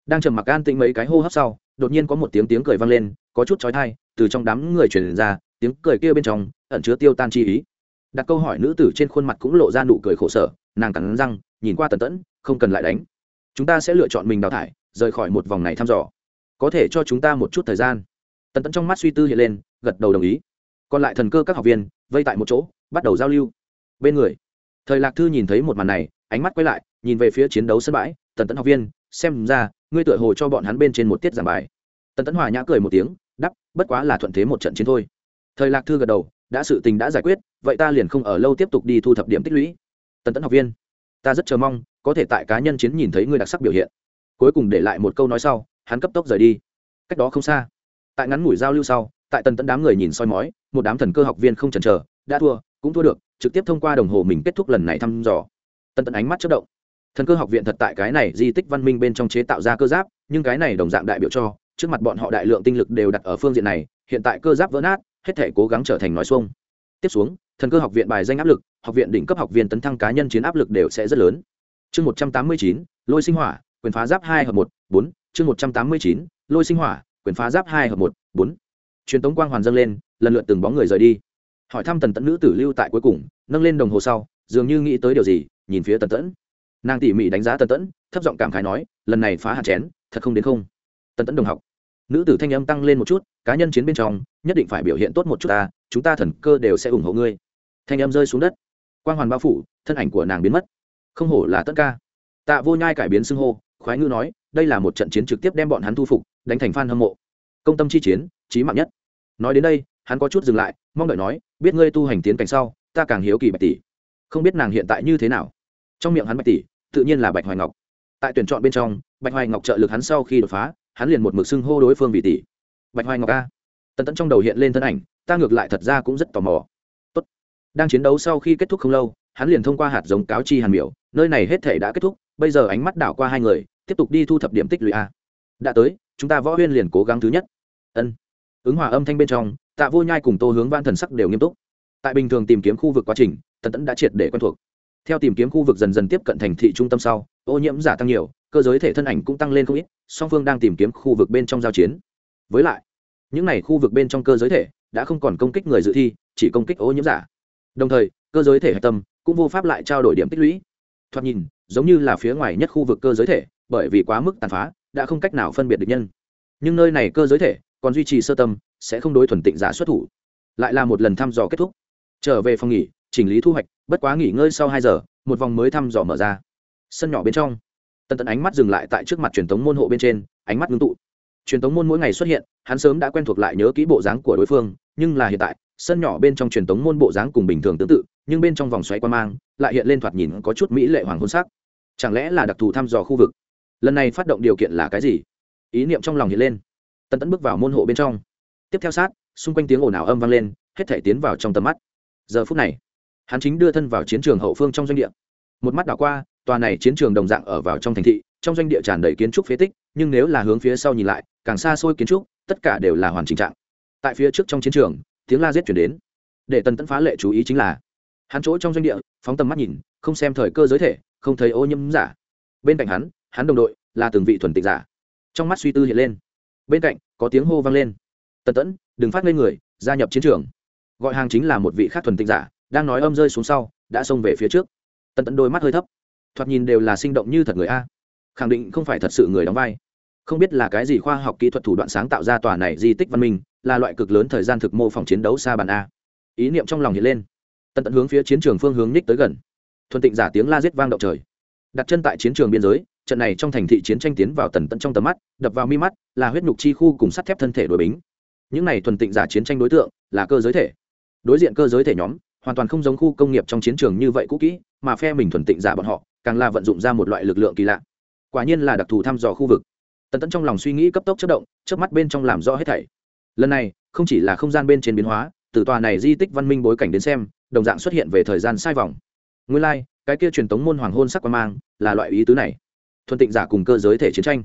Đang trầm mặc an tĩnh mấy cái hô hấp sau, đột nhiên có một tiếng tiếng cười vang lên, có chút trói thai từ trong đám người truyền ra, tiếng cười kia bên trong ẩn chứa tiêu tan chi ý. Đặt câu hỏi nữ tử trên khuôn mặt cũng lộ ra nụ cười khổ sở, nàng cắn răng, nhìn qua tần tẫn, không cần lại đánh. Chúng ta sẽ lựa chọn mình đào thải rời khỏi một vòng này thăm dò. Có thể cho chúng ta một chút thời gian. Tần tẫn trong mắt suy tư hiện lên, gật đầu đồng ý. Còn lại thần cơ các học viên, vây tại một chỗ, bắt đầu giao lưu. Bên người, thời lạc thư nhìn thấy một màn này, ánh mắt quay lại, nhìn về phía chiến đấu sân bãi. Tần tẫn học viên, xem ra, ngươi tựa hồ cho bọn hắn bên trên một tiết giảng bài. Tần tẫn hòa nhã cười một tiếng đắp bất quá là thuận thế một trận chiến thôi. Thời lạc thư gật đầu, đã sự tình đã giải quyết, vậy ta liền không ở lâu tiếp tục đi thu thập điểm tích lũy. Tần tẫn học viên, ta rất chờ mong, có thể tại cá nhân chiến nhìn thấy ngươi đặc sắc biểu hiện cuối cùng để lại một câu nói sau, hắn cấp tốc rời đi. Cách đó không xa, tại ngắn ngủi giao lưu sau, tại tần tẫn đám người nhìn soi mói, một đám thần cơ học viên không chần chờ, đã thua, cũng thua được, trực tiếp thông qua đồng hồ mình kết thúc lần này thăm dò. Tần tẫn ánh mắt chất động. Thần cơ học viện thật tại cái này di tích văn minh bên trong chế tạo ra cơ giáp, nhưng cái này đồng dạng đại biểu cho, trước mặt bọn họ đại lượng tinh lực đều đặt ở phương diện này, hiện tại cơ giáp vỡ nát, hết thể cố gắng trở thành nói xuông. Tiếp xuống, thần cơ học viện bài danh áp lực, học viện đỉnh cấp học viên tấn thăng cá nhân chiến áp lực đều sẽ rất lớn. Chương một trăm tám mươi chín, lôi sinh hỏa quyền phá giáp hai hợp một, bốn, chương một trăm tám mươi chín, lôi sinh hỏa, quyền phá giáp hai hợp một, bốn. Truyền tống quang hoàn dâng lên, lần lượt từng bóng người rời đi. Hỏi thăm tần tẫn nữ tử lưu tại cuối cùng, nâng lên đồng hồ sau, dường như nghĩ tới điều gì, nhìn phía tần tẫn. Nàng tỉ mỉ đánh giá tần tẫn, thấp giọng cảm khái nói, lần này phá hạt chén, thật không đến không. Tần tẫn đồng học. Nữ tử thanh âm tăng lên một chút, cá nhân chiến bên trong, nhất định phải biểu hiện tốt một chút ta, chúng ta thần cơ đều sẽ ủng hộ ngươi. Thanh âm rơi xuống đất. Quang hoàn bao phủ, thân ảnh của nàng biến mất. Không hổ là tất ca. Tạ vô nhai cải biến xưng hô khoái ngư nói, đây là một trận chiến trực tiếp đem bọn hắn thu phục, đánh thành phan hâm mộ. Công tâm chi chiến trí mạng nhất. Nói đến đây, hắn có chút dừng lại, mong đợi nói, biết ngươi tu hành tiến cảnh sau, ta càng hiếu kỳ bạch tỷ. Không biết nàng hiện tại như thế nào. Trong miệng hắn bạch tỷ, tự nhiên là bạch hoài ngọc. Tại tuyển chọn bên trong, bạch hoài ngọc trợ lực hắn sau khi đột phá, hắn liền một mực xưng hô đối phương vị tỷ. Bạch hoài ngọc a. Tần tẫn trong đầu hiện lên thân ảnh, ta ngược lại thật ra cũng rất tò mò. Tốt. đang chiến đấu sau khi kết thúc không lâu, hắn liền thông qua hạt giống cáo chi hàn miểu, nơi này hết thể đã kết thúc, bây giờ ánh mắt đảo qua hai người tiếp tục đi thu thập điểm tích lũy a. Đã tới, chúng ta võ huyên liền cố gắng thứ nhất. Ân. Ứng hòa âm thanh bên trong, tạ vô nhai cùng tô hướng văn thần sắc đều nghiêm túc. Tại bình thường tìm kiếm khu vực quá trình, tần tẫn đã triệt để quen thuộc. Theo tìm kiếm khu vực dần dần tiếp cận thành thị trung tâm sau, ô nhiễm giả tăng nhiều, cơ giới thể thân ảnh cũng tăng lên không ít, song phương đang tìm kiếm khu vực bên trong giao chiến. Với lại, những n à y khu vực bên trong cơ giới thể đã không còn công kích người dự thi, chỉ công kích ô nhiễm giả. Đồng thời, cơ giới thể hạch tâm cũng vô pháp lại trao đổi điểm tích lũy. Thoạt nhìn, giống như là phía ngoài nhất khu vực cơ giới thể bởi vì quá mức tàn phá, đã không cách nào phân biệt được nhân. Nhưng nơi này cơ giới thể, còn duy trì sơ tâm, sẽ không đối thuần tịnh giả xuất thủ. Lại là một lần thăm dò kết thúc. Trở về phòng nghỉ, chỉnh lý thu hoạch, bất quá nghỉ ngơi sau hai giờ, một vòng mới thăm dò mở ra. Sân nhỏ bên trong, tần tận ánh mắt dừng lại tại trước mặt truyền thống môn hộ bên trên, ánh mắt ngưng tụ. Truyền thống môn mỗi ngày xuất hiện, hắn sớm đã quen thuộc lại nhớ kỹ bộ dáng của đối phương, nhưng là hiện tại, sân nhỏ bên trong truyền thống môn bộ dáng cùng bình thường tương tự, nhưng bên trong vòng xoáy quan mang, lại hiện lên thoạt nhìn có chút mỹ lệ hoàng hôn sắc. Chẳng lẽ là đặc thù thăm dò khu vực? Lần này phát động điều kiện là cái gì? Ý niệm trong lòng hiện lên. Tần tẫn bước vào môn hộ bên trong. Tiếp theo sát, xung quanh tiếng ồn ào âm vang lên, hết thể tiến vào trong tầm mắt. Giờ phút này, hắn chính đưa thân vào chiến trường hậu phương trong doanh địa. Một mắt đảo qua, tòa này chiến trường đồng dạng ở vào trong thành thị, trong doanh địa tràn đầy kiến trúc phế tích, nhưng nếu là hướng phía sau nhìn lại, càng xa xôi kiến trúc, tất cả đều là hoàn chỉnh trạng. Tại phía trước trong chiến trường, tiếng la giết chuyển đến. Để tần tẫn phá lệ chú ý chính là, hắn chỗ trong doanh địa, phóng tầm mắt nhìn, không xem thời cơ giới thể, không thấy ô nhiễm giả. Bên cạnh hắn hắn đồng đội là từng vị thuần tịnh giả. Trong mắt suy tư hiện lên. Bên cạnh, có tiếng hô vang lên. Tần tẫn, đừng phát lên người, gia nhập chiến trường. Gọi hàng chính là một vị khác thuần tịnh giả, đang nói âm rơi xuống sau, đã xông về phía trước. Tần tẫn đôi mắt hơi thấp. Thoạt nhìn đều là sinh động như thật người a. Khẳng định không phải thật sự người đóng vai. Không biết là cái gì khoa học kỹ thuật thủ đoạn sáng tạo ra tòa này di tích văn minh, là loại cực lớn thời gian thực mô phỏng chiến đấu xa bàn a. Ý niệm trong lòng hiện lên. Tần tẫn hướng phía chiến trường phương hướng ních tới gần. Thuần tịnh giả tiếng la giết vang động trời. Đặt chân tại chiến trường biên giới trận này trong thành thị chiến tranh tiến vào tần tận trong tầm mắt đập vào mi mắt là huyết nhục chi khu cùng sắt thép thân thể đối bính. Những này thuần tịnh giả chiến tranh đối tượng là cơ giới thể. Đối diện cơ giới thể nhóm hoàn toàn không giống khu công nghiệp trong chiến trường như vậy cũ kỹ mà phe mình thuần tịnh giả bọn họ càng là vận dụng ra một loại lực lượng kỳ lạ. Quả nhiên là đặc thù thăm dò khu vực. Tần tẫn trong lòng suy nghĩ cấp tốc chất động trước mắt bên trong làm rõ hết thảy. Lần này không chỉ là không gian bên trên biến hóa từ tòa này di tích văn minh bối cảnh đến xem đồng dạng xuất hiện về thời gian sai vòng. Nguyên lai、like, cái kia truyền tống môn hoàng hôn sắc quan mang là loại ý tứ này thuần tịnh giả cùng cơ giới thể chiến tranh.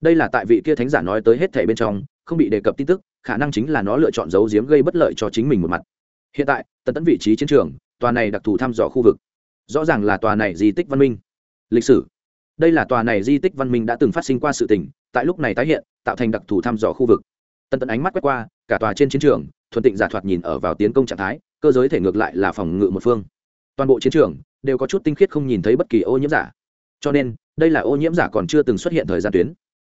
Đây là tại vị kia thánh giả nói tới hết thể bên trong, không bị đề cập tin tức, khả năng chính là nó lựa chọn giấu giếm gây bất lợi cho chính mình một mặt. Hiện tại tần tẫn vị trí chiến trường, tòa này đặc thù thăm dò khu vực. Rõ ràng là tòa này di tích văn minh. Lịch sử. Đây là tòa này di tích văn minh đã từng phát sinh qua sự tình, tại lúc này tái hiện, tạo thành đặc thù thăm dò khu vực. Tần tẫn ánh mắt quét qua, cả tòa trên chiến trường, thuần tịnh giả thoạt nhìn ở vào tiến công trạng thái, cơ giới thể ngược lại là phòng ngự một phương. Toàn bộ chiến trường, đều có chút tinh khiết không nhìn thấy bất kỳ ô nhiễm giả. Cho nên đây là ô nhiễm giả còn chưa từng xuất hiện thời gian tuyến.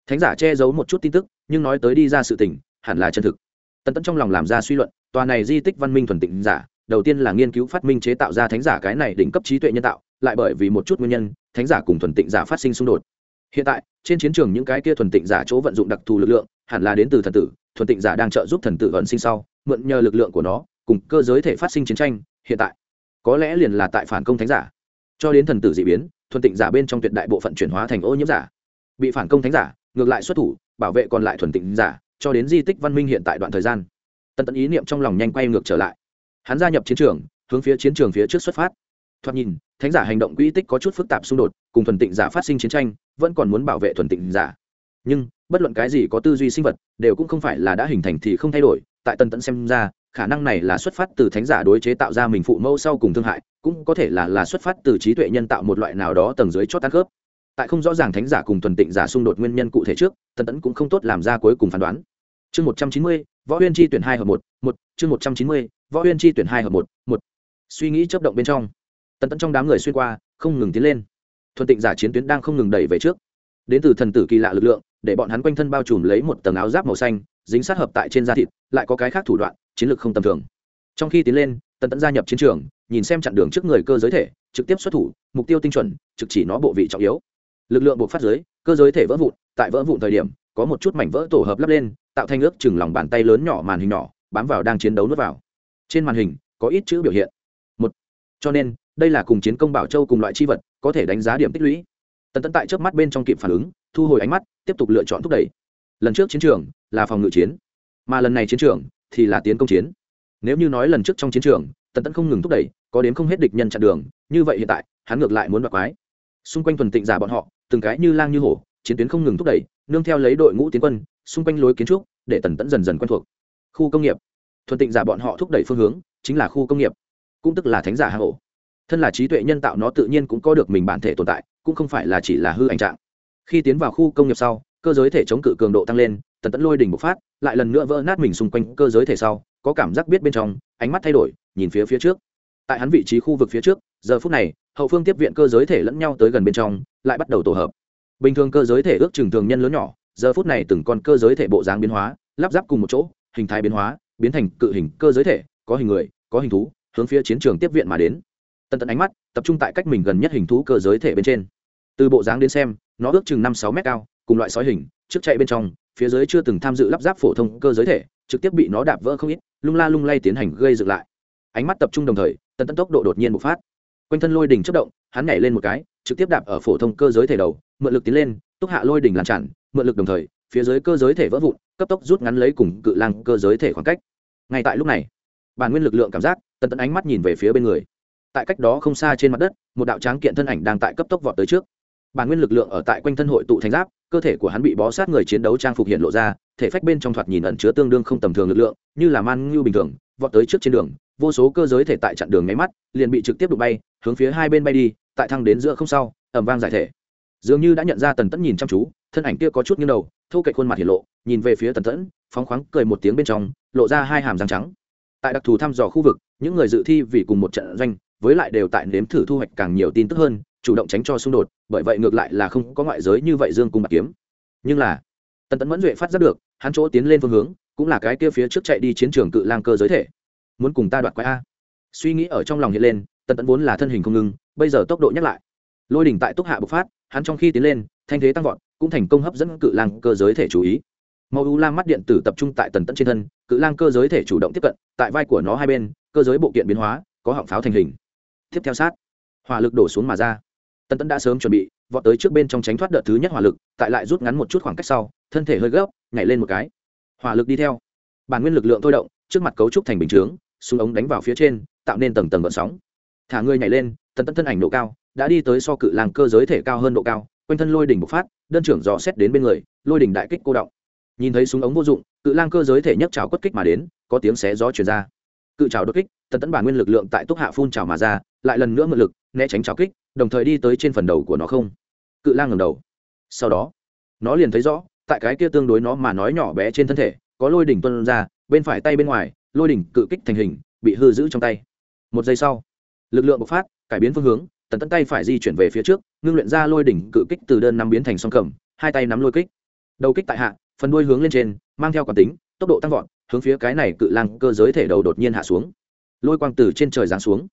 Thánh giả che giấu một chút tin tức, nhưng nói tới đi ra sự tình, hẳn là chân thực. Tần tẫn trong lòng làm ra suy luận, tòa này di tích văn minh thuần tịnh giả, đầu tiên là nghiên cứu phát minh chế tạo ra thánh giả cái này đỉnh cấp trí tuệ nhân tạo, lại bởi vì một chút nguyên nhân, thánh giả cùng thuần tịnh giả phát sinh xung đột. Hiện tại, trên chiến trường những cái kia thuần tịnh giả chỗ vận dụng đặc thù lực lượng, hẳn là đến từ thần tử, thuần tịnh giả đang trợ giúp thần tử vận sinh sau, mượn nhờ lực lượng của nó, cùng cơ giới thể phát sinh chiến tranh, hiện tại. Có lẽ liền là tại phản công thánh giả. Cho đến thần tử d ị biến thuần tịnh giả bên trong tuyệt đại bộ phận chuyển hóa thành ô nhiễm giả. Bị phản công thánh giả, ngược lại xuất thủ, bảo vệ còn lại thuần tịnh giả, cho đến di tích văn minh hiện tại đoạn thời gian. Tần tận ý niệm trong lòng nhanh quay ngược trở lại. Hắn gia nhập chiến trường, hướng phía chiến trường phía trước xuất phát. Thoạt nhìn, thánh giả hành động quỹ tích có chút phức tạp xung đột, cùng thuần tịnh giả phát sinh chiến tranh, vẫn còn muốn bảo vệ thuần tịnh giả. Nhưng, bất luận cái gì có tư duy sinh vật, đều cũng không phải là đã hình thành thì không thay đổi, tại tần tận xem ra khả năng này là xuất phát từ thánh giả đối chế tạo ra mình phụ mẫu sau cùng thương hại, cũng có thể là là xuất phát từ trí tuệ nhân tạo một loại nào đó tầng dưới chót tan khớp. Tại không rõ ràng thánh giả cùng thuần tịnh giả xung đột nguyên nhân cụ thể trước, tần tẫn cũng không tốt làm ra cuối cùng phán đoán. Chương một trăm chín mươi, võ huyên chi tuyển hai hợp một một, chương một trăm chín mươi, võ huyên chi tuyển hai hợp một một. Suy nghĩ chấp động bên trong, tần tẫn trong đám người xuyên qua, không ngừng tiến lên. Thuần tịnh giả chiến tuyến đang không ngừng đẩy về trước. Đến từ thần tử kỳ lạ lực lượng, để bọn hắn quanh thân bao trùm lấy một tầng áo giáp màu xanh, dính sát hợp tại trên da thịt, lại có cái khác thủ đoạn chiến lược không tầm thường. Trong khi tiến lên, tần tẫn gia nhập chiến trường, nhìn xem chặn đường trước người cơ giới thể, trực tiếp xuất thủ, mục tiêu tinh chuẩn, trực chỉ nó bộ vị trọng yếu. Lực lượng buộc phát giới cơ giới thể vỡ vụn, tại vỡ vụn thời điểm, có một chút mảnh vỡ tổ hợp lắp lên, tạo thành ước chừng lòng bàn tay lớn nhỏ màn hình nhỏ, bám vào đang chiến đấu nuốt vào. Trên màn hình, có ít chữ biểu hiện. Một. Cho nên, đây là cùng chiến công bảo châu cùng loại chi vật, có thể đánh giá điểm tích lũy. Tần tẫn tại trước mắt bên trong kịp phản ứng, thu hồi ánh mắt, tiếp tục lựa chọn thúc đẩy. Lần trước chiến trường là phòng ngự chiến, mà lần này chiến trường thì là tiến công chiến. Nếu như nói lần trước trong chiến trường, tần tẫn không ngừng thúc đẩy, có đến không hết địch nhân chặn đường, như vậy hiện tại, hắn ngược lại muốn đoạt quái. Xung quanh thuần tịnh giả bọn họ, từng cái như lang như hổ, chiến tuyến không ngừng thúc đẩy, nương theo lấy đội ngũ tiến quân, xung quanh lối kiến trúc, để tần tẫn dần dần quen thuộc. Khu công nghiệp. Thuần tịnh giả bọn họ thúc đẩy phương hướng, chính là khu công nghiệp, cũng tức là thánh giả hạ hổ thân là trí tuệ nhân tạo nó tự nhiên cũng có được mình bản thể tồn tại, cũng không phải là chỉ là hư ảnh trạng. Khi tiến vào khu công nghiệp sau, cơ giới thể chống cự cường độ tăng lên tần tẫn lôi đỉnh bộc phát, lại lần nữa vỡ nát mình xung quanh cơ giới thể sau, có cảm giác biết bên trong, ánh mắt thay đổi, nhìn phía phía trước. Tại hắn vị trí khu vực phía trước, giờ phút này, hậu phương tiếp viện cơ giới thể lẫn nhau tới gần bên trong, lại bắt đầu tổ hợp. Bình thường cơ giới thể ước chừng thường nhân lớn nhỏ, giờ phút này từng con cơ giới thể bộ dáng biến hóa, lắp ráp cùng một chỗ, hình thái biến hóa, biến thành cự hình cơ giới thể, có hình người, có hình thú, hướng phía chiến trường tiếp viện mà đến. Tận tận ánh mắt tập trung tại cách mình gần nhất hình thú cơ giới thể bên trên. Từ bộ dáng đến xem, nó ước chừng năm sáu mét cao, cùng loại sói hình, trước chạy bên trong phía dưới chưa từng tham dự lắp ráp phổ thông cơ giới thể, trực tiếp bị nó đạp vỡ không ít, lung la lung lay tiến hành gây dựng lại. Ánh mắt tập trung đồng thời, tần tần tốc độ đột nhiên bộc phát. Quanh thân lôi đỉnh chất động, hắn nhảy lên một cái, trực tiếp đạp ở phổ thông cơ giới thể đầu, mượn lực tiến lên, túc hạ lôi đỉnh làm chặn mượn lực đồng thời, phía dưới cơ giới thể vỡ vụn, cấp tốc rút ngắn lấy cùng cự lang cơ giới thể khoảng cách. Ngay tại lúc này, bản nguyên lực lượng cảm giác, tần tần ánh mắt nhìn về phía bên người. Tại cách đó không xa trên mặt đất, một đạo tráng kiện thân ảnh đang tại cấp tốc vọt tới trước bản nguyên lực lượng ở tại quanh thân hội tụ thành giáp, cơ thể của hắn bị bó sát người chiến đấu trang phục hiện lộ ra, thể phách bên trong thoạt nhìn ẩn chứa tương đương không tầm thường lực lượng, như là man ngưu bình thường, vọt tới trước trên đường, vô số cơ giới thể tại chặn đường nháy mắt, liền bị trực tiếp đụng bay, hướng phía hai bên bay đi, tại thăng đến giữa không sau ẩm vang giải thể. Dường như đã nhận ra tần tẫn nhìn chăm chú, thân ảnh kia có chút nghiêng đầu thâu cậy khuôn mặt hiện lộ, nhìn về phía tần tẫn, phóng khoáng cười một tiếng bên trong, lộ ra hai hàm răng trắng. Tại đặc thù thăm dò khu vực, những người dự thi vì cùng một trận doanh, với lại đều tại nếm thử thu hoạch càng nhiều tin tức hơn chủ động tránh cho xung đột, bởi vậy ngược lại là không có ngoại giới như vậy dương cung bạc kiếm. Nhưng là, tần tẫn mẫn duệ phát giác được, hắn chỗ tiến lên phương hướng, cũng là cái kia phía trước chạy đi chiến trường cự lang cơ giới thể. Muốn cùng ta đoạt quái a. Suy nghĩ ở trong lòng hiện lên, tần tẫn vốn là thân hình không ngưng bây giờ tốc độ nhắc lại. Lôi đỉnh tại túc hạ bộc phát, hắn trong khi tiến lên, thanh thế tăng vọt, cũng thành công hấp dẫn cự lang cơ giới thể chú ý. Màu u lam mắt điện tử tập trung tại tần tẫn trên thân, cự lang cơ giới thể chủ động tiếp cận, tại vai của nó hai bên, cơ giới bộ kiện biến hóa, có họng pháo thành hình. Tiếp theo sát, hỏa lực đổ xuống mà ra tần tẫn đã sớm chuẩn bị, vọt tới trước bên trong tránh thoát đợt thứ nhất hỏa lực, tại lại rút ngắn một chút khoảng cách sau, thân thể hơi gấp, nhảy lên một cái. Hỏa lực đi theo. Bản nguyên lực lượng thôi động, trước mặt cấu trúc thành bình chướng súng ống đánh vào phía trên, tạo nên tầng tầng gợn sóng. Thả người nhảy lên, tần tẫn thân ảnh độ cao, đã đi tới so cự làng cơ giới thể cao hơn độ cao, quanh thân lôi đỉnh bộc phát, đơn trưởng dò xét đến bên người, lôi đỉnh đại kích cô động. Nhìn thấy súng ống vô dụng, cự lang cơ giới thể nhấc trào quất kích mà đến, có tiếng xé gió chuyển ra. Cự trào đột kích, tần tẫn bản nguyên lực lượng tại túc hạ phun trào mà ra, lại lần nữa mượn lực, né tránh trào kích đồng thời đi tới trên phần đầu của nó không? Cự lang ngầm đầu. Sau đó, nó liền thấy rõ, tại cái kia tương đối nó mà nói nhỏ bé trên thân thể, có lôi đỉnh tuân ra, bên phải tay bên ngoài, lôi đỉnh cự kích thành hình, bị hư giữ trong tay. Một giây sau, lực lượng bộc phát, cải biến phương hướng, tần tẫn tay phải di chuyển về phía trước, ngưng luyện ra lôi đỉnh cự kích từ đơn nắm biến thành song cầm, hai tay nắm lôi kích. Đầu kích tại hạ, phần đuôi hướng lên trên, mang theo quả tính, tốc độ tăng vọt, hướng phía cái này cự lang cơ giới thể đầu đột nhiên hạ xuống. Lôi quang từ trên trời giáng xuống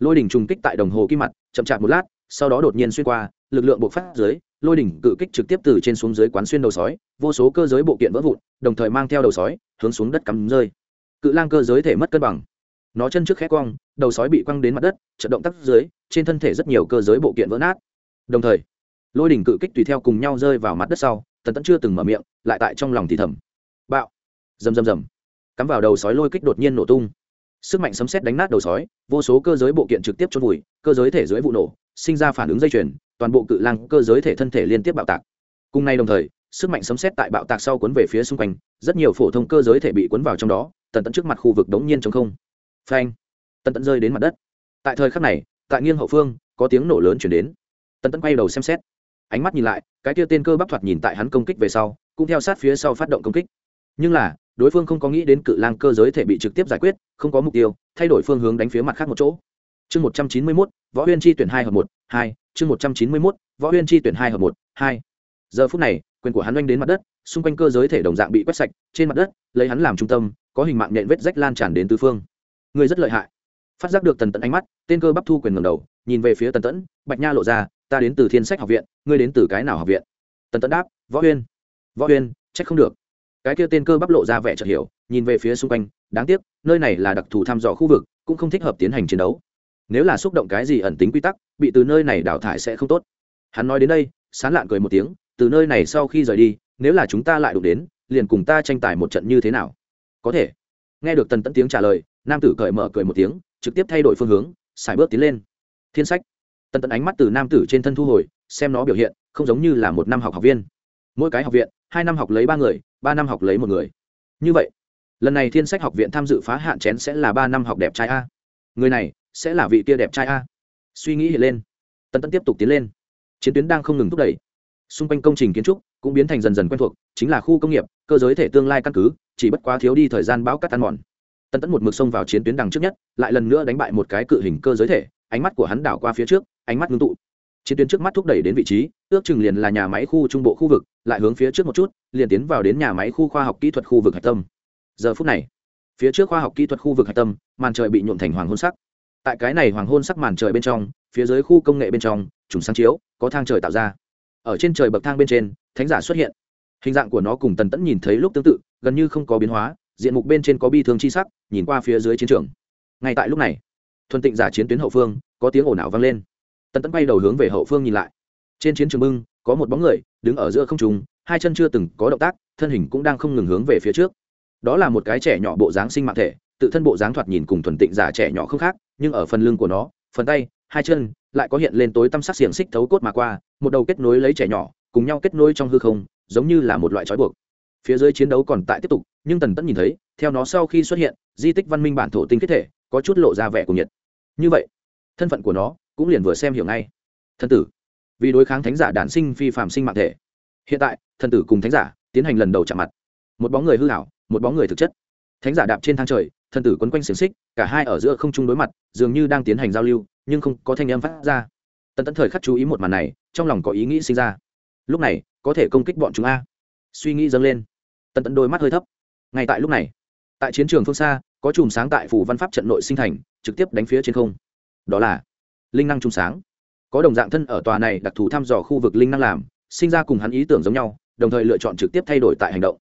lôi đỉnh trùng kích tại đồng hồ kim mặt, chậm chạp một lát, sau đó đột nhiên xuyên qua, lực lượng bộc phát dưới, lôi đỉnh cự kích trực tiếp từ trên xuống dưới quán xuyên đầu sói, vô số cơ giới bộ kiện vỡ vụn, đồng thời mang theo đầu sói, hướng xuống đất cắm rơi. Cự lang cơ giới thể mất cân bằng. Nó chân trước khẽ quang đầu sói bị quăng đến mặt đất trận động tác dưới, trên thân thể rất nhiều cơ giới bộ kiện vỡ nát. Đồng thời, lôi đỉnh cự kích tùy theo cùng nhau rơi vào mặt đất sau, tần tẫn chưa từng mở miệng, lại tại trong lòng thì thầm. Bạo. Rầm rầm rầm. Cắm vào đầu sói lôi kích đột nhiên nổ tung sức mạnh sấm xét đánh nát đầu sói, vô số cơ giới bộ kiện trực tiếp chôn vùi, cơ giới thể dưới vụ nổ, sinh ra phản ứng dây chuyền, toàn bộ cự lang cơ giới thể thân thể liên tiếp bạo tạc. Cùng nay đồng thời, sức mạnh sấm xét tại bạo tạc sau cuốn về phía xung quanh, rất nhiều phổ thông cơ giới thể bị cuốn vào trong đó, tần tận trước mặt khu vực đống nhiên trong không. Phanh! Tần tận rơi đến mặt đất. Tại thời khắc này, tại nghiêng hậu phương, có tiếng nổ lớn chuyển đến. Tần tận quay đầu xem xét. Ánh mắt nhìn lại, cái kia tên cơ bắp thoạt nhìn tại hắn công kích về sau, cũng theo sát phía sau phát động công kích. Nhưng là đối phương không có nghĩ đến cự lang cơ giới thể bị trực tiếp giải quyết, không có mục tiêu, thay đổi phương hướng đánh phía mặt khác một chỗ. Chương một trăm chín mươi mốt, võ huyên chi tuyển hai hợp một, hai, chương một trăm chín mươi mốt, võ huyên chi tuyển hai hợp một, hai. Giờ phút này, quyền của hắn oanh đến mặt đất, xung quanh cơ giới thể đồng dạng bị quét sạch, trên mặt đất, lấy hắn làm trung tâm, có hình mạng nhện vết rách lan tràn đến tứ phương. Ngươi rất lợi hại. Phát giác được tần tẫn ánh mắt, tên cơ bắp thu quyền ngầm đầu, nhìn về phía tần tẫn, bạch nha lộ ra, ta đến từ thiên sách học viện, ngươi đến từ cái nào học viện? Tần tẫn đáp, võ huyên. Võ huyên, trách không được cái kia tên cơ bắp lộ ra vẻ chợt hiểu, nhìn về phía xung quanh, đáng tiếc, nơi này là đặc thù thăm dò khu vực, cũng không thích hợp tiến hành chiến đấu. Nếu là xúc động cái gì ẩn tính quy tắc, bị từ nơi này đào thải sẽ không tốt. Hắn nói đến đây, sán lạn cười một tiếng, từ nơi này sau khi rời đi, nếu là chúng ta lại đụng đến, liền cùng ta tranh tài một trận như thế nào? Có thể. Nghe được tần tẫn tiếng trả lời, nam tử cởi mở cười một tiếng, trực tiếp thay đổi phương hướng xài bước tiến lên. Thiên sách. Tần tẫn ánh mắt từ nam tử trên thân thu hồi, xem nó biểu hiện, không giống như là một năm học học viên. Mỗi cái học viện, hai năm học lấy ba người ba năm học lấy một người. Như vậy, lần này thiên sách học viện tham dự phá hạn chén sẽ là ba năm học đẹp trai a. Người này sẽ là vị kia đẹp trai a. Suy nghĩ hiện lên, tần tẫn tiếp tục tiến lên. Chiến tuyến đang không ngừng thúc đẩy. Xung quanh công trình kiến trúc cũng biến thành dần dần quen thuộc, chính là khu công nghiệp, cơ giới thể tương lai căn cứ, chỉ bất quá thiếu đi thời gian bão cắt ăn mòn. Tân tẫn một mực xông vào chiến tuyến đằng trước nhất, lại lần nữa đánh bại một cái cự hình cơ giới thể, ánh mắt của hắn đảo qua phía trước, ánh mắt ngưng tụ. Chiến tuyến trước mắt thúc đẩy đến vị trí, ước chừng liền là nhà máy khu trung bộ khu vực lại hướng phía trước một chút, liền tiến vào đến nhà máy khu khoa học kỹ thuật khu vực hạch tâm. Giờ phút này, phía trước khoa học kỹ thuật khu vực hạch tâm, màn trời bị nhuộm thành hoàng hôn sắc. Tại cái này hoàng hôn sắc màn trời bên trong, phía dưới khu công nghệ bên trong, trùng sáng chiếu, có thang trời tạo ra. Ở trên trời bậc thang bên trên, thánh giả xuất hiện. Hình dạng của nó cùng tần tẫn nhìn thấy lúc tương tự, gần như không có biến hóa, diện mục bên trên có bi thương chi sắc, nhìn qua phía dưới chiến trường. Ngay tại lúc này, thuần tịnh giả chiến tuyến hậu phương, có tiếng ồn ào vang lên. Tần tẫn bay đầu hướng về hậu phương nhìn lại trên chiến trường bưng, có một bóng người đứng ở giữa không trùng hai chân chưa từng có động tác, thân hình cũng đang không ngừng hướng về phía trước. Đó là một cái trẻ nhỏ bộ dáng sinh mạng thể, tự thân bộ dáng thoạt nhìn cùng thuần tịnh giả trẻ nhỏ không khác, nhưng ở phần lưng của nó, phần tay, hai chân lại có hiện lên tối tăm sắc xiềng xích thấu cốt mà qua, một đầu kết nối lấy trẻ nhỏ, cùng nhau kết nối trong hư không, giống như là một loại trói buộc. Phía dưới chiến đấu còn tại tiếp tục, nhưng tần tẫn nhìn thấy, theo nó sau khi xuất hiện, di tích văn minh bản thổ tinh kết thể, có chút lộ ra vẻ của nhiệt. Như vậy, thân phận của nó cũng liền vừa xem hiểu ngay. Thân tử vì đối kháng thánh giả đản sinh phi phạm sinh mạng thể. Hiện tại thân tử cùng thánh giả tiến hành lần đầu chạm mặt. Một bóng người hư hảo một bóng người thực chất. Thánh giả đạp trên thang trời thân tử quấn quanh xiềng xích, cả hai ở giữa không chung đối mặt, dường như đang tiến hành giao lưu, nhưng không có thanh âm phát ra. Tần tẫn thời khắc chú ý một màn này, trong lòng có ý nghĩ sinh ra. Lúc này, có thể công kích bọn chúng a. Suy nghĩ dâng lên. Tần tẫn đôi mắt hơi thấp. Ngay tại lúc này, tại chiến trường phương xa, có chùm sáng tại phủ văn pháp trận nội sinh thành, trực tiếp đánh phía trên không. Đó là linh năng chùm sáng có đồng dạng thân ở tòa này đặc thù thăm dò khu vực linh năng làm, sinh ra cùng hắn ý tưởng giống nhau, đồng thời lựa chọn trực tiếp thay đổi tại hành động.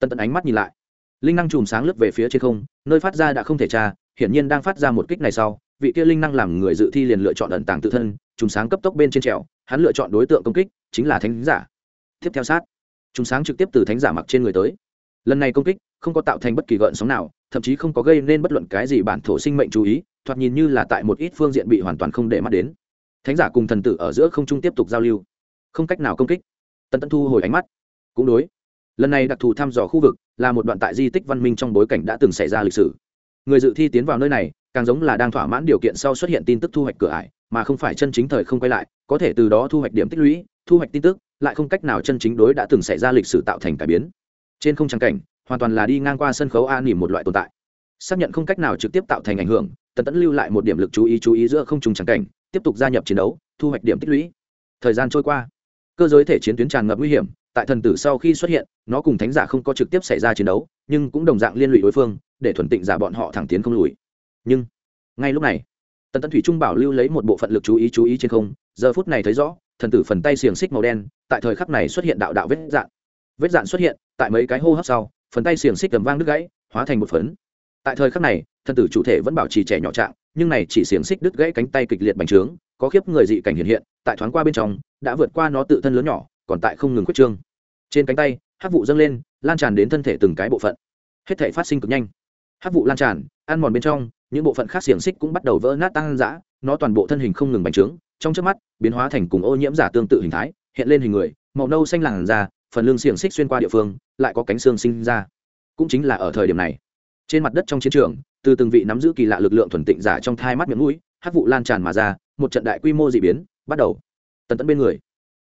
Tần tần ánh mắt nhìn lại. Linh năng chùm sáng lướt về phía trên không, nơi phát ra đã không thể tra, hiển nhiên đang phát ra một kích này sau, vị kia linh năng làm người dự thi liền lựa chọn ẩn tàng tự thân, chùm sáng cấp tốc bên trên trèo, hắn lựa chọn đối tượng công kích, chính là thánh giả. Tiếp theo sát, chùm sáng trực tiếp từ thánh giả mặc trên người tới. Lần này công kích không có tạo thành bất kỳ gợn sóng nào, thậm chí không có gây nên bất luận cái gì bản thổ sinh mệnh chú ý, thoạt nhìn như là tại một ít phương diện bị hoàn toàn không để mắt đến thánh giả cùng thần tử ở giữa không trung tiếp tục giao lưu, không cách nào công kích. Tần Tẫn thu hồi ánh mắt. Cũng đối. Lần này đặc thù thăm dò khu vực là một đoạn tại di tích văn minh trong bối cảnh đã từng xảy ra lịch sử. Người dự thi tiến vào nơi này, càng giống là đang thỏa mãn điều kiện sau xuất hiện tin tức thu hoạch cửa ải, mà không phải chân chính thời không quay lại, có thể từ đó thu hoạch điểm tích lũy, thu hoạch tin tức, lại không cách nào chân chính đối đã từng xảy ra lịch sử tạo thành cải biến. Trên không trang cảnh, hoàn toàn là đi ngang qua sân khấu a nỉm một loại tồn tại. Xác nhận không cách nào trực tiếp tạo thành ảnh hưởng, tần tẫn lưu lại một điểm lực chú ý chú ý giữa không trùng trắng cảnh tiếp tục gia nhập chiến đấu, thu hoạch điểm tích lũy. Thời gian trôi qua, cơ giới thể chiến tuyến tràn ngập nguy hiểm, tại thần tử sau khi xuất hiện, nó cùng thánh giả không có trực tiếp xảy ra chiến đấu, nhưng cũng đồng dạng liên lụy đối phương, để thuần tịnh giả bọn họ thẳng tiến không lùi. Nhưng, ngay lúc này, tần tấn thủy trung bảo lưu lấy một bộ phận lực chú ý chú ý trên không, giờ phút này thấy rõ, thần tử phần tay xiềng xích màu đen, tại thời khắc này xuất hiện đạo đạo vết dạn. Vết dạn xuất hiện, tại mấy cái hô hấp sau, phần tay xiềng xích cầm vang đứt gãy, hóa thành một phấn. Tại thời khắc này, thần tử chủ thể vẫn bảo trì trẻ nhỏ trạng nhưng này chỉ xiềng xích đứt gãy cánh tay kịch liệt bành trướng, có khiếp người dị cảnh hiện hiện, tại thoáng qua bên trong, đã vượt qua nó tự thân lớn nhỏ, còn tại không ngừng quyết trương. Trên cánh tay, hát vụ dâng lên, lan tràn đến thân thể từng cái bộ phận. Hết thể phát sinh cực nhanh. Hát vụ lan tràn, ăn mòn bên trong, những bộ phận khác xiềng xích cũng bắt đầu vỡ nát tan rã, nó toàn bộ thân hình không ngừng bành trướng, trong trước mắt, biến hóa thành cùng ô nhiễm giả tương tự hình thái, hiện lên hình người, màu nâu xanh làn da, phần lưng xiềng xích xuyên qua địa phương, lại có cánh xương sinh ra. Cũng chính là ở thời điểm này. Trên mặt đất trong chiến trường từ từng vị nắm giữ kỳ lạ lực lượng thuần tịnh giả trong thai mắt miệng mũi hát vụ lan tràn mà ra, một trận đại quy mô d ị biến, bắt đầu. Tần tẫn bên người,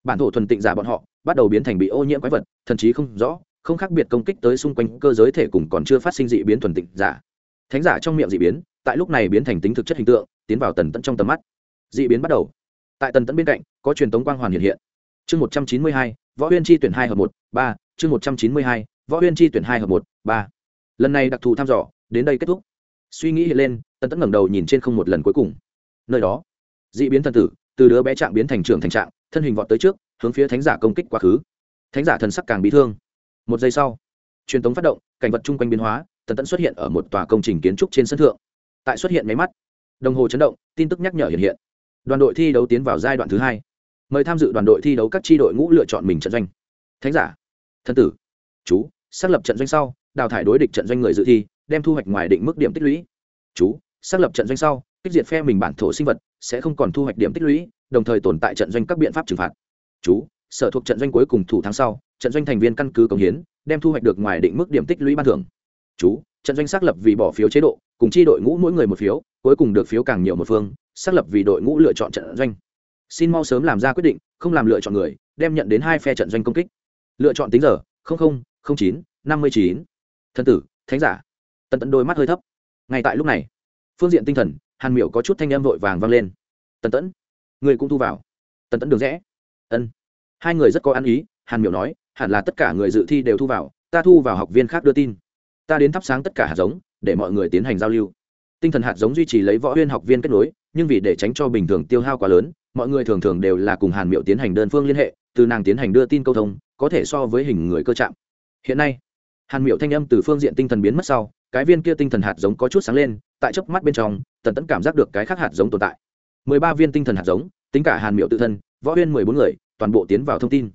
bản thổ thuần tịnh giả bọn họ, bắt đầu biến thành bị ô nhiễm quái vật thậm chí không rõ, không khác biệt công kích tới xung quanh cơ giới thể cùng còn chưa phát sinh dị biến thuần tịnh giả. Thánh giả trong miệng dị biến, tại lúc này biến thành tính thực chất hình tượng, tiến vào tần tẫn trong tầm mắt. Dị biến bắt đầu. Tại tần tẫn bên cạnh, có truyền tống quang hoàn hiện hiện. Chương một trăm chín mươi hai, võ huyên chi tuyển hai hợp một, ba. Chương một trăm chín mươi hai, võ huyên chi tuyển hai hợp một, ba. Lần này đặc thù thăm dò, đến đây kết thúc suy nghĩ hiện lên, tần tẫn ngẩng đầu nhìn trên không một lần cuối cùng. Nơi đó d ị biến thần tử, từ đứa bé trạng biến thành trưởng thành trạng, thân hình vọt tới trước, hướng phía thánh giả công kích quá khứ. Thánh giả thần sắc càng bị thương. Một giây sau, truyền tống phát động, cảnh vật chung quanh biến hóa, tần tẫn xuất hiện ở một tòa công trình kiến trúc trên sân thượng. Tại xuất hiện máy mắt, đồng hồ chấn động, tin tức nhắc nhở hiện hiện. Đoàn đội thi đấu tiến vào giai đoạn thứ hai. Mời tham dự đoàn đội thi đấu các tri đội ngũ lựa chọn mình trận doanh. Thánh giả thân tử, chú, xác lập trận doanh sau, đào thải đối địch trận doanh người dự thi đem thu hoạch ngoài định mức điểm tích lũy. Chú, xác lập trận doanh sau, kích diệt phe mình bản thổ sinh vật, sẽ không còn thu hoạch điểm tích lũy, đồng thời tồn tại trận doanh các biện pháp trừng phạt. Chú, sở thuộc trận doanh cuối cùng thủ tháng sau, trận doanh thành viên căn cứ công hiến, đem thu hoạch được ngoài định mức điểm tích lũy ban thưởng. Chú, trận doanh xác lập vì bỏ phiếu chế độ, cùng chi đội ngũ mỗi người một phiếu, cuối cùng được phiếu càng nhiều một phương, xác lập vì đội ngũ lựa chọn trận doanh. Xin mau sớm làm ra quyết định, không làm lựa chọn người, đem nhận đến hai phe trận doanh công kích. Lựa chọn tính giờ chín, năm mươi chín. Thân tử, thánh giả tận tẫn đôi mắt hơi thấp. Ngay tại lúc này, phương diện tinh thần, hàn miểu có chút thanh âm vội vàng vang lên. Tần tẫn, người cũng thu vào. Tần tẫn được rẽ. Ân. Hai người rất có ăn ý, hàn miểu nói, hẳn là tất cả người dự thi đều thu vào, ta thu vào học viên khác đưa tin. Ta đến thắp sáng tất cả hạt giống, để mọi người tiến hành giao lưu. Tinh thần hạt giống duy trì lấy võ huyên học viên kết nối, nhưng vì để tránh cho bình thường tiêu hao quá lớn, mọi người thường thường đều là cùng hàn miệu tiến hành đơn phương liên hệ, từ nàng tiến hành đưa tin câu thông, có thể so với hình người cơ chạm. Hiện nay, hàn miệu thanh âm từ phương diện tinh thần biến mất sau cái viên kia tinh thần hạt giống có chút sáng lên, tại chớp mắt bên trong, tần tẫn cảm giác được cái khác hạt giống tồn tại. Mười ba viên tinh thần hạt giống, tính cả hàn miệu tự thân, võ huyên mười bốn người, toàn bộ tiến vào thông tin.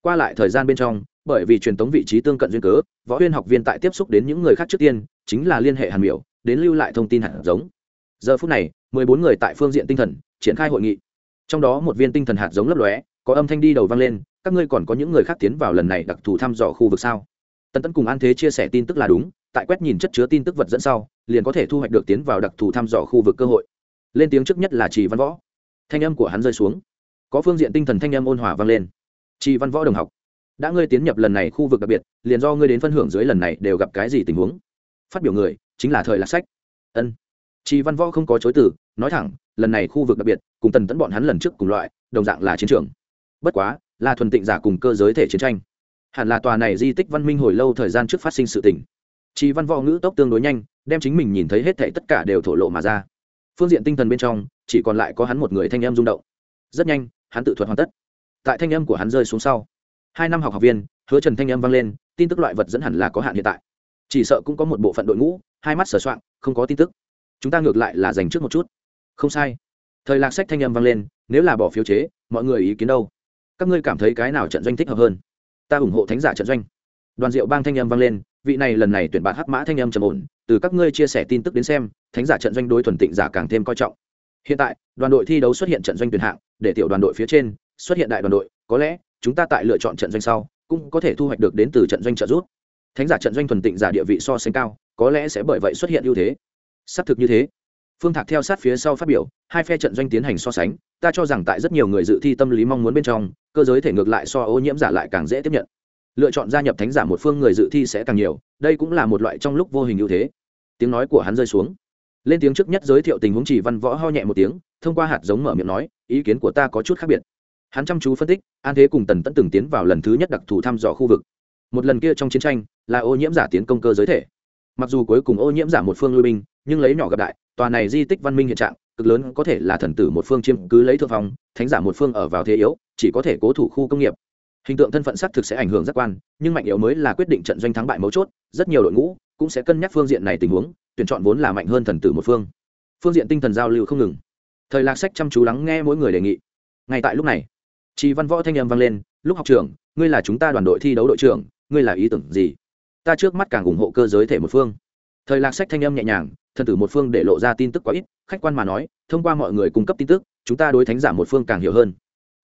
Qua lại thời gian bên trong, bởi vì truyền thống vị trí tương cận duyên cớ, võ huyên học viên tại tiếp xúc đến những người khác trước tiên, chính là liên hệ hàn miểu, đến lưu lại thông tin hạt giống. Giờ phút này, mười bốn người tại phương diện tinh thần, triển khai hội nghị. Trong đó một viên tinh thần hạt giống lấp lóe, có âm thanh đi đầu vang lên, các ngươi còn có những người khác tiến vào lần này đặc thù thăm dò khu vực sao? Tần tẫn cùng an thế chia sẻ tin tức là đúng tại quét nhìn chất chứa tin tức vật dẫn sau, liền có thể thu hoạch được tiến vào đặc thù thăm dò khu vực cơ hội. Lên tiếng trước nhất là trì văn võ. Thanh âm của hắn rơi xuống. Có phương diện tinh thần thanh âm ôn hòa vang lên. Trì văn võ đồng học, đã ngươi tiến nhập lần này khu vực đặc biệt, liền do ngươi đến phân hưởng dưới lần này đều gặp cái gì tình huống? Phát biểu người, chính là thời lạc sách. Ân. Trì văn võ không có chối từ, nói thẳng, lần này khu vực đặc biệt, cùng tần tẫn bọn hắn lần trước cùng loại, đồng dạng là chiến trường. Bất quá, là thuần tịnh giả cùng cơ giới thể chiến tranh. Hẳn là tòa này di tích văn minh hồi lâu thời gian trước phát sinh sự tình. Chỉ văn võ ngữ tốc tương đối nhanh, đem chính mình nhìn thấy hết thảy tất cả đều thổ lộ mà ra. Phương diện tinh thần bên trong, chỉ còn lại có hắn một người thanh âm rung động. Rất nhanh, hắn tự thuật hoàn tất. Tại thanh âm của hắn rơi xuống sau, hai năm học học viên, hứa Trần thanh âm vang lên, tin tức loại vật dẫn hẳn là có hạn hiện tại. Chỉ sợ cũng có một bộ phận đội ngũ, hai mắt sờ soạng, không có tin tức. Chúng ta ngược lại là dành trước một chút. Không sai. Thời Lạc Sách thanh âm vang lên, nếu là bỏ phiếu chế, mọi người ý kiến đâu? Các ngươi cảm thấy cái nào trận doanh thích hợp hơn? Ta ủng hộ thánh giả trận doanh. Đoàn Diệu Bang thanh âm vang lên, vị này lần này tuyển bạt hắc mã thanh âm trầm ổn, từ các ngươi chia sẻ tin tức đến xem, thánh giả trận doanh đối thuần tịnh giả càng thêm coi trọng. Hiện tại, đoàn đội thi đấu xuất hiện trận doanh tuyển hạng, để tiểu đoàn đội phía trên xuất hiện đại đoàn đội, có lẽ chúng ta tại lựa chọn trận doanh sau, cũng có thể thu hoạch được đến từ trận doanh trợ giúp. Thánh giả trận doanh thuần tịnh giả địa vị so sánh cao, có lẽ sẽ bởi vậy xuất hiện ưu thế. Xác thực như thế. Phương thạc theo sát phía sau phát biểu, hai phe trận doanh tiến hành so sánh, ta cho rằng tại rất nhiều người dự thi tâm lý mong muốn bên trong, cơ giới thể ngược lại so ô nhiễm giả lại càng dễ tiếp nhận lựa chọn gia nhập thánh giả một phương người dự thi sẽ càng nhiều, đây cũng là một loại trong lúc vô hình ưu thế. Tiếng nói của hắn rơi xuống. Lên tiếng trước nhất giới thiệu tình huống chỉ văn võ ho nhẹ một tiếng, thông qua hạt giống mở miệng nói, ý kiến của ta có chút khác biệt. Hắn chăm chú phân tích, an thế cùng tần tẫn từng tiến vào lần thứ nhất đặc thù thăm dò khu vực. Một lần kia trong chiến tranh, là ô nhiễm giả tiến công cơ giới thể. Mặc dù cuối cùng ô nhiễm giả một phương lui binh, nhưng lấy nhỏ gặp đại, tòa này di tích văn minh hiện trạng, cực lớn có thể là thần tử một phương chiếm cứ lấy thượng phong, thánh giả một phương ở vào thế yếu, chỉ có thể cố thủ khu công nghiệp hình tượng thân phận xác thực sẽ ảnh hưởng giác quan, nhưng mạnh yếu mới là quyết định trận doanh thắng bại mấu chốt, rất nhiều đội ngũ cũng sẽ cân nhắc phương diện này tình huống, tuyển chọn vốn là mạnh hơn thần tử một phương. Phương diện tinh thần giao lưu không ngừng. Thời lạc sách chăm chú lắng nghe mỗi người đề nghị. Ngay tại lúc này chị văn võ thanh âm vang lên, lúc học trường, ngươi là chúng ta đoàn đội thi đấu đội trưởng, ngươi là ý tưởng gì? Ta trước mắt càng ủng hộ cơ giới thể một phương. Thời lạc sách thanh âm nhẹ nhàng, thần tử một phương để lộ ra tin tức quá ít, khách quan mà nói, thông qua mọi người cung cấp tin tức, chúng ta đối thánh giả một phương càng hiểu hơn.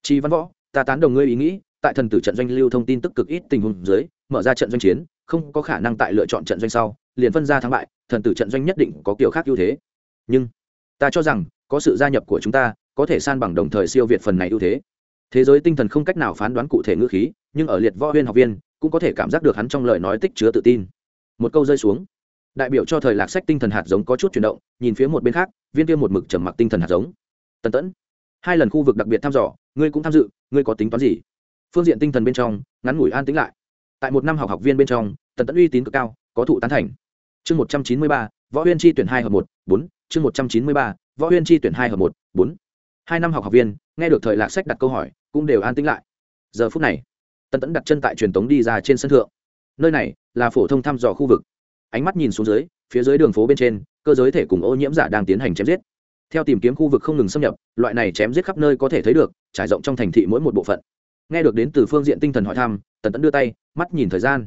Chị văn võ, ta tán đồng ngươi ý nghĩ tại thần tử trận doanh lưu thông tin tức cực ít tình huống dưới, mở ra trận doanh chiến, không có khả năng tại lựa chọn trận doanh sau, liền phân ra thắng bại, thần tử trận doanh nhất định có kiểu khác ưu thế. Nhưng, ta cho rằng, có sự gia nhập của chúng ta, có thể san bằng đồng thời siêu việt phần này ưu thế. Thế giới tinh thần không cách nào phán đoán cụ thể ngữ khí, nhưng ở liệt võ huyên học viên, cũng có thể cảm giác được hắn trong lời nói tích chứa tự tin. Một câu rơi xuống. Đại biểu cho thời lạc sách tinh thần hạt giống có chút chuyển động, nhìn phía một bên khác, viên kia một mực trầm mặc tinh thần hạt giống. Tần tẫn, hai lần khu vực đặc biệt thăm dò, ngươi cũng tham dự, ngươi có tính toán gì? Phương diện tinh thần bên trong, ngắn ngủi an tĩnh lại. Tại một năm học học viên bên trong, tần tẫn uy tín cực cao, có thụ tán thành. Chương một trăm chín mươi ba, võ huyên chi tuyển hai hợp một, bốn. Chương một trăm chín mươi ba, võ huyên chi tuyển hai hợp một, bốn. Hai năm học học viên, nghe được thời lạc sách đặt câu hỏi, cũng đều an tĩnh lại. Giờ phút này, tần tẫn đặt chân tại truyền tống đi ra trên sân thượng. Nơi này là phổ thông thăm dò khu vực. Ánh mắt nhìn xuống dưới, phía dưới đường phố bên trên, cơ giới thể cùng ô nhiễm giả đang tiến hành chém giết. Theo tìm kiếm khu vực không ngừng xâm nhập, loại này chém giết khắp nơi có thể thấy được, trải rộng trong thành thị mỗi một bộ phận nghe được đến từ phương diện tinh thần hỏi thăm, tần tẫn đưa tay, mắt nhìn thời gian.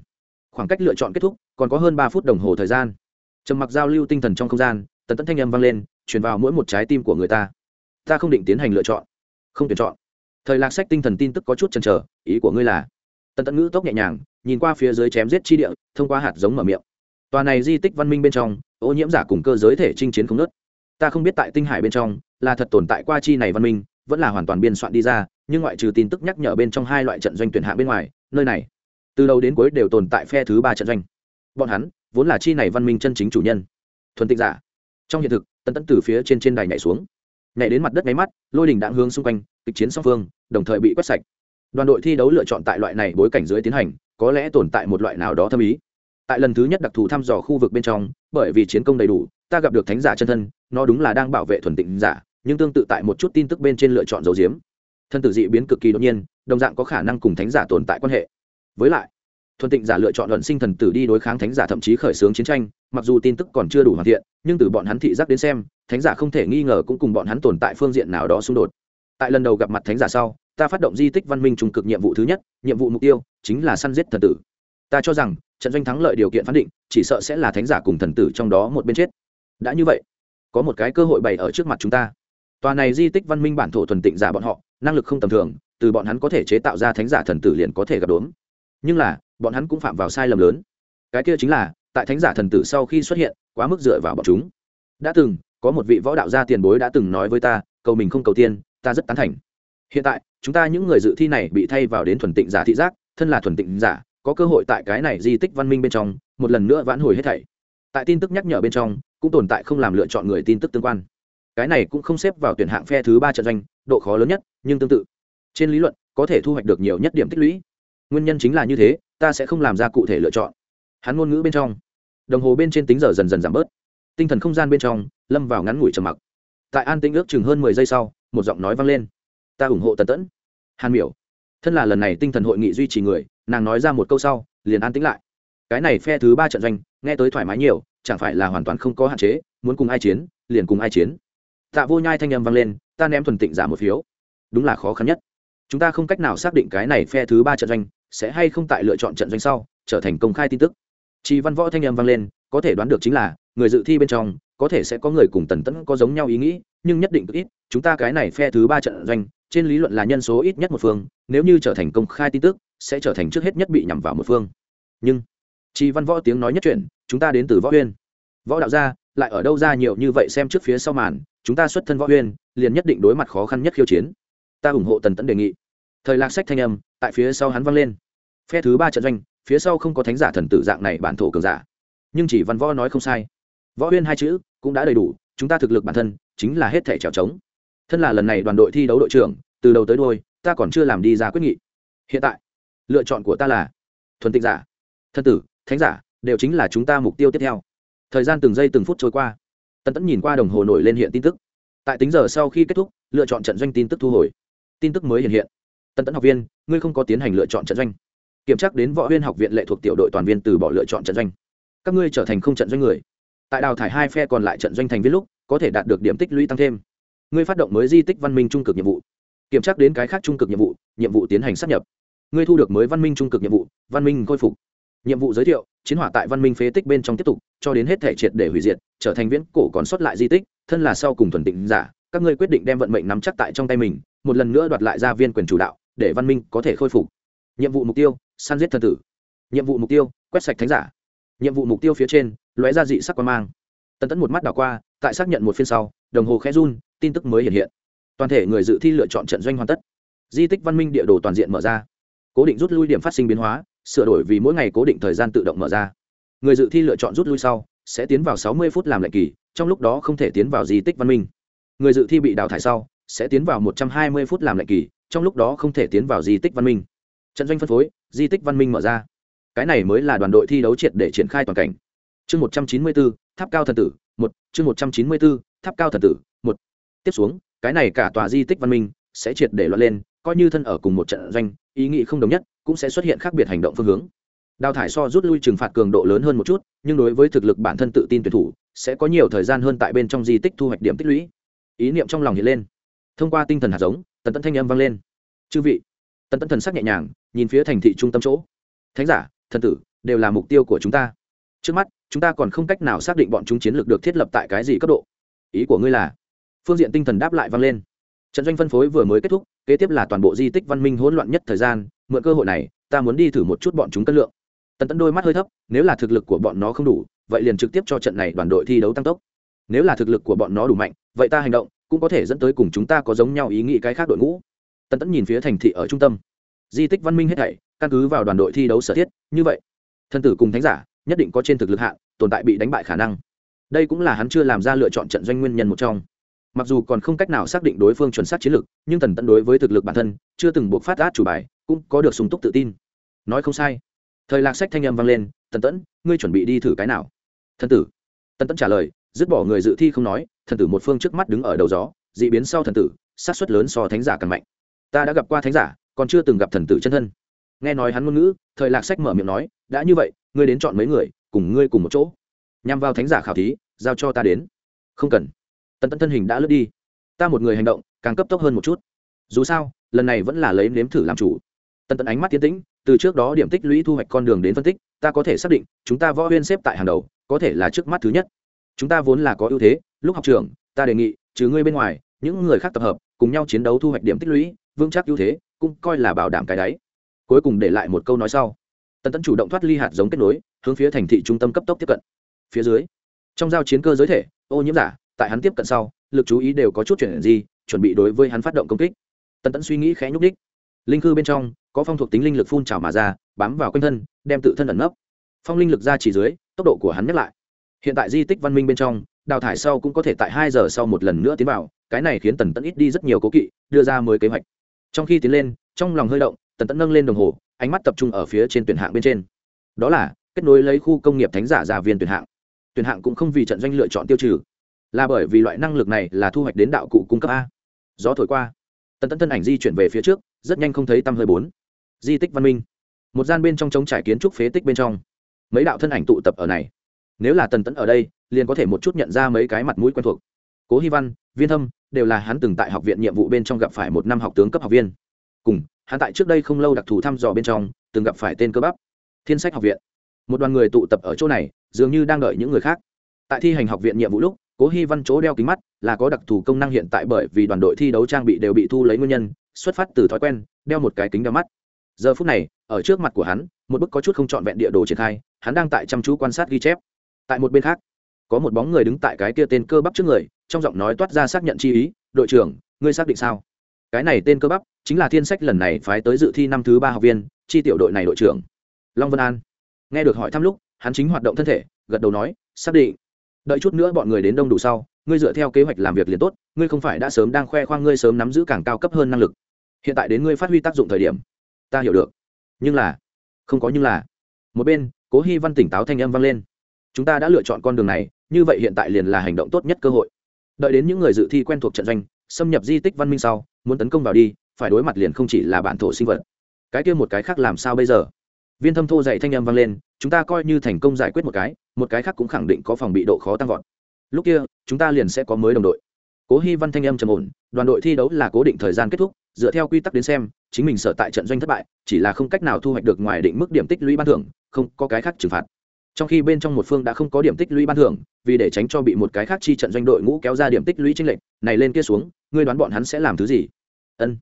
Khoảng cách lựa chọn kết thúc, còn có hơn ba phút đồng hồ thời gian. Trầm mặc giao lưu tinh thần trong không gian, tần tẫn thanh âm vang lên, truyền vào mỗi một trái tim của người ta. Ta không định tiến hành lựa chọn. Không tuyển chọn. Thời lạc sách tinh thần tin tức có chút chần chờ, ý của ngươi là? Tần tẫn ngữ tốc nhẹ nhàng, nhìn qua phía dưới chém giết chi địa, thông qua hạt giống mở miệng. Tòa này di tích văn minh bên trong, ô nhiễm giả cùng cơ giới thể chinh chiến không nớt ta không biết tại tinh hải bên trong, là thật tồn tại qua chi này văn minh, vẫn là hoàn toàn biên soạn đi ra nhưng ngoại trừ tin tức nhắc nhở bên trong hai loại trận doanh tuyển hạ bên ngoài, nơi này, từ đầu đến cuối đều tồn tại phe thứ ba trận doanh. Bọn hắn, vốn là chi này văn minh chân chính chủ nhân. Thuần tịch giả. Trong hiện thực tân tẫn từ phía trên trên đài nhảy xuống. Nhảy đến mặt đất nháy mắt, lôi đình đạn hướng xung quanh, kịch chiến song phương, đồng thời bị quét sạch. Đoàn đội thi đấu lựa chọn tại loại này bối cảnh dưới tiến hành, có lẽ tồn tại một loại nào đó thâm ý. Tại lần thứ nhất đặc thù thăm dò khu vực bên trong, bởi vì chiến công đầy đủ, ta gặp được thánh giả chân thân, nó đúng là đang bảo vệ thuần tịnh giả, nhưng tương tự tại một chút tin tức bên trên lựa chọn dấu diếm thân tử dị biến cực kỳ đột nhiên, đồng dạng có khả năng cùng thánh giả tồn tại quan hệ. Với lại, thuần tịnh giả lựa chọn luận sinh thần tử đi đối kháng thánh giả thậm chí khởi xướng chiến tranh, mặc dù tin tức còn chưa đủ hoàn thiện, nhưng từ bọn hắn thị giác đến xem, thánh giả không thể nghi ngờ cũng cùng bọn hắn tồn tại phương diện nào đó xung đột. Tại lần đầu gặp mặt thánh giả sau, ta phát động di tích văn minh trung cực nhiệm vụ thứ nhất, nhiệm vụ mục tiêu chính là săn giết thần tử. Ta cho rằng, trận doanh thắng lợi điều kiện phán định, chỉ sợ sẽ là thánh giả cùng thần tử trong đó một bên chết. Đã như vậy, có một cái cơ hội bày ở trước mặt chúng ta. Tòa này di tích văn minh bản thổ thuần tịnh giả bọn họ năng lực không tầm thường, từ bọn hắn có thể chế tạo ra thánh giả thần tử liền có thể gặp đốm nhưng là, bọn hắn cũng phạm vào sai lầm lớn. Cái kia chính là, tại thánh giả thần tử sau khi xuất hiện, quá mức dựa vào bọn chúng. Đã từng, có một vị võ đạo gia tiền bối đã từng nói với ta, cầu mình không cầu tiên, ta rất tán thành. Hiện tại, chúng ta những người dự thi này bị thay vào đến thuần tịnh giả thị giác, thân là thuần tịnh giả, có cơ hội tại cái này di tích văn minh bên trong, một lần nữa vãn hồi hết thảy. Tại tin tức nhắc nhở bên trong, cũng tồn tại không làm lựa chọn người tin tức tương quan cái này cũng không xếp vào tuyển hạng phe thứ ba trận doanh, độ khó lớn nhất, nhưng tương tự. Trên lý luận, có thể thu hoạch được nhiều nhất điểm tích lũy. Nguyên nhân chính là như thế, ta sẽ không làm ra cụ thể lựa chọn. Hắn ngôn ngữ bên trong, đồng hồ bên trên tính giờ dần dần giảm bớt. Tinh thần không gian bên trong, lâm vào ngắn ngủi trầm mặc. Tại an tĩnh ước chừng hơn mười giây sau, một giọng nói vang lên. Ta ủng hộ tần tẫn. Hàn miểu, thân là lần này tinh thần hội nghị duy trì người, nàng nói ra một câu sau, liền an tĩnh lại. Cái này phe thứ ba trận doanh, nghe tới thoải mái nhiều, chẳng phải là hoàn toàn không có hạn chế, muốn cùng ai chiến, liền cùng ai chiến tạ vô nhai thanh âm vang lên, ta ném thuần tịnh giả một phiếu. Đúng là khó khăn nhất. Chúng ta không cách nào xác định cái này phe thứ ba trận doanh sẽ hay không tại lựa chọn trận doanh sau, trở thành công khai tin tức. Chị văn võ thanh âm vang lên, có thể đoán được chính là, người dự thi bên trong, có thể sẽ có người cùng tần tẫn có giống nhau ý nghĩ, nhưng nhất định ít, chúng ta cái này phe thứ ba trận doanh, trên lý luận là nhân số ít nhất một phương, nếu như trở thành công khai tin tức, sẽ trở thành trước hết nhất bị nhằm vào một phương. Nhưng chị văn võ tiếng nói nhất chuyện chúng ta đến từ võ huyên võ đạo gia, lại ở đâu ra nhiều như vậy xem trước phía sau màn chúng ta xuất thân võ huyên, liền nhất định đối mặt khó khăn nhất khiêu chiến. Ta ủng hộ tần tẫn đề nghị. Thời lạc sách thanh âm tại phía sau hắn vang lên. Phe thứ ba trận doanh, phía sau không có thánh giả thần tử dạng này bản thổ cường giả. Nhưng chỉ văn võ nói không sai. Võ huyên hai chữ cũng đã đầy đủ, chúng ta thực lực bản thân chính là hết thể trèo trống. Thân là lần này đoàn đội thi đấu đội trưởng, từ đầu tới đôi, ta còn chưa làm đi ra quyết nghị. Hiện tại, lựa chọn của ta là thuần tịnh giả thân tử, thánh giả đều chính là chúng ta mục tiêu tiếp theo. Thời gian từng giây từng phút trôi qua. Tần tẫn nhìn qua đồng hồ nổi lên hiện tin tức. Tại tính giờ sau khi kết thúc, lựa chọn trận doanh tin tức thu hồi. Tin tức mới hiện hiện. Tần tẫn học viên, ngươi không có tiến hành lựa chọn trận doanh. Kiểm tra đến võ huyên học viện lệ thuộc tiểu đội toàn viên từ bỏ lựa chọn trận doanh. Các ngươi trở thành không trận doanh người. Tại đào thải hai phe còn lại trận doanh thành viên lúc, có thể đạt được điểm tích lũy tăng thêm. Ngươi phát động mới di tích văn minh trung cực nhiệm vụ. Kiểm tra đến cái khác trung cực nhiệm vụ nhiệm vụ tiến hành sắp nhập. Ngươi thu được mới văn minh trung cực nhiệm vụ, văn minh khôi phục nhiệm vụ giới thiệu, chiến hỏa tại văn minh phế tích bên trong tiếp tục, cho đến hết thể triệt để hủy diệt, trở thành viễn cổ còn sót lại di tích, thân là sau cùng thuần tịnh giả, các ngươi quyết định đem vận mệnh nắm chắc tại trong tay mình, một lần nữa đoạt lại gia viên quyền chủ đạo, để văn minh có thể khôi phục. Nhiệm vụ mục tiêu, săn giết thần tử. Nhiệm vụ mục tiêu, quét sạch thánh giả. Nhiệm vụ mục tiêu phía trên, lóe ra dị sắc quan mang. Tần tẫn một mắt đảo qua, tại xác nhận một phiên sau, đồng hồ khẽ run, tin tức mới hiện hiện. Toàn thể người dự thi lựa chọn trận doanh hoàn tất. Di tích văn minh địa đồ toàn diện mở ra. Cố định rút lui điểm phát sinh biến hóa sửa đổi vì mỗi ngày cố định thời gian tự động mở ra. Người dự thi lựa chọn rút lui sau, sẽ tiến vào sáu mươi phút làm lệnh kỳ, trong lúc đó không thể tiến vào di tích văn minh. Người dự thi bị đào thải sau, sẽ tiến vào một trăm hai mươi phút làm lệnh kỳ, trong lúc đó không thể tiến vào di tích văn minh. Trận doanh phân phối, di tích văn minh mở ra. Cái này mới là đoàn đội thi đấu triệt để triển khai toàn cảnh. Chương một trăm chín mươi bốn, tháp cao thần tử, một, chương một trăm chín mươi bốn, tháp cao thần tử, một. Tiếp xuống, cái này cả tòa di tích văn minh sẽ triệt để loạn lên, coi như thân ở cùng một trận doanh, ý nghĩ không đồng nhất cũng sẽ xuất hiện khác biệt hành động phương hướng. Đào thải so rút lui trừng phạt cường độ lớn hơn một chút, nhưng đối với thực lực bản thân tự tin tuyển thủ, sẽ có nhiều thời gian hơn tại bên trong di tích thu hoạch điểm tích lũy. Ý niệm trong lòng hiện lên. Thông qua tinh thần hạt giống, tần Tẫn thanh âm vang lên. Chư vị. Tần Tẫn thần sắc nhẹ nhàng, nhìn phía thành thị trung tâm chỗ. Thánh giả, thần tử, đều là mục tiêu của chúng ta. Trước mắt, chúng ta còn không cách nào xác định bọn chúng chiến lược được thiết lập tại cái gì cấp độ. Ý của ngươi là? Phương diện tinh thần đáp lại vang lên. Trận doanh phân phối vừa mới kết thúc, kế tiếp là toàn bộ di tích văn minh hỗn loạn nhất thời gian mượn cơ hội này, ta muốn đi thử một chút bọn chúng cân lượng. Tần tấn đôi mắt hơi thấp, nếu là thực lực của bọn nó không đủ, vậy liền trực tiếp cho trận này đoàn đội thi đấu tăng tốc. Nếu là thực lực của bọn nó đủ mạnh, vậy ta hành động, cũng có thể dẫn tới cùng chúng ta có giống nhau ý nghĩ cái khác đội ngũ. Tần tấn nhìn phía thành thị ở trung tâm. Di tích văn minh hết thảy, căn cứ vào đoàn đội thi đấu sở thiết, như vậy thân tử cùng thánh giả nhất định có trên thực lực hạn, tồn tại bị đánh bại khả năng. Đây cũng là hắn chưa làm ra lựa chọn trận doanh nguyên nhân một trong mặc dù còn không cách nào xác định đối phương chuẩn xác chiến lược, nhưng tần tẫn đối với thực lực bản thân, chưa từng buộc phát át chủ bài, cũng có được sung túc tự tin. Nói không sai. Thời lạc sách thanh âm vang lên, tần tẫn, ngươi chuẩn bị đi thử cái nào? Thần tử. Tần tẫn trả lời, dứt bỏ người dự thi không nói, thần tử một phương trước mắt đứng ở đầu gió d ị biến sau thần tử sát xuất lớn so thánh giả càng mạnh. Ta đã gặp qua thánh giả, còn chưa từng gặp thần tử chân thân. Nghe nói hắn ngôn ngữ, thời lạc sách mở miệng nói, đã như vậy, ngươi đến chọn mấy người, cùng ngươi cùng một chỗ. Nhằm vào thánh giả khảo thí, giao cho ta đến. Không cần tần tẫn thân hình đã lướt đi. Ta một người hành động, càng cấp tốc hơn một chút. Dù sao, lần này vẫn là lấy nếm thử làm chủ. Tần tẫn ánh mắt tiến tĩnh, từ trước đó điểm tích lũy thu hoạch con đường đến phân tích, ta có thể xác định, chúng ta võ huyên xếp tại hàng đầu, có thể là trước mắt thứ nhất. Chúng ta vốn là có ưu thế, lúc học trường, ta đề nghị, trừ ngươi bên ngoài, những người khác tập hợp, cùng nhau chiến đấu thu hoạch điểm tích lũy, vững chắc ưu thế, cũng coi là bảo đảm cái đáy. Cuối cùng để lại một câu nói sau. Tần tẫn chủ động thoát ly hạt giống kết nối, hướng phía thành thị trung tâm cấp tốc tiếp cận. Phía dưới, trong giao chiến cơ giới thể, ô nhiễm giả tại hắn tiếp cận sau, lực chú ý đều có chút chuyển gì chuẩn bị đối với hắn phát động công kích. Tần tẫn suy nghĩ khẽ nhúc đích linh cư bên trong, có phong thuộc tính linh lực phun trào mà ra, bám vào quanh thân, đem tự thân ẩn nấp. Phong linh lực ra chỉ dưới, tốc độ của hắn nhắc lại. Hiện tại di tích văn minh bên trong, đào thải sau cũng có thể tại hai giờ sau một lần nữa tiến vào, cái này khiến tần tẫn ít đi rất nhiều cố kỵ, đưa ra mới kế hoạch. Trong khi tiến lên, trong lòng hơi động, tần tẫn nâng lên đồng hồ, ánh mắt tập trung ở phía trên tuyển hạng bên trên. Đó là, kết nối lấy khu công nghiệp thánh giả giả viên tuyển hạng. Tuyển hạng cũng không vì trận doanh lựa chọn tiêu trừ là bởi vì loại năng lực này là thu hoạch đến đạo cụ cung cấp a. Gió thổi qua, tần tẫn thân ảnh di chuyển về phía trước, rất nhanh không thấy tăm hơi bốn. Di tích văn minh. Một gian bên trong trống trải kiến trúc phế tích bên trong. Mấy đạo thân ảnh tụ tập ở này. Nếu là tần tẫn ở đây, liền có thể một chút nhận ra mấy cái mặt mũi quen thuộc. Cố hy văn, viên thâm, đều là hắn từng tại học viện nhiệm vụ bên trong gặp phải một năm học tướng cấp học viên. Cùng, hắn tại trước đây không lâu đặc thù thăm dò bên trong, từng gặp phải tên cơ bắp. Thiên sách học viện. Một đoàn người tụ tập ở chỗ này, dường như đang đợi những người khác. Tại thi hành học viện nhiệm vụ lúc cố hy văn chỗ đeo kính mắt, là có đặc thù công năng hiện tại bởi vì đoàn đội thi đấu trang bị đều bị thu lấy nguyên nhân, xuất phát từ thói quen, đeo một cái kính đeo mắt. Giờ phút này, ở trước mặt của hắn, một bức có chút không trọn vẹn địa đồ triển khai, hắn đang tại chăm chú quan sát ghi chép. Tại một bên khác, có một bóng người đứng tại cái kia tên cơ bắp trước người, trong giọng nói toát ra xác nhận chi ý, đội trưởng, ngươi xác định sao? Cái này tên cơ bắp chính là thiên sách lần này phái tới dự thi năm thứ ba học viên, chi tiểu đội này đội trưởng. Long vân an. Nghe được hỏi thăm lúc, hắn chính hoạt động thân thể, gật đầu nói, xác định đợi chút nữa bọn người đến đông đủ sau, ngươi dựa theo kế hoạch làm việc liền tốt, ngươi không phải đã sớm đang khoe khoang ngươi sớm nắm giữ càng cao cấp hơn năng lực. Hiện tại đến ngươi phát huy tác dụng thời điểm, ta hiểu được. Nhưng là, không có nhưng là. Một bên, cố hy văn tỉnh táo thanh âm vang lên. Chúng ta đã lựa chọn con đường này, như vậy hiện tại liền là hành động tốt nhất cơ hội. Đợi đến những người dự thi quen thuộc trận doanh, xâm nhập di tích văn minh sau, muốn tấn công vào đi, phải đối mặt liền không chỉ là bản thổ sinh vật. Cái kia một cái khác làm sao bây giờ? Viên thâm thô dạy thanh âm vang lên, chúng ta coi như thành công giải quyết một cái một cái khác cũng khẳng định có phòng bị độ khó tăng vọt. Lúc kia, chúng ta liền sẽ có mới đồng đội. Cố hy văn thanh âm trầm ổn, đoàn đội thi đấu là cố định thời gian kết thúc, dựa theo quy tắc đến xem, chính mình sở tại trận doanh thất bại, chỉ là không cách nào thu hoạch được ngoài định mức điểm tích lũy ban thưởng, không có cái khác trừng phạt. Trong khi bên trong một phương đã không có điểm tích lũy ban thưởng, vì để tránh cho bị một cái khác chi trận doanh đội ngũ kéo ra điểm tích lũy tranh lệch, này lên kia xuống, ngươi đoán bọn hắn sẽ làm thứ gì? Ân.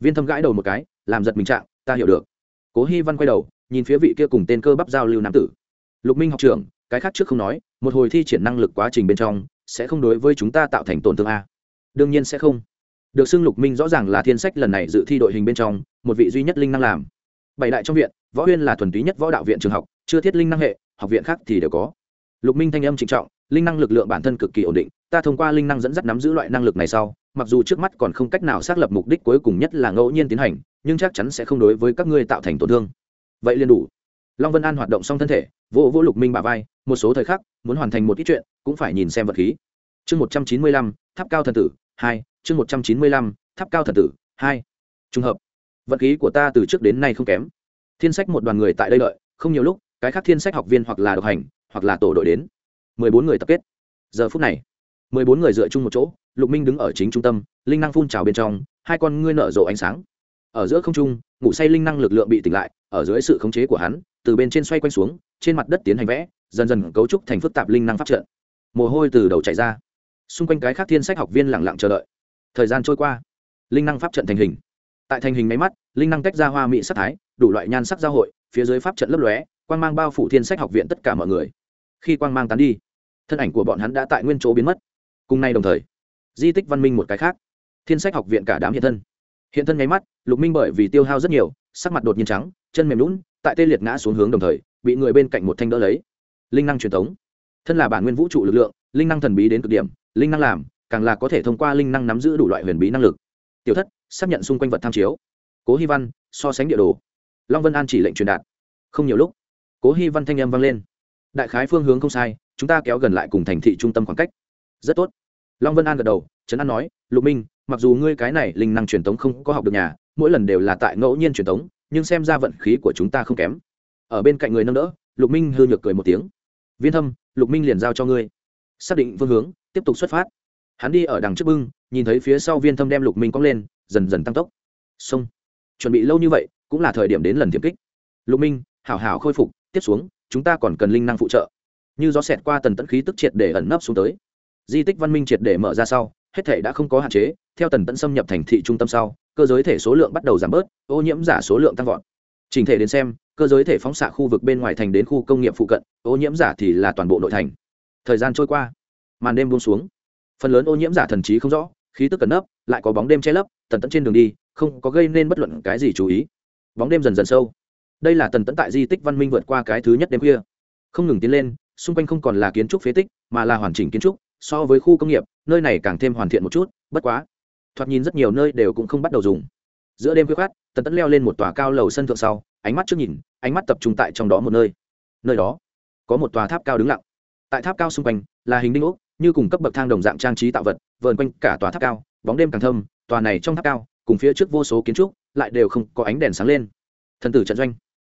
Viên thâm gãi đầu một cái, làm giật mình trạng, ta hiểu được. Cố hy văn quay đầu nhìn phía vị kia cùng tên cơ bắp giao lưu nam tử. Lục minh học trưởng, cái khác trước không nói, một hồi thi triển năng lực quá trình bên trong, sẽ không đối với chúng ta tạo thành tổn thương a. Đương nhiên sẽ không. Được xưng lục minh rõ ràng là thiên sách lần này dự thi đội hình bên trong, một vị duy nhất linh năng làm. Bảy đại trong viện, võ huyên là thuần túy nhất võ đạo viện trường học, chưa thiết linh năng hệ, học viện khác thì đều có. Lục minh thanh âm trịnh trọng, linh năng lực lượng bản thân cực kỳ ổn định, ta thông qua linh năng dẫn dắt nắm giữ loại năng lực này sau, mặc dù trước mắt còn không cách nào xác lập mục đích cuối cùng nhất là ngẫu nhiên tiến hành, nhưng chắc chắn sẽ không đối với các ngươi tạo thành tổn thương vậy liền đủ. Long vân an hoạt động xong thân thể vỗ vỗ lục minh bà vai, một số thời khắc, muốn hoàn thành một ít chuyện, cũng phải nhìn xem vật khí. Chương một trăm chín mươi lăm, tháp cao thần tử, hai, chương một trăm chín mươi lăm, tháp cao thần tử, hai. Trùng hợp. Vật khí của ta từ trước đến nay không kém. Thiên sách một đoàn người tại đây đợi, không nhiều lúc, cái khác thiên sách học viên hoặc là độc hành, hoặc là tổ đội đến. Mười bốn người tập kết. Giờ phút này, mười bốn người dựa chung một chỗ, lục minh đứng ở chính trung tâm, linh năng phun trào bên trong, hai con ngươi nở rộ ánh sáng. Ở giữa không trung, ngủ say linh năng lực lượng bị tỉnh lại ở dưới sự khống chế của hắn, từ bên trên xoay quanh xuống, trên mặt đất tiến hành vẽ, dần dần cấu trúc thành phức tạp linh năng phát trận. mồ hôi từ đầu chảy ra. Xung quanh cái khác thiên sách học viên lẳng lặng chờ đợi. Thời gian trôi qua. Linh năng pháp trận thành hình. Tại thành hình máy mắt, linh năng tách ra hoa mỹ sắc thái, đủ loại nhan sắc giao hội, phía dưới pháp trận lấp lóe, quang mang bao phủ thiên sách học viện tất cả mọi người. Khi quang mang tán đi, thân ảnh của bọn hắn đã tại nguyên chỗ biến mất. Cùng nay đồng thời, di tích văn minh một cái khác. Thiên sách học viện cả đám hiện thân. Hiện thân nháy mắt, lục minh bởi vì tiêu hao rất nhiều, sắc mặt đột nhiên trắng chân mềm lún, tại tê liệt ngã xuống hướng đồng thời, bị người bên cạnh một thanh đỡ lấy. Linh năng truyền thống thân là bản nguyên vũ trụ lực lượng, linh năng thần bí đến cực điểm, linh năng làm, càng là có thể thông qua linh năng nắm giữ đủ loại huyền bí năng lực. Tiểu thất, xác nhận xung quanh vật tham chiếu. Cố hy văn, so sánh địa đồ. Long vân an chỉ lệnh truyền đạt. Không nhiều lúc, cố hy văn thanh âm vang lên. Đại khái phương hướng không sai, chúng ta kéo gần lại cùng thành thị trung tâm khoảng cách. Rất tốt. Long vân an gật đầu, trấn an nói, lục minh, mặc dù ngươi cái này linh năng truyền tống không có học được nhà, mỗi lần đều là tại ngẫu nhiên truyền tống nhưng xem ra vận khí của chúng ta không kém. Ở bên cạnh người nâng đỡ lục minh hư nhược cười một tiếng. Viên thâm lục minh liền giao cho ngươi. Xác định phương hướng tiếp tục xuất phát. Hắn đi ở đằng trước bưng nhìn thấy phía sau viên thâm đem lục minh cong lên dần dần tăng tốc. Xong, chuẩn bị lâu như vậy cũng là thời điểm đến lần tiêm kích. Lục minh hảo hảo khôi phục tiếp xuống chúng ta còn cần linh năng phụ trợ. Như gió xẹt qua tần tẫn khí tức triệt để ẩn nấp xuống tới. Di tích văn minh triệt để mở ra sau hết thể đã không có hạn chế, theo tần tẫn xâm nhập thành thị trung tâm sau, cơ giới thể số lượng bắt đầu giảm bớt, ô nhiễm giả số lượng tăng vọt. Trình thể đến xem, cơ giới thể phóng xạ khu vực bên ngoài thành đến khu công nghiệp phụ cận, ô nhiễm giả thì là toàn bộ nội thành. Thời gian trôi qua, màn đêm buông xuống. Phần lớn ô nhiễm giả thần trí không rõ, khí tức cẩn nấp, lại có bóng đêm che lấp, tần tẫn trên đường đi, không có gây nên bất luận cái gì chú ý. Bóng đêm dần dần sâu. Đây là tần tẫn tại di tích văn minh vượt qua cái thứ nhất đêm khuya. Không ngừng tiến lên, xung quanh không còn là kiến trúc phế tích, mà là hoàn chỉnh kiến trúc so với khu công nghiệp, nơi này càng thêm hoàn thiện một chút, bất quá, thoạt nhìn rất nhiều nơi đều cũng không bắt đầu dùng. Giữa đêm khuya khát tần tẫn leo lên một tòa cao lầu sân thượng sau, ánh mắt trước nhìn, ánh mắt tập trung tại trong đó một nơi. Nơi đó, có một tòa tháp cao đứng lặng. Tại tháp cao xung quanh, là hình đinh ốc, như cùng cấp bậc thang đồng dạng trang trí tạo vật, vờn quanh cả tòa tháp cao, bóng đêm càng thâm, tòa này trong tháp cao, cùng phía trước vô số kiến trúc, lại đều không có ánh đèn sáng lên. Thần tử trận doanh.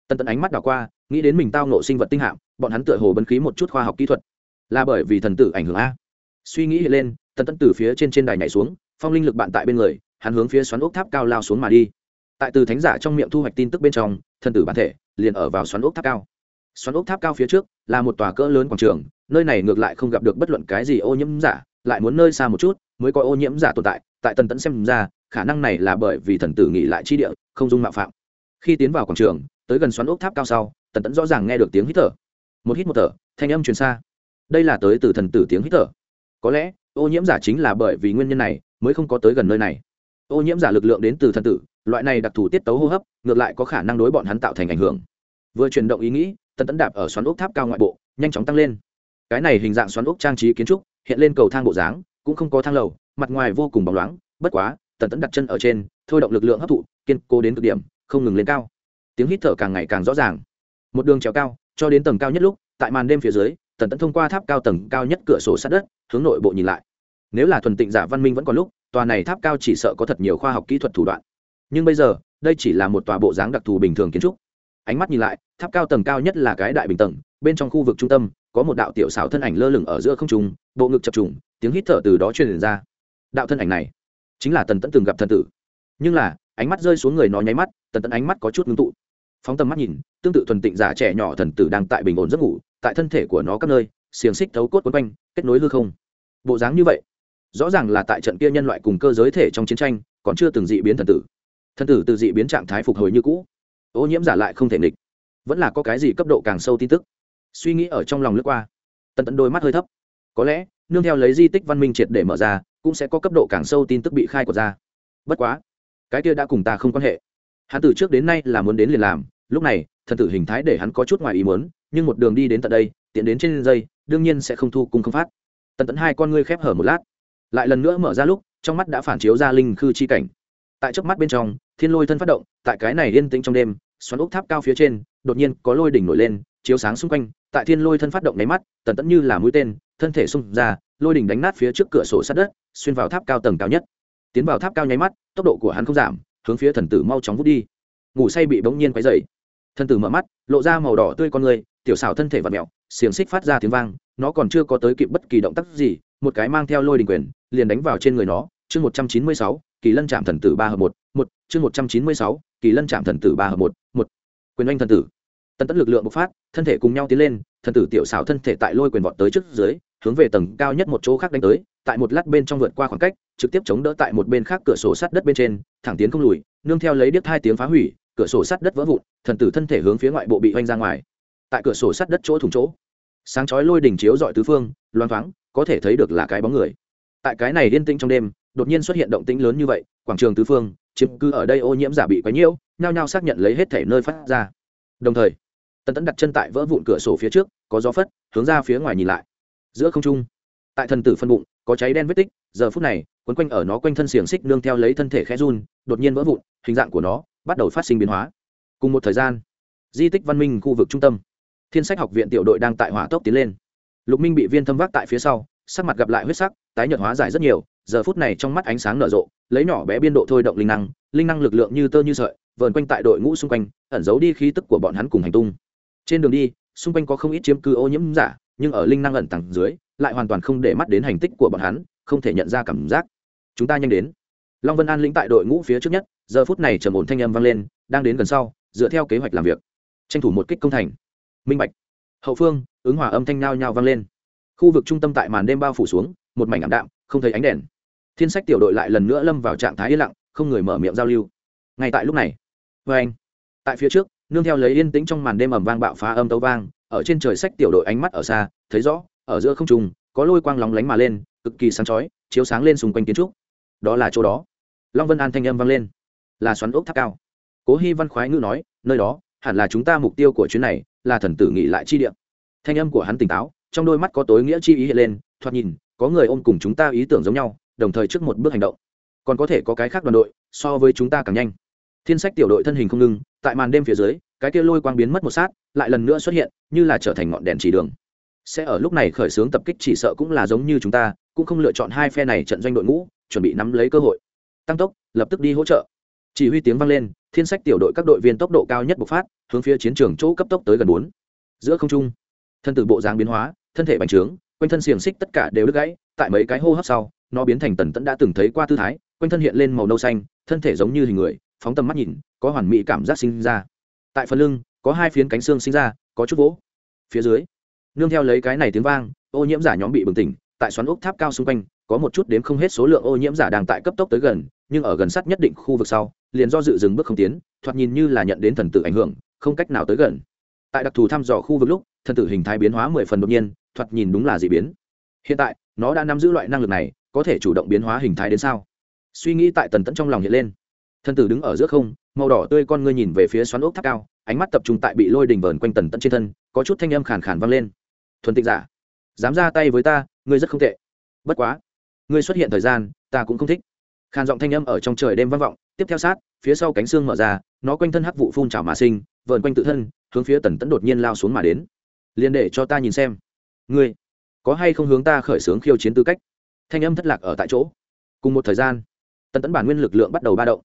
Tần tẫn ánh mắt đảo qua, nghĩ đến mình tao nộ sinh vật tinh hạm, bọn hắn tựa hồ bấn khí một chút khoa học kỹ thuật. Là bởi vì thần tử ảnh hưởng a suy nghĩ hiện lên, tần tẫn từ phía trên trên đài nhảy xuống, phong linh lực bạn tại bên người, hắn hướng phía xoắn ốc tháp cao lao xuống mà đi. Tại từ thánh giả trong miệng thu hoạch tin tức bên trong, thần tử bản thể liền ở vào xoắn ốc tháp cao. Xoắn ốc tháp cao phía trước là một tòa cỡ lớn quảng trường, nơi này ngược lại không gặp được bất luận cái gì ô nhiễm giả, lại muốn nơi xa một chút mới có ô nhiễm giả tồn tại tại tần tẫn xem ra, khả năng này là bởi vì thần tử nghỉ lại chi địa, không dung mạo phạm. Khi tiến vào quảng trường, tới gần xoắn ốc tháp cao sau, tần tẫn rõ ràng nghe được tiếng hít thở. Một hít một thở, thanh âm truyền xa. Đây là tới từ thần tử tiếng hít thở có lẽ, ô nhiễm giả chính là bởi vì nguyên nhân này mới không có tới gần nơi này. Ô nhiễm giả lực lượng đến từ thần tử, loại này đặc thù tiết tấu hô hấp, ngược lại có khả năng đối bọn hắn tạo thành ảnh hưởng. Vừa chuyển động ý nghĩ, tần tẫn đạp ở xoắn ốc tháp cao ngoại bộ, nhanh chóng tăng lên. Cái này hình dạng xoắn ốc trang trí kiến trúc, hiện lên cầu thang bộ dáng, cũng không có thang lầu, mặt ngoài vô cùng bóng loáng, bất quá, tần tẫn đặt chân ở trên, thôi động lực lượng hấp thụ, kiên cố đến cực điểm, không ngừng lên cao. Tiếng hít thở càng ngày càng rõ ràng. Một đường trèo cao, cho đến tầng cao nhất lúc, tại màn đêm phía dưới tần tẫn thông qua tháp cao tầng cao nhất cửa sổ sát đất, hướng nội bộ nhìn lại. Nếu là thuần tịnh giả văn minh vẫn còn lúc, tòa này tháp cao chỉ sợ có thật nhiều khoa học kỹ thuật thủ đoạn. Nhưng bây giờ, đây chỉ là một tòa bộ dáng đặc thù bình thường kiến trúc. Ánh mắt nhìn lại, tháp cao tầng cao nhất là cái đại bình tầng, bên trong khu vực trung tâm, có một đạo tiểu xảo thân ảnh lơ lửng ở giữa không trung, bộ ngực chập trùng, tiếng hít thở từ đó truyền ra. Đạo thân ảnh này, chính là tần tẫn từng gặp thần tử. Nhưng là, ánh mắt rơi xuống người nó nháy mắt, tần tẫn ánh mắt có chút ngưng tụ. Phóng tầm mắt nhìn, tương tự thuần tịnh giả trẻ nhỏ thần tử đang tại bình ổn giấc ngủ tại thân thể của nó các nơi, xiềng xích thấu cốt quấn quanh, kết nối hư không. Bộ dáng như vậy, rõ ràng là tại trận kia nhân loại cùng cơ giới thể trong chiến tranh, còn chưa từng dị biến thần tử. Thần tử từ dị biến trạng thái phục hồi như cũ. Ô nhiễm giả lại không thể nghịch. Vẫn là có cái gì cấp độ càng sâu tin tức? Suy nghĩ ở trong lòng lướt qua. Tần tận đôi mắt hơi thấp. Có lẽ, nương theo lấy di tích văn minh triệt để mở ra, cũng sẽ có cấp độ càng sâu tin tức bị khai quật ra. Bất quá, cái kia đã cùng ta không quan hệ. Hắn từ trước đến nay là muốn đến liền làm, lúc này, thần tử hình thái để hắn có chút ngoài ý muốn nhưng một đường đi đến tận đây, tiện đến trên dây, đương nhiên sẽ không thu cung không phát. Tần tận hai con ngươi khép hở một lát. Lại lần nữa mở ra lúc, trong mắt đã phản chiếu ra linh khư chi cảnh. Tại trước mắt bên trong, thiên lôi thân phát động, tại cái này yên tĩnh trong đêm, xoắn ốc tháp cao phía trên, đột nhiên có lôi đỉnh nổi lên, chiếu sáng xung quanh, tại thiên lôi thân phát động nháy mắt, tần tẫn như là mũi tên, thân thể xung ra, lôi đỉnh đánh nát phía trước cửa sổ sát đất, xuyên vào tháp cao tầng cao nhất. Tiến vào tháp cao nháy mắt, tốc độ của hắn không giảm, hướng phía thần tử mau chóng vút đi. Ngủ say bị bỗng nhiên quấy dậy thần tử mở mắt, lộ ra màu đỏ tươi con người tiểu xảo thân thể và mẹo, xiềng xích phát ra tiếng vang, nó còn chưa có tới kịp bất kỳ động tác gì, một cái mang theo lôi đình quyền, liền đánh vào trên người nó. Chương một trăm chín mươi sáu, kỳ lân chạm thần tử ba hợp một một, chương một trăm chín mươi sáu, kỳ lân chạm thần tử ba hợp một một. Quyền oanh thần tử. Tần tất lực lượng bộc phát, thân thể cùng nhau tiến lên, thần tử tiểu xảo thân thể tại lôi quyền vọt tới trước dưới, hướng về tầng cao nhất một chỗ khác đánh tới, tại một lát bên trong vượt qua khoảng cách, trực tiếp chống đỡ tại một bên khác cửa sổ sắt đất bên trên, thẳng tiến không lùi, nương theo lấy điếc hai tiếng phá hủy, cửa sổ sắt đất vỡ vụn, thần tử thân thể hướng phía ngoại bộ bị oanh ra ngoài tại cửa sổ sắt đất chỗ thủng chỗ. Sáng chói lôi đỉnh chiếu dọi tứ phương loan thoáng, có thể thấy được là cái bóng người. Tại cái này yên tĩnh trong đêm, đột nhiên xuất hiện động tĩnh lớn như vậy, quảng trường tứ phương, chiếm cứ ở đây ô nhiễm giả bị quấy nhiễu, nhao nhao xác nhận lấy hết thể nơi phát ra. Đồng thời, tần tẫn đặt chân tại vỡ vụn cửa sổ phía trước, có gió phất, hướng ra phía ngoài nhìn lại. Giữa không trung, tại thần tử phân bụng, có cháy đen vết tích, giờ phút này, quấn quanh ở nó quanh thân xiềng xích nương theo lấy thân thể khẽ run, đột nhiên vỡ vụn, hình dạng của nó bắt đầu phát sinh biến hóa. Cùng một thời gian, di tích văn minh khu vực trung tâm thiên sách học viện tiểu đội đang tại hỏa tốc tiến lên. Lục minh bị viên thâm vác tại phía sau, sắc mặt gặp lại huyết sắc, tái nhợt hóa giải rất nhiều, giờ phút này trong mắt ánh sáng nở rộ, lấy nhỏ bé biên độ thôi động linh năng linh năng lực lượng như tơ như sợi, vờn quanh tại đội ngũ xung quanh, ẩn giấu đi khí tức của bọn hắn cùng hành tung. Trên đường đi, xung quanh có không ít chiếm cư ô nhiễm giả, nhưng ở linh năng ẩn tàng dưới, lại hoàn toàn không để mắt đến hành tích của bọn hắn, không thể nhận ra cảm giác. Chúng ta nhanh đến. Long vân an lĩnh tại đội ngũ phía trước nhất, giờ phút này trầm ổn thanh âm vang lên, đang đến gần sau, dựa theo kế hoạch làm việc. Tranh thủ một kích công thành minh bạch. Hậu phương, ứng hòa âm thanh nao nhao vang lên. Khu vực trung tâm tại màn đêm bao phủ xuống, một mảnh ảm đạm, không thấy ánh đèn. Thiên sách tiểu đội lại lần nữa lâm vào trạng thái yên lặng, không người mở miệng giao lưu. Ngay tại lúc này vê anh. Tại phía trước, nương theo lấy yên tĩnh trong màn đêm ẩm vang bạo phá âm tấu vang, ở trên trời sách tiểu đội ánh mắt ở xa, thấy rõ, ở giữa không trùng có lôi quang lóng lánh mà lên, cực kỳ sáng chói, chiếu sáng lên xung quanh kiến trúc. Đó là chỗ đó. Long vân an thanh âm vang lên. Là xoắn ốc tháp cao. Cố hy văn khoái ngữ nói, nơi đó, hẳn là chúng ta mục tiêu của chuyến này là thần tử nghỉ lại chi địa. Thanh âm của hắn tỉnh táo, trong đôi mắt có tối nghĩa chi ý hiện lên, thoạt nhìn, có người ôm cùng chúng ta ý tưởng giống nhau, đồng thời trước một bước hành động. Còn có thể có cái khác đoàn đội, so với chúng ta càng nhanh. Thiên sách tiểu đội thân hình không ngừng, tại màn đêm phía dưới, cái kia lôi quang biến mất một sát, lại lần nữa xuất hiện, như là trở thành ngọn đèn chỉ đường. Sẽ ở lúc này khởi xướng tập kích chỉ sợ cũng là giống như chúng ta, cũng không lựa chọn hai phe này trận doanh đội ngũ, chuẩn bị nắm lấy cơ hội. Tăng tốc, lập tức đi hỗ trợ chỉ huy tiếng vang lên, thiên sách tiểu đội các đội viên tốc độ cao nhất bộc phát, hướng phía chiến trường chỗ cấp tốc tới gần bốn. Giữa không trung, thân tử bộ dáng biến hóa, thân thể bành trướng, quanh thân xiềng xích tất cả đều đứt gãy, tại mấy cái hô hấp sau, nó biến thành tần tẫn đã từng thấy qua tư thái, quanh thân hiện lên màu nâu xanh, thân thể giống như hình người, phóng tầm mắt nhìn, có hoàn mỹ cảm giác sinh ra. Tại phần lưng, có hai phiến cánh xương sinh ra, có chút vỗ. Phía dưới, nương theo lấy cái này tiếng vang, ô nhiễm giả nhóm bị bừng tỉnh, tại xoắn ốc tháp cao xung quanh, có một chút đếm không hết số lượng ô nhiễm giả đang tại cấp tốc tới gần, nhưng ở gần sát nhất định khu vực sau liền do dự dừng bước không tiến, thoạt nhìn như là nhận đến thần tử ảnh hưởng, không cách nào tới gần. Tại đặc thù thăm dò khu vực lúc, thần tử hình thái biến hóa mười phần đột nhiên, thoạt nhìn đúng là d ị biến. Hiện tại, nó đã nắm giữ loại năng lực này, có thể chủ động biến hóa hình thái đến sao? Suy nghĩ tại tần tẫn trong lòng hiện lên. Thần tử đứng ở giữa không, màu đỏ tươi con ngươi nhìn về phía xoắn ốc tháp cao, ánh mắt tập trung tại bị lôi đình vờn quanh tần tẫn trên thân, có chút thanh âm khàn khàn vang lên. Thuần tịnh giả, dám ra tay với ta, ngươi rất không tệ. Bất quá, ngươi xuất hiện thời gian, ta cũng không thích. Khàn giọng thanh âm ở trong trời đêm vang vọng tiếp theo sát, phía sau cánh xương mở ra, nó quanh thân hắc vụ phun trào mà sinh, vờn quanh tự thân, hướng phía tần tẫn đột nhiên lao xuống mà đến. Liền để cho ta nhìn xem. Ngươi, có hay không hướng ta khởi xướng khiêu chiến tư cách? Thanh âm thất lạc ở tại chỗ. Cùng một thời gian, tần tẫn bản nguyên lực lượng bắt đầu ba động.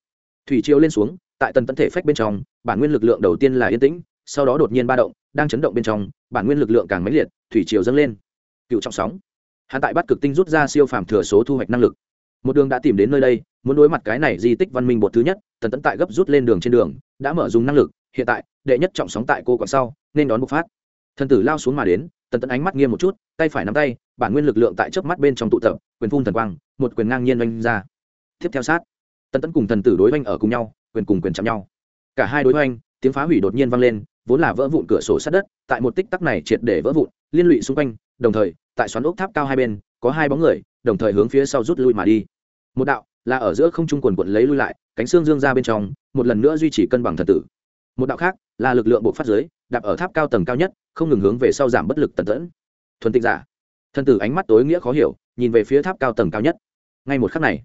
Thủy chiều lên xuống, tại tần tẫn thể phách bên trong, bản nguyên lực lượng đầu tiên là yên tĩnh, sau đó đột nhiên ba động, đang chấn động bên trong, bản nguyên lực lượng càng mãnh liệt, thủy chiều dâng lên. Cựu trọng sóng. Hắn tại bắt cực tinh rút ra siêu phàm thừa số thu hoạch năng lực. Một đường đã tìm đến nơi đây muốn đối mặt cái này di tích văn minh bột thứ nhất, tần tẫn tại gấp rút lên đường trên đường, đã mở dùng năng lực, hiện tại, đệ nhất trọng sóng tại cô còn sau, nên đón bộc phát. Thần tử lao xuống mà đến, tần tẫn ánh mắt nghiêm một chút, tay phải nắm tay, bản nguyên lực lượng tại chớp mắt bên trong tụ tập, quyền phun thần quang, một quyền ngang nhiên oanh ra. Tiếp theo sát, tần tẫn cùng thần tử đối oanh ở cùng nhau, quyền cùng quyền chạm nhau. Cả hai đối oanh tiếng phá hủy đột nhiên vang lên, vốn là vỡ vụn cửa sổ sát đất, tại một tích tắc này triệt để vỡ vụn, liên lụy xung quanh, đồng thời, tại xoắn ốc tháp cao hai bên, có hai bóng người, đồng thời hướng phía sau rút lui mà đi. Một đạo là ở giữa không trung quần quận lấy lui lại, cánh xương dương ra bên trong, một lần nữa duy trì cân bằng thần tử. Một đạo khác, là lực lượng bộ phát giới, đạp ở tháp cao tầng cao nhất, không ngừng hướng về sau giảm bất lực tần tẫn thuần tịnh giả. Thần tử ánh mắt tối nghĩa khó hiểu, nhìn về phía tháp cao tầng cao nhất. Ngay một khắc này,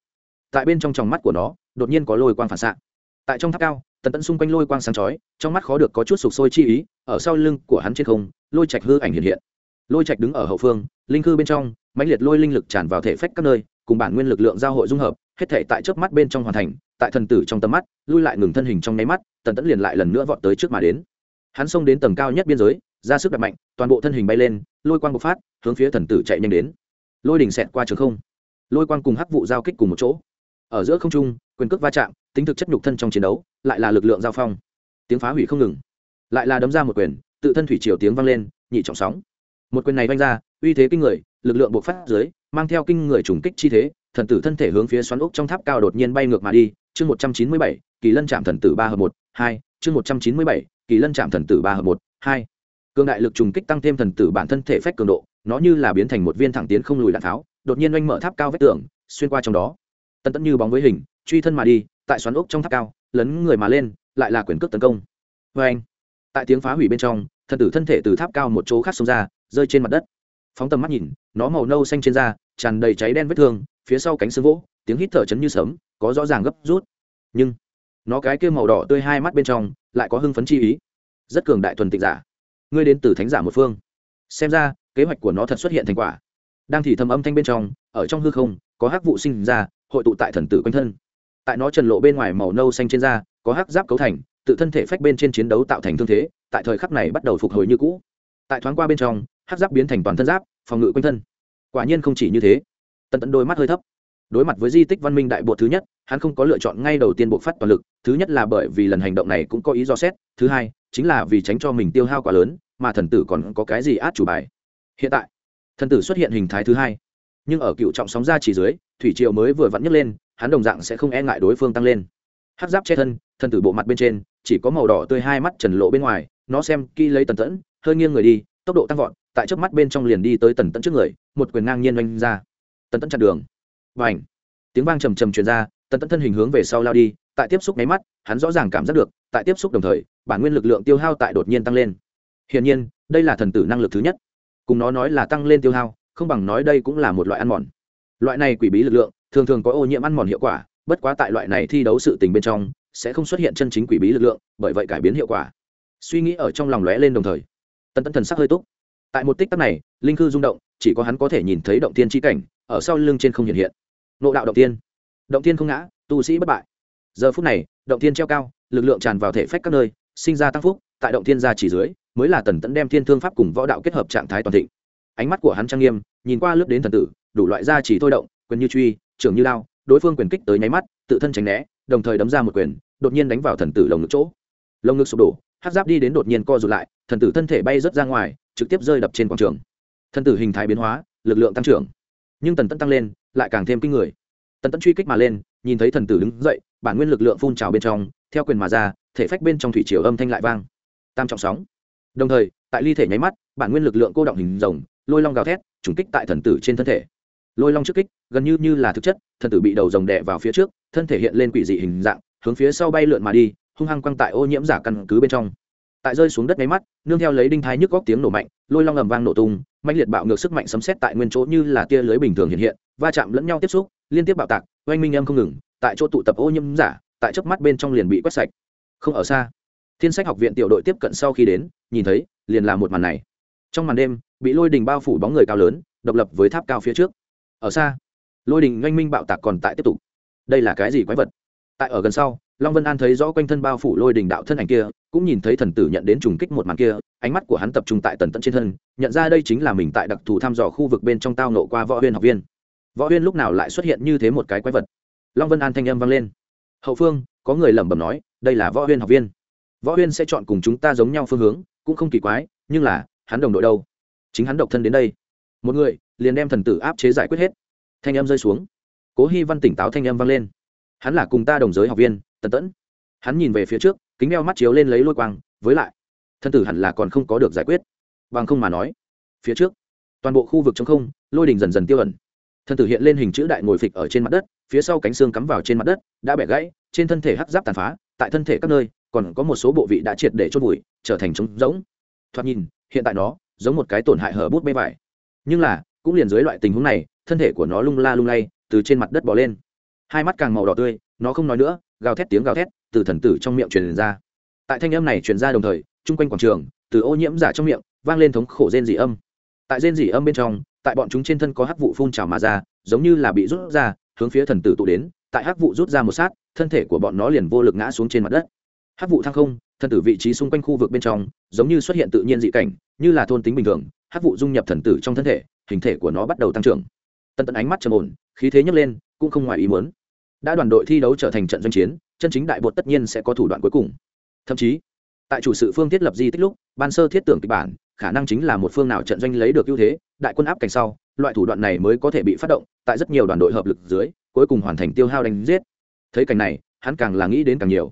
tại bên trong tròng mắt của nó, đột nhiên có lôi quang phản xạ. Tại trong tháp cao, tần tẫn xung quanh lôi quang sáng chói, trong mắt khó được có chút sục sôi chi ý, ở sau lưng của hắn trên không, lôi trạch hư ảnh hiện hiện. Lôi trạch đứng ở hậu phương, linh cư bên trong, mãnh liệt lôi linh lực tràn vào thể phách các nơi, cùng bản nguyên lực lượng giao hội dung hợp hết thể tại trước mắt bên trong hoàn thành, tại thần tử trong tầm mắt, lui lại ngừng thân hình trong nháy mắt, tần tẫn liền lại lần nữa vọt tới trước mà đến. Hắn xông đến tầng cao nhất biên giới, ra sức đập mạnh, toàn bộ thân hình bay lên, lôi quang bộc phát, hướng phía thần tử chạy nhanh đến. Lôi đỉnh xẹt qua trường không. Lôi quang cùng hắc vụ giao kích cùng một chỗ. Ở giữa không trung, quyền cước va chạm, tính thực chất nhục thân trong chiến đấu, lại là lực lượng giao phong. Tiếng phá hủy không ngừng. Lại là đấm ra một quyền, tự thân thủy triều tiếng vang lên, nhị trọng sóng. Một quyền này vanh ra, uy thế kinh người, lực lượng bộc phát dưới, mang theo kinh người trùng kích chi thế thần tử thân thể hướng phía xoắn ốc trong tháp cao đột nhiên bay ngược mà đi, chương một trăm chín mươi bảy, kỳ lân chạm thần tử ba hợp một, hai, chương một trăm chín mươi bảy, kỳ lân chạm thần tử ba hợp một, hai. Cường đại lực trùng kích tăng thêm thần tử bản thân thể phách cường độ, nó như là biến thành một viên thẳng tiến không lùi đạn tháo, đột nhiên oanh mở tháp cao vách tường, xuyên qua trong đó. Tân tẫn như bóng với hình, truy thân mà đi, tại xoắn ốc trong tháp cao, lấn người mà lên, lại là quyền cước tấn công. Vê anh tại tiếng phá hủy bên trong, thần tử thân thể từ tháp cao một chỗ khác xông ra, rơi trên mặt đất. Phóng tầm mắt nhìn, nó màu nâu xanh trên da, tràn đầy cháy đen vết thương phía sau cánh xương vỗ tiếng hít thở chấn như sấm, có rõ ràng gấp rút. Nhưng, nó cái kia màu đỏ tươi hai mắt bên trong, lại có hưng phấn chi ý. Rất cường đại thuần tịnh giả. Ngươi đến từ thánh giả một phương. Xem ra, kế hoạch của nó thật xuất hiện thành quả. Đang thì thầm âm thanh bên trong, ở trong hư không, có hắc vụ sinh ra, hội tụ tại thần tử quanh thân. Tại nó trần lộ bên ngoài màu nâu xanh trên da, có hắc giáp cấu thành, tự thân thể phách bên trên chiến đấu tạo thành thương thế, tại thời khắc này bắt đầu phục hồi như cũ. Tại thoáng qua bên trong, hắc giáp biến thành toàn thân giáp, phòng ngự quanh thân. Quả nhiên không chỉ như thế tận tận đôi mắt hơi thấp. Đối mặt với di tích văn minh đại bộ thứ nhất, hắn không có lựa chọn ngay đầu tiên bộ phát toàn lực, thứ nhất là bởi vì lần hành động này cũng có ý do xét, thứ hai, chính là vì tránh cho mình tiêu hao quá lớn, mà thần tử còn có cái gì át chủ bài. Hiện tại, thần tử xuất hiện hình thái thứ hai, nhưng ở cựu trọng sóng ra chỉ dưới, thủy triều mới vừa vặn nhấc lên, hắn đồng dạng sẽ không e ngại đối phương tăng lên. Hát giáp che thân, thần tử bộ mặt bên trên, chỉ có màu đỏ tươi hai mắt trần lộ bên ngoài, nó xem kỹ lấy tần tẫn, hơi nghiêng người đi, tốc độ tăng vọt, tại trước mắt bên trong liền đi tới tần tẫn trước người, một quyền ngang nhiên oanh ra tần tẫn chặn đường. Và ảnh tiếng vang trầm trầm truyền ra, tần tẫn thân hình hướng về sau lao đi, tại tiếp xúc máy mắt, hắn rõ ràng cảm giác được, tại tiếp xúc đồng thời, bản nguyên lực lượng tiêu hao tại đột nhiên tăng lên. Hiển nhiên, đây là thần tử năng lực thứ nhất. Cùng nó nói là tăng lên tiêu hao, không bằng nói đây cũng là một loại ăn mòn. Loại này quỷ bí lực lượng, thường thường có ô nhiễm ăn mòn hiệu quả, bất quá tại loại này thi đấu sự tình bên trong, sẽ không xuất hiện chân chính quỷ bí lực lượng, bởi vậy cải biến hiệu quả. Suy nghĩ ở trong lòng lóe lên đồng thời, Tần Tẫn thần sắc hơi túc. Tại một tích tắc này, linh cư rung động, chỉ có hắn có thể nhìn thấy động tiên tri cảnh ở sau lưng trên không hiện hiện. Nộ đạo động tiên. Động tiên không ngã, tu sĩ bất bại. Giờ phút này, động tiên treo cao, lực lượng tràn vào thể phách các nơi, sinh ra tăng phúc, tại động tiên gia chỉ dưới, mới là tần tẫn đem thiên thương pháp cùng võ đạo kết hợp trạng thái toàn thịnh. Ánh mắt của hắn trang nghiêm, nhìn qua lướt đến thần tử, đủ loại gia chỉ thôi động, quyền như truy, trưởng như lao đối phương quyền kích tới nháy mắt, tự thân tránh né, đồng thời đấm ra một quyền, đột nhiên đánh vào thần tử lồng ngực chỗ. Lồng ngực sụp đổ hát giáp đi đến đột nhiên co rụt lại, thần tử thân thể bay rớt ra ngoài, trực tiếp rơi đập trên quảng trường. Thần tử hình thái biến hóa, lực lượng tăng trưởng nhưng tần tẫn tăng lên, lại càng thêm kinh người. Tần tẫn truy kích mà lên, nhìn thấy thần tử đứng dậy, bản nguyên lực lượng phun trào bên trong, theo quyền mà ra, thể phách bên trong thủy triều âm thanh lại vang. Tam trọng sóng. Đồng thời, tại ly thể nháy mắt, bản nguyên lực lượng cô động hình rồng, lôi long gào thét, trùng kích tại thần tử trên thân thể. Lôi long trước kích, gần như như là thực chất, thần tử bị đầu rồng đè vào phía trước, thân thể hiện lên quỷ dị hình dạng, hướng phía sau bay lượn mà đi, hung hăng quăng tại ô nhiễm giả căn cứ bên trong tại rơi xuống đất máy mắt, nương theo lấy đinh thái nhức góc tiếng nổ mạnh, lôi long ầm vang nổ tung mạnh liệt bạo ngược sức mạnh sấm xét tại nguyên chỗ như là tia lưới bình thường hiện hiện, va chạm lẫn nhau tiếp xúc, liên tiếp bạo tạc, oanh minh âm không ngừng, tại chỗ tụ tập ô nhiễm giả, tại chớp mắt bên trong liền bị quét sạch. Không ở xa, thiên sách học viện tiểu đội tiếp cận sau khi đến, nhìn thấy, liền là một màn này. Trong màn đêm, bị lôi đình bao phủ bóng người cao lớn, độc lập với tháp cao phía trước. Ở xa, lôi đình oanh minh bạo tạc còn tại tiếp tục. Đây là cái gì quái vật? Tại ở gần sau, long vân an thấy rõ quanh thân bao phủ lôi đình đạo thân ảnh kia, cũng nhìn thấy thần tử nhận đến trùng kích một màn kia, ánh mắt của hắn tập trung tại tần tận trên thân, nhận ra đây chính là mình tại đặc thù thăm dò khu vực bên trong tao nộ qua võ huyên học viên. Võ huyên lúc nào lại xuất hiện như thế một cái quái vật? Long vân an thanh âm vang lên. Hậu phương, có người lẩm bẩm nói, đây là võ huyên học viên. Võ huyên sẽ chọn cùng chúng ta giống nhau phương hướng, cũng không kỳ quái, nhưng là, hắn đồng đội đâu? Chính hắn độc thân đến đây. Một người, liền đem thần tử áp chế giải quyết hết. Thanh âm rơi xuống. Cố hy văn tỉnh táo thanh âm vang lên hắn là cùng ta đồng giới học viên, tần tẫn. Hắn nhìn về phía trước, kính đeo mắt chiếu lên lấy lôi quang, với lại, thân tử hẳn là còn không có được giải quyết. Bằng không mà nói, phía trước, toàn bộ khu vực trong không, lôi đình dần dần tiêu ẩn. Thân tử hiện lên hình chữ đại ngồi phịch ở trên mặt đất, phía sau cánh xương cắm vào trên mặt đất, đã bẻ gãy, trên thân thể hắc giáp tàn phá, tại thân thể các nơi, còn có một số bộ vị đã triệt để chốt bụi trở thành trống rỗng. Thoạt nhìn, hiện tại nó, giống một cái tổn hại hở bút bê vải. Nhưng là, cũng liền dưới loại tình huống này, thân thể của nó lung la lung lay, từ trên mặt đất bỏ lên hai mắt càng màu đỏ tươi, nó không nói nữa, gào thét tiếng gào thét từ thần tử trong miệng truyền ra. Tại thanh âm này truyền ra đồng thời, chung quanh quảng trường, từ ô nhiễm giả trong miệng, vang lên thống khổ rên dị âm. Tại rên dị âm bên trong, tại bọn chúng trên thân có hắc vụ phun trào mà ra, giống như là bị rút ra, hướng phía thần tử tụ đến, tại hắc vụ rút ra một sát, thân thể của bọn nó liền vô lực ngã xuống trên mặt đất. Hắc vụ thăng không, thần tử vị trí xung quanh khu vực bên trong, giống như xuất hiện tự nhiên dị cảnh, như là thôn tính bình thường, hắc vụ dung nhập thần tử trong thân thể, hình thể của nó bắt đầu tăng trưởng. Tần tận ánh mắt trầm ổn, khí thế nhấc lên, cũng không ngoài ý muốn đã đoàn đội thi đấu trở thành trận doanh chiến, chân chính đại bột tất nhiên sẽ có thủ đoạn cuối cùng. Thậm chí, tại chủ sự phương thiết lập di tích lúc, ban sơ thiết tưởng kịch bản, khả năng chính là một phương nào trận doanh lấy được ưu thế, đại quân áp cảnh sau, loại thủ đoạn này mới có thể bị phát động, tại rất nhiều đoàn đội hợp lực dưới, cuối cùng hoàn thành tiêu hao đánh giết. Thấy cảnh này, hắn càng là nghĩ đến càng nhiều.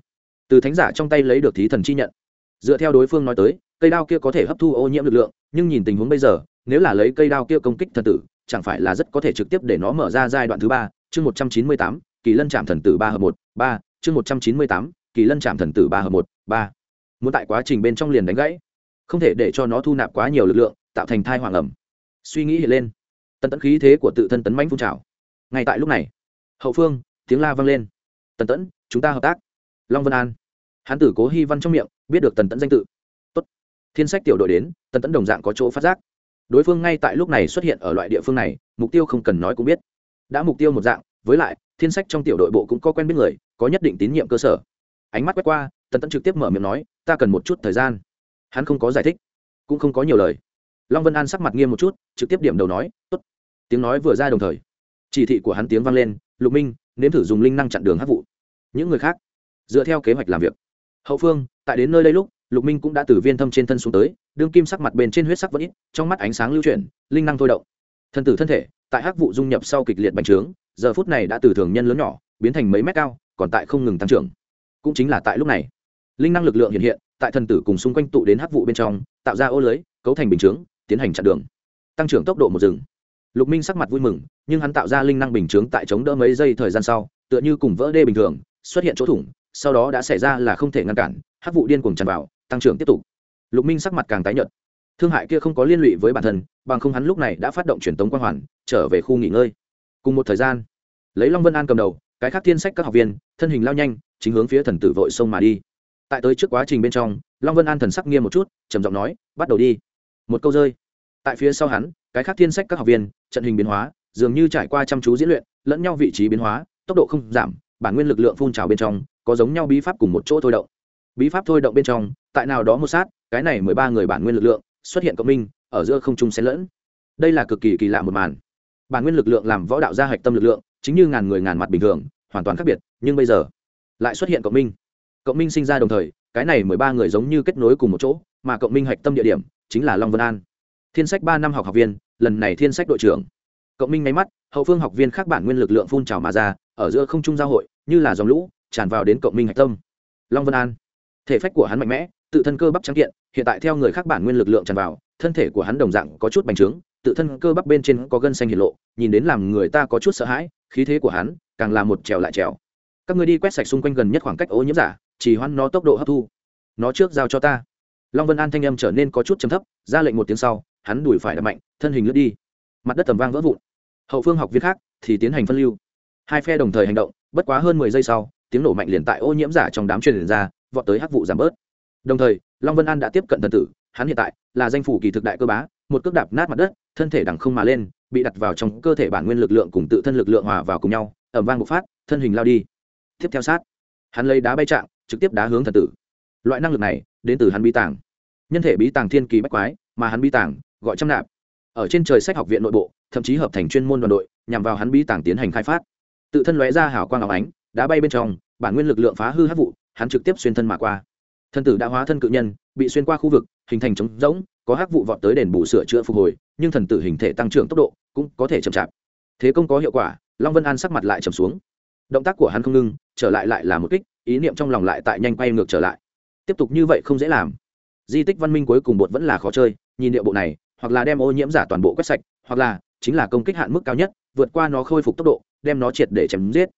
Từ thánh giả trong tay lấy được thí thần chi nhận. Dựa theo đối phương nói tới, cây đao kia có thể hấp thu ô nhiễm lực lượng, nhưng nhìn tình huống bây giờ, nếu là lấy cây đao kia công kích thần tử, chẳng phải là rất có thể trực tiếp để nó mở ra giai đoạn thứ ba, chương một trăm chín mươi tám kỳ lân chạm thần tử ba hợp một, ba, chương một trăm chín mươi tám, kỳ lân chạm thần tử ba hợp một, ba. Muốn tại quá trình bên trong liền đánh gãy, không thể để cho nó thu nạp quá nhiều lực lượng, tạo thành thai hoàng ẩm. Suy nghĩ hiện lên, tần tẫn khí thế của tự thân tấn mãnh phun trào. Ngay tại lúc này, hậu phương, tiếng la vang lên. Tần tẫn, chúng ta hợp tác. Long vân an, hán tử cố hy văn trong miệng, biết được tần tẫn danh tự. Tốt. thiên sách tiểu đội đến, tần tẫn đồng dạng có chỗ phát giác. Đối phương ngay tại lúc này xuất hiện ở loại địa phương này, mục tiêu không cần nói cũng biết. Đã mục tiêu một dạng với lại, thiên sách trong tiểu đội bộ cũng có quen biết người, có nhất định tín nhiệm cơ sở. Ánh mắt quét qua, tần tẫn trực tiếp mở miệng nói, ta cần một chút thời gian. Hắn không có giải thích, cũng không có nhiều lời. Long vân an sắc mặt nghiêm một chút, trực tiếp điểm đầu nói, tốt. Tiếng nói vừa ra đồng thời, chỉ thị của hắn tiếng vang lên, lục minh, nếm thử dùng linh năng chặn đường hát vụ. Những người khác, dựa theo kế hoạch làm việc. Hậu phương, tại đến nơi đây lúc, lục minh cũng đã từ viên thâm trên thân xuống tới, đương kim sắc mặt bên trên huyết sắc vẫn ít, trong mắt ánh sáng lưu chuyển, linh năng thôi động. Thân tử thân thể tại hắc vụ dung nhập sau kịch liệt bành trướng, giờ phút này đã từ thường nhân lớn nhỏ, biến thành mấy mét cao, còn tại không ngừng tăng trưởng. Cũng chính là tại lúc này, linh năng lực lượng hiện hiện, tại thần tử cùng xung quanh tụ đến hắc vụ bên trong, tạo ra ô lưới, cấu thành bình chướng, tiến hành chặn đường. Tăng trưởng tốc độ một rừng lục minh sắc mặt vui mừng, nhưng hắn tạo ra linh năng bình chướng tại chống đỡ mấy giây thời gian sau, tựa như cùng vỡ đê bình thường, xuất hiện chỗ thủng, sau đó đã xảy ra là không thể ngăn cản, hắc vụ điên cuồng tràn vào, tăng trưởng tiếp tục. Lục minh sắc mặt càng tái nhợt thương hại kia không có liên lụy với bản thân, bằng không hắn lúc này đã phát động truyền tống quang hoàn, trở về khu nghỉ ngơi. Cùng một thời gian, lấy long vân an cầm đầu, cái khác thiên sách các học viên, thân hình lao nhanh, chính hướng phía thần tử vội sông mà đi. Tại tới trước quá trình bên trong, long vân an thần sắc nghiêm một chút, trầm giọng nói, bắt đầu đi. Một câu rơi. Tại phía sau hắn, cái khác thiên sách các học viên, trận hình biến hóa, dường như trải qua chăm chú diễn luyện, lẫn nhau vị trí biến hóa, tốc độ không giảm, bản nguyên lực lượng phun trào bên trong, có giống nhau bí pháp cùng một chỗ thôi động. Bí pháp thôi động bên trong, tại nào đó một sát, cái này mười ba người bản nguyên lực lượng xuất hiện cộng minh, ở giữa không trung xen lẫn. Đây là cực kỳ kỳ lạ một màn. Bản nguyên lực lượng làm võ đạo gia hạch tâm lực lượng, chính như ngàn người ngàn mặt bình thường, hoàn toàn khác biệt, nhưng bây giờ lại xuất hiện cộng minh. Cộng minh sinh ra đồng thời, cái này mười ba người giống như kết nối cùng một chỗ, mà cộng minh hạch tâm địa điểm chính là long vân an. Thiên sách ba năm học học viên, lần này thiên sách đội trưởng. Cộng minh máy mắt, hậu phương học viên khác bản nguyên lực lượng phun trào mà ra, ở giữa không trung giao hội, như là dòng lũ, tràn vào đến cộng minh hạch tâm. Long vân an. Thể phách của hắn mạnh mẽ tự thân cơ bắp trắng kiện, hiện tại theo người khác bản nguyên lực lượng tràn vào, thân thể của hắn đồng dạng có chút bành trướng, tự thân cơ bắp bên trên có gân xanh hiện lộ, nhìn đến làm người ta có chút sợ hãi, khí thế của hắn càng là một trèo lại trèo. Các người đi quét sạch xung quanh gần nhất khoảng cách ô nhiễm giả, chỉ hoãn nó tốc độ hấp thu. Nó trước giao cho ta. Long vân an thanh âm trở nên có chút chấm thấp, ra lệnh một tiếng sau, hắn đùi phải đập mạnh, thân hình lướt đi. Mặt đất tầm vang vỡ vụn. Hậu phương học viên khác thì tiến hành phân lưu. Hai phe đồng thời hành động, bất quá hơn mười giây sau, tiếng nổ mạnh liền tại ô nhiễm giả trong đám truyền ra, vọt tới hắc vụ giảm bớt đồng thời long vân an đã tiếp cận thần tử hắn hiện tại là danh phủ kỳ thực đại cơ bá một cước đạp nát mặt đất thân thể đằng không mà lên bị đặt vào trong cơ thể bản nguyên lực lượng cùng tự thân lực lượng hòa vào cùng nhau ẩm vang bộc phát thân hình lao đi. Tiếp theo sát hắn lấy đá bay chạm, trực tiếp đá hướng thần tử. Loại năng lực này đến từ hắn bí tàng. Nhân thể bí tàng thiên kỳ bách quái mà hắn bí tàng gọi trăm nạp. Ở trên trời sách học viện nội bộ thậm chí hợp thành chuyên môn đoàn đội nhằm vào hắn bí tàng tiến hành khai phát. Tự thân lóe ra hảo quang áo ánh đá bay bên trong bản nguyên lực lượng phá hư hát vụ hắn trực tiếp xuyên thân mà qua thân tử đã hóa thân cự nhân, bị xuyên qua khu vực, hình thành trống rỗng, có hắc vụ vọt tới đền bù sửa chữa phục hồi, nhưng thần tử hình thể tăng trưởng tốc độ cũng có thể chậm chạp. Thế công có hiệu quả, long vân an sắc mặt lại trầm xuống. Động tác của hắn không ngưng trở lại lại là một kích, ý niệm trong lòng lại tại nhanh quay ngược trở lại. Tiếp tục như vậy không dễ làm. Di tích văn minh cuối cùng bột vẫn là khó chơi, nhìn địa bộ này, hoặc là đem ô nhiễm giả toàn bộ quét sạch, hoặc là chính là công kích hạn mức cao nhất, vượt qua nó khôi phục tốc độ, đem nó triệt để chém giết.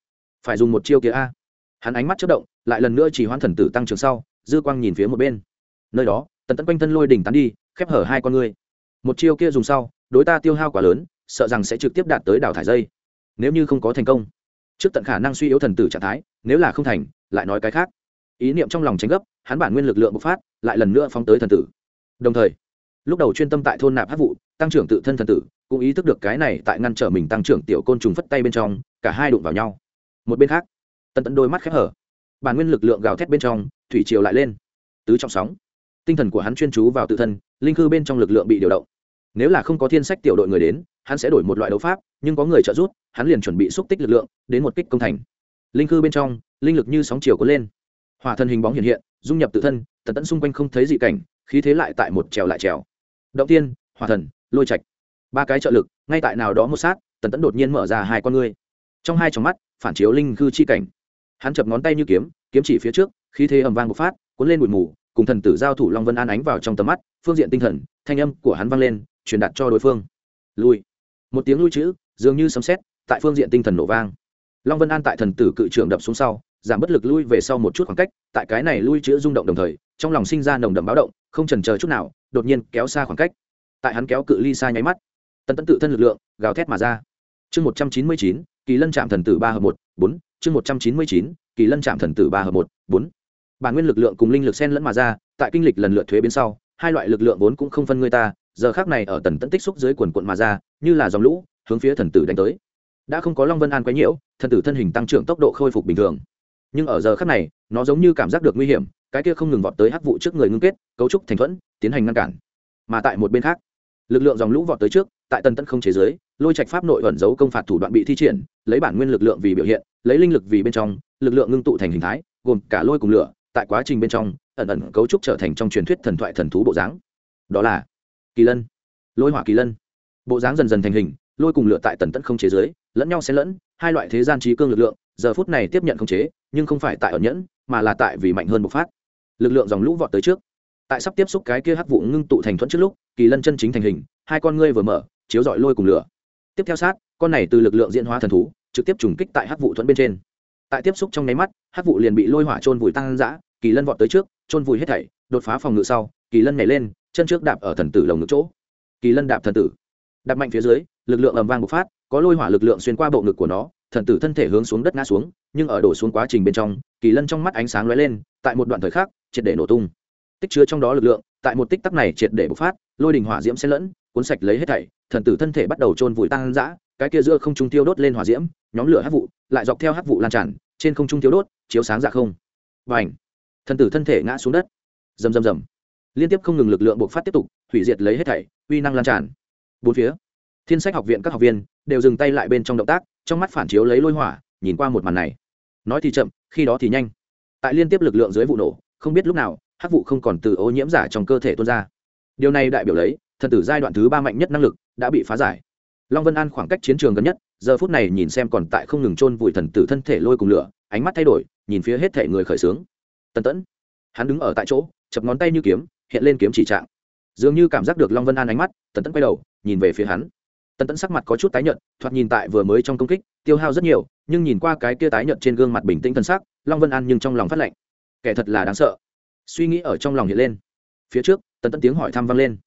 Phải dùng một chiêu kia a. Hắn ánh mắt chất động, lại lần nữa chỉ hoãn thần tử tăng trưởng sau dư quang nhìn phía một bên. Nơi đó, tần tẫn quanh thân lôi đỉnh tán đi, khép hở hai con ngươi. Một chiêu kia dùng sau, đối ta tiêu hao quá lớn, sợ rằng sẽ trực tiếp đạt tới đào thải dây. Nếu như không có thành công, trước tận khả năng suy yếu thần tử trạng thái, nếu là không thành, lại nói cái khác. Ý niệm trong lòng tránh gấp, hắn bản nguyên lực lượng bộc phát, lại lần nữa phóng tới thần tử. Đồng thời, lúc đầu chuyên tâm tại thôn nạp hát vụ, tăng trưởng tự thân thần tử, cũng ý thức được cái này tại ngăn trở mình tăng trưởng tiểu côn trùng phất tay bên trong, cả hai đụng vào nhau. Một bên khác, tần tẫn đôi mắt khép hở bản nguyên lực lượng gào thét bên trong, thủy triều lại lên. Tứ trọng sóng. Tinh thần của hắn chuyên chú vào tự thân, linh cư bên trong lực lượng bị điều động. Nếu là không có thiên sách tiểu đội người đến, hắn sẽ đổi một loại đấu pháp, nhưng có người trợ giúp, hắn liền chuẩn bị xúc tích lực lượng, đến một kích công thành. Linh cư bên trong, linh lực như sóng chiều cuốn lên. Hỏa thân hình bóng hiện hiện, dung nhập tự thân, tần tẫn xung quanh không thấy dị cảnh, khí thế lại tại một trèo lại trèo. Động tiên, hỏa thần, lôi trạch. Ba cái trợ lực, ngay tại nào đó một sát, tần tẫn đột nhiên mở ra hai con ngươi. Trong hai trong mắt, phản chiếu linh cư chi cảnh hắn chập ngón tay như kiếm kiếm chỉ phía trước, khí thế ầm vang bộc phát, cuốn lên bụi mù, cùng thần tử giao thủ long vân an ánh vào trong tầm mắt, phương diện tinh thần, thanh âm của hắn vang lên, truyền đạt cho đối phương. Lui. Một tiếng lui chữ, dường như sấm sét, tại phương diện tinh thần nổ vang. Long vân an tại thần tử cự trưởng đập xuống sau, giảm bất lực lui về sau một chút khoảng cách, tại cái này lui chữ rung động đồng thời, trong lòng sinh ra nồng đậm báo động, không trần chờ chút nào, đột nhiên kéo xa khoảng cách. Tại hắn kéo cự ly xa nháy mắt, tần tấn tự thân lực lượng, gào thét mà ra. Chương một trăm chín mươi chín kỳ lân chạm thần tử ba hợp một, bốn, chương một trăm chín mươi chín, kỳ lân chạm thần tử ba hợp một, bốn. Bản nguyên lực lượng cùng linh lực sen lẫn mà ra, tại kinh lịch lần lượt thuế biến sau, hai loại lực lượng vốn cũng không phân người ta, giờ khác này ở tần tẫn tích xúc dưới quần quận mà ra, như là dòng lũ, hướng phía thần tử đánh tới. Đã không có long vân an quấy nhiễu, thần tử thân hình tăng trưởng tốc độ khôi phục bình thường. Nhưng ở giờ khác này, nó giống như cảm giác được nguy hiểm, cái kia không ngừng vọt tới hắc vụ trước người ngưng kết, cấu trúc thành thuẫn, tiến hành ngăn cản. Mà tại một bên khác lực lượng dòng lũ vọt tới trước, tại tần tẫn không chế giới, lôi trạch pháp nội ẩn giấu công phạt thủ đoạn bị thi triển, lấy bản nguyên lực lượng vì biểu hiện, lấy linh lực vì bên trong, lực lượng ngưng tụ thành hình thái, gồm cả lôi cùng lửa, tại quá trình bên trong, ẩn ẩn cấu trúc trở thành trong truyền thuyết thần thoại thần thú bộ dáng. Đó là kỳ lân, lôi hỏa kỳ lân. Bộ dáng dần dần thành hình, lôi cùng lửa tại tần tẫn không chế giới, lẫn nhau xen lẫn, hai loại thế gian trí cương lực lượng, giờ phút này tiếp nhận không chế, nhưng không phải tại ẩn nhẫn, mà là tại vì mạnh hơn bộc phát. Lực lượng dòng lũ vọt tới trước tại sắp tiếp xúc cái kia hắc vụ ngưng tụ thành thuẫn trước lúc, kỳ lân chân chính thành hình, hai con ngươi vừa mở, chiếu dọi lôi cùng lửa. Tiếp theo sát, con này từ lực lượng diễn hóa thần thú, trực tiếp trùng kích tại hắc vụ thuẫn bên trên. Tại tiếp xúc trong nháy mắt, hắc vụ liền bị lôi hỏa trôn vùi tăng dã, kỳ lân vọt tới trước trôn vùi hết thảy, đột phá phòng ngự sau, kỳ lân nhảy lên, chân trước đạp ở thần tử lồng ngực chỗ. Kỳ lân đạp thần tử. Đạp mạnh phía dưới, lực lượng ầm vang bộc phát, có lôi hỏa lực lượng xuyên qua bộ ngực của nó, thần tử thân thể hướng xuống đất ngã xuống, nhưng ở đổ xuống quá trình bên trong, kỳ lân trong mắt ánh sáng lóe lên, tại một đoạn thời khắc, triệt để nổ tung tích chứa trong đó lực lượng, tại một tích tắc này triệt để bộc phát, lôi đình hỏa diễm xen lẫn, cuốn sạch lấy hết thảy, thần tử thân thể bắt đầu trôn vùi tăng dã, cái kia giữa không trung tiêu đốt lên hỏa diễm, nhóm lửa hắc vụ, lại dọc theo hắc vụ lan tràn, trên không trung tiêu đốt, chiếu sáng dạ không. Và ảnh thần tử thân thể ngã xuống đất. Rầm rầm rầm. Liên tiếp không ngừng lực lượng bộc phát tiếp tục, hủy diệt lấy hết thảy, uy năng lan tràn. Bốn phía, thiên sách học viện các học viên đều dừng tay lại bên trong động tác, trong mắt phản chiếu lấy lôi hỏa, nhìn qua một màn này. Nói thì chậm, khi đó thì nhanh. Tại liên tiếp lực lượng dưới vụ nổ, không biết lúc nào hắc vụ không còn từ ô nhiễm giả trong cơ thể tuôn ra. Điều này đại biểu lấy, thần tử giai đoạn thứ ba mạnh nhất năng lực đã bị phá giải. Long vân an khoảng cách chiến trường gần nhất, giờ phút này nhìn xem còn tại không ngừng chôn vùi thần tử thân thể lôi cùng lửa, ánh mắt thay đổi, nhìn phía hết thể người khởi xướng. Tần tẫn, hắn đứng ở tại chỗ, chập ngón tay như kiếm, hiện lên kiếm chỉ trạng. Dường như cảm giác được long vân an ánh mắt, tần tẫn quay đầu, nhìn về phía hắn. Tần tẫn sắc mặt có chút tái nhợt, thoạt nhìn tại vừa mới trong công kích, tiêu hao rất nhiều, nhưng nhìn qua cái kia tái nhợt trên gương mặt bình tĩnh thân sắc, long vân an nhưng trong lòng phát lạnh kẻ thật là đáng sợ suy nghĩ ở trong lòng hiện lên. Phía trước, tần tẫn tiếng hỏi thăm vang lên.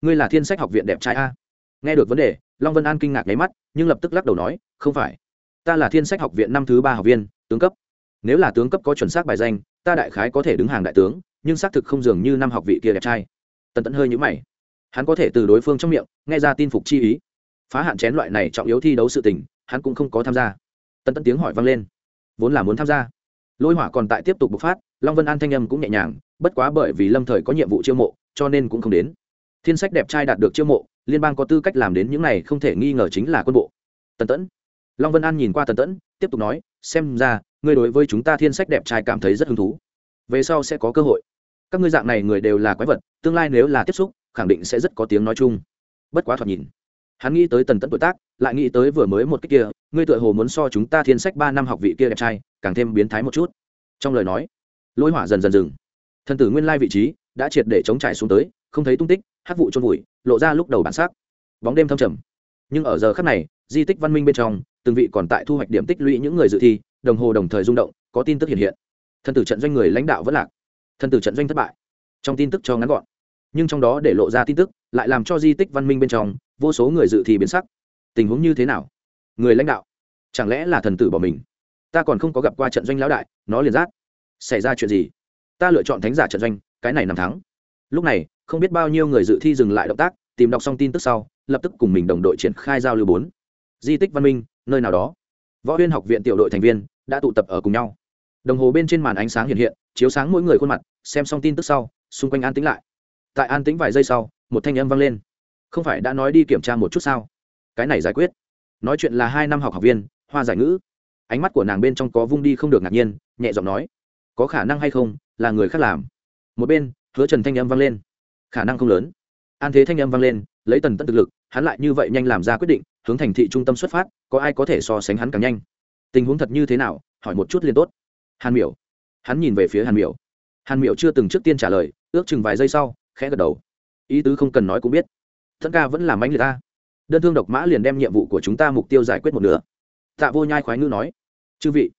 Ngươi là thiên sách học viện đẹp trai a? Nghe được vấn đề, long vân an kinh ngạc nháy mắt, nhưng lập tức lắc đầu nói, không phải. Ta là thiên sách học viện năm thứ ba học viên, tướng cấp. Nếu là tướng cấp có chuẩn xác bài danh, ta đại khái có thể đứng hàng đại tướng, nhưng xác thực không dường như năm học vị kia đẹp trai. Tần tẫn hơi nhũ mày. Hắn có thể từ đối phương trong miệng, nghe ra tin phục chi ý. Phá hạn chén loại này trọng yếu thi đấu sự tình, hắn cũng không có tham gia. Tần tẫn tiếng hỏi vang lên. Vốn là muốn tham gia. Lôi hỏa còn tại tiếp tục bộc phát long vân an thanh âm cũng nhẹ nhàng, bất quá bởi vì lâm thời có nhiệm vụ chiêu mộ, cho nên cũng không đến. Thiên sách đẹp trai đạt được chiêu mộ, liên bang có tư cách làm đến những này không thể nghi ngờ chính là quân bộ. Tần tẫn. Long vân an nhìn qua tần tẫn, tiếp tục nói, xem ra, ngươi đối với chúng ta thiên sách đẹp trai cảm thấy rất hứng thú. Về sau sẽ có cơ hội. Các ngươi dạng này người đều là quái vật, tương lai nếu là tiếp xúc, khẳng định sẽ rất có tiếng nói chung. Bất quá thoạt nhìn, hắn nghĩ tới tần tẫn tuổi tác, lại nghĩ tới vừa mới một cách kia, ngươi tựa hồ muốn so chúng ta thiên sách ba năm học vị kia đẹp trai, càng thêm biến thái một chút. Trong lời nói lôi hỏa dần dần dừng. Thần tử nguyên lai vị trí đã triệt để chống trải xuống tới, không thấy tung tích hát vụ trôn vùi, lộ ra lúc đầu bản sắc. Bóng đêm thâm trầm. Nhưng ở giờ khắc này, di tích văn minh bên trong, từng vị còn tại thu hoạch điểm tích lũy những người dự thi, đồng hồ đồng thời rung động, có tin tức hiện hiện. Thần tử trận doanh người lãnh đạo vẫn lạc. Thần tử trận doanh thất bại. Trong tin tức cho ngắn gọn. Nhưng trong đó để lộ ra tin tức, lại làm cho di tích văn minh bên trong, vô số người dự thi biến sắc. Tình huống như thế nào? Người lãnh đạo, chẳng lẽ là thần tử bỏ mình? Ta còn không có gặp qua trận doanh lão đại, nó liền giác xảy ra chuyện gì? Ta lựa chọn thánh giả trận doanh, cái này nằm thắng. Lúc này, không biết bao nhiêu người dự thi dừng lại động tác, tìm đọc xong tin tức sau, lập tức cùng mình đồng đội triển khai giao lưu bốn. Di tích văn minh, nơi nào đó. Võ huyên học viện tiểu đội thành viên đã tụ tập ở cùng nhau. Đồng hồ bên trên màn ánh sáng hiện hiện, chiếu sáng mỗi người khuôn mặt, xem xong tin tức sau, xung quanh an tĩnh lại. Tại an tĩnh vài giây sau, một thanh âm vang lên. Không phải đã nói đi kiểm tra một chút sao? Cái này giải quyết. Nói chuyện là hai năm học học viên, hoa giải ngữ. Ánh mắt của nàng bên trong có vung đi không được ngạc nhiên, nhẹ giọng nói có khả năng hay không, là người khác làm. Một bên, hứa trần thanh âm vang lên. Khả năng không lớn. An thế thanh âm vang lên, lấy tần tận thực lực, hắn lại như vậy nhanh làm ra quyết định, hướng thành thị trung tâm xuất phát, có ai có thể so sánh hắn càng nhanh? Tình huống thật như thế nào? Hỏi một chút liền tốt. Hàn miểu. Hắn nhìn về phía hàn miểu. Hàn miểu chưa từng trước tiên trả lời, ước chừng vài giây sau, khẽ gật đầu. Ý tứ không cần nói cũng biết. Thân ca vẫn làm ánh người ta. Đơn thương độc mã liền đem nhiệm vụ của chúng ta mục tiêu giải quyết một nửa. Tạ vô nhai khoái ngữ nói. Chư vị.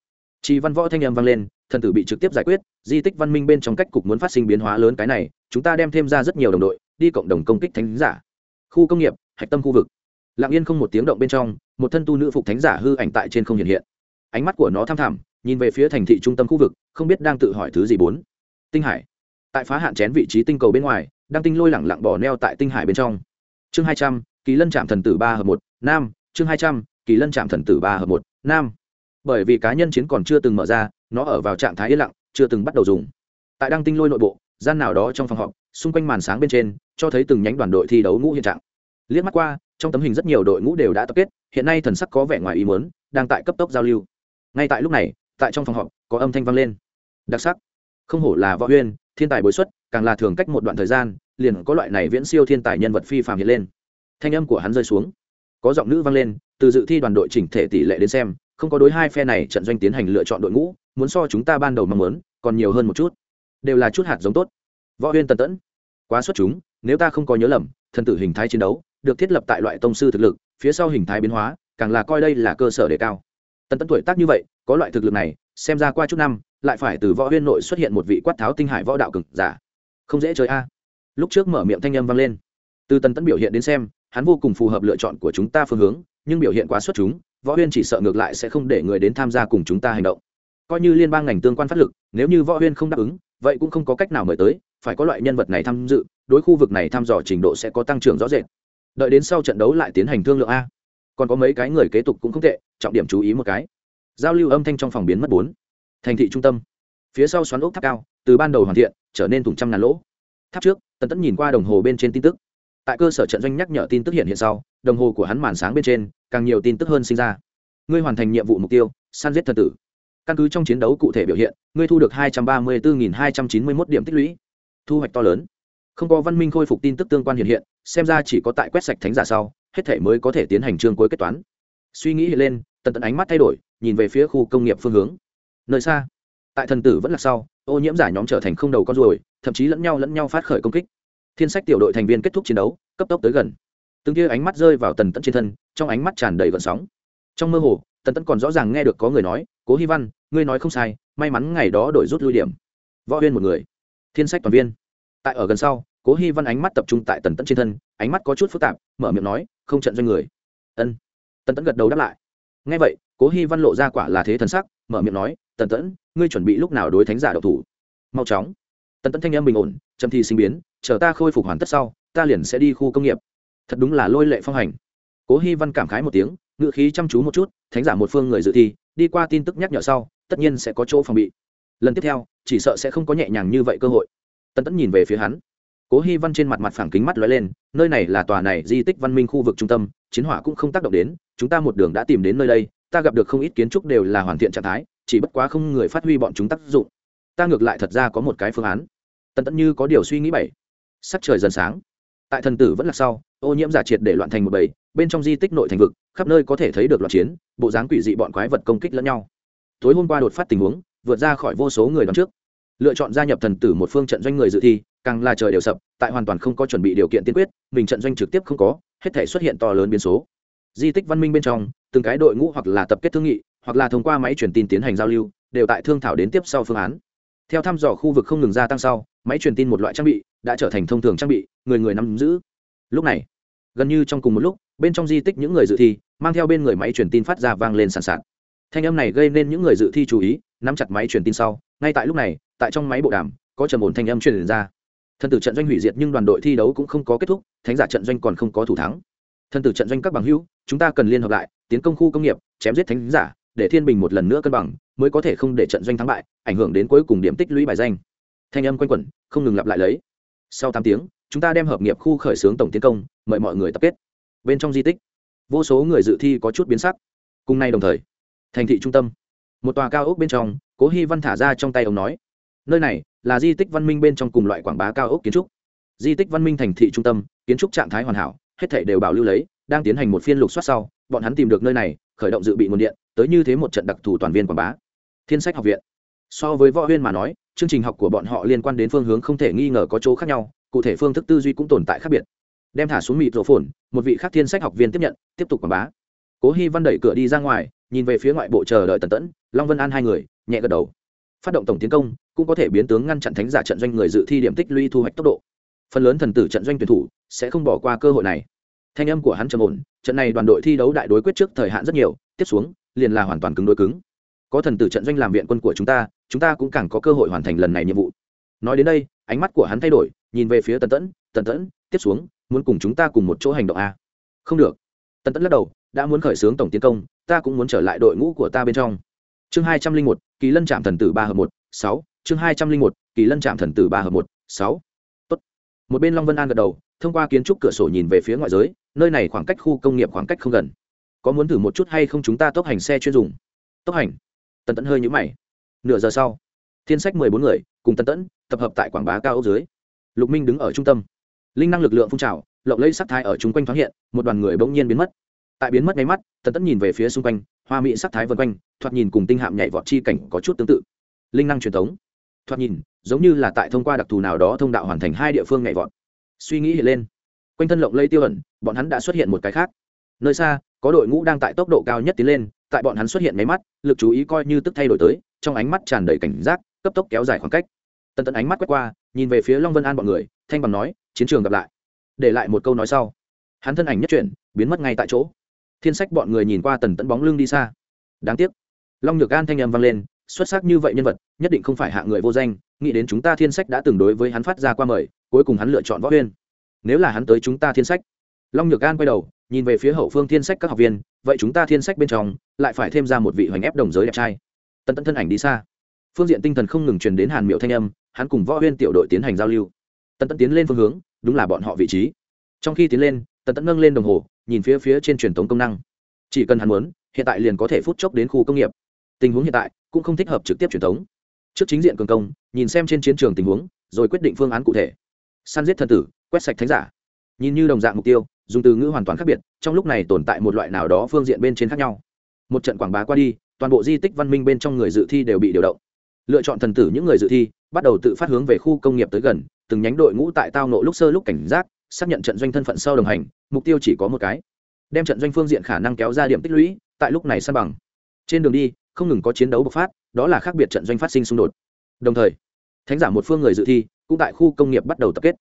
Chị văn võ thanh âm vang lên thần tử bị trực tiếp giải quyết, di tích văn minh bên trong cách cục muốn phát sinh biến hóa lớn cái này, chúng ta đem thêm ra rất nhiều đồng đội, đi cộng đồng công kích thánh giả. Khu công nghiệp, hạch tâm khu vực. Lặng yên không một tiếng động bên trong, một thân tu nữ phục thánh giả hư ảnh tại trên không hiện hiện. Ánh mắt của nó tham thẳm, nhìn về phía thành thị trung tâm khu vực, không biết đang tự hỏi thứ gì bốn. Tinh hải. Tại phá hạn chén vị trí tinh cầu bên ngoài, đang tinh lôi lẳng lặng bỏ neo tại tinh hải bên trong. Chương hai trăm, kỳ lân trạm thần tử ba hợp một, nam. Chương hai trăm, kỳ lân trạm thần tử ba hợp một, nam. Bởi vì cá nhân chiến còn chưa từng mở ra nó ở vào trạng thái yên lặng, chưa từng bắt đầu dùng. Tại đăng tinh lôi nội bộ, gian nào đó trong phòng họp, xung quanh màn sáng bên trên, cho thấy từng nhánh đoàn đội thi đấu ngũ hiện trạng. Liếc mắt qua, trong tấm hình rất nhiều đội ngũ đều đã tập kết, hiện nay thần sắc có vẻ ngoài ý muốn, đang tại cấp tốc giao lưu. Ngay tại lúc này, tại trong phòng họp, có âm thanh vang lên. Đặc sắc. Không hổ là võ huyên, thiên tài bối xuất, càng là thường cách một đoạn thời gian, liền có loại này viễn siêu thiên tài nhân vật phi phàm hiện lên. Thanh âm của hắn rơi xuống. Có giọng nữ vang lên, từ dự thi đoàn đội chỉnh thể tỷ lệ đến xem, không có đối hai phe này trận doanh tiến hành lựa chọn đội ngũ muốn so chúng ta ban đầu mong muốn, còn nhiều hơn một chút. Đều là chút hạt giống tốt. Võ huyên tần tẫn. Quá xuất chúng, nếu ta không có nhớ lầm, thần tử hình thái chiến đấu, được thiết lập tại loại tông sư thực lực, phía sau hình thái biến hóa, càng là coi đây là cơ sở đề cao. Tần tẫn tuổi tác như vậy, có loại thực lực này, xem ra qua chút năm, lại phải từ võ huyên nội xuất hiện một vị quát tháo tinh hải võ đạo cực giả. Không dễ chơi a. Lúc trước mở miệng thanh âm vang lên. Từ tần tẫn biểu hiện đến xem, hắn vô cùng phù hợp lựa chọn của chúng ta phương hướng, nhưng biểu hiện quá xuất chúng, võ huyên chỉ sợ ngược lại sẽ không để người đến tham gia cùng chúng ta hành động coi như liên bang ngành tương quan phát lực, nếu như võ huyên không đáp ứng, vậy cũng không có cách nào mời tới, phải có loại nhân vật này tham dự, đối khu vực này thăm dò trình độ sẽ có tăng trưởng rõ rệt. Đợi đến sau trận đấu lại tiến hành thương lượng a. Còn có mấy cái người kế tục cũng không tệ, trọng điểm chú ý một cái. Giao lưu âm thanh trong phòng biến mất bốn. Thành thị trung tâm. Phía sau xoắn ốc tháp cao, từ ban đầu hoàn thiện, trở nên thùng trăm ngàn lỗ. Tháp trước, tần tẫn nhìn qua đồng hồ bên trên tin tức. Tại cơ sở trận doanh nhắc nhở tin tức hiện hiện sau, đồng hồ của hắn màn sáng bên trên, càng nhiều tin tức hơn sinh ra. Ngươi hoàn thành nhiệm vụ mục tiêu, săn giết thần tử căn cứ trong chiến đấu cụ thể biểu hiện, ngươi thu được hai trăm ba mươi bốn hai trăm chín mươi một điểm tích lũy. Thu hoạch to lớn. Không có văn minh khôi phục tin tức tương quan hiện hiện, xem ra chỉ có tại quét sạch thánh giả sau, hết thể mới có thể tiến hành chương cuối kết toán. Suy nghĩ hiện lên, tần tần ánh mắt thay đổi, nhìn về phía khu công nghiệp phương hướng. Nơi xa, tại thần tử vẫn là sau, ô nhiễm giả nhóm trở thành không đầu con ruồi, thậm chí lẫn nhau lẫn nhau phát khởi công kích. Thiên sách tiểu đội thành viên kết thúc chiến đấu, cấp tốc tới gần. Từng kia ánh mắt rơi vào tần tẫn trên thân, trong ánh mắt tràn đầy gợn sóng. Trong mơ hồ, tần tẫn còn rõ ràng nghe được có người nói cố hy văn, ngươi nói không sai, may mắn ngày đó đổi rút lui điểm. Võ huyên một người. Thiên sách toàn viên. Tại ở gần sau, cố hy văn ánh mắt tập trung tại tần Tẫn trên thân, ánh mắt có chút phức tạp, mở miệng nói, không trận doanh người. Ân. Tần Tẫn gật đầu đáp lại. Ngay vậy, cố hy văn lộ ra quả là thế thần sắc, mở miệng nói, tần tẫn, ngươi chuẩn bị lúc nào đối thánh giả độc thủ? Mau chóng. Tần tẫn thanh em bình ổn trầm thi sinh biến, chờ ta khôi phục hoàn tất sau, ta liền sẽ đi khu công nghiệp. Thật đúng là lôi lệ phong hành. Cố hy văn cảm khái một tiếng ngự khí chăm chú một chút, thánh giả một phương người dự thi đi qua tin tức nhắc nhở sau, tất nhiên sẽ có chỗ phòng bị. Lần tiếp theo, chỉ sợ sẽ không có nhẹ nhàng như vậy cơ hội. Tân tẫn nhìn về phía hắn. Cố hy văn trên mặt mặt phẳng kính mắt lóe lên, nơi này là tòa này di tích văn minh khu vực trung tâm, chiến hỏa cũng không tác động đến, chúng ta một đường đã tìm đến nơi đây, ta gặp được không ít kiến trúc đều là hoàn thiện trạng thái, chỉ bất quá không người phát huy bọn chúng tác dụng. Ta ngược lại thật ra có một cái phương án. Tần tẫn như có điều suy nghĩ bảy. Sắc trời dần sáng. Tại thần tử vẫn là sau, ô nhiễm giả triệt để loạn thành một bầy bên trong di tích nội thành vực, khắp nơi có thể thấy được loạn chiến, bộ dáng quỷ dị bọn quái vật công kích lẫn nhau. Tối hôm qua đột phát tình huống, vượt ra khỏi vô số người đón trước. Lựa chọn gia nhập thần tử một phương trận doanh người dự thi, càng là trời đều sập, tại hoàn toàn không có chuẩn bị điều kiện tiên quyết, mình trận doanh trực tiếp không có, hết thể xuất hiện to lớn biến số. Di tích văn minh bên trong, từng cái đội ngũ hoặc là tập kết thương nghị, hoặc là thông qua máy truyền tin tiến hành giao lưu, đều tại thương thảo đến tiếp sau phương án. Theo thăm dò khu vực không ngừng gia tăng sau, máy truyền tin một loại trang bị, đã trở thành thông thường trang bị, người người nắm giữ. Lúc này gần như trong cùng một lúc, bên trong di tích những người dự thi, mang theo bên người máy truyền tin phát ra vang lên sàn sạt. Thanh âm này gây nên những người dự thi chú ý, nắm chặt máy truyền tin sau, ngay tại lúc này, tại trong máy bộ đàm, có trầm ổn thanh âm truyền ra. Thần tử trận doanh hủy diệt nhưng đoàn đội thi đấu cũng không có kết thúc, thánh giả trận doanh còn không có thủ thắng. Thần tử trận doanh các bằng hữu, chúng ta cần liên hợp lại, tiến công khu công nghiệp, chém giết thánh giả, để thiên bình một lần nữa cân bằng, mới có thể không để trận doanh thắng bại, ảnh hưởng đến cuối cùng điểm tích lũy bài danh. Thanh âm quanh quẩn, không ngừng lặp lại lấy. Sau tám tiếng, chúng ta đem hợp nghiệp khu khởi xướng tổng tiến công mời mọi người tập kết. Bên trong di tích, vô số người dự thi có chút biến sắc. Cùng nay đồng thời, thành thị trung tâm, một tòa cao ốc bên trong, cố hy văn thả ra trong tay ông nói, nơi này là di tích văn minh bên trong cùng loại quảng bá cao ốc kiến trúc. Di tích văn minh thành thị trung tâm, kiến trúc trạng thái hoàn hảo, hết thể đều bảo lưu lấy, đang tiến hành một phiên lục soát sau, bọn hắn tìm được nơi này, khởi động dự bị nguồn điện, tới như thế một trận đặc thù toàn viên quảng bá. Thiên sách học viện. So với võ huyên mà nói, chương trình học của bọn họ liên quan đến phương hướng không thể nghi ngờ có chỗ khác nhau, cụ thể phương thức tư duy cũng tồn tại khác biệt đem thả xuống mịt rổ phồn một vị khác thiên sách học viên tiếp nhận, tiếp tục quảng bá. Cố hy văn đẩy cửa đi ra ngoài, nhìn về phía ngoại bộ chờ đợi tần tẫn, long vân an hai người, nhẹ gật đầu. Phát động tổng tiến công, cũng có thể biến tướng ngăn chặn thánh giả trận doanh người dự thi điểm tích lũy thu hoạch tốc độ. Phần lớn thần tử trận doanh tuyển thủ sẽ không bỏ qua cơ hội này. Thanh âm của hắn trầm ổn, trận này đoàn đội thi đấu đại đối quyết trước thời hạn rất nhiều, tiếp xuống, liền là hoàn toàn cứng đối cứng. Có thần tử trận doanh làm viện quân của chúng ta chúng ta cũng càng có cơ hội hoàn thành lần này nhiệm vụ. Nói đến đây, ánh mắt của hắn thay đổi, nhìn về phía tần tẫn tần tẫn, tiếp xuống muốn cùng chúng ta cùng một chỗ hành động a? Không được. Tần tẫn lắc đầu, đã muốn khởi xướng tổng tiến công, ta cũng muốn trở lại đội ngũ của ta bên trong. Chương hai trăm linh một, kỳ lân trạm thần tử ba hợp một, sáu. Chương hai trăm linh một, kỳ lân trạm thần tử ba hợp một, sáu. Tốt. một bên long vân an gật đầu, thông qua kiến trúc cửa sổ nhìn về phía ngoại giới, nơi này khoảng cách khu công nghiệp khoảng cách không gần. Có muốn thử một chút hay không chúng ta tốc hành xe chuyên dùng? Tốc hành. Tần tẫn hơi nhũ mày. Nửa giờ sau, thiên sách mười bốn người, cùng tần tẫn tập hợp tại quảng bá cao ốc dưới. Lục minh đứng ở trung tâm linh năng lực lượng phun trào, lộng lấy sắc thái ở chung quanh thoáng hiện, một đoàn người bỗng nhiên biến mất. Tại biến mất ngay mắt, tần tẫn nhìn về phía xung quanh, hoa mỹ sắc thái vân quanh, thoạt nhìn cùng tinh hạm nhảy vọt chi cảnh có chút tương tự. Linh năng truyền thống. Thoạt nhìn, giống như là tại thông qua đặc thù nào đó thông đạo hoàn thành hai địa phương nhảy vọt. Suy nghĩ hiện lên, quanh thân lộng lây tiêu ẩn, bọn hắn đã xuất hiện một cái khác. Nơi xa, có đội ngũ đang tại tốc độ cao nhất tiến lên, tại bọn hắn xuất hiện máy mắt, lực chú ý coi như tức thay đổi tới, trong ánh mắt tràn đầy cảnh giác, cấp tốc kéo dài khoảng cách. Tần tẫn ánh mắt quét qua, nhìn về phía long vân an bọn người, thanh bằng nói chiến trường gặp lại. Để lại một câu nói sau. Hắn thân ảnh nhất chuyển, biến mất ngay tại chỗ. Thiên sách bọn người nhìn qua tần tẫn bóng lưng đi xa. Đáng tiếc. Long nhược an thanh âm vang lên, xuất sắc như vậy nhân vật, nhất định không phải hạ người vô danh, nghĩ đến chúng ta thiên sách đã từng đối với hắn phát ra qua mời, cuối cùng hắn lựa chọn võ huyên. Nếu là hắn tới chúng ta thiên sách. Long nhược an quay đầu, nhìn về phía hậu phương thiên sách các học viên, vậy chúng ta thiên sách bên trong, lại phải thêm ra một vị hoành ép đồng giới đẹp trai. Tần tẫn thân ảnh đi xa. Phương diện tinh thần không ngừng truyền đến hàn miệu thanh âm, hắn cùng võ huyên tiểu đội tiến hành giao lưu. Tần tẫn tiến lên phương hướng đúng là bọn họ vị trí. Trong khi tiến lên, tần tẫn nâng lên đồng hồ, nhìn phía phía trên truyền thống công năng. Chỉ cần hắn muốn, hiện tại liền có thể phút chốc đến khu công nghiệp. Tình huống hiện tại cũng không thích hợp trực tiếp truyền thống trước chính diện cường công, nhìn xem trên chiến trường tình huống, rồi quyết định phương án cụ thể. Săn giết thần tử, quét sạch thánh giả. Nhìn như đồng dạng mục tiêu, dùng từ ngữ hoàn toàn khác biệt, trong lúc này tồn tại một loại nào đó phương diện bên trên khác nhau. Một trận quảng bá qua đi, toàn bộ di tích văn minh bên trong người dự thi đều bị điều động. Lựa chọn thần tử những người dự thi, bắt đầu tự phát hướng về khu công nghiệp tới gần từng nhánh đội ngũ tại tao nộ lúc sơ lúc cảnh giác, xác nhận trận doanh thân phận sau đồng hành, mục tiêu chỉ có một cái. Đem trận doanh phương diện khả năng kéo ra điểm tích lũy, tại lúc này san bằng. Trên đường đi, không ngừng có chiến đấu bộc phát, đó là khác biệt trận doanh phát sinh xung đột. Đồng thời, thánh giả một phương người dự thi, cũng tại khu công nghiệp bắt đầu tập kết.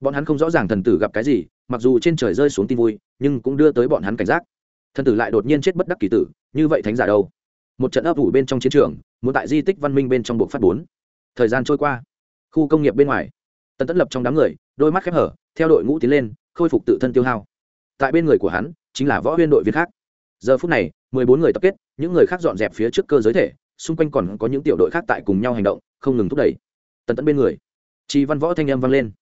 Bọn hắn không rõ ràng thần tử gặp cái gì, mặc dù trên trời rơi xuống tin vui, nhưng cũng đưa tới bọn hắn cảnh giác. Thần tử lại đột nhiên chết bất đắc kỳ tử, như vậy thánh giả đâu? Một trận ấp ủ bên trong chiến trường, muốn tại di tích văn minh bên trong buộc phát bốn. Thời gian trôi qua, khu công nghiệp bên ngoài tần Tẫn lập trong đám người, đôi mắt khép hở, theo đội ngũ tiến lên, khôi phục tự thân tiêu hao. Tại bên người của hắn, chính là võ huyên đội viên khác. Giờ phút này, mười bốn người tập kết, những người khác dọn dẹp phía trước cơ giới thể, xung quanh còn có những tiểu đội khác tại cùng nhau hành động, không ngừng thúc đẩy. Tần tẫn bên người, chi văn võ thanh âm vang lên.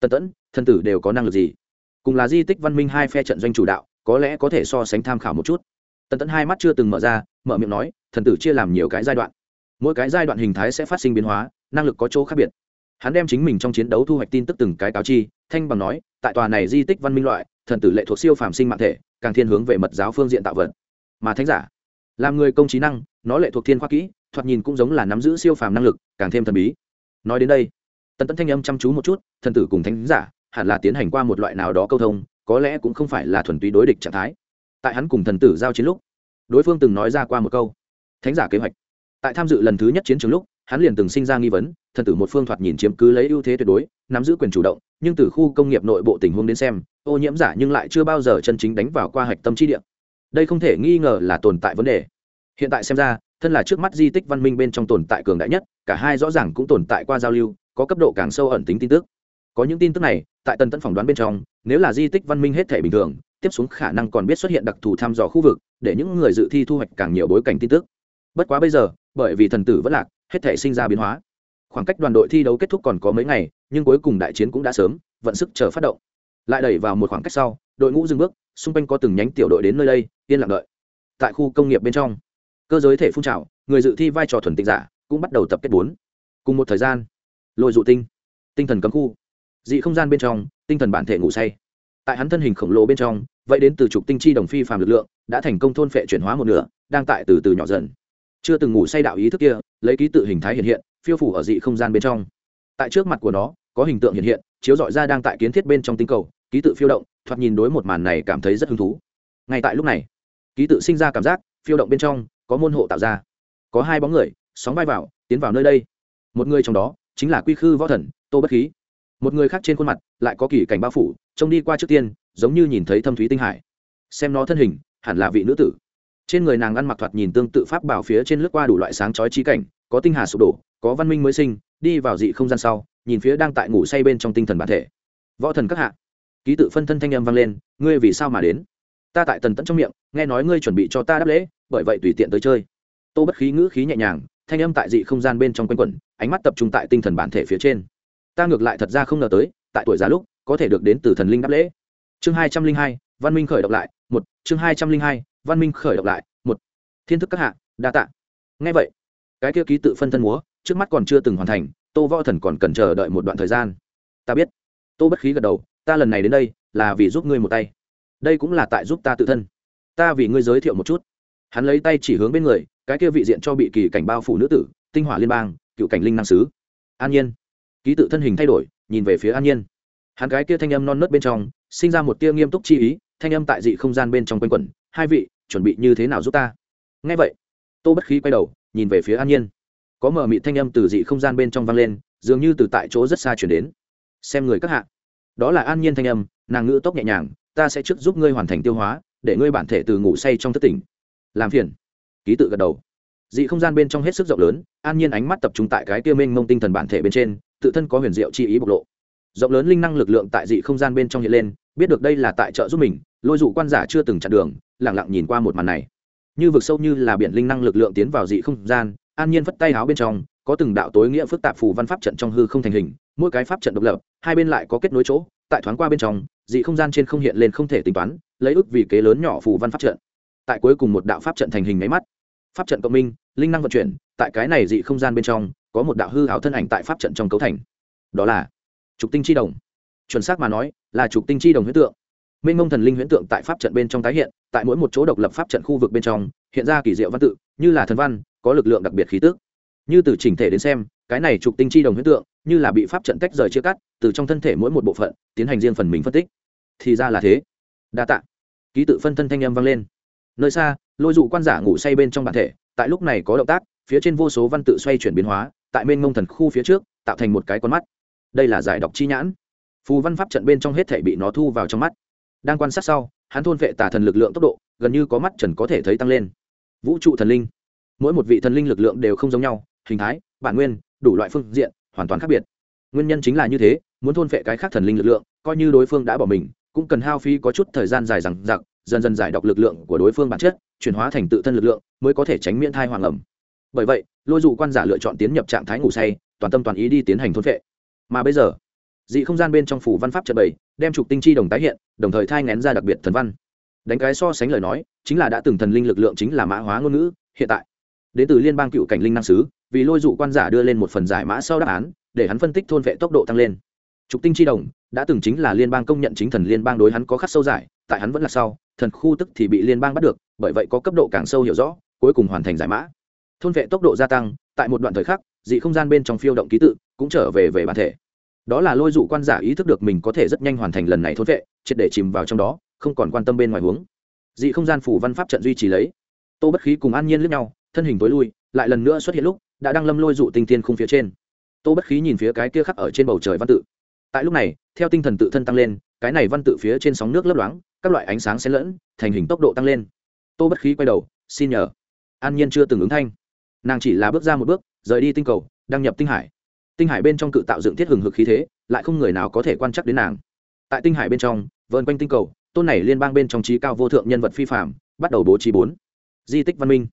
Tần tẫn, thân tử đều có năng lực gì? Cùng là di tích văn minh hai phe trận doanh chủ đạo, có lẽ có thể so sánh tham khảo một chút. Tần tẫn hai mắt chưa từng mở ra, mở miệng nói, thần tử chia làm nhiều cái giai đoạn. Mỗi cái giai đoạn hình thái sẽ phát sinh biến hóa, năng lực có chỗ khác biệt hắn đem chính mình trong chiến đấu thu hoạch tin tức từng cái cáo chi, thanh bằng nói, tại tòa này di tích văn minh loại, thần tử lệ thuộc siêu phàm sinh mạng thể, càng thiên hướng về mật giáo phương diện tạo vật. Mà thánh giả, làm người công trí năng, nó lệ thuộc thiên khoa kỹ, thoạt nhìn cũng giống là nắm giữ siêu phàm năng lực, càng thêm thần bí. Nói đến đây, tần tẫn thanh âm chăm chú một chút, thần tử cùng thánh giả, hẳn là tiến hành qua một loại nào đó câu thông, có lẽ cũng không phải là thuần túy đối địch trạng thái. Tại hắn cùng thần tử giao chiến lúc, đối phương từng nói ra qua một câu. Thánh giả kế hoạch. Tại tham dự lần thứ nhất chiến trường lúc hắn liền từng sinh ra nghi vấn, thần tử một phương thoạt nhìn chiếm cứ lấy ưu thế tuyệt đối, nắm giữ quyền chủ động, nhưng từ khu công nghiệp nội bộ tình huống đến xem, ô nhiễm giả nhưng lại chưa bao giờ chân chính đánh vào qua hạch tâm trí địa. Đây không thể nghi ngờ là tồn tại vấn đề. Hiện tại xem ra, thân là trước mắt di tích văn minh bên trong tồn tại cường đại nhất, cả hai rõ ràng cũng tồn tại qua giao lưu, có cấp độ càng sâu ẩn tính tin tức. Có những tin tức này, tại tần tẫn phỏng đoán bên trong, nếu là di tích văn minh hết thể bình thường, tiếp xuống khả năng còn biết xuất hiện đặc thù thăm dò khu vực, để những người dự thi thu hoạch càng nhiều bối cảnh tin tức. Bất quá bây giờ, bởi vì thần tử vẫn lạc hết thể sinh ra biến hóa. Khoảng cách đoàn đội thi đấu kết thúc còn có mấy ngày, nhưng cuối cùng đại chiến cũng đã sớm, vận sức chờ phát động. Lại đẩy vào một khoảng cách sau, đội ngũ dừng bước, xung quanh có từng nhánh tiểu đội đến nơi đây, yên lặng đợi. Tại khu công nghiệp bên trong, cơ giới thể phun trào, người dự thi vai trò thuần tịnh giả, cũng bắt đầu tập kết bốn. Cùng một thời gian, lôi dụ tinh tinh thần cấm khu. Dị không gian bên trong, tinh thần bản thể ngủ say. Tại hắn thân hình khổng lồ bên trong, vậy đến từ trục tinh chi đồng phi phàm lực lượng, đã thành công thôn phệ chuyển hóa một nửa, đang tại từ từ nhỏ dần chưa từng ngủ say đạo ý thức kia, lấy ký tự hình thái hiện hiện, phiêu phủ ở dị không gian bên trong. Tại trước mặt của nó, có hình tượng hiện hiện, chiếu dọi ra đang tại kiến thiết bên trong tinh cầu, ký tự phiêu động, thoạt nhìn đối một màn này cảm thấy rất hứng thú. Ngay tại lúc này, ký tự sinh ra cảm giác, phiêu động bên trong, có môn hộ tạo ra. Có hai bóng người, sóng vai vào, tiến vào nơi đây. Một người trong đó, chính là quy khư võ thần, tô bất khí. Một người khác trên khuôn mặt, lại có kỳ cảnh bao phủ, trông đi qua trước tiên, giống như nhìn thấy thâm thúy tinh hải. Xem nó thân hình, hẳn là vị nữ tử trên người nàng ăn mặc thoạt nhìn tương tự pháp bảo phía trên lướt qua đủ loại sáng chói trí cảnh, có tinh hà sụp đổ, có văn minh mới sinh, đi vào dị không gian sau, nhìn phía đang tại ngủ say bên trong tinh thần bản thể. Võ thần các hạ, ký tự phân thân thanh âm vang lên, ngươi vì sao mà đến? Ta tại tần tẫn trong miệng, nghe nói ngươi chuẩn bị cho ta đáp lễ, bởi vậy tùy tiện tới chơi. Tô bất khí ngữ khí nhẹ nhàng, thanh âm tại dị không gian bên trong quanh quẩn, ánh mắt tập trung tại tinh thần bản thể phía trên. Ta ngược lại thật ra không ngờ tới, tại tuổi già lúc, có thể được đến từ thần linh đáp lễ. Chương hai trăm linh hai, văn minh khởi động lại, một, chương hai trăm linh hai văn minh khởi động lại, một, thiên thức các hạ, đa tạ. Ngay vậy, cái kia ký tự phân thân múa, trước mắt còn chưa từng hoàn thành, tô võ thần còn cần chờ đợi một đoạn thời gian. Ta biết. Tô bất khí gật đầu, ta lần này đến đây, là vì giúp ngươi một tay. Đây cũng là tại giúp ta tự thân. Ta vì ngươi giới thiệu một chút. Hắn lấy tay chỉ hướng bên người, cái kia vị diện cho bị kỳ cảnh bao phủ nữ tử, tinh hỏa liên bang, cựu cảnh linh năng sứ. An nhiên. Ký tự thân hình thay đổi, nhìn về phía an nhiên. Hắn cái kia thanh âm non nớt bên trong sinh ra một tia nghiêm túc chi ý, thanh âm tại dị không gian bên trong quanh quẩn, hai vị, chuẩn bị như thế nào giúp ta? Ngay vậy, tô bất khí quay đầu, nhìn về phía an nhiên. Có mở mị thanh âm từ dị không gian bên trong vang lên, dường như từ tại chỗ rất xa chuyển đến. Xem người các hạ. Đó là an nhiên thanh âm, nàng ngữ tốc nhẹ nhàng, ta sẽ trước giúp ngươi hoàn thành tiêu hóa, để ngươi bản thể từ ngủ say trong thất tỉnh. Làm phiền. Ký tự gật đầu. Dị không gian bên trong hết sức rộng lớn, an nhiên ánh mắt tập trung tại cái tiêu minh mông tinh thần bản thể bên trên, tự thân có huyền diệu chi ý bộc lộ rộng lớn linh năng lực lượng tại dị không gian bên trong hiện lên, biết được đây là tại trợ giúp mình, lôi dụ quan giả chưa từng chặn đường lẳng lặng nhìn qua một màn này. Như vực sâu như là biển linh năng lực lượng tiến vào dị không gian, an nhiên phất tay áo bên trong, có từng đạo tối nghĩa phức tạp phù văn pháp trận trong hư không thành hình, mỗi cái pháp trận độc lập, hai bên lại có kết nối chỗ, tại thoáng qua bên trong, dị không gian trên không hiện lên không thể tính toán, lấy ức vì kế lớn nhỏ phù văn pháp trận. Tại cuối cùng một đạo pháp trận thành hình máy mắt. Pháp trận cộng minh, linh năng vận chuyển, tại cái này dị không gian bên trong, có một đạo hư hảo thân ảnh tại pháp trận trong cấu thành. Đó là trục tinh chi đồng. Chuẩn xác mà nói, là trục tinh chi đồng huyễn tượng. Minh ngông thần linh huyễn tượng tại pháp trận bên trong tái hiện, tại mỗi một chỗ độc lập pháp trận khu vực bên trong, hiện ra kỳ diệu văn tự, như là thần văn, có lực lượng đặc biệt khí tức. Như từ chỉnh thể đến xem, cái này trục tinh chi đồng huyễn tượng, như là bị pháp trận tách rời chia cắt, từ trong thân thể mỗi một bộ phận, tiến hành riêng phần mình phân tích. Thì ra là thế. Đa tạ. Ký tự phân thân thanh âm vang lên. Nơi xa, lôi dụ quan giả ngủ say bên trong bản thể, tại lúc này có động tác, phía trên vô số văn tự xoay chuyển biến hóa, tại mênh mông thần khu phía trước, tạo thành một cái con mắt đây là giải đọc chi nhãn. Phù văn pháp trận bên trong hết thể bị nó thu vào trong mắt. Đang quan sát sau, hắn thôn vệ tà thần lực lượng tốc độ, gần như có mắt trần có thể thấy tăng lên. Vũ trụ thần linh. Mỗi một vị thần linh lực lượng đều không giống nhau, hình thái, bản nguyên, đủ loại phương diện, hoàn toàn khác biệt. Nguyên nhân chính là như thế, muốn thôn vệ cái khác thần linh lực lượng, coi như đối phương đã bỏ mình, cũng cần hao phí có chút thời gian dài rằng giặc dần dần giải đọc lực lượng của đối phương bản chất, chuyển hóa thành tự thân lực lượng, mới có thể tránh miễn thai hoàng ẩm. Bởi vậy, lôi dụ quan giả lựa chọn tiến nhập trạng thái ngủ say, toàn tâm toàn ý đi tiến hành thôn vệ mà bây giờ, dị không gian bên trong phủ văn pháp trận bày, đem trục tinh chi đồng tái hiện, đồng thời thai ngén ra đặc biệt thần văn. Đánh cái so sánh lời nói, chính là đã từng thần linh lực lượng chính là mã hóa ngôn ngữ, hiện tại, đến từ liên bang cựu cảnh linh năng sứ, vì lôi dụ quan giả đưa lên một phần giải mã sau đáp án, để hắn phân tích thôn vệ tốc độ tăng lên. Trục tinh chi đồng đã từng chính là liên bang công nhận chính thần liên bang đối hắn có khắc sâu giải, tại hắn vẫn là sau, thần khu tức thì bị liên bang bắt được, bởi vậy có cấp độ càng sâu hiểu rõ, cuối cùng hoàn thành giải mã. Thôn vệ tốc độ gia tăng, tại một đoạn thời khắc, dị không gian bên trong phiêu động ký tự cũng trở về về bản thể. Đó là lôi dụ quan giả ý thức được mình có thể rất nhanh hoàn thành lần này thôn vệ, triệt để chìm vào trong đó, không còn quan tâm bên ngoài hướng dị không gian phủ văn pháp trận duy trì lấy. Tô bất khí cùng an nhiên lướt nhau, thân hình tối lui, lại lần nữa xuất hiện lúc, đã đang lâm lôi dụ tinh thiên khung phía trên. Tô bất khí nhìn phía cái kia khắc ở trên bầu trời văn tự. Tại lúc này, theo tinh thần tự thân tăng lên, cái này văn tự phía trên sóng nước lấp loáng, các loại ánh sáng xen lẫn, thành hình tốc độ tăng lên. Tô bất khí quay đầu, xin nhờ. An nhiên chưa từng ứng thanh. Nàng chỉ là bước ra một bước, rời đi tinh cầu, đăng nhập tinh hải tinh hải bên trong cự tạo dựng thiết hừng hực khí thế, lại không người nào có thể quan chắc đến nàng. Tại tinh hải bên trong vơn quanh tinh cầu, tôn này liên bang bên trong trí cao vô thượng nhân vật phi phạm bắt đầu bố trí bốn. Di tích văn minh.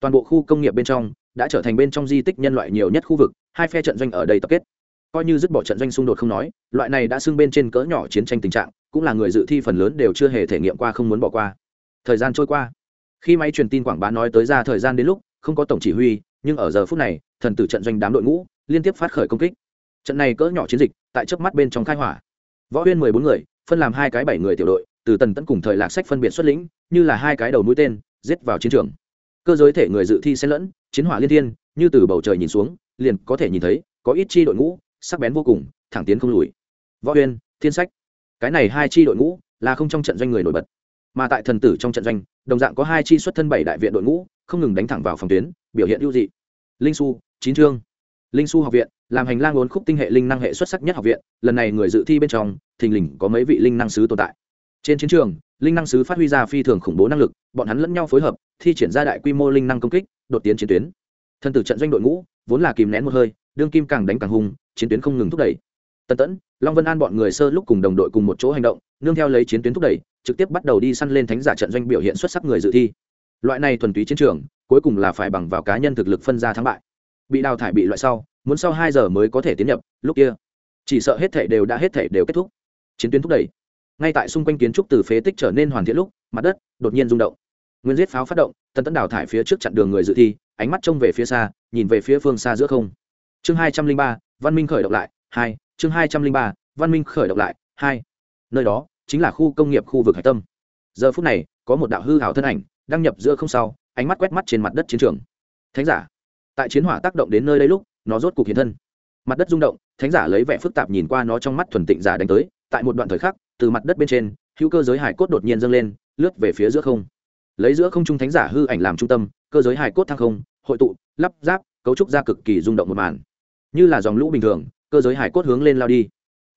Toàn bộ khu công nghiệp bên trong, đã trở thành bên trong di tích nhân loại nhiều nhất khu vực, hai phe trận doanh ở đây tập kết. Coi như dứt bỏ trận doanh xung đột không nói, loại này đã xưng bên trên cỡ nhỏ chiến tranh tình trạng, cũng là người dự thi phần lớn đều chưa hề thể nghiệm qua không muốn bỏ qua. Thời gian trôi qua. Khi máy truyền tin quảng bá nói tới ra thời gian đến lúc, không có tổng chỉ huy, nhưng ở giờ phút này, thần tử trận doanh đám đội ngũ liên tiếp phát khởi công kích. Trận này cỡ nhỏ chiến dịch, tại trước mắt bên trong khai hỏa. Võ huyên mười bốn người, phân làm hai cái bảy người tiểu đội, từ tần tẫn cùng thời lạc sách phân biệt xuất lĩnh, như là hai cái đầu mũi tên, giết vào chiến trường. Cơ giới thể người dự thi xen lẫn, chiến hỏa liên thiên, như từ bầu trời nhìn xuống, liền có thể nhìn thấy, có ít chi đội ngũ, sắc bén vô cùng, thẳng tiến không lùi. Võ huyên, thiên sách. Cái này hai chi đội ngũ, là không trong trận doanh người nổi bật. Mà tại thần tử trong trận doanh, đồng dạng có hai chi xuất thân bảy đại viện đội ngũ, không ngừng đánh thẳng vào phòng tuyến, biểu hiện ưu dị. Linh su chín chương linh su học viện, làm hành lang ốn khúc tinh hệ linh năng hệ xuất sắc nhất học viện, lần này người dự thi bên trong, thình lình có mấy vị linh năng sứ tồn tại. Trên chiến trường, linh năng sứ phát huy ra phi thường khủng bố năng lực, bọn hắn lẫn nhau phối hợp, thi triển ra đại quy mô linh năng công kích, đột tiến chiến tuyến. Thân tử trận doanh đội ngũ, vốn là kìm nén một hơi, đương kim càng đánh càng hung, chiến tuyến không ngừng thúc đẩy. Tần tẫn, long vân an bọn người sơ lúc cùng đồng đội cùng một chỗ hành động, nương theo lấy chiến tuyến thúc đẩy, trực tiếp bắt đầu đi săn lên thánh giả trận doanh biểu hiện xuất sắc người dự thi. Loại này thuần túy chiến trường, cuối cùng là phải bằng vào cá nhân thực lực phân ra thắng bại bị đào thải bị loại sau, muốn sau hai giờ mới có thể tiến nhập, lúc kia, chỉ sợ hết thể đều đã hết thể đều kết thúc. Chiến tuyến thúc đẩy. Ngay tại xung quanh kiến trúc từ phế tích trở nên hoàn thiện lúc, mặt đất đột nhiên rung động. Nguyên giết pháo phát động, tần tấn đào thải phía trước chặn đường người dự thi, ánh mắt trông về phía xa, nhìn về phía phương xa giữa không. Chương hai trăm linh ba, văn minh khởi động lại, hai, chương hai trăm linh ba, văn minh khởi động lại, hai. Nơi đó, chính là khu công nghiệp khu vực hải tâm. Giờ phút này, có một đạo hư hảo thân ảnh, đăng nhập giữa không sau, ánh mắt quét mắt trên mặt đất chiến trường. Thánh giả tại chiến hỏa tác động đến nơi đây lúc, nó rốt cục hiện thân. Mặt đất rung động, thánh giả lấy vẻ phức tạp nhìn qua nó trong mắt thuần tịnh giả đánh tới. Tại một đoạn thời khắc, từ mặt đất bên trên, hữu cơ giới hải cốt đột nhiên dâng lên, lướt về phía giữa không. Lấy giữa không trung thánh giả hư ảnh làm trung tâm, cơ giới hải cốt thăng không, hội tụ, lắp ráp, cấu trúc ra cực kỳ rung động một màn. Như là dòng lũ bình thường, cơ giới hải cốt hướng lên lao đi.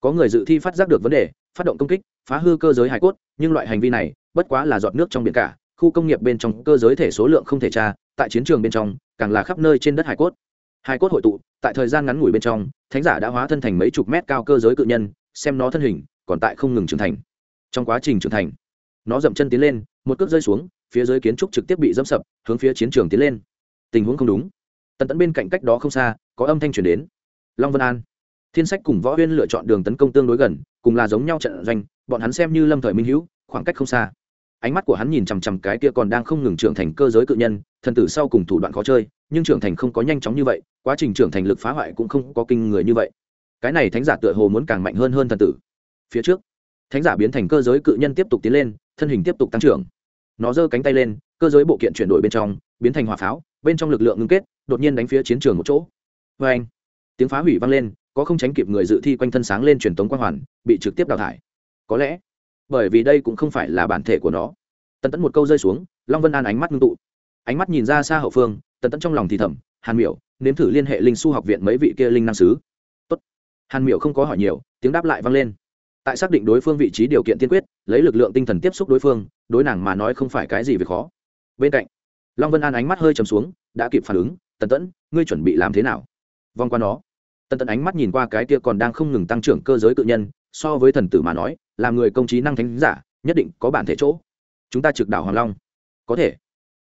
Có người dự thi phát giác được vấn đề, phát động công kích, phá hư cơ giới hải cốt, nhưng loại hành vi này, bất quá là giọt nước trong biển cả, khu công nghiệp bên trong cơ giới thể số lượng không thể tra tại chiến trường bên trong, càng là khắp nơi trên đất hải cốt. Hải cốt hội tụ, tại thời gian ngắn ngủi bên trong, thánh giả đã hóa thân thành mấy chục mét cao cơ giới cự nhân, xem nó thân hình, còn tại không ngừng trưởng thành. Trong quá trình trưởng thành, nó dậm chân tiến lên, một cước rơi xuống, phía dưới kiến trúc trực tiếp bị dẫm sập, hướng phía chiến trường tiến lên. Tình huống không đúng. Tần tẫn bên cạnh cách đó không xa, có âm thanh chuyển đến. Long vân an. Thiên sách cùng võ huyên lựa chọn đường tấn công tương đối gần, cùng là giống nhau trận doanh, bọn hắn xem như lâm thời minh hữu, khoảng cách không xa ánh mắt của hắn nhìn chằm chằm cái kia còn đang không ngừng trưởng thành cơ giới cự nhân, thần tử sau cùng thủ đoạn khó chơi, nhưng trưởng thành không có nhanh chóng như vậy, quá trình trưởng thành lực phá hoại cũng không có kinh người như vậy. Cái này thánh giả tựa hồ muốn càng mạnh hơn hơn thần tử. Phía trước, thánh giả biến thành cơ giới cự nhân tiếp tục tiến lên, thân hình tiếp tục tăng trưởng. Nó giơ cánh tay lên, cơ giới bộ kiện chuyển đổi bên trong, biến thành hỏa pháo, bên trong lực lượng ngưng kết, đột nhiên đánh phía chiến trường một chỗ. Vê anh tiếng phá hủy vang lên, có không tránh kịp người dự thi quanh thân sáng lên truyền tống quang hoàn, bị trực tiếp đào thải. Có lẽ bởi vì đây cũng không phải là bản thể của nó. Tần tẫn một câu rơi xuống, long vân an ánh mắt ngưng tụ. Ánh mắt nhìn ra xa hậu phương, tần tẫn trong lòng thì thầm, hàn miểu, nếm thử liên hệ linh su học viện mấy vị kia linh năng sứ. Tốt. hàn miểu không có hỏi nhiều, tiếng đáp lại vang lên. Tại xác định đối phương vị trí điều kiện tiên quyết, lấy lực lượng tinh thần tiếp xúc đối phương, đối nàng mà nói không phải cái gì về khó. Bên cạnh, long vân an ánh mắt hơi trầm xuống, đã kịp phản ứng, tần tẫn, ngươi chuẩn bị làm thế nào? Vòng qua nó. Tần tẫn ánh mắt nhìn qua cái kia còn đang không ngừng tăng trưởng cơ giới tự nhân so với thần tử mà nói, là người công trí năng thánh giả, nhất định có bản thể chỗ. Chúng ta trực đảo hoàng long. Có thể.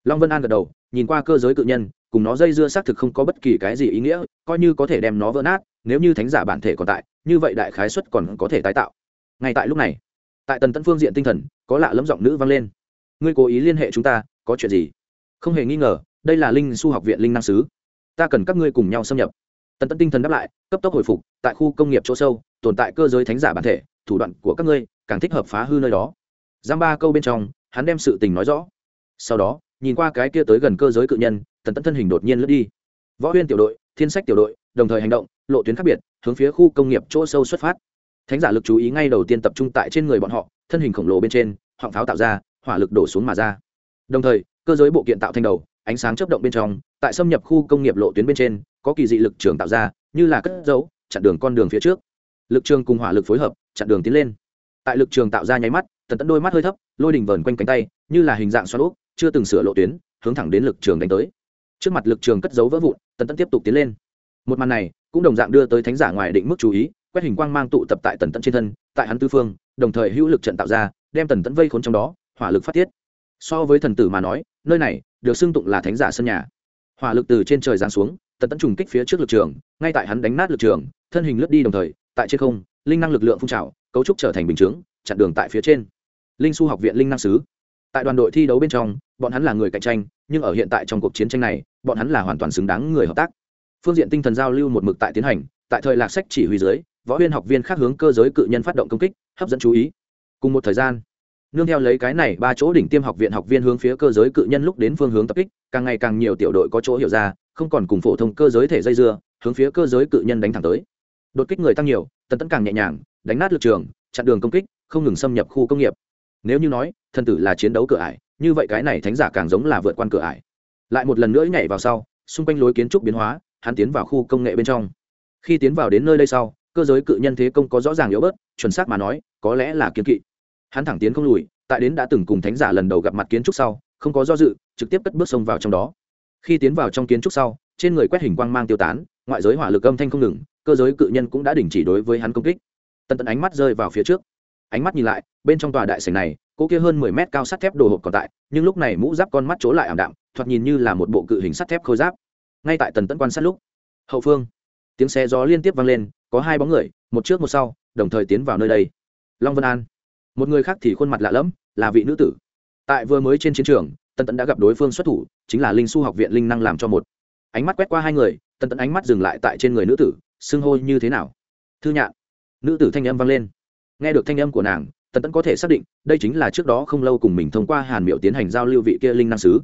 Long vân an gật đầu, nhìn qua cơ giới cự nhân, cùng nó dây dưa xác thực không có bất kỳ cái gì ý nghĩa, coi như có thể đem nó vỡ nát, nếu như thánh giả bản thể còn tại, như vậy đại khái xuất còn có thể tái tạo. Ngay tại lúc này, tại tần tân phương diện tinh thần, có lạ lẫm giọng nữ vang lên. Ngươi cố ý liên hệ chúng ta, có chuyện gì? Không hề nghi ngờ, đây là linh su học viện linh năng sứ. Ta cần các ngươi cùng nhau xâm nhập. Tần tân tinh thần đáp lại, cấp tốc hồi phục, tại khu công nghiệp chỗ sâu tồn tại cơ giới thánh giả bản thể, thủ đoạn của các ngươi càng thích hợp phá hư nơi đó. Giam ba câu bên trong, hắn đem sự tình nói rõ. Sau đó, nhìn qua cái kia tới gần cơ giới cự nhân, tần tẫn thân hình đột nhiên lướt đi. Võ huyên tiểu đội, thiên sách tiểu đội, đồng thời hành động, lộ tuyến khác biệt, hướng phía khu công nghiệp chỗ sâu xuất phát. Thánh giả lực chú ý ngay đầu tiên tập trung tại trên người bọn họ, thân hình khổng lồ bên trên, họng pháo tạo ra, hỏa lực đổ xuống mà ra. Đồng thời, cơ giới bộ kiện tạo thành đầu, ánh sáng chấp động bên trong, tại xâm nhập khu công nghiệp lộ tuyến bên trên, có kỳ dị lực trường tạo ra, như là cất dấu, chặn đường con đường phía trước lực trường cùng hỏa lực phối hợp, chặn đường tiến lên. Tại lực trường tạo ra nháy mắt, tần tẫn đôi mắt hơi thấp, lôi đỉnh vờn quanh cánh tay, như là hình dạng xoắn úp, chưa từng sửa lộ tuyến, hướng thẳng đến lực trường đánh tới. Trước mặt lực trường cất dấu vỡ vụn, tần tẫn tiếp tục tiến lên. Một màn này, cũng đồng dạng đưa tới thánh giả ngoài định mức chú ý, quét hình quang mang tụ tập tại tần tẫn trên thân, tại hắn tư phương, đồng thời hữu lực trận tạo ra, đem tần tẫn vây khốn trong đó, hỏa lực phát tiết. So với thần tử mà nói, nơi này, được xưng tụng là thánh giả sân nhà. Hỏa lực từ trên trời giáng xuống tần tẫn trùng kích phía trước lực trường, ngay tại hắn đánh nát lực trường, thân hình lướt đi đồng thời, tại trên không, linh năng lực lượng phun trào, cấu trúc trở thành bình chướng, chặn đường tại phía trên. Linh su học viện linh năng sứ. Tại đoàn đội thi đấu bên trong, bọn hắn là người cạnh tranh, nhưng ở hiện tại trong cuộc chiến tranh này, bọn hắn là hoàn toàn xứng đáng người hợp tác. Phương diện tinh thần giao lưu một mực tại tiến hành, tại thời lạc sách chỉ huy dưới, võ huyên học viên khác hướng cơ giới cự nhân phát động công kích, hấp dẫn chú ý. Cùng một thời gian, nương theo lấy cái này ba chỗ đỉnh tiêm học viện học viên hướng phía cơ giới cự nhân lúc đến phương hướng tập kích càng ngày càng nhiều tiểu đội có chỗ hiểu ra, không còn cùng phổ thông cơ giới thể dây dưa, hướng phía cơ giới cự nhân đánh thẳng tới. Đột kích người tăng nhiều, tần tẫn càng nhẹ nhàng, đánh nát lực trường, chặn đường công kích, không ngừng xâm nhập khu công nghiệp. Nếu như nói, thần tử là chiến đấu cửa ải, như vậy cái này thánh giả càng giống là vượt qua cửa ải. Lại một lần nữa nhảy vào sau, xung quanh lối kiến trúc biến hóa, hắn tiến vào khu công nghệ bên trong. Khi tiến vào đến nơi đây sau, cơ giới cự nhân thế công có rõ ràng yếu bớt, chuẩn xác mà nói, có lẽ là kiến kỵ. Hắn thẳng tiến không lùi, tại đến đã từng cùng thánh giả lần đầu gặp mặt kiến trúc sau, không có do dự trực tiếp cất bước xông vào trong đó. Khi tiến vào trong kiến trúc sau, trên người quét hình quang mang tiêu tán, ngoại giới hỏa lực âm thanh không ngừng, cơ giới cự nhân cũng đã đình chỉ đối với hắn công kích. Tần tần ánh mắt rơi vào phía trước. Ánh mắt nhìn lại, bên trong tòa đại sảnh này cô kia hơn mười mét cao sắt thép đồ hộp còn tại, nhưng lúc này mũ giáp con mắt chỗ lại ảm đạm, thoạt nhìn như là một bộ cự hình sắt thép khôi giáp. Ngay tại tần Tẫn quan sát lúc, hậu phương, tiếng xe gió liên tiếp vang lên, có hai bóng người, một trước một sau, đồng thời tiến vào nơi đây. Long vân an. Một người khác thì khuôn mặt lạ lẫm, là vị nữ tử tại vừa mới trên chiến trường tần tẫn đã gặp đối phương xuất thủ, chính là linh su học viện linh năng làm cho một. Ánh mắt quét qua hai người tần tẫn ánh mắt dừng lại tại trên người nữ tử, xưng hô như thế nào? Thư nhạn. Nữ tử thanh âm vang lên. Nghe được thanh âm của nàng tần tẫn có thể xác định, đây chính là trước đó không lâu cùng mình thông qua hàn miệu tiến hành giao lưu vị kia linh năng sứ.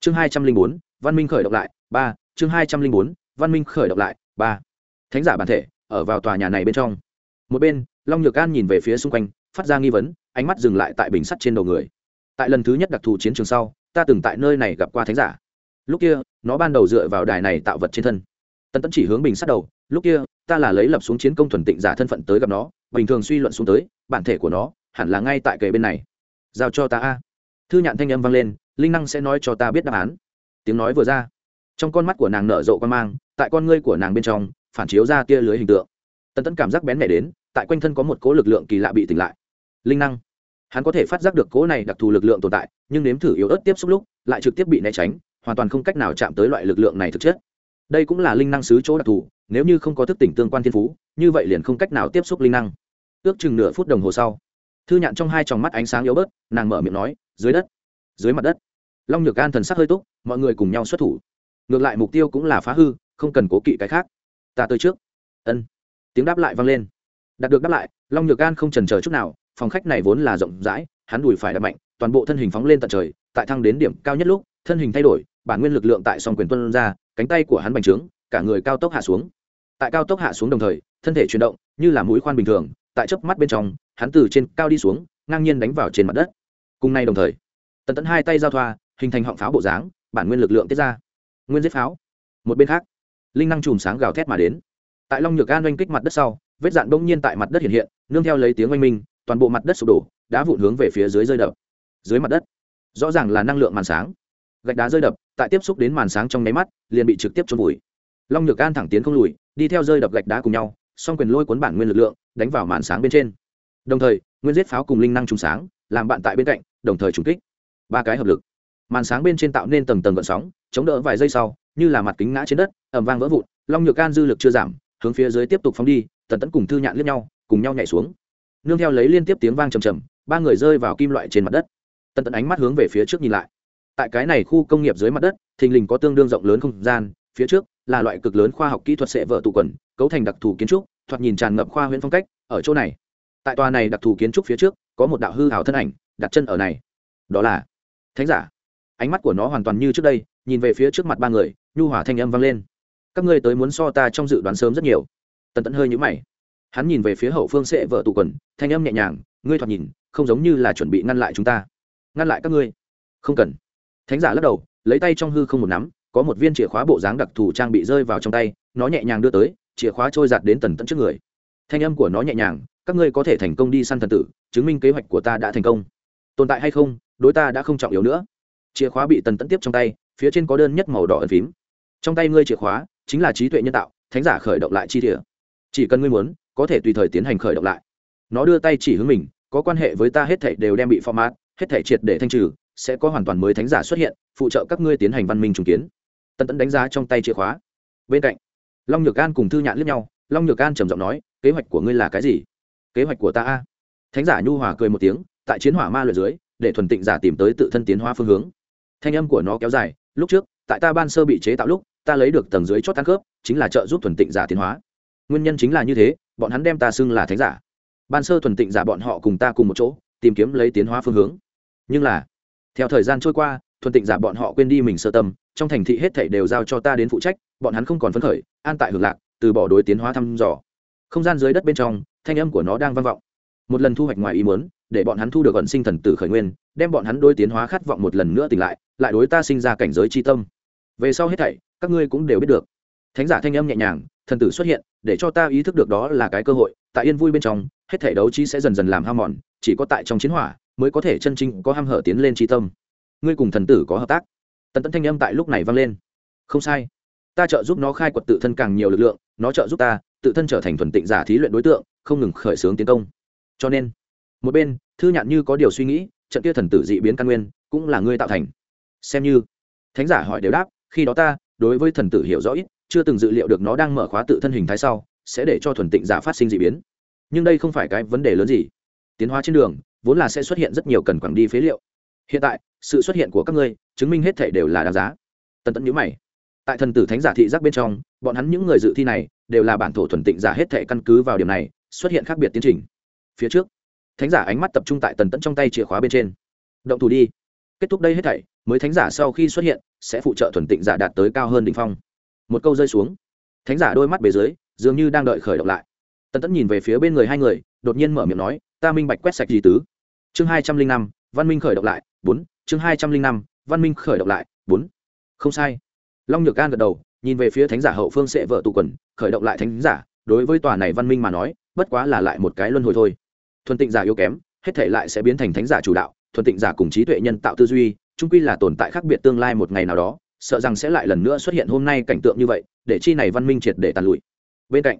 Chương hai trăm linh bốn, văn minh khởi động lại, ba. Chương hai trăm linh bốn, văn minh khởi động lại, ba. Thánh giả bản thể, ở vào tòa nhà này bên trong. Một bên, long nhược an nhìn về phía xung quanh, phát ra nghi vấn, ánh mắt dừng lại tại bình sắt trên đầu người tại lần thứ nhất đặc thù chiến trường sau, ta từng tại nơi này gặp qua thánh giả. Lúc kia, nó ban đầu dựa vào đài này tạo vật trên thân. Tân tẫn chỉ hướng bình sát đầu, lúc kia, ta là lấy lập xuống chiến công thuần tịnh giả thân phận tới gặp nó, bình thường suy luận xuống tới, bản thể của nó hẳn là ngay tại kề bên này. Giao cho ta a. Thư nhạn thanh âm vang lên, linh năng sẽ nói cho ta biết đáp án. Tiếng nói vừa ra, trong con mắt của nàng nở rộ quan mang, tại con ngươi của nàng bên trong, phản chiếu ra tia lưới hình tượng. Tần tẫn cảm giác bén mẻ đến, tại quanh thân có một cố lực lượng kỳ lạ bị tỉnh lại. Linh năng hắn có thể phát giác được cố này đặc thù lực lượng tồn tại, nhưng nếm thử yếu ớt tiếp xúc lúc, lại trực tiếp bị né tránh, hoàn toàn không cách nào chạm tới loại lực lượng này thực chất. Đây cũng là linh năng xứ chỗ đặc thù, nếu như không có thức tỉnh tương quan thiên phú, như vậy liền không cách nào tiếp xúc linh năng. Ước chừng nửa phút đồng hồ sau, thư nhạn trong hai tròng mắt ánh sáng yếu bớt, nàng mở miệng nói, dưới đất, dưới mặt đất. Long nhược an thần sắc hơi túc, mọi người cùng nhau xuất thủ. Ngược lại mục tiêu cũng là phá hư, không cần cố kỵ cái khác. Ta tới trước. Ân. Tiếng đáp lại vang lên. Đạt được đáp lại, long nhược an không trần chờ chút nào phòng khách này vốn là rộng rãi, hắn đùi phải đập mạnh, toàn bộ thân hình phóng lên tận trời, tại thăng đến điểm cao nhất lúc, thân hình thay đổi, bản nguyên lực lượng tại song quyền tuân ra, cánh tay của hắn bành trướng, cả người cao tốc hạ xuống. Tại cao tốc hạ xuống đồng thời, thân thể chuyển động, như là mũi khoan bình thường, tại chớp mắt bên trong, hắn từ trên cao đi xuống, ngang nhiên đánh vào trên mặt đất. Cùng nay đồng thời, tần tấn hai tay giao thoa, hình thành họng pháo bộ dáng, bản nguyên lực lượng tiết ra. Nguyên giết pháo. Một bên khác, linh năng chùm sáng gào thét mà đến. Tại long nhược an oanh kích mặt đất sau, vết dạn bỗng nhiên tại mặt đất hiện hiện, nương theo lấy tiếng oanh minh toàn bộ mặt đất sụp đổ, đá vụn hướng về phía dưới rơi đập. Dưới mặt đất, rõ ràng là năng lượng màn sáng. Gạch đá rơi đập, tại tiếp xúc đến màn sáng trong nháy mắt, liền bị trực tiếp trôn vùi. Long nhược an thẳng tiến không lùi, đi theo rơi đập gạch đá cùng nhau, song quyền lôi cuốn bản nguyên lực lượng, đánh vào màn sáng bên trên. Đồng thời, nguyên giết pháo cùng linh năng trùng sáng, làm bạn tại bên cạnh, đồng thời trùng kích. Ba cái hợp lực. Màn sáng bên trên tạo nên tầng tầng gợn sóng, chống đỡ vài giây sau, như là mặt kính ngã trên đất ẩm vang vỡ vụn. Long nhược can dư lực chưa giảm, hướng phía dưới tiếp tục phóng đi, tần tẫn cùng thư nhạn liếc nhau, cùng nhau nhảy xuống nương theo lấy liên tiếp tiếng vang trầm trầm, ba người rơi vào kim loại trên mặt đất. Tần tẫn ánh mắt hướng về phía trước nhìn lại. Tại cái này khu công nghiệp dưới mặt đất, thình lình có tương đương rộng lớn không gian, phía trước là loại cực lớn khoa học kỹ thuật sẽ vợ tụ quần, cấu thành đặc thù kiến trúc, thoạt nhìn tràn ngập khoa huyễn phong cách, ở chỗ này. Tại tòa này đặc thù kiến trúc phía trước, có một đạo hư hào thân ảnh, đặt chân ở này. Đó là thánh giả. Ánh mắt của nó hoàn toàn như trước đây, nhìn về phía trước mặt ba người, nhu hỏa thanh âm vang lên. Các ngươi tới muốn so ta trong dự đoán sớm rất nhiều. Tần tẫn hơi nhũ mày hắn nhìn về phía hậu phương sẽ vợ tụ quần, thanh âm nhẹ nhàng, ngươi thoạt nhìn không giống như là chuẩn bị ngăn lại chúng ta. Ngăn lại các ngươi? Không cần. Thánh giả lắc đầu, lấy tay trong hư không một nắm, có một viên chìa khóa bộ dáng đặc thù trang bị rơi vào trong tay, nó nhẹ nhàng đưa tới, chìa khóa trôi giạt đến tần tẫn trước người. Thanh âm của nó nhẹ nhàng, các ngươi có thể thành công đi săn thần tử, chứng minh kế hoạch của ta đã thành công. Tồn tại hay không, đối ta đã không trọng yếu nữa. Chìa khóa bị tần tẫn tiếp trong tay, phía trên có đơn nhất màu đỏ ẩn phím. Trong tay ngươi chìa khóa chính là trí tuệ nhân tạo. Thánh giả khởi động lại chi địa chỉ cần ngươi muốn có thể tùy thời tiến hành khởi động lại. Nó đưa tay chỉ hướng mình, có quan hệ với ta hết thảy đều đem bị format, hết thảy triệt để thanh trừ, sẽ có hoàn toàn mới thánh giả xuất hiện, phụ trợ các ngươi tiến hành văn minh trùng kiến. Tân tấn đánh giá trong tay chìa khóa. Bên cạnh, long nhược an cùng thư nhạn liếc nhau, long nhược an trầm giọng nói, kế hoạch của ngươi là cái gì? Kế hoạch của ta a? Thánh giả nhu hòa cười một tiếng, tại chiến hỏa ma luyện dưới, để thuần tịnh giả tìm tới tự thân tiến hóa phương hướng. Thanh âm của nó kéo dài, lúc trước, tại ta ban sơ bị chế tạo lúc, ta lấy được tầng dưới chót tăng khớp chính là trợ giúp thuần tịnh giả tiến hóa. Nguyên nhân chính là như thế bọn hắn đem ta xưng là thánh giả. Ban sơ thuần tịnh giả bọn họ cùng ta cùng một chỗ, tìm kiếm lấy tiến hóa phương hướng. Nhưng là, theo thời gian trôi qua, thuần tịnh giả bọn họ quên đi mình sơ tâm, trong thành thị hết thảy đều giao cho ta đến phụ trách, bọn hắn không còn phấn khởi, an tại hưởng lạc, từ bỏ đối tiến hóa thăm dò. Không gian dưới đất bên trong, thanh âm của nó đang vang vọng. Một lần thu hoạch ngoài ý muốn, để bọn hắn thu được ẩn sinh thần tử khởi nguyên, đem bọn hắn đôi tiến hóa khát vọng một lần nữa tỉnh lại lại đối ta sinh ra cảnh giới tri tâm. Về sau hết thảy, các ngươi cũng đều biết được. Thánh giả thanh âm nhẹ nhàng thần tử xuất hiện, để cho ta ý thức được đó là cái cơ hội, tại yên vui bên trong, hết thể đấu trí sẽ dần dần làm ham mòn, chỉ có tại trong chiến hỏa, mới có thể chân chính có ham hở tiến lên tri tâm. Ngươi cùng thần tử có hợp tác. Tần Tẫn thanh âm tại lúc này vang lên. Không sai. Ta trợ giúp nó khai quật tự thân càng nhiều lực lượng, nó trợ giúp ta, tự thân trở thành thuần tịnh giả thí luyện đối tượng, không ngừng khởi xướng tiến công. Cho nên, một bên, thư nhạn như có điều suy nghĩ, trận kia thần tử dị biến căn nguyên, cũng là ngươi tạo thành. Xem như, thánh giả hỏi đều đáp, khi đó ta, đối với thần tử hiểu rõ ít chưa từng dự liệu được nó đang mở khóa tự thân hình thái sau, sẽ để cho thuần tịnh giả phát sinh dị biến. Nhưng đây không phải cái vấn đề lớn gì. Tiến hóa trên đường, vốn là sẽ xuất hiện rất nhiều cần quẳng đi phế liệu. Hiện tại, sự xuất hiện của các ngươi, chứng minh hết thể đều là đáng giá. Tần tẫn nhữ mày. Tại thần tử thánh giả thị giác bên trong, bọn hắn những người dự thi này, đều là bản thổ thuần tịnh giả hết thể căn cứ vào điểm này, xuất hiện khác biệt tiến trình. Phía trước, thánh giả ánh mắt tập trung tại tần tẫn trong tay chìa khóa bên trên. Động thủ đi. Kết thúc đây hết thảy, mới thánh giả sau khi xuất hiện, sẽ phụ trợ thuần tịnh giả đạt tới cao hơn đ ỉ n h phong một câu rơi xuống. Thánh giả đôi mắt bề dưới, dường như đang đợi khởi động lại. Tần tẫn nhìn về phía bên người hai người, đột nhiên mở miệng nói, ta minh bạch quét sạch gì tứ? Chương hai trăm linh năm, văn minh khởi động lại, bốn, chương hai trăm linh năm, văn minh khởi động lại, bốn. Không sai. Long nhược gan gật đầu, nhìn về phía thánh giả hậu phương sẽ vợ tụ quần, khởi động lại thánh giả, đối với tòa này văn minh mà nói, bất quá là lại một cái luân hồi thôi. Thuần tịnh giả yếu kém, hết thể lại sẽ biến thành thánh giả chủ đạo, thuần tịnh giả cùng trí tuệ nhân tạo tư duy trung quy là tồn tại khác biệt tương lai một ngày nào đó sợ rằng sẽ lại lần nữa xuất hiện hôm nay cảnh tượng như vậy, để chi này văn minh triệt để tàn lụi. Bên cạnh,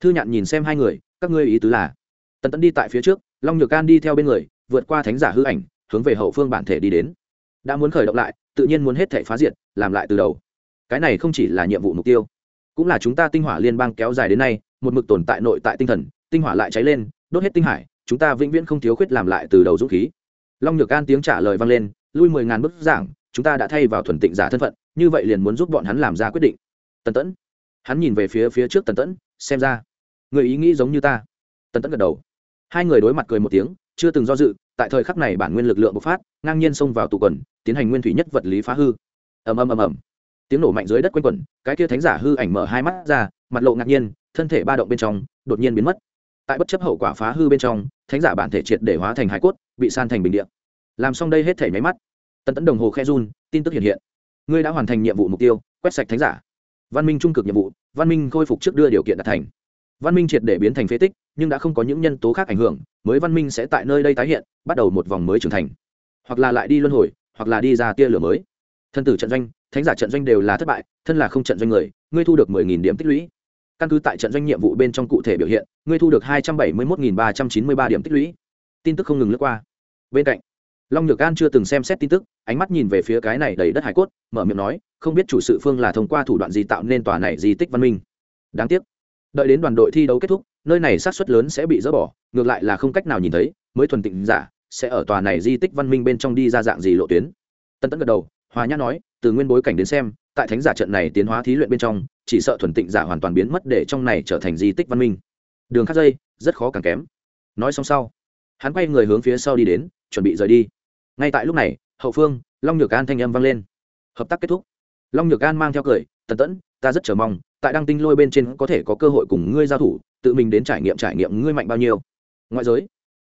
thư nhạn nhìn xem hai người, các ngươi ý tứ là? Tần tẫn đi tại phía trước, long nhược can đi theo bên người, vượt qua thánh giả hư ảnh, hướng về hậu phương bản thể đi đến. Đã muốn khởi động lại, tự nhiên muốn hết thể phá diệt, làm lại từ đầu. Cái này không chỉ là nhiệm vụ mục tiêu, cũng là chúng ta tinh hỏa liên bang kéo dài đến nay, một mực tồn tại nội tại tinh thần, tinh hỏa lại cháy lên, đốt hết tinh hải, chúng ta vĩnh viễn không thiếu khuyết làm lại từ đầu dũng khí. Long nhược an tiếng trả lời vang lên, lui mười ngàn bức giảng, chúng ta đã thay vào thuần tịnh giả thân phận như vậy liền muốn giúp bọn hắn làm ra quyết định. Tần tẫn. Hắn nhìn về phía phía trước tần tẫn, xem ra, người ý nghĩ giống như ta. Tần tẫn gật đầu. Hai người đối mặt cười một tiếng, chưa từng do dự, tại thời khắc này bản nguyên lực lượng bộc phát, ngang nhiên xông vào tụ quần, tiến hành nguyên thủy nhất vật lý phá hư. Ầm ầm ầm ầm. Tiếng nổ mạnh dưới đất quanh quẩn, cái kia thánh giả hư ảnh mở hai mắt ra, mặt lộ ngạc nhiên, thân thể ba động bên trong, đột nhiên biến mất. Tại bất chấp hậu quả phá hư bên trong, thánh giả bản thể triệt để hóa thành hải cốt, bị san thành bình điện làm xong đây hết thể máy mắt. Tần tẫn đồng hồ khe run, tin tức hiện hiện ngươi đã hoàn thành nhiệm vụ mục tiêu, quét sạch thánh giả. Văn minh trung cực nhiệm vụ, văn minh khôi phục trước đưa điều kiện đạt thành. Văn minh triệt để biến thành phế tích, nhưng đã không có những nhân tố khác ảnh hưởng, mới văn minh sẽ tại nơi đây tái hiện, bắt đầu một vòng mới trưởng thành. Hoặc là lại đi luân hồi, hoặc là đi ra tia lửa mới. Thân tử trận doanh, thánh giả trận doanh đều là thất bại, thân là không trận doanh người, ngươi thu được mười nghìn điểm tích lũy. Căn cứ tại trận doanh nhiệm vụ bên trong cụ thể biểu hiện, ngươi thu được hai trăm bảy mươi một ba trăm chín mươi ba điểm tích lũy. Tin tức không ngừng lướt qua. Bên cạnh long nhược an chưa từng xem xét tin tức, ánh mắt nhìn về phía cái này đầy đất hải cốt, mở miệng nói, không biết chủ sự phương là thông qua thủ đoạn gì tạo nên tòa này di tích văn minh. Đáng tiếc. Đợi đến đoàn đội thi đấu kết thúc, nơi này sát xuất lớn sẽ bị dỡ bỏ, ngược lại là không cách nào nhìn thấy, mới thuần tịnh giả, sẽ ở tòa này di tích văn minh bên trong đi ra dạng gì lộ tuyến. Tân tấn gật đầu, hòa nhã nói, từ nguyên bối cảnh đến xem, tại thánh giả trận này tiến hóa thí luyện bên trong, chỉ sợ thuần tịnh giả hoàn toàn biến mất để trong này trở thành di tích văn minh. Đường khắc dây, rất khó càng kém. Nói xong sau, hắn quay người hướng phía sau đi đến, chuẩn bị rời đi ngay tại lúc này, hậu phương, long nhược an thanh âm vang lên. Hợp tác kết thúc. Long nhược an mang theo cười, tần tẫn, ta rất chờ mong, tại đăng tinh lôi bên trên có thể có cơ hội cùng ngươi giao thủ, tự mình đến trải nghiệm trải nghiệm ngươi mạnh bao nhiêu. Ngoại giới,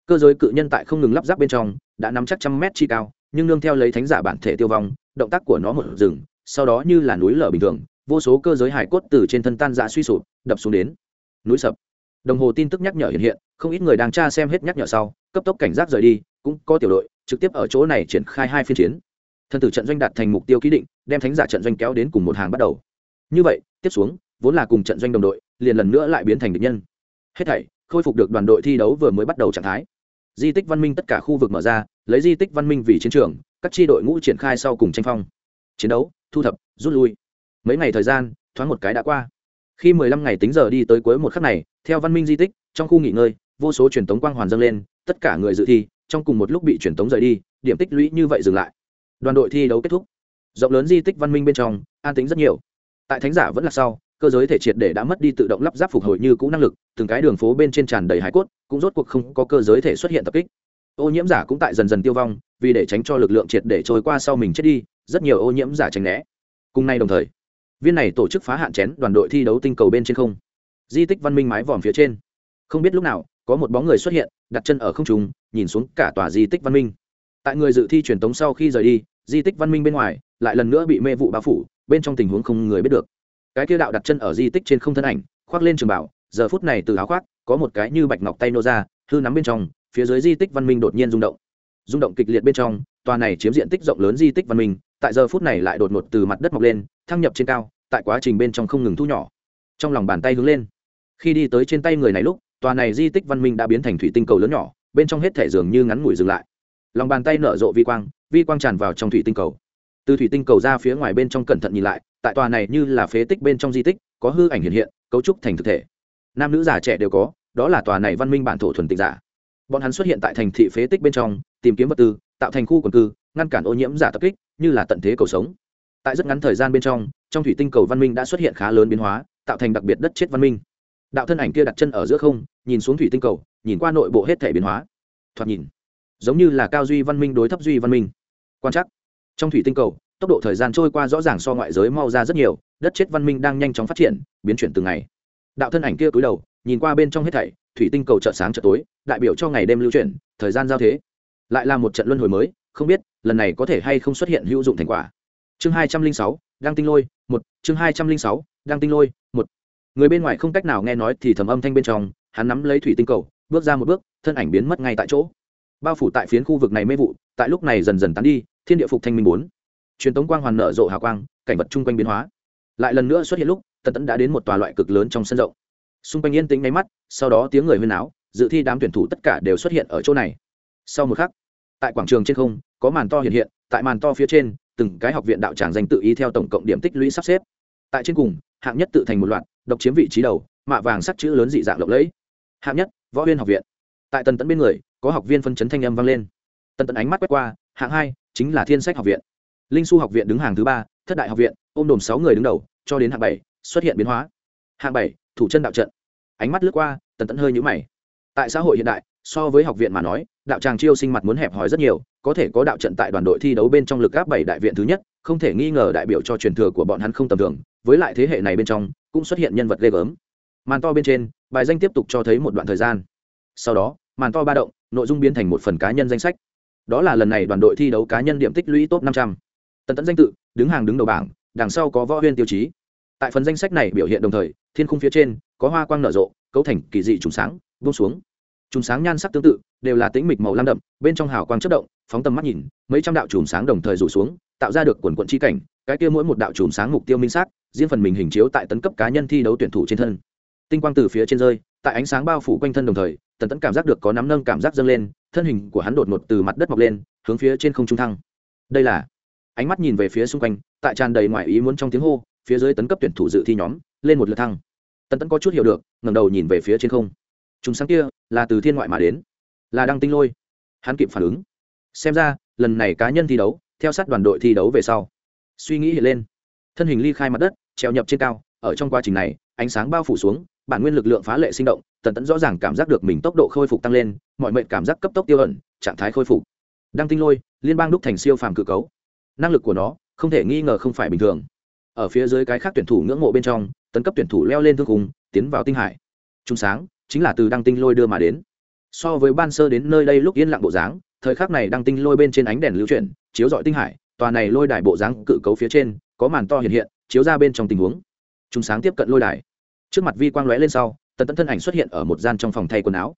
cơ giới cự nhân tại không ngừng lắp ráp bên trong, đã nắm chắc trăm mét chi cao, nhưng nương theo lấy thánh giả bản thể tiêu vong, động tác của nó một rừng sau đó như là núi lở bình thường, vô số cơ giới hải cốt từ trên thân tan dã suy sụp, đập xuống đến. Núi sập. Đồng hồ tin tức nhắc nhở hiện hiện, không ít người đang tra xem hết nhắc nhở sau, cấp tốc cảnh giác rời đi, cũng có tiểu đội trực tiếp ở chỗ này triển khai hai phiên chiến. Thân tử trận doanh đạt thành mục tiêu ký định, đem thánh giả trận doanh kéo đến cùng một hàng bắt đầu. Như vậy, tiếp xuống, vốn là cùng trận doanh đồng đội, liền lần nữa lại biến thành địch nhân. Hết thảy, khôi phục được đoàn đội thi đấu vừa mới bắt đầu trạng thái. Di tích văn minh tất cả khu vực mở ra, lấy di tích văn minh vì chiến trường, các tri đội ngũ triển khai sau cùng tranh phong. Chiến đấu, thu thập, rút lui. Mấy ngày thời gian, thoáng một cái đã qua. Khi mười lăm ngày tính giờ đi tới cuối một khắc này, theo văn minh di tích, trong khu nghỉ ngơi, vô số truyền tống quang hoàn dâng lên, tất cả người dự thi trong cùng một lúc bị truyền tống rời đi, điểm tích lũy như vậy dừng lại. Đoàn đội thi đấu kết thúc. Rộng lớn di tích văn minh bên trong, an tính rất nhiều. Tại thánh giả vẫn là sau, cơ giới thể triệt để đã mất đi tự động lắp ráp phục hồi như cũ năng lực, từng cái đường phố bên trên tràn đầy hải cốt, cũng rốt cuộc không có cơ giới thể xuất hiện tập kích. Ô nhiễm giả cũng tại dần dần tiêu vong, vì để tránh cho lực lượng triệt để trôi qua sau mình chết đi, rất nhiều ô nhiễm giả tránh né. Cùng nay đồng thời, viên này tổ chức phá hạn chén đoàn đội thi đấu tinh cầu bên trên không. Di tích văn minh mái vòm phía trên. Không biết lúc nào có một bóng người xuất hiện, đặt chân ở không trùng nhìn xuống cả tòa di tích văn minh. Tại người dự thi truyền tống sau khi rời đi, di tích văn minh bên ngoài lại lần nữa bị mê vụ bao phủ, bên trong tình huống không người biết được. Cái kia đạo đặt chân ở di tích trên không thân ảnh, khoác lên trường bảo, giờ phút này từ áo khoác, có một cái như bạch ngọc tay nô ra, hư nắm bên trong, phía dưới di tích văn minh đột nhiên rung động. Rung động kịch liệt bên trong, tòa này chiếm diện tích rộng lớn di tích văn minh, tại giờ phút này lại đột ngột từ mặt đất mọc lên, thăng nhập trên cao, tại quá trình bên trong không ngừng thu nhỏ. Trong lòng bàn tay hướng lên. Khi đi tới trên tay người này lúc tòa này di tích văn minh đã biến thành thủy tinh cầu lớn nhỏ, bên trong hết thể dường như ngắn ngủi dừng lại. Lòng bàn tay nở rộ vi quang vi quang tràn vào trong thủy tinh cầu. Từ thủy tinh cầu ra phía ngoài bên trong cẩn thận nhìn lại, tại tòa này như là phế tích bên trong di tích, có hư ảnh hiện hiện, cấu trúc thành thực thể. Nam nữ già trẻ đều có, đó là tòa này văn minh bản thổ thuần tịch giả. Bọn hắn xuất hiện tại thành thị phế tích bên trong, tìm kiếm vật tư, tạo thành khu quần cư, ngăn cản ô nhiễm giả tập kích, như là tận thế cầu sống. Tại rất ngắn thời gian bên trong trong thủy tinh cầu văn minh đã xuất hiện khá lớn biến hóa, tạo thành đặc biệt đất chết văn minh đạo thân ảnh kia đặt chân ở giữa không, nhìn xuống thủy tinh cầu, nhìn qua nội bộ hết thể biến hóa. Thoạt nhìn, giống như là cao duy văn minh đối thấp duy văn minh. Quan chắc trong thủy tinh cầu, tốc độ thời gian trôi qua rõ ràng so ngoại giới mau ra rất nhiều, đất chết văn minh đang nhanh chóng phát triển, biến chuyển từng ngày. Đạo thân ảnh kia cúi đầu, nhìn qua bên trong hết thảy, thủy tinh cầu chợ sáng chợ tối, đại biểu cho ngày đêm lưu chuyển, thời gian giao thế. Lại là một trận luân hồi mới, không biết, lần này có thể hay không xuất hiện hữu dụng thành quả. Chương hai trăm linh sáu đang tinh lôi, một, chương hai trăm linh sáu đang tinh lôi, một người bên ngoài không cách nào nghe nói thì thầm âm thanh bên trong, hắn nắm lấy thủy tinh cầu, bước ra một bước, thân ảnh biến mất ngay tại chỗ. Bao phủ tại phiến khu vực này mê vụ, tại lúc này dần dần tán đi, thiên địa phục thanh minh bốn. Truyền tống quang hoàn nở rộ hào quang, cảnh vật chung quanh biến hóa. Lại lần nữa xuất hiện lúc, tần tẫn đã đến một tòa loại cực lớn trong sân rộng. Xung quanh yên tĩnh nháy mắt, sau đó tiếng người huyên áo, dự thi đám tuyển thủ tất cả đều xuất hiện ở chỗ này. Sau một khắc, tại quảng trường trên không, có màn to hiện hiện, tại màn to phía trên, từng cái học viện đạo tràng danh tự ý theo tổng cộng điểm tích lũy sắp xếp. Tại trên cùng, hạng nhất tự thành một loạt độc chiếm vị trí đầu, mạ vàng sắc chữ lớn dị dạng lộng lẫy. Hạng nhất, võ huyên học viện. Tại tần tẫn bên người, có học viên phân chấn thanh âm vang lên. Tần tẫn ánh mắt quét qua, hạng hai, chính là thiên sách học viện. Linh su học viện đứng hàng thứ ba, thất đại học viện, ôm đồm sáu người đứng đầu, cho đến hạng bảy, xuất hiện biến hóa. Hạng bảy, thủ chân đạo trận. Ánh mắt lướt qua, tần tẫn hơi nhũ mày. Tại xã hội hiện đại, so với học viện mà nói, đạo tràng chiêu sinh mặt muốn hẹp hòi rất nhiều, có thể có đạo trận tại đoàn đội thi đấu bên trong lực gáp bảy đại viện thứ nhất không thể nghi ngờ đại biểu cho truyền thừa của bọn hắn không tầm thường, với lại thế hệ này bên trong, cũng xuất hiện nhân vật ghê gớm. Màn to bên trên, bài danh tiếp tục cho thấy một đoạn thời gian. Sau đó, màn to ba động, nội dung biến thành một phần cá nhân danh sách. Đó là lần này đoàn đội thi đấu cá nhân điểm tích lũy top năm trăm. Tần tẫn danh tự, đứng hàng đứng đầu bảng, đằng sau có võ huyên tiêu chí. Tại phần danh sách này biểu hiện đồng thời, thiên khung phía trên, có hoa quang nở rộ, cấu thành kỳ dị trùng sáng vung xuống. Trùng sáng nhan sắc tương tự, đều là tĩnh mịch màu lam đậm, bên trong hào quang chất động, phóng tầm mắt nhìn, mấy trăm đạo trùng sáng đồng thời rủ xuống tạo ra được quần quận chi cảnh, cái kia mỗi một đạo chùm sáng mục tiêu minh xác riêng phần mình hình chiếu tại tấn cấp cá nhân thi đấu tuyển thủ trên thân. Tinh quang từ phía trên rơi, tại ánh sáng bao phủ quanh thân đồng thời, tần tẫn cảm giác được có nắm nâng cảm giác dâng lên, thân hình của hắn đột ngột từ mặt đất mọc lên, hướng phía trên không trung thăng. Đây là ánh mắt nhìn về phía xung quanh, tại tràn đầy ngoài ý muốn trong tiếng hô, phía dưới tấn cấp tuyển thủ dự thi nhóm, lên một lượt thăng. Tần tẫn có chút hiểu được, ngẩng đầu nhìn về phía trên không. Chúng sáng kia là từ thiên ngoại mà đến, là đăng tinh lôi. Hắn kịp phản ứng. Xem ra, lần này cá nhân thi đấu theo sát đoàn đội thi đấu về sau. Suy nghĩ hiện lên. Thân hình ly khai mặt đất treo nhập trên cao. Ở trong quá trình này, ánh sáng bao phủ xuống, bản nguyên lực lượng phá lệ sinh động, tần tẫn rõ ràng cảm giác được mình tốc độ khôi phục tăng lên, mọi mệnh cảm giác cấp tốc tiêu ẩn, trạng thái khôi phục. Đăng tinh lôi, liên bang đúc thành siêu phàm cự cấu. Năng lực của nó, không thể nghi ngờ không phải bình thường. Ở phía dưới cái khác tuyển thủ ngưỡng mộ bên trong, tấn cấp tuyển thủ leo lên thương cùng tiến vào tinh hải. Trung sáng, chính là từ đăng tinh lôi đưa mà đến. So với ban sơ đến nơi đây lúc yên lặng bộ dáng thời khắc này đang tinh lôi bên trên ánh đèn lưu chuyển, chiếu dọi tinh hải, tòa này lôi đài bộ dáng cự cấu phía trên, có màn to hiện hiện, chiếu ra bên trong tình huống. Chúng sáng tiếp cận lôi đài. Trước mặt vi quang lóe lên sau, tần tấn thân ảnh xuất hiện ở một gian trong phòng thay quần áo.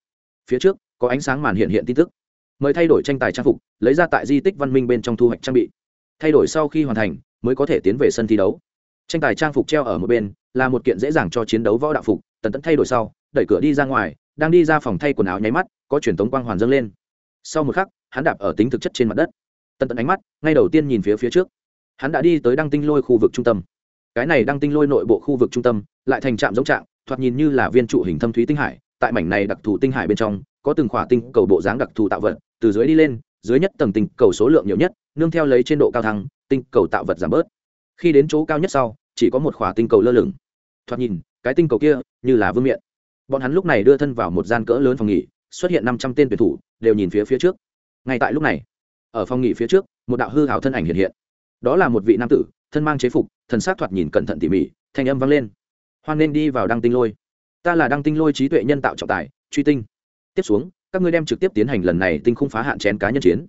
Phía trước, có ánh sáng màn hiện hiện tin tức. Mời thay đổi tranh tài trang phục, lấy ra tại di tích văn minh bên trong thu hoạch trang bị. Thay đổi sau khi hoàn thành, mới có thể tiến về sân thi đấu. Tranh tài trang phục treo ở một bên, là một kiện dễ dàng cho chiến đấu võ đạo phục. Tần tẫn thay đổi sau, đẩy cửa đi ra ngoài, đang đi ra phòng thay quần áo nháy mắt, có truyền tống quang hoàn dâng lên sau một khắc, hắn đạp ở tính thực chất trên mặt đất. Tần tẫn ánh mắt, ngay đầu tiên nhìn phía phía trước. Hắn đã đi tới đăng tinh lôi khu vực trung tâm. Cái này đăng tinh lôi nội bộ khu vực trung tâm, lại thành trạm giống trạm thoạt nhìn như là viên trụ hình thâm thúy tinh hải, tại mảnh này đặc thù tinh hải bên trong, có từng khỏa tinh cầu bộ dáng đặc thù tạo vật, từ dưới đi lên, dưới nhất tầng tinh cầu số lượng nhiều nhất, nương theo lấy trên độ cao thăng, tinh cầu tạo vật giảm bớt. Khi đến chỗ cao nhất sau, chỉ có một khỏa tinh cầu lơ lửng. Thoạt nhìn, cái tinh cầu kia như là vương miện. Bọn hắn lúc này đưa thân vào một gian cỡ lớn phòng nghỉ xuất hiện năm trăm tên tuyển thủ, đều nhìn phía phía trước. Ngay tại lúc này, ở phòng nghỉ phía trước, một đạo hư ảo thân ảnh hiện hiện. Đó là một vị nam tử, thân mang chế phục, thần s á c thoạt nhìn cẩn thận tỉ mỉ, thanh âm vang lên. Hoan nên đi vào đăng tinh lôi. Ta là đăng tinh lôi trí tuệ nhân tạo trọng tài, truy tinh. Tiếp xuống, các ngươi đem trực tiếp tiến hành lần này tinh không phá hạn chén cá nhân chiến.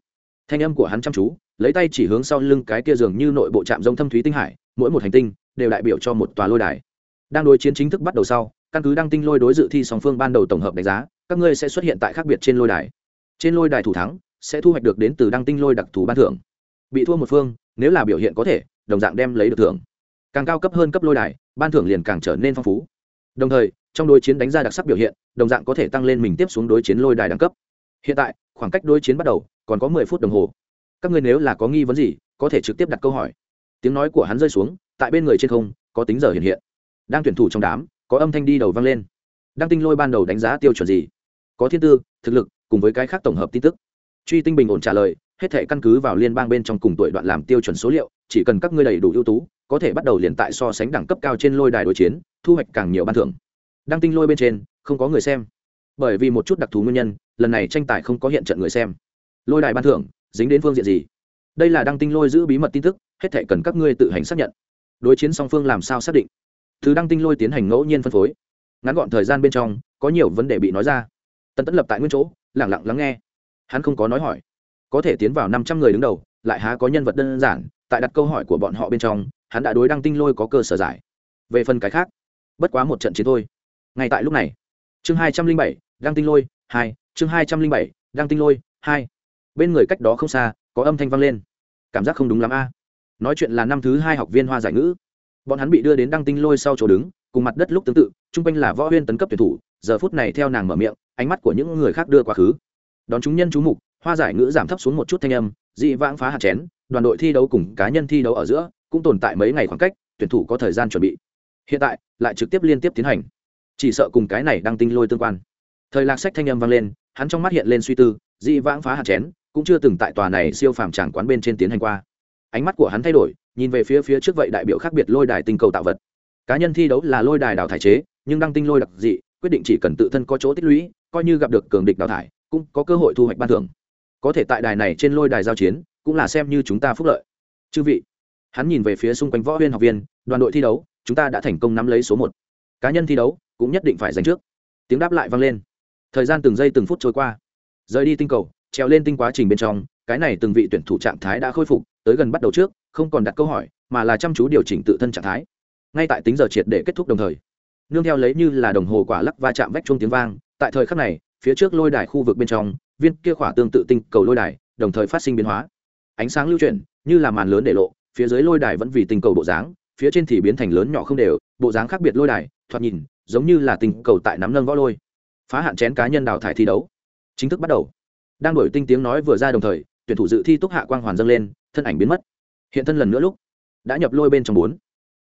Thanh âm của hắn chăm chú, lấy tay chỉ hướng sau lưng cái kia dường như nội bộ trạm giống thâm thúy tinh hải, mỗi một hành tinh đều đại biểu cho một tòa lôi đài. Đang đối chiến chính thức bắt đầu sau, căn cứ đăng tinh lôi đối dự thi song phương ban đầu tổng hợp đánh giá các ngươi sẽ xuất hiện tại khác biệt trên lôi đài. Trên lôi đài thủ thắng sẽ thu hoạch được đến từ đăng tinh lôi đặc thù ban thưởng. Bị thua một phương, nếu là biểu hiện có thể, đồng dạng đem lấy được thưởng. Càng cao cấp hơn cấp lôi đài, ban thưởng liền càng trở nên phong phú. Đồng thời, trong đối chiến đánh ra đặc sắc biểu hiện, đồng dạng có thể tăng lên mình tiếp xuống đối chiến lôi đài đẳng cấp. Hiện tại, khoảng cách đối chiến bắt đầu còn có mười phút đồng hồ. Các ngươi nếu là có nghi vấn gì, có thể trực tiếp đặt câu hỏi. Tiếng nói của hắn rơi xuống, tại bên người trên không, có tính giờ hiện hiện. Đang tuyển thủ trong đám, có âm thanh đi đầu vang lên đang tinh lôi ban đầu đánh giá tiêu chuẩn gì? Có thiên tư, thực lực, cùng với cái khác tổng hợp tin tức. Truy tinh bình ổn trả lời, hết thể căn cứ vào liên bang bên trong cùng tuổi đoạn làm tiêu chuẩn số liệu, chỉ cần các ngươi đầy đủ ưu tú, có thể bắt đầu liền tại so sánh đẳng cấp cao trên lôi đài đối chiến, thu hoạch càng nhiều ban thưởng. Đăng tinh lôi bên trên, không có người xem. Bởi vì một chút đặc thù nguyên nhân, lần này tranh tài không có hiện trận người xem. Lôi đài ban thưởng, dính đến phương diện gì? Đây là đăng tinh lôi giữ bí mật tin tức, hết thể cần các ngươi tự hành xác nhận. Đối chiến song phương làm sao xác định? Thứ đăng tinh lôi tiến hành ngẫu nhiên phân phối ngắn gọn thời gian bên trong, có nhiều vấn đề bị nói ra. Tần tẫn lập tại nguyên chỗ lẳng lặng lắng nghe. Hắn không có nói hỏi. Có thể tiến vào năm trăm người đứng đầu, lại há có nhân vật đơn giản, tại đặt câu hỏi của bọn họ bên trong, hắn đã đối đăng tinh lôi có cơ sở giải. Về phần cái khác, bất quá một trận chiến thôi. Ngay tại lúc này, chương hai trăm linh bảy, đăng tinh lôi hai, chương hai trăm linh bảy, đăng tinh lôi hai. Bên người cách đó không xa, có âm thanh vang lên. Cảm giác không đúng lắm a. Nói chuyện là năm thứ hai học viên hoa giải ngữ. Bọn hắn bị đưa đến đăng tinh lôi sau chỗ đứng cùng mặt đất lúc tương tự, chung quanh là võ huyên tấn cấp tuyển thủ, giờ phút này theo nàng mở miệng, ánh mắt của những người khác đưa quá khứ. Đón chúng nhân chú mục, hoa giải ngữ giảm thấp xuống một chút thanh âm, dị vãng phá hạt chén, đoàn đội thi đấu cùng cá nhân thi đấu ở giữa, cũng tồn tại mấy ngày khoảng cách, tuyển thủ có thời gian chuẩn bị. Hiện tại, lại trực tiếp liên tiếp tiến hành. Chỉ sợ cùng cái này đang tinh lôi tương quan. Thời lạc sách thanh âm vang lên, hắn trong mắt hiện lên suy tư, dị vãng phá hạt chén, cũng chưa từng tại tòa này siêu phàm tràng quán bên trên tiến hành qua. Ánh mắt của hắn thay đổi, nhìn về phía phía trước vậy đại biểu khác biệt lôi đài tinh cầu tạo vật cá nhân thi đấu là lôi đài đào thải chế, nhưng đăng tinh lôi đặc dị, quyết định chỉ cần tự thân có chỗ tích lũy, coi như gặp được cường địch đào thải, cũng có cơ hội thu hoạch ban thưởng. Có thể tại đài này trên lôi đài giao chiến, cũng là xem như chúng ta phúc lợi. Chư vị, hắn nhìn về phía xung quanh võ viên học viên, đoàn đội thi đấu, chúng ta đã thành công nắm lấy số một. Cá nhân thi đấu cũng nhất định phải giành trước. Tiếng đáp lại vang lên. Thời gian từng giây từng phút trôi qua. Rời đi tinh cầu treo lên tinh quá trình bên trong, cái này từng vị tuyển thủ trạng thái đã khôi phục, tới gần bắt đầu trước, không còn đặt câu hỏi, mà là chăm chú điều chỉnh tự thân trạng thái ngay tại tính giờ triệt để kết thúc đồng thời. Nương theo lấy như là đồng hồ quả lắc va chạm vách chung tiếng vang, tại thời khắc này, phía trước lôi đài khu vực bên trong, viên kia khỏa tương tự tinh cầu lôi đài, đồng thời phát sinh biến hóa. Ánh sáng lưu chuyển, như là màn lớn để lộ, phía dưới lôi đài vẫn vì tinh cầu bộ dáng, phía trên thì biến thành lớn nhỏ không đều, bộ dáng khác biệt lôi đài, thoạt nhìn, giống như là tinh cầu tại nắm nâng võ lôi. Phá hạn chén cá nhân đào thải thi đấu. Chính thức bắt đầu. Đang đổi tinh tiếng nói vừa ra đồng thời, tuyển thủ dự thi túc hạ quang hoàn dâng lên, thân ảnh biến mất. Hiện thân lần nữa lúc, đã nhập lôi bên trong bốn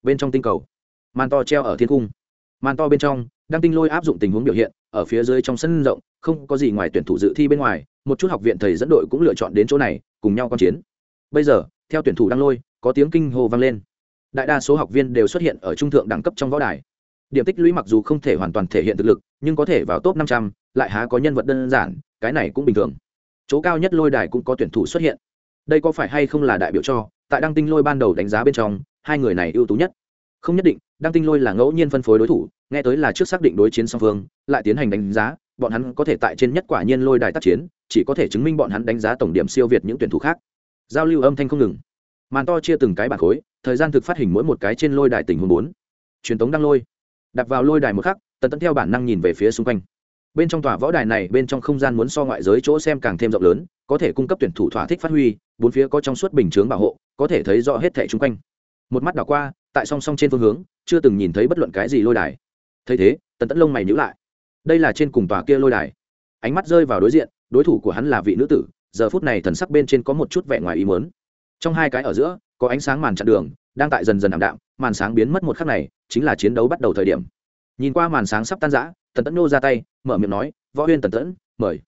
bên trong tinh cầu. Màn to treo ở thiên cung. Màn to bên trong đang tinh lôi áp dụng tình huống biểu hiện, ở phía dưới trong sân rộng, không có gì ngoài tuyển thủ dự thi bên ngoài, một chút học viện thầy dẫn đội cũng lựa chọn đến chỗ này, cùng nhau quan chiến. Bây giờ, theo tuyển thủ đang lôi, có tiếng kinh hô vang lên. Đại đa số học viên đều xuất hiện ở trung thượng đẳng cấp trong võ đài. Điểm tích lũy mặc dù không thể hoàn toàn thể hiện thực lực, nhưng có thể vào top năm trăm, lại há có nhân vật đơn giản, cái này cũng bình thường. Chỗ cao nhất lôi đài cũng có tuyển thủ xuất hiện. Đây có phải hay không là đại biểu cho tại đăng tinh lôi ban đầu đánh giá bên trong, hai người này ưu tú nhất. Không nhất định, đăng tinh lôi là ngẫu nhiên phân phối đối thủ, nghe tới là trước xác định đối chiến song phương, lại tiến hành đánh giá, bọn hắn có thể tại trên nhất quả nhiên lôi đài tác chiến, chỉ có thể chứng minh bọn hắn đánh giá tổng điểm siêu việt những tuyển thủ khác. Giao lưu âm thanh không ngừng. Màn to chia từng cái bản khối, thời gian thực phát hình mỗi một cái trên lôi đài tình huống bốn. Truyền tống đăng lôi. Đặt vào lôi đài một khắc, tần tẫn theo bản năng nhìn về phía xung quanh bên trong tòa võ đài này bên trong không gian muốn so ngoại giới chỗ xem càng thêm rộng lớn, có thể cung cấp tuyển thủ thỏa thích phát huy, bốn phía có trong suốt bình chướng bảo hộ, có thể thấy rõ hết thẻ chung quanh. Một mắt đảo qua, tại song song trên phương hướng, chưa từng nhìn thấy bất luận cái gì lôi đài. Thấy thế, tần tẫn lông mày nhữ lại. Đây là trên cùng tòa kia lôi đài. Ánh mắt rơi vào đối diện, đối thủ của hắn là vị nữ tử, giờ phút này thần sắc bên trên có một chút vẻ ngoài ý mớn trong hai cái ở giữa, có ánh sáng màn chặn đường, đang tại dần dần ảm đạm, màn sáng biến mất một khắc này, chính là chiến đấu bắt đầu thời điểm. Nhìn qua màn sáng sắp tan rã tần tẫn nô ra tay, mở miệng nói, võ huyên tần tẫn, mời.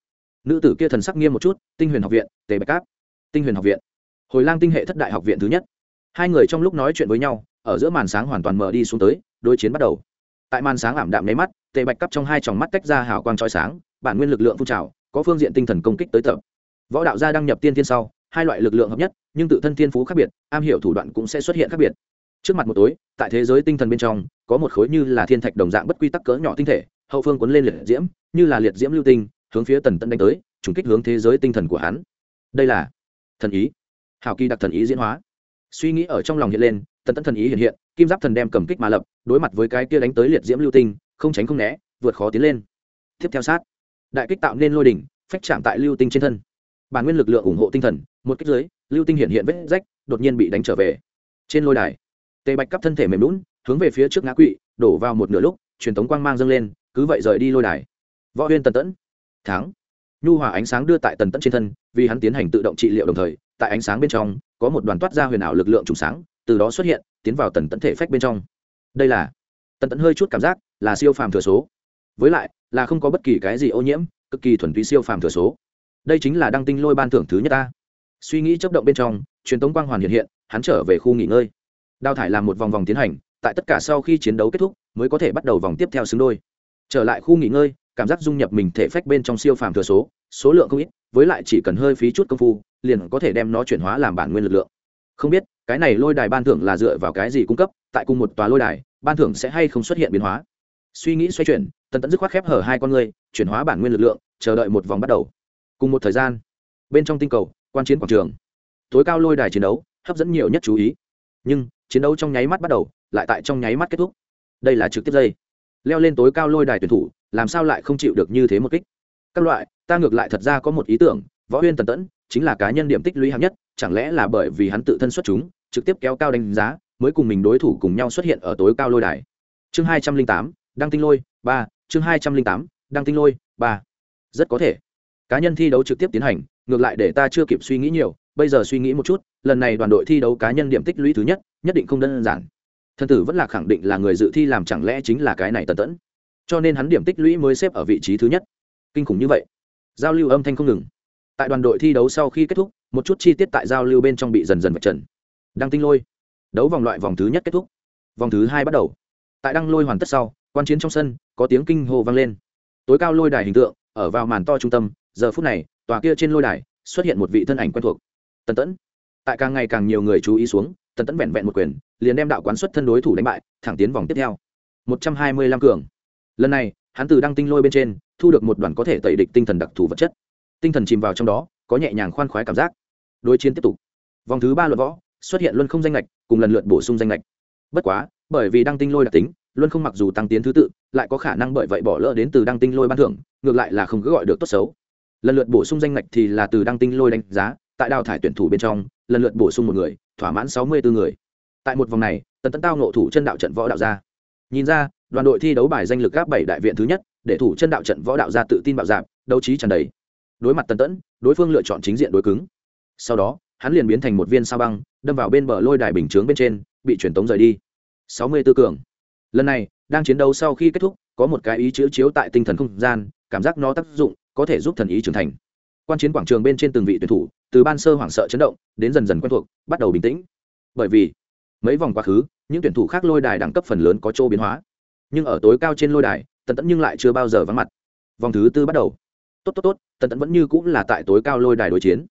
Nữ tử kia thần sắc nghiêm một chút, tinh huyền học viện, tề bạch cáp. Tinh huyền học viện? Hồi lang tinh hệ thất đại học viện thứ nhất. Hai người trong lúc nói chuyện với nhau, ở giữa màn sáng hoàn toàn mở đi xuống tới, đối chiến bắt đầu. Tại màn sáng ảm đạm nháy mắt, tề bạch cắp trong hai tròng mắt tách ra hào quang trói sáng, bản nguyên lực lượng phun trào, có phương diện tinh thần công kích tới tập. Võ đạo gia đăng nhập tiên thiên sau, hai loại lực lượng hợp nhất, nhưng tự thân thiên phú khác biệt, am hiểu thủ đoạn cũng sẽ xuất hiện khác biệt. Trước mặt một tối, tại thế giới tinh thần bên trong, có một khối như là thiên thạch đồng dạng bất quy tắc cỡ nhỏ tinh thể hậu phương cuốn lên liệt diễm, như là liệt diễm lưu tinh, hướng phía tần tẫn đánh tới, trùng kích hướng thế giới tinh thần của hắn. Đây là thần ý. Hào kỳ đặc thần ý diễn hóa. Suy nghĩ ở trong lòng hiện lên, tần tẫn thần ý hiện hiện, kim giáp thần đem cầm kích mà lập, đối mặt với cái kia đánh tới liệt diễm lưu tinh, không tránh không né, vượt khó tiến lên. Tiếp theo sát. Đại kích tạo nên lôi đỉnh, phách chạm tại lưu tinh trên thân. Bản nguyên lực lượng ủng hộ tinh thần, một kích dưới, lưu tinh hiện hiện vết rách, đột nhiên bị đánh trở về. Trên lôi đài, tề bạch cắp thân thể mềm lún hướng về phía trước ngã quỵ, đổ vào một nửa lúc, truyền tống quang mang dâng lên cứ vậy rời đi lôi đài. Võ huyên tần tẫn. Thắng. Nhu hòa ánh sáng đưa tại tần tẫn trên thân, vì hắn tiến hành tự động trị liệu đồng thời, tại ánh sáng bên trong, có một đoàn toát ra huyền ảo lực lượng trùng sáng, từ đó xuất hiện, tiến vào tần tẫn thể phách bên trong. Đây là, tần tẫn hơi chút cảm giác là siêu phàm thừa số. Với lại, là không có bất kỳ cái gì ô nhiễm, cực kỳ thuần túy siêu phàm thừa số. Đây chính là đăng tinh lôi ban thưởng thứ nhất ta. Suy nghĩ chấp động bên trong, truyền tống quang hoàn hiện hiện, hắn trở về khu nghỉ ngơi. Đào thải làm một vòng vòng tiến hành, tại tất cả sau khi chiến đấu kết thúc, mới có thể bắt đầu vòng tiếp theo xứng đôi trở lại khu nghỉ ngơi, cảm giác dung nhập mình thể phách bên trong siêu phàm thừa số số lượng không ít, với lại chỉ cần hơi phí chút công phu, liền có thể đem nó chuyển hóa làm bản nguyên lực lượng. Không biết, cái này lôi đài ban thưởng là dựa vào cái gì cung cấp, tại cùng một tòa lôi đài, ban thưởng sẽ hay không xuất hiện biến hóa? Suy nghĩ xoay chuyển, tần tẫn dứt khoát khép hở hai con người, chuyển hóa bản nguyên lực lượng, chờ đợi một vòng bắt đầu. Cùng một thời gian, bên trong tinh cầu, quan chiến quảng trường. Tối cao lôi đài chiến đấu, hấp dẫn nhiều nhất chú ý. Nhưng, chiến đấu trong nháy mắt bắt đầu, lại tại trong nháy mắt kết thúc. Đây là trực tiếp dây leo lên tối cao lôi đài tuyển thủ, làm sao lại không chịu được như thế một kích? Các loại, ta ngược lại thật ra có một ý tưởng, võ huyên tần tẫn, chính là cá nhân điểm tích lũy hạng nhất, chẳng lẽ là bởi vì hắn tự thân xuất chúng, trực tiếp kéo cao đánh giá, mới cùng mình đối thủ cùng nhau xuất hiện ở tối cao lôi đài. Chương hai trăm linh tám, đăng tinh lôi, ba, chương hai trăm linh tám, đăng tinh lôi, ba. Rất có thể. Cá nhân thi đấu trực tiếp tiến hành, ngược lại để ta chưa kịp suy nghĩ nhiều, bây giờ suy nghĩ một chút, lần này đoàn đội thi đấu cá nhân điểm tích lũy thứ nhất nhất định không đơn giản thần tử vẫn là khẳng định là người dự thi làm chẳng lẽ chính là cái này tần tẫn. Cho nên hắn điểm tích lũy mới xếp ở vị trí thứ nhất. Kinh khủng như vậy. Giao lưu âm thanh không ngừng. Tại đoàn đội thi đấu sau khi kết thúc, một chút chi tiết tại giao lưu bên trong bị dần dần vạch trần. Đăng tinh lôi. Đấu vòng loại vòng thứ nhất kết thúc. Vòng thứ hai bắt đầu. Tại đăng lôi hoàn tất sau, quan chiến trong sân, có tiếng kinh hô vang lên. Tối cao lôi đài hình tượng, ở vào màn to trung tâm, giờ phút này, tòa kia trên lôi đài xuất hiện một vị thân ảnh quen thuộc. Tần tẫn. Tại càng ngày càng nhiều người chú ý xuống tần tẫn vẹn vẹn một quyền, liền đem đạo quán xuất thân đối thủ đánh bại, thẳng tiến vòng tiếp theo. Một trăm hai mươi lăm cường. Lần này, hắn từ đăng tinh lôi bên trên, thu được một đoàn có thể tẩy địch tinh thần đặc thù vật chất. Tinh thần chìm vào trong đó, có nhẹ nhàng khoan khoái cảm giác. Đối chiến tiếp tục. Vòng thứ ba luận võ, xuất hiện luân không danh lệch, cùng lần lượt bổ sung danh lệch. Bất quá, bởi vì đăng tinh lôi đặc tính, luân không mặc dù tăng tiến thứ tự, lại có khả năng bởi vậy bỏ lỡ đến từ đăng tinh lôi ban thưởng, ngược lại là không cứ gọi được tốt xấu. Lần lượt bổ sung danh lệch thì là từ đăng tinh lôi đánh giá, tại đào thải tuyển thủ bên trong, lần lượt bổ sung một người thỏa mãn sáu mươi bốn người. Tại một vòng này, tần tấn tao nộ thủ chân đạo trận võ đạo ra. Nhìn ra, đoàn đội thi đấu bài danh lực gáp bảy đại viện thứ nhất, để thủ chân đạo trận võ đạo ra tự tin bạo dạp đấu trí tràn đầy. Đối mặt tần tẫn đối phương lựa chọn chính diện đối cứng. Sau đó, hắn liền biến thành một viên sao băng, đâm vào bên bờ lôi đài bình chướng bên trên, bị truyền tống rời đi. Sáu mươi tư cường. Lần này, đang chiến đấu sau khi kết thúc, có một cái ý chữ chiếu tại tinh thần không gian, cảm giác nó tác dụng, có thể giúp thần ý trưởng thành quan chiến quảng trường bên trên từng vị tuyển thủ, từ ban sơ hoảng sợ chấn động, đến dần dần quen thuộc, bắt đầu bình tĩnh. Bởi vì, mấy vòng quá khứ, những tuyển thủ khác lôi đài đẳng cấp phần lớn có chỗ biến hóa. Nhưng ở tối cao trên lôi đài, tần tẫn nhưng lại chưa bao giờ vắng mặt. Vòng thứ tư bắt đầu. Tốt tốt tốt, tần tẫn vẫn như cũng là tại tối cao lôi đài đối chiến.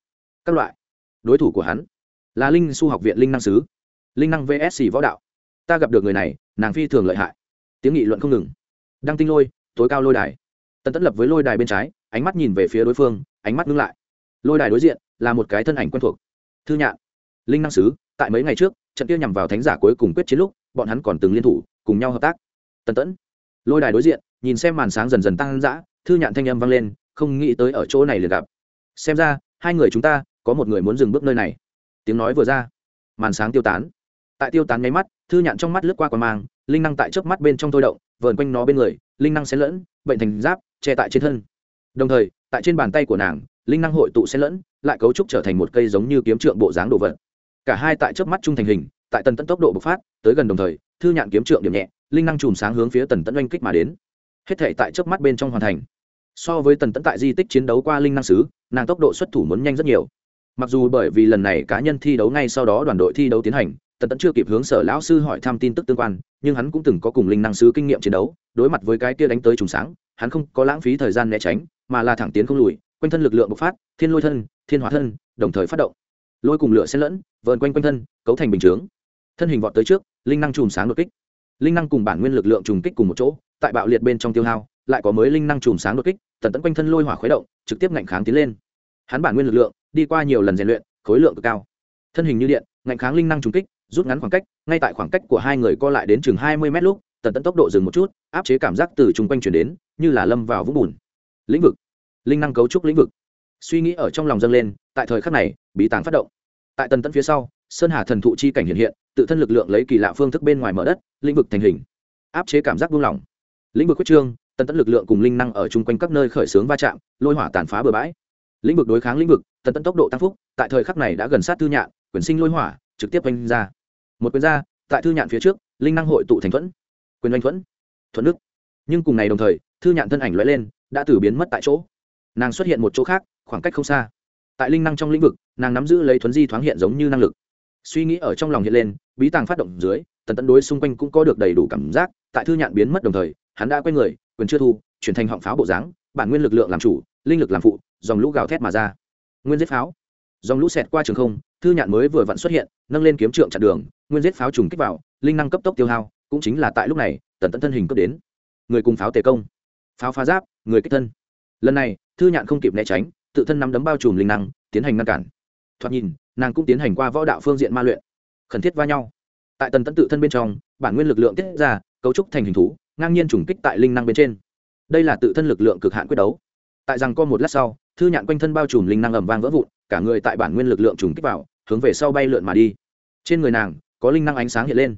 Các loại. Đối thủ của hắn là linh su học viện linh năng sứ, linh năng vsc võ đạo. Ta gặp được người này, nàng phi thường lợi hại. Tiếng nghị luận không ngừng. Đăng tinh lôi, tối cao lôi đài. Tần tẫn lập với lôi đài bên trái ánh mắt nhìn về phía đối phương, ánh mắt ngưng lại. Lôi đài đối diện là một cái thân ảnh quen thuộc. Thư nhạn, linh năng sứ, tại mấy ngày trước, trận kia nhằm vào thánh giả cuối cùng quyết chiến lúc, bọn hắn còn từng liên thủ, cùng nhau hợp tác. Tần tẫn, lôi đài đối diện, nhìn xem màn sáng dần dần tăng dã, thư nhạn thanh âm vang lên, không nghĩ tới ở chỗ này liền gặp. Xem ra, hai người chúng ta, có một người muốn dừng bước nơi này. Tiếng nói vừa ra, màn sáng tiêu tán. Tại tiêu tán nháy mắt, thư nhạn trong mắt lướt qua quả mang, linh năng tại trước mắt bên trong thôi động, vờn quanh nó bên người, linh năng xen lẫn, bệnh thành giáp, che tại trên thân đồng thời, tại trên bàn tay của nàng, linh năng hội tụ xen lẫn, lại cấu trúc trở thành một cây giống như kiếm trượng bộ dáng đồ vật. Cả hai tại trước mắt trung thành hình, tại tần tẫn tốc độ bộc phát, tới gần đồng thời, thư nhạn kiếm trượng điểm nhẹ, linh năng chùm sáng hướng phía tần tẫn oanh kích mà đến. Hết thể tại trước mắt bên trong hoàn thành. So với tần tẫn tại di tích chiến đấu qua linh năng sứ, nàng tốc độ xuất thủ muốn nhanh rất nhiều. Mặc dù bởi vì lần này cá nhân thi đấu ngay sau đó đoàn đội thi đấu tiến hành, tần tẫn chưa kịp hướng sở lão sư hỏi thăm tin tức tương quan, nhưng hắn cũng từng có cùng linh năng sứ kinh nghiệm chiến đấu, đối mặt với cái kia đánh tới trùng sáng, hắn không có lãng phí thời gian né tránh mà là thẳng tiến không lùi, quanh thân lực lượng bộc phát, thiên lôi thân, thiên hỏa thân, đồng thời phát động. Lôi cùng lửa xen lẫn, vờn quanh quanh thân, cấu thành bình chướng. Thân hình vọt tới trước, linh năng chùm sáng đột kích. Linh năng cùng bản nguyên lực lượng trùng kích cùng một chỗ, tại bạo liệt bên trong tiêu hao, lại có mới linh năng chùm sáng đột kích, tần tẫn quanh thân lôi hỏa khuấy động, trực tiếp ngạnh kháng tiến lên. Hắn bản nguyên lực lượng, đi qua nhiều lần rèn luyện, khối lượng cực cao. Thân hình như điện, ngạnh kháng linh năng trùng kích, rút ngắn khoảng cách, ngay tại khoảng cách của hai người co lại đến chừng hai mươi mét lúc, tần tẫn tốc độ dừng một chút, áp chế cảm giác từ chung quanh chuyển đến, như là lâm vào vũng bùn lĩnh vực. Linh năng cấu trúc lĩnh vực. Suy nghĩ ở trong lòng dâng lên, tại thời khắc này, bí tàng phát động. Tại tần tẫn phía sau, sơn hà thần thụ chi cảnh hiện hiện, tự thân lực lượng lấy kỳ lạ phương thức bên ngoài mở đất, lĩnh vực thành hình. Áp chế cảm giác buông lỏng. Lĩnh vực quyết trương, tần tẫn lực lượng cùng linh năng ở chung quanh các nơi khởi xướng va chạm, lôi hỏa tàn phá bừa bãi. Lĩnh vực đối kháng lĩnh vực, tần tẫn tốc độ tăng phúc, tại thời khắc này đã gần sát thư nhạn, quyền sinh lôi hỏa, trực tiếp oanh ra. Một quyền ra, tại thư nhạn phía trước, linh năng hội tụ thành thuẫn. Quyền oanh thuẫn thuẫn đức nhưng cùng ngày đồng thời thư nhạn thân ảnh loại lên đã từ biến mất tại chỗ. Nàng xuất hiện một chỗ khác, khoảng cách không xa. Tại linh năng trong lĩnh vực, nàng nắm giữ lấy thuấn di thoáng hiện giống như năng lực. Suy nghĩ ở trong lòng hiện lên, bí tàng phát động dưới, tần tận đối xung quanh cũng có được đầy đủ cảm giác, tại thư nhạn biến mất đồng thời, hắn đã quay người, quyền chưa thu, chuyển thành họng pháo bộ dáng, bản nguyên lực lượng làm chủ, linh lực làm phụ, dòng lũ gào thét mà ra. Nguyên giết pháo. Dòng lũ xẹt qua trường không, thư nhạn mới vừa vặn xuất hiện, nâng lên kiếm trượng chặn đường, nguyên giết pháo trùng kích vào, linh năng cấp tốc tiêu hao, cũng chính là tại lúc này, tần tận thân hình cấp đến. Người cùng pháo tề công. Pháo phá giáp người kích thân. Lần này, thư nhạn không kịp né tránh, tự thân nắm đấm bao trùm linh năng, tiến hành ngăn cản. Thoạt nhìn, nàng cũng tiến hành qua võ đạo phương diện ma luyện. Khẩn thiết va nhau. Tại tần tẫn tự thân bên trong, bản nguyên lực lượng tiết ra, cấu trúc thành hình thú, ngang nhiên trùng kích tại linh năng bên trên. Đây là tự thân lực lượng cực hạn quyết đấu. Tại rằng co một lát sau, thư nhạn quanh thân bao trùm linh năng ầm vang vỡ vụn, cả người tại bản nguyên lực lượng trùng kích vào, hướng về sau bay lượn mà đi. Trên người nàng, có linh năng ánh sáng hiện lên.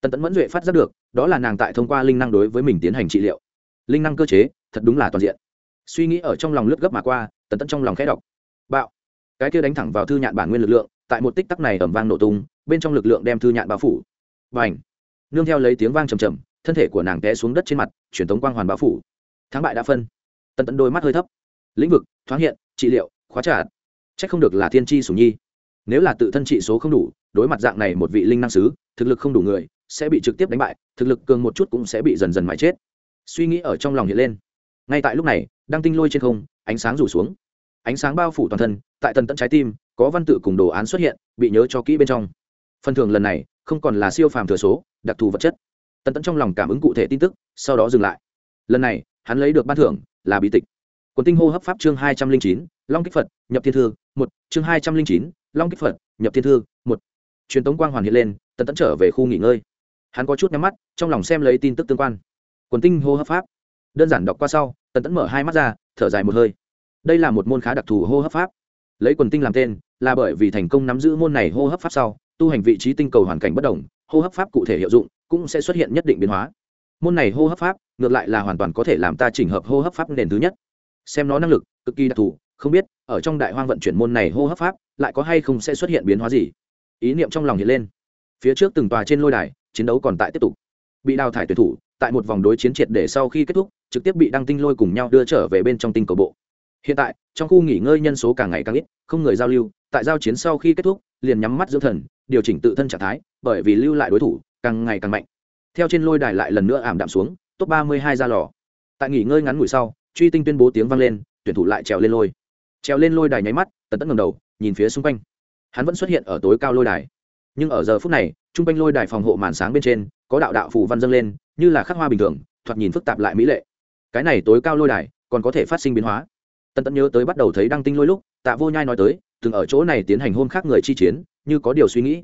Tần tẫn mẫn duệ phát giác được, đó là nàng tại thông qua linh năng đối với mình tiến hành trị liệu. Linh năng cơ chế thật đúng là toàn diện. Suy nghĩ ở trong lòng lướt gấp mà qua, tần tẫn trong lòng khẽ đọc. Bạo. Cái kia đánh thẳng vào thư nhạn bản nguyên lực lượng, tại một tích tắc này ẩm vang nổ tung, bên trong lực lượng đem thư nhạn bao phủ. Và ảnh nương theo lấy tiếng vang trầm trầm, thân thể của nàng té xuống đất trên mặt, truyền tống quang hoàn bao phủ. Thắng bại đã phân. Tần tẫn đôi mắt hơi thấp. Lĩnh vực, thoáng hiện, trị liệu, khóa trả c h ắ c không được là thiên tri sủ nhi. Nếu là tự thân trị số không đủ, đối mặt dạng này một vị linh năng sứ, thực lực không đủ người, sẽ bị trực tiếp đánh bại, thực lực cường một chút cũng sẽ bị dần dần mãi chết. Suy nghĩ ở trong lòng hiện lên ngay tại lúc này, đang tinh lôi trên không, ánh sáng rủ xuống. Ánh sáng bao phủ toàn thân, tại tần tận trái tim, có văn tự cùng đồ án xuất hiện, bị nhớ cho kỹ bên trong. Phần thưởng lần này, không còn là siêu phàm thừa số, đặc thù vật chất. Tần tận trong lòng cảm ứng cụ thể tin tức, sau đó dừng lại. Lần này, hắn lấy được ban thưởng là bí tịch. Quần tinh hô hấp pháp chương hai trăm linh chín, long kích phật, nhập thiên thư, một. Chương hai trăm linh chín, long kích phật, nhập thiên thư, một. Truyền tống quang hoàn hiện lên, tần tẫn trở về khu nghỉ ngơi. Hắn có chút nhắm mắt, trong lòng xem lấy tin tức tương quan. Quần tinh hô hấp pháp đơn giản đọc qua sau, tần tẫn mở hai mắt ra, thở dài một hơi. Đây là một môn khá đặc thù hô hấp pháp. Lấy quần tinh làm tên, là bởi vì thành công nắm giữ môn này hô hấp pháp sau, tu hành vị trí tinh cầu hoàn cảnh bất đồng, hô hấp pháp cụ thể hiệu dụng cũng sẽ xuất hiện nhất định biến hóa. Môn này hô hấp pháp, ngược lại là hoàn toàn có thể làm ta chỉnh hợp hô hấp pháp nền thứ nhất. Xem nó năng lực, cực kỳ đặc thù, không biết, ở trong đại hoang vận chuyển môn này hô hấp pháp, lại có hay không sẽ xuất hiện biến hóa gì? Ý niệm trong lòng hiện lên. Phía trước từng tòa trên lôi đài, chiến đấu còn tại tiếp tục. Bị đào thải tuyển thủ tại một vòng đối chiến triệt để sau khi kết thúc, trực tiếp bị đăng tinh lôi cùng nhau đưa trở về bên trong tinh cầu bộ. Hiện tại, trong khu nghỉ ngơi nhân số càng ngày càng ít, không người giao lưu, tại giao chiến sau khi kết thúc, liền nhắm mắt dưỡng thần, điều chỉnh tự thân trạng thái, bởi vì lưu lại đối thủ càng ngày càng mạnh. Theo trên lôi đài lại lần nữa ảm đạm xuống, top ba mươi hai ra lò. Tại nghỉ ngơi ngắn ngủi sau, truy tinh tuyên bố tiếng vang lên, tuyển thủ lại trèo lên lôi. Trèo lên lôi đài nháy mắt, tần tẫn ngầm đầu, nhìn phía xung quanh. Hắn vẫn xuất hiện ở tối cao lôi đài. Nhưng ở giờ phút này t r u n g quanh lôi đài phòng hộ màn sáng bên trên, có đạo đạo phù văn dâng lên như là khắc hoa bình thường, thoạt nhìn phức tạp lại mỹ lệ. Cái này tối cao lôi đài, còn có thể phát sinh biến hóa. Tần tẫn nhớ tới bắt đầu thấy đăng tinh lôi lúc, tạ vô nhai nói tới, từng ở chỗ này tiến hành hôn khác người chi chiến, như có điều suy nghĩ.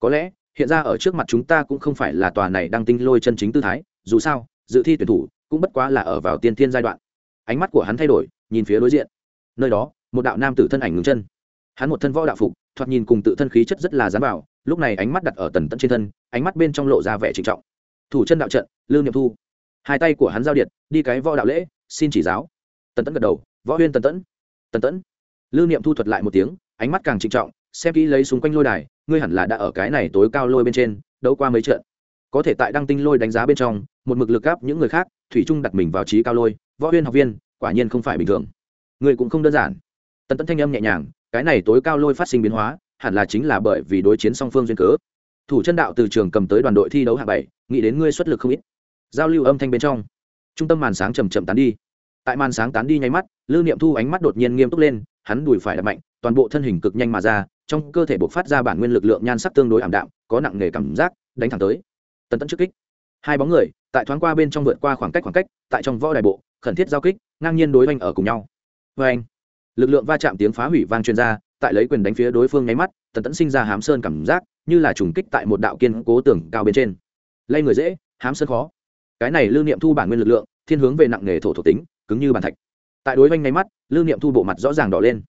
Có lẽ, hiện ra ở trước mặt chúng ta cũng không phải là tòa này đăng tinh lôi chân chính tư thái, dù sao, dự thi tuyển thủ cũng bất quá là ở vào tiên thiên giai đoạn. Ánh mắt của hắn thay đổi, nhìn phía đối diện. Nơi đó, một đạo nam tử thân ảnh ngừng chân. Hắn một thân võ đạo phục, thoạt nhìn cùng tự thân khí chất rất là dám bảo, lúc này ánh mắt đặt ở tần tẫn trên thân, ánh mắt bên trong lộ ra vẻ trịnh trọng thủ chân đạo trận lương niệm thu. Hai tay của hắn giao điện, đi cái võ đạo lễ, xin chỉ giáo. Tần tẫn gật đầu, võ huyên tần tẫn. Tần tẫn. Lưu niệm thu thuật lại một tiếng, ánh mắt càng trịnh trọng, xem kỹ lấy xung quanh lôi đài, ngươi hẳn là đã ở cái này tối cao lôi bên trên, đấu qua mấy trận. Có thể tại đăng tinh lôi đánh giá bên trong, một mực lực gáp những người khác, thủy trung đặt mình vào trí cao lôi, võ huyên học viên, quả nhiên không phải bình thường. Người cũng không đơn giản. Tần tẫn thanh âm nhẹ nhàng, cái này tối cao lôi phát sinh biến hóa, hẳn là chính là bởi vì đối chiến song phương duyên cớ thủ chân đạo từ trường cầm tới đoàn đội thi đấu hạ bảy, nghĩ đến ngươi xuất lực không ít. Giao lưu âm thanh bên trong, trung tâm màn sáng chầm chậm tán đi. Tại màn sáng tán đi nháy mắt lưu niệm thu ánh mắt đột nhiên nghiêm túc lên, hắn đùi phải đập mạnh, toàn bộ thân hình cực nhanh mà ra, trong cơ thể bộc phát ra bản nguyên lực lượng nhan sắc tương đối ảm đạm, có nặng nề cảm giác, đánh thẳng tới. Tần tẫn trước kích. Hai bóng người, tại thoáng qua bên trong vượt qua khoảng cách khoảng cách, tại trong võ đài bộ, khẩn thiết giao kích, ngang nhiên đối oanh ở cùng nhau. Vê anh lực lượng va chạm tiếng phá hủy vang chuyên gia tại lấy quyền đánh phía đối phương nháy mắt tần tẫn sinh ra hám sơn cảm giác, như là trùng kích tại một đạo kiên cố tường cao bên trên. Lay người dễ, hám sơn khó. Cái này lưu niệm thu bản nguyên lực lượng, thiên hướng về nặng nghề thổ thổ tính, cứng như bàn thạch. Tại đối vanh ngay mắt, lưu niệm thu bộ mặt rõ ràng đỏ lên.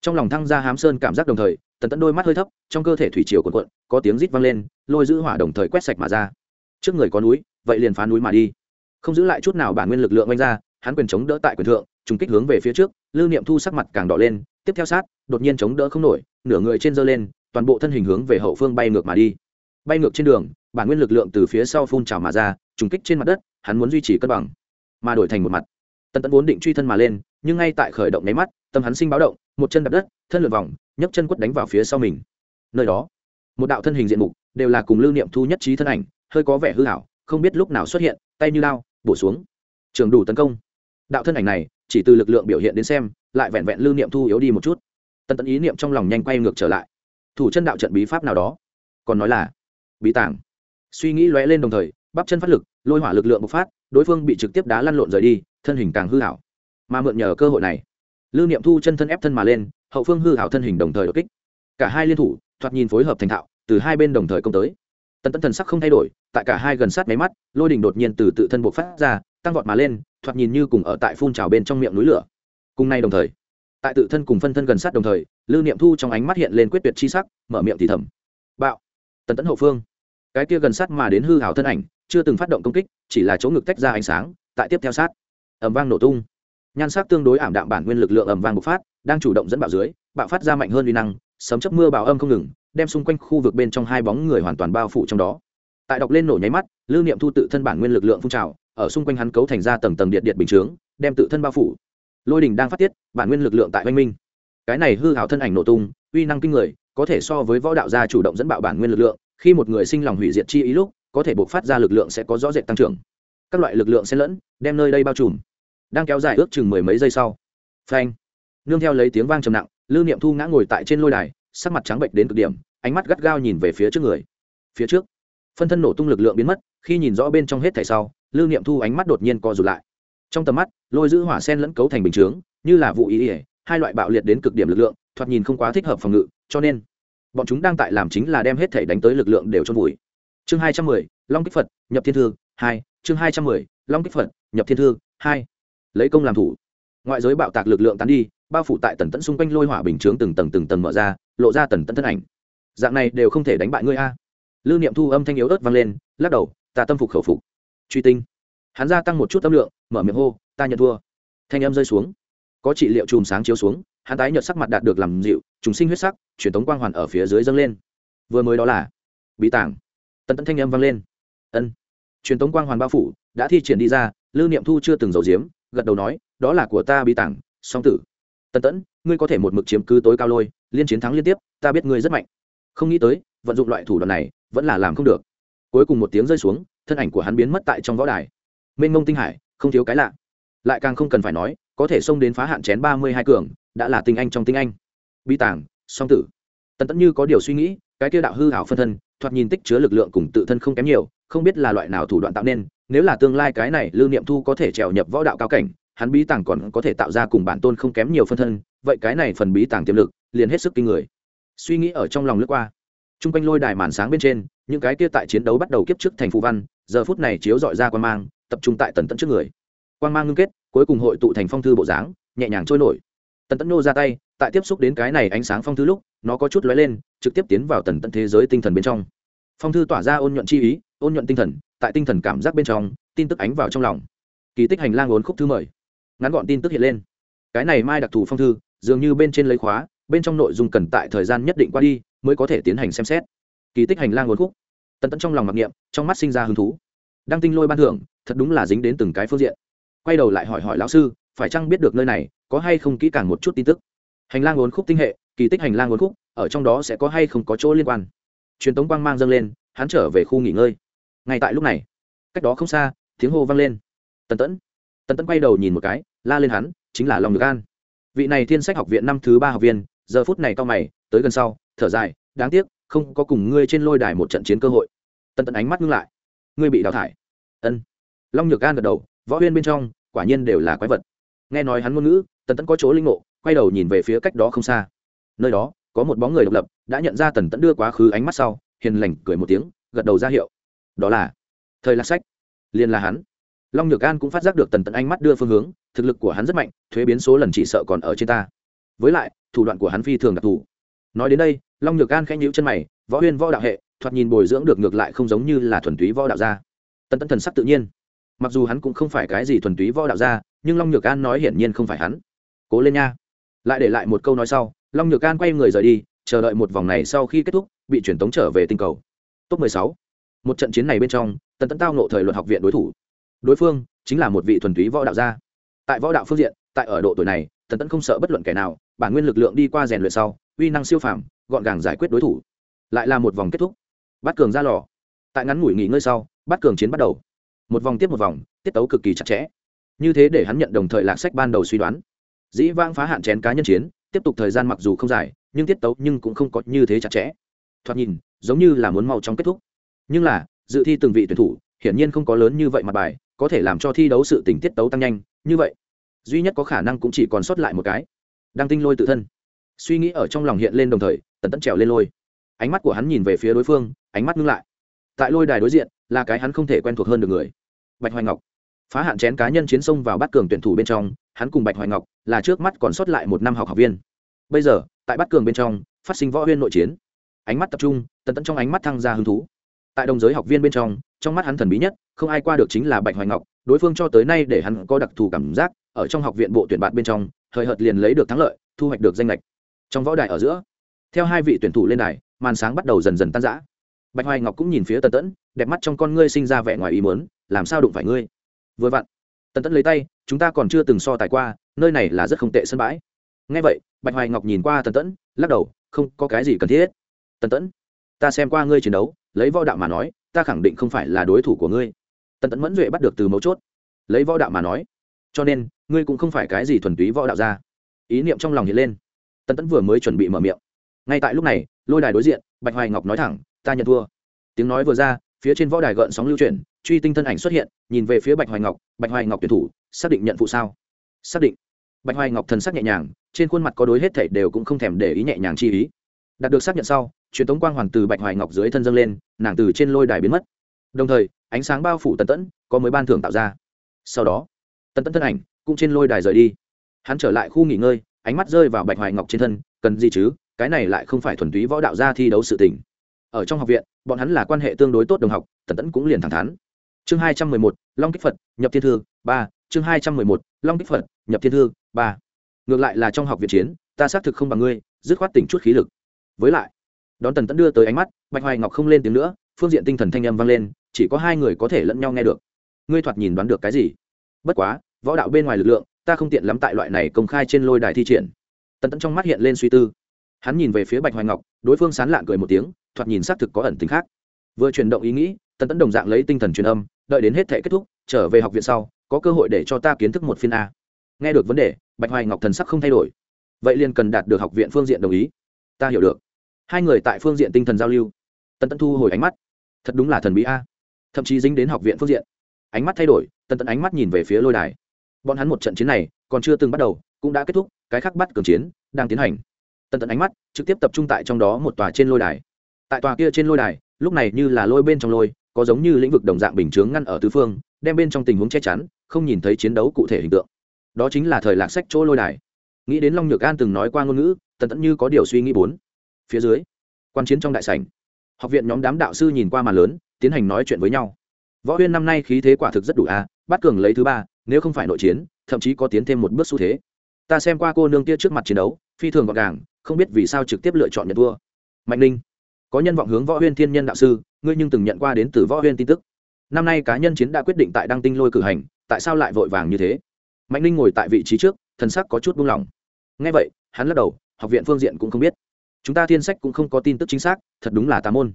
Trong lòng thăng ra hám sơn cảm giác đồng thời, tần tẫn đôi mắt hơi thấp, trong cơ thể thủy chiều cuộn cuộn, có tiếng rít vang lên, lôi giữ hỏa đồng thời quét sạch mà ra. Trước người có núi, vậy liền phá núi mà đi. Không giữ lại chút nào bản nguyên lực lượng oanh ra, hắn quyền chống đỡ tại quyền thượng, trùng kích hướng về phía trước, lưu niệm thu sắc mặt càng đỏ lên, tiếp theo sát, đột nhiên chống đỡ không nổi nửa người trên giơ lên, toàn bộ thân hình hướng về hậu phương bay ngược mà đi. Bay ngược trên đường, bản nguyên lực lượng từ phía sau phun trào mà ra, trùng kích trên mặt đất, hắn muốn duy trì cân bằng, mà đổi thành một mặt. Tần tấn vốn định truy thân mà lên, nhưng ngay tại khởi động nháy mắt, tâm hắn sinh báo động, một chân đập đất, thân lượn vòng, nhấc chân quất đánh vào phía sau mình. Nơi đó, một đạo thân hình diện mục, đều là cùng lưu niệm thu nhất trí thân ảnh, hơi có vẻ hư hảo không biết lúc nào xuất hiện, tay như lao, bổ xuống. Trường đủ tấn công. Đạo thân ảnh này, chỉ từ lực lượng biểu hiện đến xem, lại vẹn vẹn lưu niệm thu yếu đi một chút tần tẫn ý niệm trong lòng nhanh quay ngược trở lại. Thủ chân đạo trận bí pháp nào đó. Còn nói là, bí tàng. Suy nghĩ lóe lên đồng thời, bắp chân phát lực, lôi hỏa lực lượng bộc phát, đối phương bị trực tiếp đá lăn lộn rời đi, thân hình càng hư hảo. Mà mượn nhờ cơ hội này, lưu niệm thu chân thân ép thân mà lên, hậu phương hư hảo thân hình đồng thời đột kích. Cả hai liên thủ, thoạt nhìn phối hợp thành thạo, từ hai bên đồng thời công tới. Tần tẫn thần sắc không thay đổi, tại cả hai gần sát máy mắt, lôi đình đột nhiên từ tự thân buộc phát ra, tăng vọt mà lên, thoạt nhìn như cùng ở tại phun trào bên trong miệng núi lửa. Cùng nay đồng thời tại tự thân cùng phân thân gần sát đồng thời, lưu niệm thu trong ánh mắt hiện lên quyết tuyệt chi sắc, mở miệng thì thầm. Bạo. Tần tấn hậu phương. Cái kia gần sát mà đến hư hảo thân ảnh, chưa từng phát động công kích, chỉ là chỗ ngực tách ra ánh sáng, tại tiếp theo sát. Ẩm vang nổ tung. Nhan sắc tương đối ảm đạm bản nguyên lực lượng ẩm vang bộc phát, đang chủ động dẫn bạo dưới, bạo phát ra mạnh hơn uy năng, sấm chấp mưa bào âm không ngừng, đem xung quanh khu vực bên trong hai bóng người hoàn toàn bao phủ trong đó. Tại đọc lên nổ nháy mắt, lưu niệm thu tự thân bản nguyên lực lượng phun trào, ở xung quanh hắn cấu thành ra tầng tầng điện điện bình chướng, đem tự thân bao phủ lôi đình đang phát tiết, bản nguyên lực lượng tại oanh minh. Cái này hư hảo thân ảnh nổ tung, uy năng kinh người, có thể so với võ đạo gia chủ động dẫn bạo bản nguyên lực lượng, khi một người sinh lòng hủy diệt chi ý lúc, có thể buộc phát ra lực lượng sẽ có rõ rệt tăng trưởng. Các loại lực lượng sẽ lẫn, đem nơi đây bao trùm. Đang kéo dài ước chừng mười mấy giây sau, phanh, nương theo lấy tiếng vang trầm nặng, lưu niệm thu ngã ngồi tại trên lôi đài, sắc mặt trắng bệnh đến cực điểm, ánh mắt gắt gao nhìn về phía trước người. Phía trước, phân thân nổ tung lực lượng biến mất, khi nhìn rõ bên trong hết thảy sau, lưu niệm thu ánh mắt đột nhiên co rụt lại. Trong tầm mắt lôi giữ hỏa sen lẫn cấu thành bình chướng, như là vụ ý ỉa hai loại bạo liệt đến cực điểm lực lượng, thoạt nhìn không quá thích hợp phòng ngự, cho nên bọn chúng đang tại làm chính là đem hết thể đánh tới lực lượng đều cho vùi. Chương hai trăm mười, long kích phật, nhập thiên thư, hai. Chương hai trăm mười, long kích phật, nhập thiên thư, hai. Lấy công làm thủ. Ngoại giới bạo tạc lực lượng tán đi, bao phủ tại tần tẫn xung quanh lôi hỏa bình chướng từng tầng từng tầng mở ra, lộ ra tần tẫn thân ảnh. Dạng này đều không thể đánh bại ngươi a. Lưu niệm thu âm thanh yếu ớt vang lên, lắc đầu, ta tâm phục khẩu phục. Truy tinh. Hắn gia tăng một chút tâm lượng, mở miệng hô ta nhận thua. Thanh âm rơi xuống. Có trị liệu chùm sáng chiếu xuống, hắn tái nhợt sắc mặt đạt được làm dịu, trùng sinh huyết sắc, truyền tống quang hoàn ở phía dưới dâng lên. Vừa mới đó là bí tảng tần tẫn thanh âm vang lên. Ân. Truyền tống quang hoàn bao phủ, đã thi triển đi ra, lưu niệm thu chưa từng giấu diếm gật đầu nói, đó là của ta bí tảng song tử. Tần tẫn, ngươi có thể một mực chiếm cứ tối cao lôi, liên chiến thắng liên tiếp, ta biết ngươi rất mạnh. Không nghĩ tới, vận dụng loại thủ đoạn này, vẫn là làm không được. Cuối cùng một tiếng rơi xuống, thân ảnh của hắn biến mất tại trong võ đài. Mênh mông tinh hải, không thiếu cái lạ lại càng không cần phải nói, có thể xông đến phá hạn chén ba mươi hai cường, đã là tinh anh trong tinh anh. Bi tàng, song tử. Tần tẫn như có điều suy nghĩ, cái kia đạo hư hảo phân thân, thoạt nhìn tích chứa lực lượng cùng tự thân không kém nhiều, không biết là loại nào thủ đoạn tạo nên, nếu là tương lai cái này lưu niệm thu có thể trèo nhập võ đạo cao cảnh, hắn bí tàng còn có thể tạo ra cùng bản tôn không kém nhiều phân thân, vậy cái này phần bí tàng tiềm lực, liền hết sức kinh người. Suy nghĩ ở trong lòng lướt qua. T r u n g quanh lôi đài màn sáng bên trên, những cái kia tại chiến đấu bắt đầu kiếp trước thành phù văn, giờ phút này chiếu dọi ra quan mang, tập trung tại tần tận trước người. Quan mang ngưng kết cuối cùng hội tụ thành phong thư bộ dáng, nhẹ nhàng trôi nổi. Tần tẫn nô ra tay, tại tiếp xúc đến cái này ánh sáng phong thư lúc, nó có chút lóe lên, trực tiếp tiến vào tần tẫn thế giới tinh thần bên trong. Phong thư tỏa ra ôn nhuận chi ý, ôn nhuận tinh thần, tại tinh thần cảm giác bên trong, tin tức ánh vào trong lòng. Kỳ tích hành lang ốn khúc thư mời. Ngắn gọn tin tức hiện lên. Cái này mai đặc thù phong thư, dường như bên trên lấy khóa, bên trong nội dung cần tại thời gian nhất định qua đi, mới có thể tiến hành xem xét. Kỳ tích hành lang ốn khúc. Tần Tẫn trong lòng mặc niệm, trong mắt sinh ra hứng thú. Đăng tinh lôi ban thưởng, thật đúng là dính đến từng cái phương diện quay đầu lại hỏi hỏi lão sư, phải chăng biết được nơi này, có hay không kỹ càng một chút tin tức? Hành lang uốn khúc tinh hệ, kỳ tích hành lang uốn khúc, ở trong đó sẽ có hay không có chỗ liên quan? Truyền tống quang mang dâng lên, hắn trở về khu nghỉ ngơi. Ngay tại lúc này, cách đó không xa, tiếng hô vang lên. Tần tẫn tần tẫn quay đầu nhìn một cái, la lên hắn, chính là lòng được an. Vị này thiên sách học viện năm thứ ba học viên, giờ phút này cao mày, tới gần sau, thở dài, đáng tiếc, không có cùng ngươi trên lôi đài một trận chiến cơ hội. Tần tẫn ánh mắt ngưng lại. Ngươi bị đào thải. Ân. Long nhược an gật đầu, võ huyên bên trong quả nhiên đều là quái vật. Nghe nói hắn ngôn ngữ, tần tẫn có chỗ linh ngộ, quay đầu nhìn về phía cách đó không xa. Nơi đó, có một bóng người độc lập, đã nhận ra tần tẫn đưa quá khứ ánh mắt sau, hiền lành cười một tiếng, gật đầu ra hiệu. Đó là thời lạc sách. Liền là hắn. Long nhược an cũng phát giác được tần tẫn ánh mắt đưa phương hướng, thực lực của hắn rất mạnh, thuế biến số lần chỉ sợ còn ở trên ta. Với lại, thủ đoạn của hắn phi thường đặc thù. Nói đến đây, long nhược an khẽ nhíu chân mày, võ huyên võ đạo hệ, thoạt nhìn bồi dưỡng được ngược lại không giống như là thuần túy võ đạo gia. Tần tẫn thần sắc tự nhiên mặc dù hắn cũng không phải cái gì thuần túy võ đạo gia, nhưng long nhược an nói hiển nhiên không phải hắn. Cố lên nha. Lại để lại một câu nói sau, long nhược an quay người rời đi, chờ đợi một vòng này sau khi kết thúc, bị chuyển tống trở về tinh cầu. Top 16. một trận chiến này bên trong, tần tấn tao nộ thời luật học viện đối thủ. Đối phương chính là một vị thuần túy võ đạo gia. Tại võ đạo phương diện, tại ở độ tuổi này, tần tấn không sợ bất luận kẻ nào, bản nguyên lực lượng đi qua rèn luyện sau, uy năng siêu phàm, gọn gàng giải quyết đối thủ. Lại là một vòng kết thúc. Bắt cường ra lò. Tại ngắn ngủi nghỉ ngơi sau bắt cường chiến bắt đầu một vòng tiếp một vòng, tiết tấu cực kỳ chặt chẽ. Như thế để hắn nhận đồng thời lạc sách ban đầu suy đoán. Dĩ vãng phá hạn chén cá nhân chiến, tiếp tục thời gian mặc dù không dài, nhưng tiết tấu nhưng cũng không có như thế chặt chẽ. Thoạt nhìn, giống như là muốn mau chóng kết thúc. Nhưng là, dự thi từng vị tuyển thủ, hiển nhiên không có lớn như vậy mặt bài, có thể làm cho thi đấu sự tình tiết tấu tăng nhanh, như vậy, duy nhất có khả năng cũng chỉ còn sót lại một cái. Đang tinh lôi tự thân. Suy nghĩ ở trong lòng hiện lên đồng thời, tần tẫn trèo lên lôi. Ánh mắt của hắn nhìn về phía đối phương, ánh mắt ngưng lại. Tại lôi đài đối diện, là cái hắn không thể quen thuộc hơn được người bạch hoài ngọc. Phá hạn chén cá nhân chiến sông vào bắt cường tuyển thủ bên trong, hắn cùng bạch hoài ngọc là trước mắt còn sót lại một năm học học viên. Bây giờ, tại bắt cường bên trong, phát sinh võ huyên nội chiến. Ánh mắt tập trung, tần tẫn trong ánh mắt thăng ra hứng thú. Tại đồng giới học viên bên trong trong mắt hắn thần bí nhất, không ai qua được chính là bạch hoài ngọc, đối phương cho tới nay để hắn có đặc thù cảm giác, ở trong học viện bộ tuyển bạn bên trong thời hợt liền lấy được thắng lợi, thu hoạch được danh lệch. Trong võ đài ở giữa, theo hai vị tuyển thủ lên đài, màn sáng bắt đầu dần dần tan rã. Bạch hoài ngọc cũng nhìn phía tần tẫn đẹp mắt trong con ngươi sinh ra vẻ ngoài ý muốn, làm sao đụng phải ngươi? Vừa vặn, tần tẫn lấy tay, chúng ta còn chưa từng so tài qua, nơi này là rất không tệ sân bãi. Ngay vậy, bạch hoài ngọc nhìn qua tần tẫn, lắc đầu, không có cái gì cần thiết. Tần tẫn, ta xem qua ngươi chiến đấu, lấy võ đạo mà nói, ta khẳng định không phải là đối thủ của ngươi. Tần tẫn mẫn duệ bắt được từ mấu chốt. Lấy võ đạo mà nói, cho nên, ngươi cũng không phải cái gì thuần túy võ đạo ra ý niệm trong lòng hiện lên. Tần tẫn vừa mới chuẩn bị mở miệng. Ngay tại lúc này, lôi đài đối diện, bạch hoài ngọc nói thẳng, ta nhận thua. Tiếng nói vừa ra phía trên võ đài gợn sóng lưu chuyển, truy tinh thân ảnh xuất hiện, nhìn về phía bạch hoài ngọc, bạch hoài ngọc tuyển thủ, xác định nhận phụ sao? Xác định. Bạch hoài ngọc thần sắc nhẹ nhàng, trên khuôn mặt có đối hết thảy đều cũng không thèm để ý nhẹ nhàng chi ý. Đạt được xác nhận sau, truyền tống quang hoàng từ bạch hoài ngọc dưới thân dâng lên, nàng từ trên lôi đài biến mất. Đồng thời, ánh sáng bao phủ tần tẫn, có mới ban thưởng tạo ra. Sau đó, tần tẫn thân ảnh cũng trên lôi đài rời đi. Hắn trở lại khu nghỉ ngơi, ánh mắt rơi vào bạch hoài ngọc trên thân, cần gì chứ? Cái này lại không phải thuần túy võ đạo gia thi đấu sự tình ở trong học viện, bọn hắn là quan hệ tương đối tốt đồng học, tần tẫn cũng liền thẳng thắn. Chương hai trăm mười một, long kích phật, nhập thiên thư, ba. Chương hai trăm mười một, long kích phật, nhập thiên thư, ba. Ngược lại là trong học viện chiến, ta xác thực không bằng ngươi, dứt khoát tỉnh chút khí lực. Với lại, đón tần tẫn đưa tới ánh mắt, bạch hoài ngọc không lên tiếng nữa, phương diện tinh thần thanh âm vang lên, chỉ có hai người có thể lẫn nhau nghe được. Ngươi thoạt nhìn đoán được cái gì? Bất quá, võ đạo bên ngoài lực lượng, ta không tiện lắm tại loại này công khai trên lôi đài thi triển. Tần tẫn trong mắt hiện lên suy tư. Hắn nhìn về phía bạch hoài ngọc, đối phương sán lạng cười một tiếng thoạt nhìn xác thực có ẩn tính khác. Vừa chuyển động ý nghĩ, tần tẫn đồng dạng lấy tinh thần truyền âm, đợi đến hết thể kết thúc, trở về học viện sau, có cơ hội để cho ta kiến thức một phiên a. Nghe được vấn đề, bạch hoài ngọc thần sắc không thay đổi. Vậy liền cần đạt được học viện phương diện đồng ý. Ta hiểu được. Hai người tại phương diện tinh thần giao lưu. Tần tẫn thu hồi ánh mắt. Thật đúng là thần bí a. Thậm chí dính đến học viện phương diện. Ánh mắt thay đổi, tần tẫn ánh mắt nhìn về phía lôi đài. Bọn hắn một trận chiến này, còn chưa từng bắt đầu, cũng đã kết thúc, cái khắc bắt cường chiến, đang tiến hành. Tần tẫn ánh mắt trực tiếp tập trung tại trong đó một tòa trên lôi đài tại tòa kia trên lôi đài, lúc này như là lôi bên trong lôi, có giống như lĩnh vực đồng dạng bình chướng ngăn ở tứ phương, đem bên trong tình huống che chắn, không nhìn thấy chiến đấu cụ thể hình tượng. Đó chính là thời lạc sách chỗ lôi đài. Nghĩ đến long nhược an từng nói qua ngôn ngữ, tần tẫn như có điều suy nghĩ bốn. Phía dưới, quan chiến trong đại sảnh, học viện nhóm đám đạo sư nhìn qua màn lớn, tiến hành nói chuyện với nhau. Võ huyên năm nay khí thế quả thực rất đủ a, bắt cường lấy thứ ba, nếu không phải nội chiến, thậm chí có tiến thêm một bước xu thế. Ta xem qua cô nương kia trước mặt chiến đấu, phi thường gọn gàng, không biết vì sao trực tiếp lựa chọn nhận thua. Mạnh ninh có nhân vọng hướng võ huyên thiên nhân đạo sư, ngươi nhưng từng nhận qua đến từ võ huyên tin tức. Năm nay cá nhân chiến đã quyết định tại đăng tinh lôi cử hành, tại sao lại vội vàng như thế? Mạnh ninh ngồi tại vị trí trước, thần sắc có chút buông lỏng. Ngay vậy, hắn lắc đầu, học viện phương diện cũng không biết. Chúng ta thiên sách cũng không có tin tức chính xác, thật đúng là tà môn.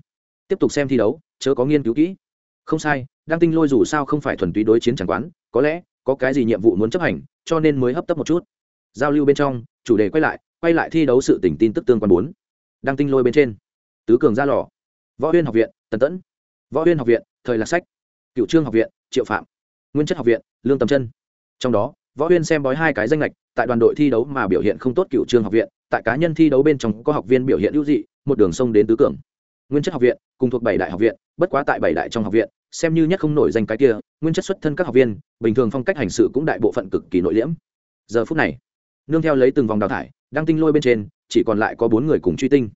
Tiếp tục xem thi đấu, chớ có nghiên cứu kỹ. Không sai, đăng tinh lôi dù sao không phải thuần túy đối chiến chẳng quán, có lẽ, có cái gì nhiệm vụ muốn chấp hành, cho nên mới hấp tấp một chút. Giao lưu bên trong, chủ đề quay lại quay lại thi đấu sự tỉnh tin tức tương quan bốn. Đăng tinh lôi bên trên tứ cường ra lò, võ huyên học viện, tần tẫn, võ huyên học viện, thời lạc sách cựu trương học viện, triệu phạm, nguyên chất học viện, lương tầm chân. Trong đó, võ huyên xem bói hai cái danh lệch, tại đoàn đội thi đấu mà biểu hiện không tốt cựu trương học viện, tại cá nhân thi đấu bên trong có học viên biểu hiện ưu dị, một đường sông đến tứ cường. Nguyên chất học viện, cùng thuộc bảy đại học viện, bất quá tại bảy đại trong học viện, xem như nhất không nổi danh cái kia, nguyên chất xuất thân các học viên, bình thường phong cách hành sự cũng đại bộ phận cực kỳ nội liễm. Giờ phút này, nương theo lấy từng vòng đào thải đăng tinh lôi bên trên, chỉ còn lại có bốn người cùng truy tinh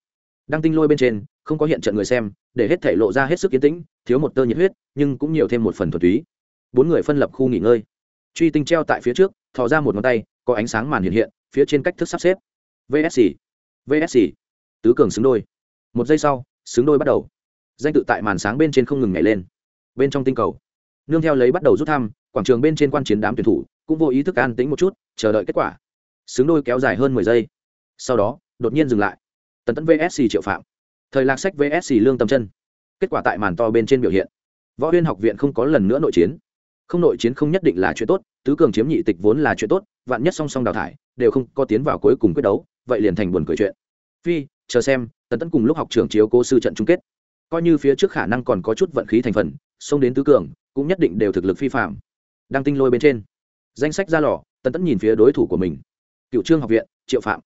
đăng tinh lôi bên trên, không có hiện trận người xem, để hết thể lộ ra hết sức kiến tĩnh, thiếu một tơ nhiệt huyết, nhưng cũng nhiều thêm một phần thuật túy. Bốn người phân lập khu nghỉ ngơi. Truy tinh treo tại phía trước, thò ra một ngón tay, có ánh sáng màn hiện hiện, phía trên cách thức sắp xếp. Vsc vsc tứ cường xứng đôi. Một giây sau, xứng đôi bắt đầu. Danh tự tại màn sáng bên trên không ngừng nhảy lên. Bên trong tinh cầu. Nương theo lấy bắt đầu rút thăm, quảng trường bên trên quan chiến đám tuyển thủ cũng vô ý thức an tĩnh một chút, chờ đợi kết quả. Xứng đôi kéo dài hơn mười giây. Sau đó, đột nhiên dừng lại tần tẫn vsc triệu phạm thời lạc sách vsc lương Tâm chân kết quả tại màn to bên trên biểu hiện võ huyên học viện không có lần nữa nội chiến không nội chiến không nhất định là chuyện tốt tứ cường chiếm nhị tịch vốn là chuyện tốt vạn nhất song song đào thải đều không có tiến vào cuối cùng quyết đấu vậy liền thành buồn cười chuyện phi chờ xem tần Tẫn cùng lúc học trường chiếu cố sư trận chung kết coi như phía trước khả năng còn có chút vận khí thành phần xông đến tứ cường cũng nhất định đều thực lực phi phạm đang tinh lôi bên trên danh sách ra lò tần Tẫn nhìn phía đối thủ của mình cựu trương học viện triệu phạm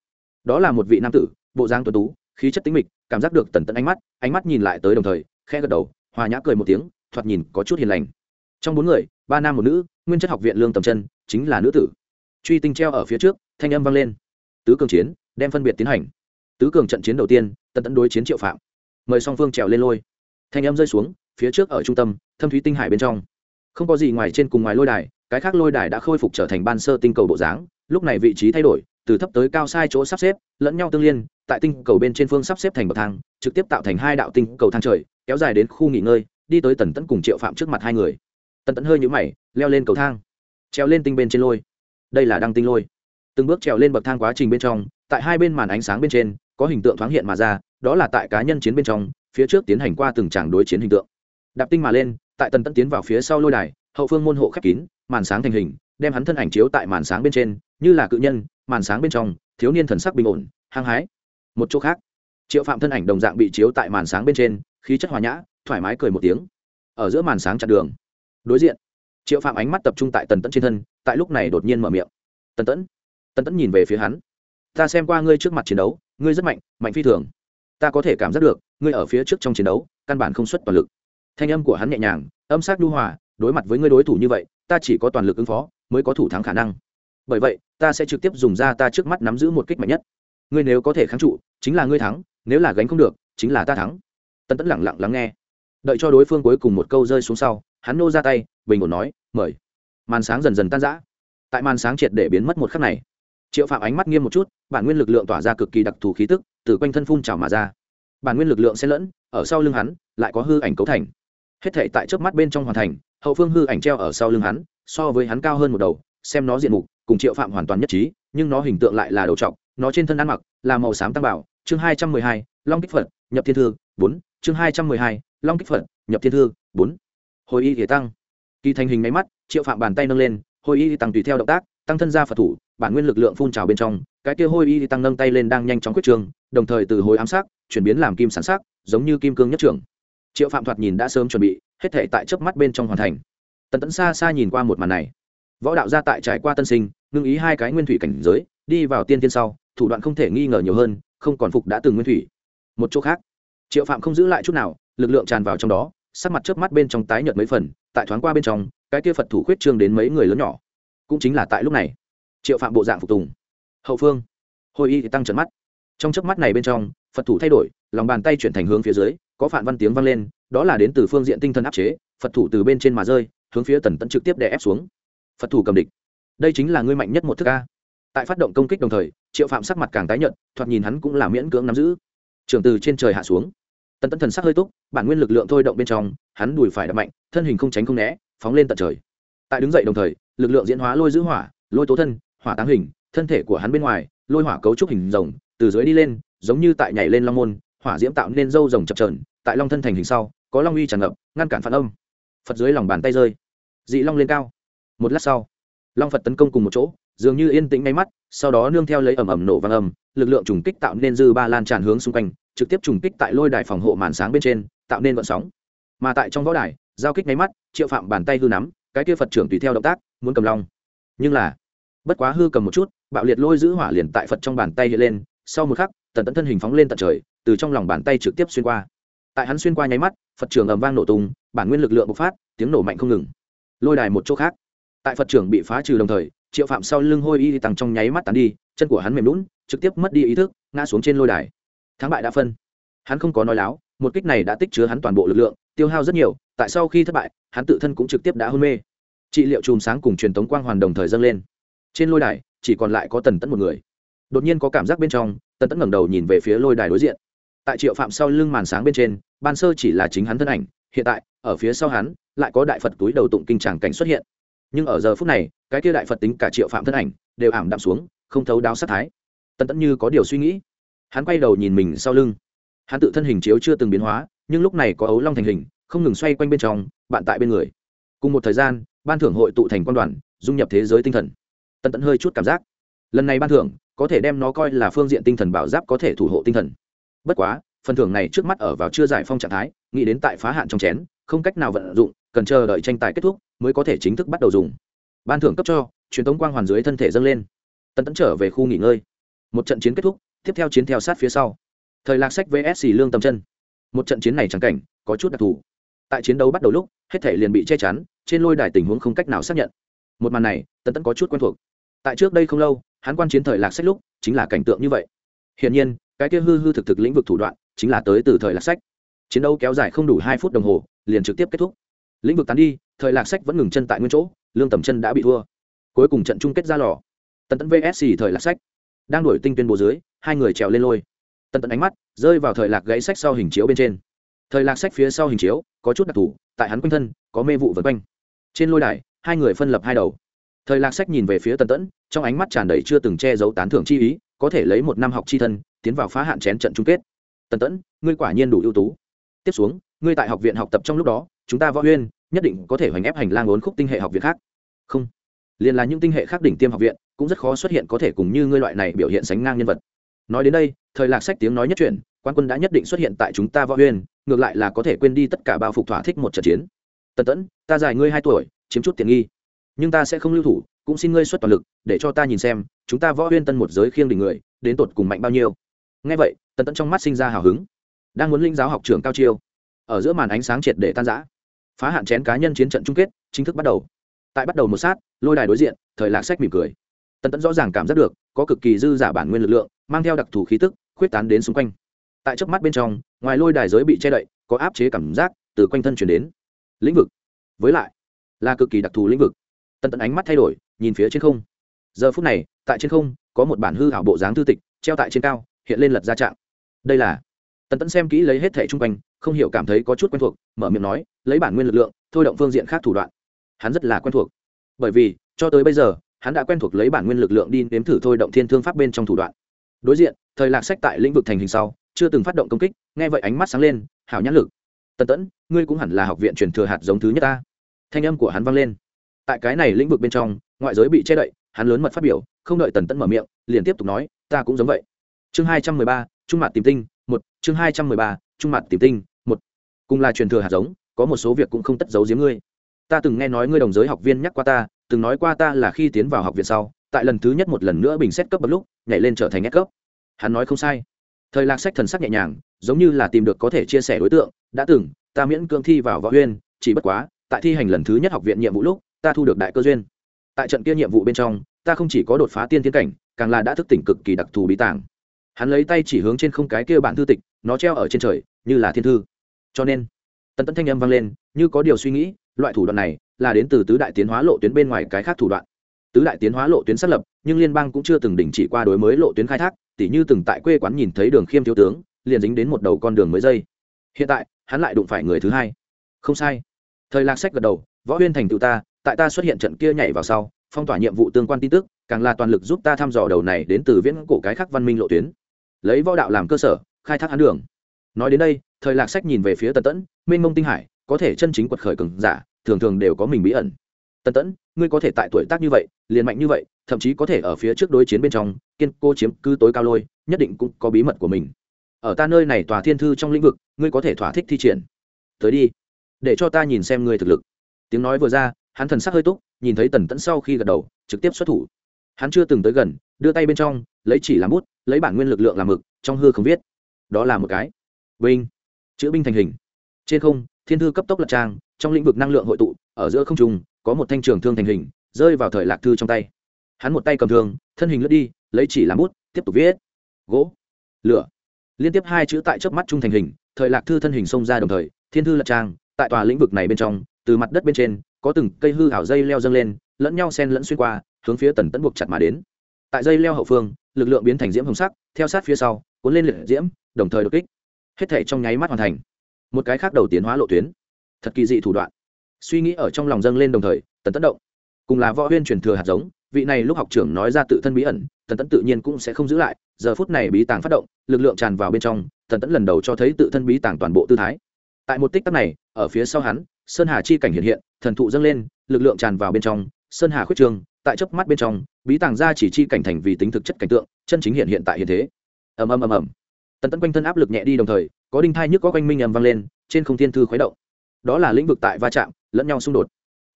đó là một vị nam tử bộ giang tuấn tú, khí chất tính mịch, cảm giác được tần tẫn ánh mắt ánh mắt nhìn lại tới đồng thời khe gật đầu, hòa nhã cười một tiếng, thoạt nhìn có chút hiền lành. Trong bốn người, ba nam một nữ, nguyên chất học viện lương tầm chân, chính là nữ tử. Truy tinh treo ở phía trước, thanh âm vang lên. Tứ cường chiến, đem phân biệt tiến hành. Tứ cường trận chiến đầu tiên, tần tẫn đối chiến triệu phạm. Mời song phương trèo lên lôi. Thanh âm rơi xuống, phía trước ở trung tâm, thâm thúy tinh hải bên trong. Không có gì ngoài trên cùng ngoài lôi đài, cái khác lôi đài đã khôi phục trở thành ban sơ tinh cầu bộ dáng, lúc này vị trí thay đổi, từ thấp tới cao sai chỗ sắp xếp, lẫn nhau tương liên tại tinh cầu bên trên phương sắp xếp thành bậc thang, trực tiếp tạo thành hai đạo tinh cầu thang trời, kéo dài đến khu nghỉ ngơi, đi tới tần tẫn cùng triệu phạm trước mặt hai người. Tần tẫn hơi nhũ mày, leo lên cầu thang treo lên tinh bên trên lôi. Đây là đăng tinh lôi. Từng bước trèo lên bậc thang quá trình bên trong, tại hai bên màn ánh sáng bên trên, có hình tượng thoáng hiện mà ra, đó là tại cá nhân chiến bên trong, phía trước tiến hành qua từng tràng đối chiến hình tượng. Đạp tinh mà lên, tại tần tẫn tiến vào phía sau lôi đài, hậu phương môn hộ khép kín, màn sáng thành hình, đem hắn thân ảnh chiếu tại màn sáng bên trên, như là cự nhân, màn sáng bên trong, thiếu niên thần sắc bình ổn, hăng hái một chỗ khác. Triệu phạm thân ảnh đồng dạng bị chiếu tại màn sáng bên trên, khí chất hòa nhã, thoải mái cười một tiếng. Ở giữa màn sáng chặn đường. Đối diện, triệu phạm ánh mắt tập trung tại tần tẫn trên thân, tại lúc này đột nhiên mở miệng. Tần tẫn. Tần tẫn nhìn về phía hắn. Ta xem qua ngươi trước mặt chiến đấu, ngươi rất mạnh mạnh phi thường. Ta có thể cảm giác được, ngươi ở phía trước trong chiến đấu, căn bản không xuất toàn lực. Thanh âm của hắn nhẹ nhàng, âm sắc nhu hòa, đối mặt với ngươi đối thủ như vậy, ta chỉ có toàn lực ứng phó, mới có thủ thắng khả năng. Bởi vậy, ta sẽ trực tiếp dùng ra ta trước mắt nắm giữ một kích mạnh nhất ngươi nếu có thể kháng trụ, chính là ngươi thắng, nếu là gánh không được, chính là ta thắng. Tân tẫn lẳng lặng lắng nghe. Đợi cho đối phương cuối cùng một câu rơi xuống sau, hắn nô ra tay, bình ổn nói, mời. Màn sáng dần dần tan rã. Tại màn sáng triệt để biến mất một khắc này, triệu phạm ánh mắt nghiêm một chút, bản nguyên lực lượng tỏa ra cực kỳ đặc thù khí tức, từ quanh thân phun trào mà ra. Bản nguyên lực lượng xen lẫn, ở sau lưng hắn, lại có hư ảnh cấu thành. Hết thể tại trước mắt bên trong hoàn thành, hậu phương hư ảnh treo ở sau lưng hắn, so với hắn cao hơn một đầu, xem nó diện mục, cùng triệu phạm hoàn toàn nhất trí, nhưng nó hình tượng lại là đầu trọc nó trên thân ăn mặc là màu xám tăng bảo, chương hai trăm mười hai, long kích phật, nhập thiên thư, bốn, chương hai trăm mười hai, long kích phật, nhập thiên thư, bốn. Hồi y thể tăng. Kỳ thành hình máy mắt, triệu phạm bàn tay nâng lên, hồi y tăng tùy theo động tác, tăng thân ra phật thủ, bản nguyên lực lượng phun trào bên trong, cái kia hồi y tăng nâng tay lên đang nhanh chóng quyết trường, đồng thời từ hồi ám sát chuyển biến làm kim sản sắc, giống như kim cương nhất trưởng. Triệu phạm thoạt nhìn đã sớm chuẩn bị, hết thể tại trước mắt bên trong hoàn thành. Tần tẫn xa xa nhìn qua một màn này. Võ đạo gia tại trải qua tân sinh, ngưng ý hai cái nguyên thủy cảnh giới, đi vào tiên tiên sau thủ đoạn không thể nghi ngờ nhiều hơn, không còn phục đã từng nguyên thủy. Một chỗ khác, triệu phạm không giữ lại chút nào, lực lượng tràn vào trong đó, sắc mặt trước mắt bên trong tái nhợt mấy phần, tại thoáng qua bên trong, cái kia phật thủ khuyết trương đến mấy người lớn nhỏ. Cũng chính là tại lúc này, triệu phạm bộ dạng phục tùng. Hậu phương hồi y thì tăng trận mắt. Trong chớp mắt này bên trong, phật thủ thay đổi, lòng bàn tay chuyển thành hướng phía dưới, có phản văn tiếng vang lên, đó là đến từ phương diện tinh thần áp chế, phật thủ từ bên trên mà rơi, hướng phía tần tẫn trực tiếp đè ép xuống. Phật thủ cầm địch. Đây chính là ngươi mạnh nhất một thức a tại phát động công kích đồng thời, triệu phạm sắc mặt càng tái nhợt, thoạt nhìn hắn cũng là miễn cưỡng nắm giữ. Trường từ trên trời hạ xuống. Tần tẫn thần sắc hơi túc, bản nguyên lực lượng thôi động bên trong, hắn đùi phải đập mạnh, thân hình không tránh không né, phóng lên tận trời. Tại đứng dậy đồng thời, lực lượng diễn hóa lôi giữ hỏa, lôi tố thân, hỏa táng hình, thân thể của hắn bên ngoài, lôi hỏa cấu trúc hình rồng, từ dưới đi lên, giống như tại nhảy lên long môn, hỏa diễm tạo nên dâu rồng chập trờn tại long thân thành hình sau, có long uy tràn ngập, ngăn cản phản âm. Phật dưới lòng bàn tay rơi. Dị long lên cao. Một lát sau, long phật tấn công cùng một chỗ dường như yên tĩnh ngay mắt, sau đó nương theo lấy ẩm ẩm nổ vang âm, lực lượng trùng kích tạo nên dư ba lan tràn hướng xung quanh, trực tiếp trùng kích tại lôi đài phòng hộ màn sáng bên trên, tạo nên vận sóng. Mà tại trong võ đài, giao kích ngay mắt, triệu phạm bàn tay hư nắm, cái kia phật trưởng tùy theo động tác, muốn cầm long. Nhưng là, bất quá hư cầm một chút, bạo liệt lôi giữ hỏa liền tại phật trong bàn tay hiện lên, sau một khắc, tần tẫn thân hình phóng lên tận trời, từ trong lòng bàn tay trực tiếp xuyên qua. Tại hắn xuyên qua nháy mắt, phật trưởng ầm vang nổ tung, bản nguyên lực lượng bộc phát, tiếng nổ mạnh không ngừng. Lôi đài một chỗ khác, tại phật trưởng bị phá trừ đồng thời triệu phạm sau lưng hôi y tăng trong nháy mắt tàn đi, chân của hắn mềm lún, trực tiếp mất đi ý thức, ngã xuống trên lôi đài. Thắng bại đã phân. Hắn không có nói láo, một kích này đã tích chứa hắn toàn bộ lực lượng, tiêu hao rất nhiều, tại sau khi thất bại, hắn tự thân cũng trực tiếp đã hôn mê. Trị liệu chùm sáng cùng truyền tống quang hoàn đồng thời dâng lên. Trên lôi đài, chỉ còn lại có tần tẫn một người. Đột nhiên có cảm giác bên trong, tần tẫn ngẩng đầu nhìn về phía lôi đài đối diện. Tại triệu phạm sau lưng màn sáng bên trên, ban sơ chỉ là chính hắn thân ảnh, hiện tại, ở phía sau hắn, lại có đại phật túi đầu tụng kinh tràng cảnh xuất hiện nhưng ở giờ phút này, cái kia đại phật tính cả triệu phạm thân ảnh đều ảm đạm xuống, không thấu đáo sát thái. Tần tẫn như có điều suy nghĩ. Hắn quay đầu nhìn mình sau lưng. Hắn tự thân hình chiếu chưa từng biến hóa, nhưng lúc này có ấu long thành hình, không ngừng xoay quanh bên trong, bạn tại bên người. Cùng một thời gian, ban thưởng hội tụ thành quan đoàn, dung nhập thế giới tinh thần. Tần tẫn hơi chút cảm giác. Lần này ban thưởng, có thể đem nó coi là phương diện tinh thần bảo giáp có thể thủ hộ tinh thần. Bất quá phần thưởng này trước mắt ở vào chưa giải phong trạng thái, nghĩ đến tại phá hạn trong chén, không cách nào vận dụng, cần chờ đợi tranh tài kết thúc mới có thể chính thức bắt đầu dùng. Ban thưởng cấp cho, truyền thống quang hoàn dưới thân thể dâng lên. Tần tẫn trở về khu nghỉ ngơi. Một trận chiến kết thúc, tiếp theo chiến theo sát phía sau. Thời lạc sách vs lương tầm chân. Một trận chiến này chẳng cảnh, có chút đặc thù. Tại chiến đấu bắt đầu lúc, hết thể liền bị che chắn, trên lôi đài tình huống không cách nào xác nhận. Một màn này tần tẫn có chút quen thuộc. Tại trước đây không lâu, hắn quan chiến thời lạc sách lúc, chính là cảnh tượng như vậy. Hiển nhiên, cái kia hư hư thực thực lĩnh vực thủ đoạn chính là tới từ thời lạc sách. Chiến đấu kéo dài không đủ hai phút đồng hồ, liền trực tiếp kết thúc. Lĩnh vực tán đi, thời lạc sách vẫn ngừng chân tại nguyên chỗ, lương tầm chân đã bị thua. Cuối cùng trận chung kết ra lò. Tần tẫn vsc thời lạc sách. Đang đổi tinh tuyên bố dưới, hai người trèo lên lôi. Tần tẫn ánh mắt rơi vào thời lạc gãy sách sau hình chiếu bên trên. Thời lạc sách phía sau hình chiếu, có chút đặc thù, tại hắn quanh thân, có mê vụ vân quanh. Trên lôi đài, hai người phân lập hai đầu. Thời lạc sách nhìn về phía tần tẫn trong ánh mắt tràn đầy chưa từng che giấu tán thưởng chi ý, có thể lấy một năm học chi thân, tiến vào phá hạn chén trận chung kết tần tẫn, ngươi quả nhiên đủ ưu tú. Tiếp xuống, ngươi tại học viện học tập trong lúc đó, chúng ta võ huyên, nhất định có thể hoành ép hành lang ốn khúc tinh hệ học viện khác. Không. Liền là những tinh hệ khác đỉnh tiêm học viện, cũng rất khó xuất hiện có thể cùng như ngươi loại này biểu hiện sánh ngang nhân vật. Nói đến đây, thời lạc sách tiếng nói nhất truyền quan quân đã nhất định xuất hiện tại chúng ta võ huyên, ngược lại là có thể quên đi tất cả bao phục thỏa thích một trận chiến. Tần tẫn, ta dài ngươi hai tuổi, chiếm chút tiện nghi. Nhưng ta sẽ không lưu thủ, cũng xin ngươi xuất toàn lực, để cho ta nhìn xem, chúng ta võ huyên tân một giới khiêng đỉnh người, đến tột cùng mạnh bao nhiêu. Ngay vậy tần tẫn trong mắt sinh ra hào hứng, đang muốn linh giáo học trưởng cao chiêu. Ở giữa màn ánh sáng triệt để tan giã phá hạn chén cá nhân chiến trận chung kết chính thức bắt đầu. Tại bắt đầu một sát, lôi đài đối diện, thời lạc sách mỉm cười. Tần tẫn rõ ràng cảm giác được, có cực kỳ dư giả bản nguyên lực lượng, mang theo đặc thù khí tức, khuyết tán đến xung quanh. Tại trước mắt bên trong, ngoài lôi đài giới bị che đậy, có áp chế cảm giác từ quanh thân chuyển đến. Lĩnh vực. Với lại, là cực kỳ đặc thù lĩnh vực. Tần tẫn ánh mắt thay đổi, nhìn phía trên không. Giờ phút này, tại trên không, có một bản hư hảo bộ dáng thư tịch, treo tại trên cao, hiện lên lật ra trạng đây là tần tẫn xem kỹ lấy hết thẻ chung quanh, không hiểu cảm thấy có chút quen thuộc, mở miệng nói, lấy bản nguyên lực lượng, thôi động phương diện khác thủ đoạn. Hắn rất là quen thuộc. Bởi vì, cho tới bây giờ, hắn đã quen thuộc lấy bản nguyên lực lượng đi nếm thử thôi động thiên thương pháp bên trong thủ đoạn. Đối diện, thời lạc sách tại lĩnh vực thành hình sau, chưa từng phát động công kích, nghe vậy ánh mắt sáng lên, hảo nhãn lực. Tần tẫn, ngươi cũng hẳn là học viện truyền thừa hạt giống thứ nhất ta. Thanh âm của hắn vang lên. Tại cái này lĩnh vực bên trong, ngoại giới bị che đậy, hắn lớn mật phát biểu, không đợi tần tẫn mở miệng, liền tiếp tục nói, ta cũng giống vậy. Chương hai trăm mười ba trung mặt tìm tinh, một, chương hai trăm mười ba, trung mặt tìm tinh, một. Cùng là truyền thừa hạt giống, có một số việc cũng không tất giấu giếm ngươi. Ta từng nghe nói ngươi đồng giới học viên nhắc qua ta, từng nói qua ta là khi tiến vào học viện sau, tại lần thứ nhất một lần nữa bình xét cấp bậc lúc, nhảy lên trở thành ép cấp. Hắn nói không sai. Thời lạc sách thần sắc nhẹ nhàng, giống như là tìm được có thể chia sẻ đối tượng, đã từng, ta miễn cưỡng thi vào võ huyên, chỉ bất quá, tại thi hành lần thứ nhất học viện nhiệm vụ lúc, ta thu được đại cơ duyên. Tại trận kia nhiệm vụ bên trong, ta không chỉ có đột phá tiên tiến cảnh, càng là đã thức tỉnh cực kỳ đặc thù bí tàng hắn lấy tay chỉ hướng trên không cái kia bản thư tịch, nó treo ở trên trời, như là thiên thư. Cho nên, tần tẫn thanh âm vang lên, như có điều suy nghĩ, loại thủ đoạn này là đến từ tứ đại tiến hóa lộ tuyến bên ngoài cái khác thủ đoạn. Tứ đại tiến hóa lộ tuyến xác lập, nhưng liên bang cũng chưa từng đình chỉ qua đối mới lộ tuyến khai thác, tỉ như từng tại quê quán nhìn thấy đường khiêm thiếu tướng, liền dính đến một đầu con đường mới dây. Hiện tại, hắn lại đụng phải người thứ hai. Không sai. Thời lạc sách gật đầu, võ huyên thành tựu ta, tại ta xuất hiện trận kia nhảy vào sau, phong tỏa nhiệm vụ tương quan tin tức, càng là toàn lực giúp ta thăm dò đầu này đến từ viễn cổ cái khắc văn minh lộ tuyến lấy võ đạo làm cơ sở, khai thác hắn đường. Nói đến đây, thời lạc sách nhìn về phía tần tẫn, mênh mông tinh hải, có thể chân chính quật khởi cường giả, thường thường đều có mình bí ẩn. Tần tẫn, ngươi có thể tại tuổi tác như vậy, liền mạnh như vậy, thậm chí có thể ở phía trước đối chiến bên trong, kiên cô chiếm cứ tối cao lôi, nhất định cũng có bí mật của mình. Ở ta nơi này tòa thiên thư trong lĩnh vực, ngươi có thể thỏa thích thi triển. Tới đi, để cho ta nhìn xem ngươi thực lực. Tiếng nói vừa ra, hắn thần sắc hơi túc, nhìn thấy tần tẫn sau khi gật đầu, trực tiếp xuất thủ hắn chưa từng tới gần, đưa tay bên trong, lấy chỉ làm bút, lấy bản nguyên lực lượng làm mực, trong hư không viết. Đó là một cái. Binh chữ binh thành hình. Trên không, thiên thư cấp tốc lật trang, trong lĩnh vực năng lượng hội tụ, ở giữa không trùng có một thanh trường thương thành hình, rơi vào thời lạc thư trong tay. Hắn một tay cầm thương, thân hình lướt đi, lấy chỉ làm bút, tiếp tục viết. Gỗ. Lửa. Liên tiếp hai chữ tại chớp mắt trung thành hình, thời lạc thư thân hình xông ra đồng thời, thiên thư lật trang, tại tòa lĩnh vực này bên trong, từ mặt đất bên trên, có từng cây hư hảo dây leo dâng lên, lẫn nhau sen lẫn xuyên qua hướng phía tần tẫn buộc chặt mà đến. Tại dây leo hậu phương, lực lượng biến thành diễm hồng sắc, theo sát phía sau, cuốn lên liệt diễm, đồng thời đột kích. Hết thể trong nháy mắt hoàn thành. Một cái khác đầu tiến hóa lộ tuyến. Thật kỳ dị thủ đoạn. Suy nghĩ ở trong lòng dâng lên đồng thời, tần tấn động. Cùng là võ huyên truyền thừa hạt giống, vị này lúc học trưởng nói ra tự thân bí ẩn, tần tấn tự nhiên cũng sẽ không giữ lại. Giờ phút này bí tàng phát động, lực lượng tràn vào bên trong, tần tấn lần đầu cho thấy tự thân bí tàng toàn bộ tư thái. Tại một tích tắc này, ở phía sau hắn, sơn hà chi cảnh hiện hiện, thần thụ dâng lên, lực lượng tràn vào bên trong, sơn hà khuyết trường tại chớp mắt bên trong, bí tàng ra chỉ chi cảnh thành vì tính thực chất cảnh tượng, chân chính hiện hiện tại hiện thế. Ầm ầm ầm ầm. Tần tẫn quanh thân áp lực nhẹ đi đồng thời, có đinh thai nhức có quanh minh ầm vang lên, trên không thiên thư khuấy động. Đó là lĩnh vực tại va chạm, lẫn nhau xung đột.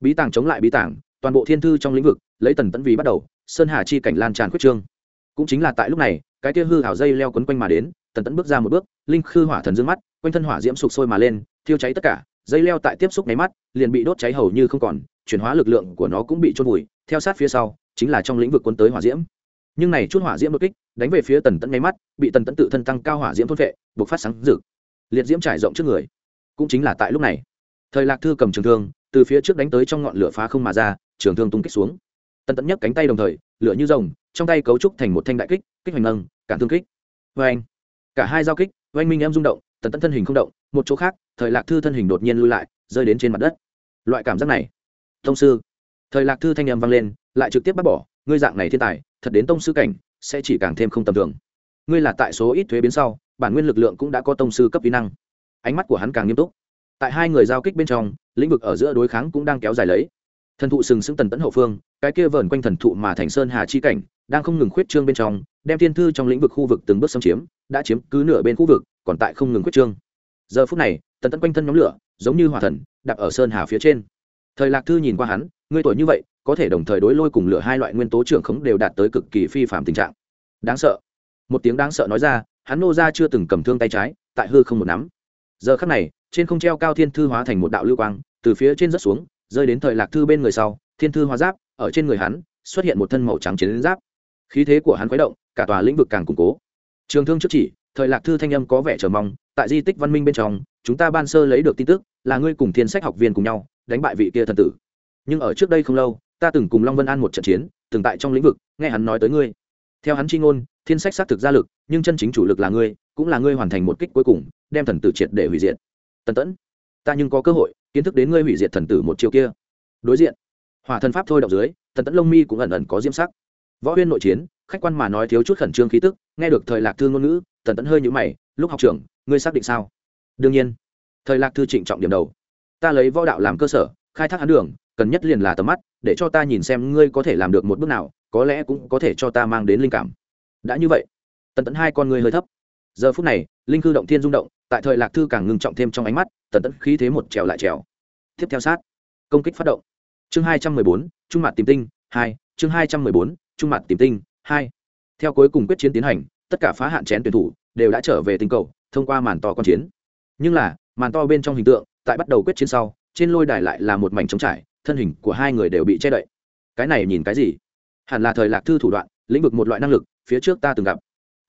Bí tàng chống lại bí tàng, toàn bộ thiên thư trong lĩnh vực, lấy tần tẫn vì bắt đầu, sơn hà chi cảnh lan tràn khuyết trương. Cũng chính là tại lúc này, cái kia hư hảo dây leo quấn quanh mà đến, tần tẫn bước ra một bước, linh khư hỏa thần dương mắt, quanh thân hỏa diễm sụp sôi mà lên, thiêu cháy tất cả, dây leo tại tiếp xúc máy mắt, liền bị đốt cháy hầu như không còn, chuyển hóa lực lượng của nó cũng bị trôn vùi theo sát phía sau, chính là trong lĩnh vực quân tới hỏa diễm. Nhưng này chút hỏa diễm đột kích, đánh về phía tần tẫn máy mắt, bị tần tẫn tự thân tăng cao hỏa diễm thốt vệ buộc phát sáng rực. Liệt diễm trải rộng trước người. Cũng chính là tại lúc này, thời lạc thư cầm trường thương, từ phía trước đánh tới trong ngọn lửa phá không mà ra, trường thương tung kích xuống. Tần tẫn nhấc cánh tay đồng thời, lửa như rồng, trong tay cấu trúc thành một thanh đại kích kích hoành nâng cản thương kích. Vê anh cả hai giao kích oanh minh em rung động, tần tẫn thân hình không động, một chỗ khác, thời lạc thư thân hình đột nhiên lui lại, rơi đến trên mặt đất. Loại cảm giác này thông sư thời lạc thư thanh em vang lên, lại trực tiếp bác bỏ, ngươi dạng này thiên tài, thật đến tông sư cảnh, sẽ chỉ càng thêm không tầm thường. Ngươi là tại số ít thuế biến sau, bản nguyên lực lượng cũng đã có tông sư cấp kỹ năng. Ánh mắt của hắn càng nghiêm túc. Tại hai người giao kích bên trong, lĩnh vực ở giữa đối kháng cũng đang kéo dài lấy. Thần thụ sừng sững tần tấn hậu phương, cái kia vờn quanh thần thụ mà thành sơn hà chi cảnh, đang không ngừng khuyết trương bên trong, đem thiên thư trong lĩnh vực khu vực từng bước xâm chiếm, đã chiếm cứ nửa bên khu vực, còn tại không ngừng khuyết trương. Giờ phút này, tần tấn quanh thân nhóm lửa, giống như hỏa thần đặt ở sơn hà phía trên. Thời lạc thư nhìn qua hắn ngươi tuổi như vậy, có thể đồng thời đối lôi cùng lửa hai loại nguyên tố trưởng khống đều đạt tới cực kỳ phi phạm tình trạng. Đáng sợ. Một tiếng đáng sợ nói ra, hắn nô ra chưa từng cầm thương tay trái, tại hư không một nắm. Giờ khắc này, trên không treo cao thiên thư hóa thành một đạo lưu quang, từ phía trên rơi xuống, rơi đến thời lạc thư bên người sau, thiên thư hóa giáp, ở trên người hắn, xuất hiện một thân màu trắng chiến giáp. Khí thế của hắn khuấy động, cả tòa lĩnh vực càng củng cố. Trường thương trước chỉ, thời lạc thư thanh âm có vẻ chờ mong, tại di tích văn minh bên trong, chúng ta ban sơ lấy được tin tức, là ngươi cùng thiên sách học viên cùng nhau, đánh bại vị kia thần tử nhưng ở trước đây không lâu, ta từng cùng long vân an một trận chiến, từng tại trong lĩnh vực, nghe hắn nói tới ngươi. Theo hắn chi ngôn, thiên sách xác thực ra lực, nhưng chân chính chủ lực là ngươi, cũng là ngươi hoàn thành một kích cuối cùng, đem thần tử triệt để hủy diệt. Tần tẫn, ta nhưng có cơ hội kiến thức đến ngươi hủy diệt thần tử một chiều kia. Đối diện, hỏa thần pháp thôi đọc dưới, tần tẫn lông mi cũng ẩn ẩn có diễm sắc. Võ huyên nội chiến, khách quan mà nói thiếu chút khẩn trương khí tức, nghe được thời lạc thư ngôn ngữ, tần tẫn hơi nhũ mày, lúc học trưởng, ngươi xác định sao? Đương nhiên. Thời lạc thư trịnh trọng điểm đầu. Ta lấy võ đạo làm cơ sở, khai thác hắn đường cần nhất liền là tầm mắt, để cho ta nhìn xem ngươi có thể làm được một bước nào, có lẽ cũng có thể cho ta mang đến linh cảm. Đã như vậy, tần tẫn hai con ngươi hơi thấp. Giờ phút này, linh cư động thiên rung động, tại thời lạc thư càng ngưng trọng thêm trong ánh mắt, tần tẫn khí thế một trèo lại trèo. Tiếp theo sát, công kích phát động. Chương hai trăm mười bốn, trung mặt tìm tinh, hai, chương hai trăm mười bốn, trung mặt tìm tinh, hai. Theo cuối cùng quyết chiến tiến hành, tất cả phá hạn chén tuyển thủ đều đã trở về tinh cầu, thông qua màn to con chiến. Nhưng là, màn to bên trong hình tượng, tại bắt đầu quyết chiến sau, trên lôi đài lại là một mảnh trống trải thân hình của hai người đều bị che đậy. Cái này nhìn cái gì? Hẳn là thời lạc thư thủ đoạn, lĩnh vực một loại năng lực, phía trước ta từng gặp.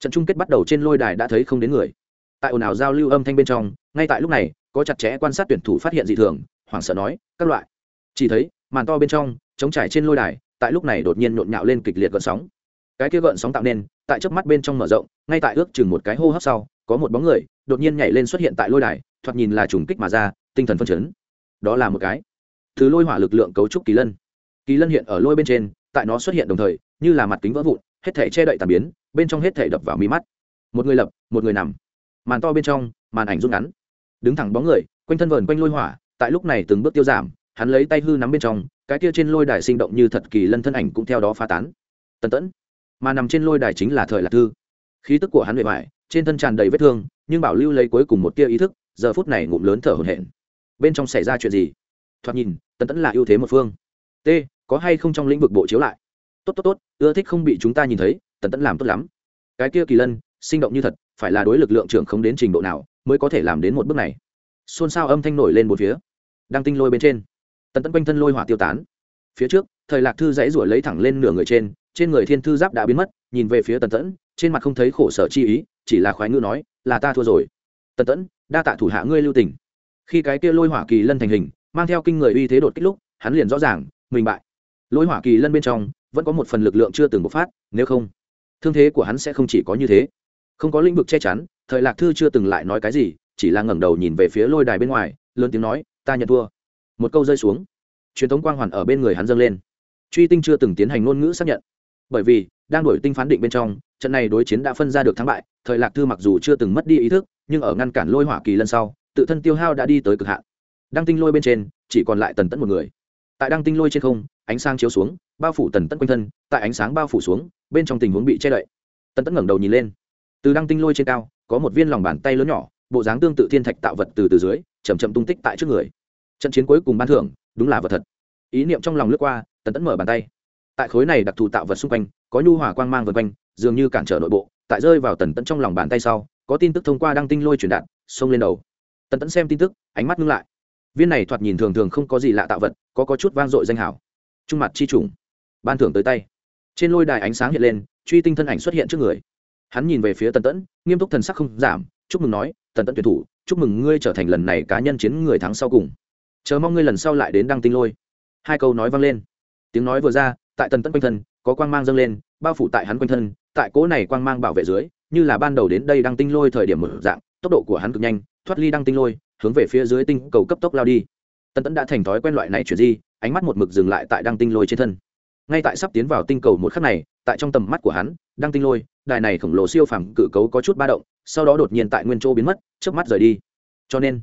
Trận chung kết bắt đầu trên lôi đài đã thấy không đến người. Tại ồn ào giao lưu âm thanh bên trong, ngay tại lúc này, có chặt chẽ quan sát tuyển thủ phát hiện dị thường, hoảng sợ nói, các loại. Chỉ thấy, màn to bên trong chống trải trên lôi đài, tại lúc này đột nhiên nhộn nhạo lên kịch liệt gợn sóng. Cái kia gợn sóng tạo nên, tại chớp mắt bên trong mở rộng, ngay tại ước chừng một cái hô hấp sau, có một bóng người đột nhiên nhảy lên xuất hiện tại lôi đài, thoạt nhìn là trùng kích mà ra, tinh thần phân chấn. Đó là một cái từ lôi hỏa lực lượng cấu trúc kỳ lân. Kỳ lân hiện ở lôi bên trên, tại nó xuất hiện đồng thời, như là mặt kính vỡ vụn, hết thể che đậy tàn biến, bên trong hết thể đập vào mí mắt. Một người lập, một người nằm. Màn to bên trong, màn ảnh rút ngắn. Đứng thẳng bóng người, quanh thân vờn quanh lôi hỏa, tại lúc này từng bước tiêu giảm, hắn lấy tay hư nắm bên trong, cái kia trên lôi đài sinh động như thật kỳ lân thân ảnh cũng theo đó phá tán. Tần tẫn. Mà nằm trên lôi đài chính là thời lạc thư. Khí tức của hắn bề bại trên thân tràn đầy vết thương, nhưng bảo lưu lấy cuối cùng một tia ý thức, giờ phút này ngụm lớn thở hổn hển. Bên trong xảy ra chuyện gì? Thoạt nhìn tần tẫn là ưu thế một phương. T, có hay không trong lĩnh vực bộ chiếu lại? Tốt tốt tốt, ưa thích không bị chúng ta nhìn thấy, tần tẫn làm tốt lắm. Cái kia kỳ lân, sinh động như thật, phải là đối lực lượng trưởng không đến trình độ nào mới có thể làm đến một bước này. Xôn xao âm thanh nổi lên một phía. Đang tinh lôi bên trên, tần tẫn quanh thân lôi hỏa tiêu tán. Phía trước, thời lạc thư dãy ruổi lấy thẳng lên nửa người trên trên người thiên thư giáp đã biến mất, nhìn về phía tần tẫn, trên mặt không thấy khổ sở chi ý, chỉ là khoái ngữ nói, là ta thua rồi. Tần tẫn, đa tạ thủ hạ ngươi lưu tình. Khi cái kia lôi hỏa kỳ lân thành hình mang theo kinh người uy thế đột kích lúc, hắn liền rõ ràng, mình bại. Lôi hỏa kỳ lân bên trong, vẫn có một phần lực lượng chưa từng bộc phát, nếu không, thương thế của hắn sẽ không chỉ có như thế. Không có lĩnh vực che chắn, thời lạc thư chưa từng lại nói cái gì, chỉ là ngẩng đầu nhìn về phía lôi đài bên ngoài, lớn tiếng nói, ta nhận thua. Một câu rơi xuống, truyền thống quang hoàn ở bên người hắn dâng lên. Truy tinh chưa từng tiến hành ngôn ngữ xác nhận. Bởi vì, đang đổi tinh phán định bên trong, trận này đối chiến đã phân ra được thắng bại, thời lạc thư mặc dù chưa từng mất đi ý thức, nhưng ở ngăn cản lôi hỏa kỳ lần sau, tự thân tiêu hao đã đi tới cực hạn đăng tinh lôi bên trên, chỉ còn lại tần tẫn một người. Tại đăng tinh lôi trên không, ánh sáng chiếu xuống, bao phủ tần tẫn quanh thân, tại ánh sáng bao phủ xuống, bên trong tình huống bị che đậy. Tần tẫn ngẩng đầu nhìn lên. Từ đăng tinh lôi trên cao, có một viên lòng bàn tay lớn nhỏ, bộ dáng tương tự thiên thạch tạo vật từ từ dưới chầm chậm tung tích tại trước người. Trận chiến cuối cùng ban thưởng, đúng là vật thật. Ý niệm trong lòng lướt qua, tần tẫn mở bàn tay. Tại khối này đặc thù tạo vật xung quanh, có nhu hỏa quang mang vân quanh, dường như cản trở nội bộ, tại rơi vào tần tẫn trong lòng bàn tay sau, có tin tức thông qua đăng tinh lôi truyền đạt, xông lên đầu. Tần tẫn xem tin tức, ánh mắt ngưng lại viên này thoạt nhìn thường thường không có gì lạ tạo vật, có có chút vang dội danh hảo. Trung mặt chi trùng. Ban thưởng tới tay. Trên lôi đài ánh sáng hiện lên, truy tinh thân ảnh xuất hiện trước người. Hắn nhìn về phía tần tẫn, nghiêm túc thần sắc không giảm, chúc mừng nói, tần tẫn tuyển thủ, chúc mừng ngươi trở thành lần này cá nhân chiến người thắng sau cùng. Chờ mong ngươi lần sau lại đến đăng tinh lôi. Hai câu nói vang lên. Tiếng nói vừa ra, tại tần tẫn quanh thân, có quang mang dâng lên, bao phủ tại hắn quanh thân, tại cỗ này quang mang bảo vệ dưới, như là ban đầu đến đây đăng tinh lôi thời điểm mở dạng, tốc độ của hắn cực nhanh, thoát ly đăng tinh lôi hướng về phía dưới tinh cầu cấp tốc lao đi. Tần tẫn đã thành thói quen loại này chuyển di, ánh mắt một mực dừng lại tại đăng tinh lôi trên thân. Ngay tại sắp tiến vào tinh cầu một khắc này, tại trong tầm mắt của hắn, đăng tinh lôi, đài này khổng lồ siêu phàm cự cấu có chút ba động, sau đó đột nhiên tại nguyên chỗ biến mất trước mắt rời đi. Cho nên,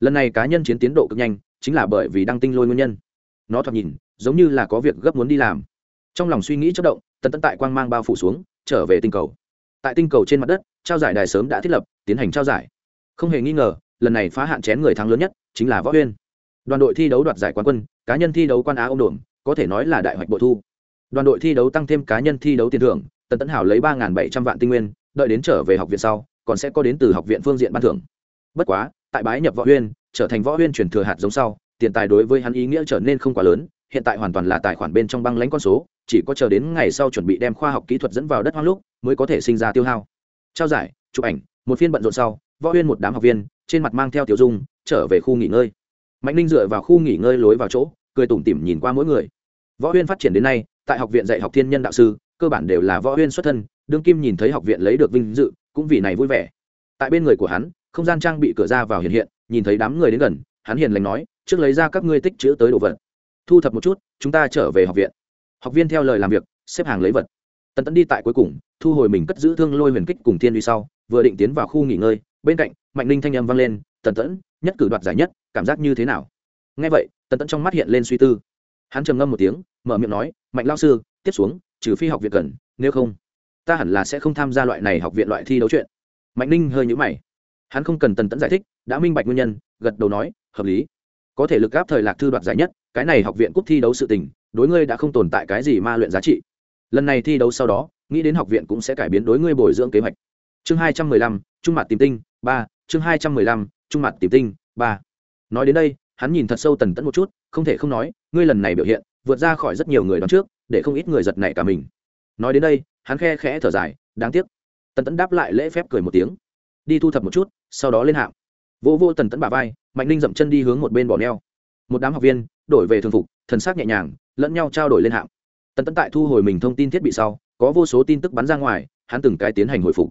lần này cá nhân chiến tiến độ cực nhanh, chính là bởi vì đăng tinh lôi nguyên nhân. Nó thoạt nhìn, giống như là có việc gấp muốn đi làm. Trong lòng suy nghĩ chất động tần Tẫn tại quang mang bao phủ xuống, trở về tinh cầu. Tại tinh cầu trên mặt đất, trao giải đài sớm đã thiết lập, tiến hành trao giải. Không hề nghi ngờ lần này phá hạn chén người thắng lớn nhất chính là võ huyên. Đoàn đội thi đấu đoạt giải quán quân, cá nhân thi đấu quan á ông đồn, có thể nói là đại hoạch bội thu. Đoàn đội thi đấu tăng thêm cá nhân thi đấu tiền thưởng, tần tấn hảo lấy ba bảy trăm vạn tinh nguyên, đợi đến trở về học viện sau, còn sẽ có đến từ học viện phương diện ban thưởng. Bất quá, tại bái nhập võ huyên, trở thành võ huyên chuyển thừa hạt giống sau, tiền tài đối với hắn ý nghĩa trở nên không quá lớn, hiện tại hoàn toàn là tài khoản bên trong băng lãnh con số, chỉ có chờ đến ngày sau chuẩn bị đem khoa học kỹ thuật dẫn vào đất hoang lúc, mới có thể sinh ra tiêu hao. Trao giải, chụp ảnh, một phiên bận rộn sau võ huyên một đám học viên, trên mặt mang theo tiểu dung, trở về khu nghỉ ngơi. Mạnh ninh dựa vào khu nghỉ ngơi lối vào chỗ, cười tủm tỉm nhìn qua mỗi người. Võ huyên phát triển đến nay, tại học viện dạy học thiên nhân đạo sư, cơ bản đều là võ huyên xuất thân, đương kim nhìn thấy học viện lấy được vinh dự, cũng vì này vui vẻ. Tại bên người của hắn, không gian trang bị cửa ra vào hiện hiện, nhìn thấy đám người đến gần, hắn hiền lành nói, trước lấy ra các ngươi tích chữ tới đồ vật. Thu thập một chút, chúng ta trở về học viện. Học viên theo lời làm việc, xếp hàng lấy vật. Tần tẫn đi tại cuối cùng, thu hồi mình cất giữ thương lôi huyền kích cùng thiên uy sau, vừa định tiến vào khu nghỉ ngơi bên cạnh, mạnh ninh thanh âm vang lên, tần tẫn, nhất cử đoạt giải nhất, cảm giác như thế nào? Ngay vậy, tần tẫn trong mắt hiện lên suy tư. Hắn trầm ngâm một tiếng, mở miệng nói, mạnh lao sư, tiếp xuống, trừ phi học viện cần, nếu không, ta hẳn là sẽ không tham gia loại này học viện loại thi đấu chuyện. Mạnh ninh hơi nhũ mày. Hắn không cần tần tẫn giải thích, đã minh bạch nguyên nhân, gật đầu nói, hợp lý. Có thể lực gáp thời lạc thư đoạt giải nhất, cái này học viện cúp thi đấu sự tình, đối ngươi đã không tồn tại cái gì ma luyện giá trị. Lần này thi đấu sau đó, nghĩ đến học viện cũng sẽ cải biến đối ngươi bồi dưỡng kế hoạch chương hai trăm mười lăm, trung mặt tìm tinh, ba. Chương hai trăm mười lăm, trung mặt tìm tinh, ba. Nói đến đây, hắn nhìn thật sâu tần tẫn một chút, không thể không nói, ngươi lần này biểu hiện, vượt ra khỏi rất nhiều người đón trước, để không ít người giật nảy cả mình. Nói đến đây, hắn khe khẽ thở dài, đáng tiếc. Tần tẫn đáp lại lễ phép cười một tiếng. Đi thu thập một chút, sau đó lên hạng. Vô vô tần tẫn bà vai, mạnh ninh dậm chân đi hướng một bên bỏ neo. Một đám học viên, đổi về thường phục, thần sắc nhẹ nhàng, lẫn nhau trao đổi lên hạng. Tần tẫn tại thu hồi mình thông tin thiết bị sau, có vô số tin tức bắn ra ngoài, hắn từng cái tiến hành hồi phục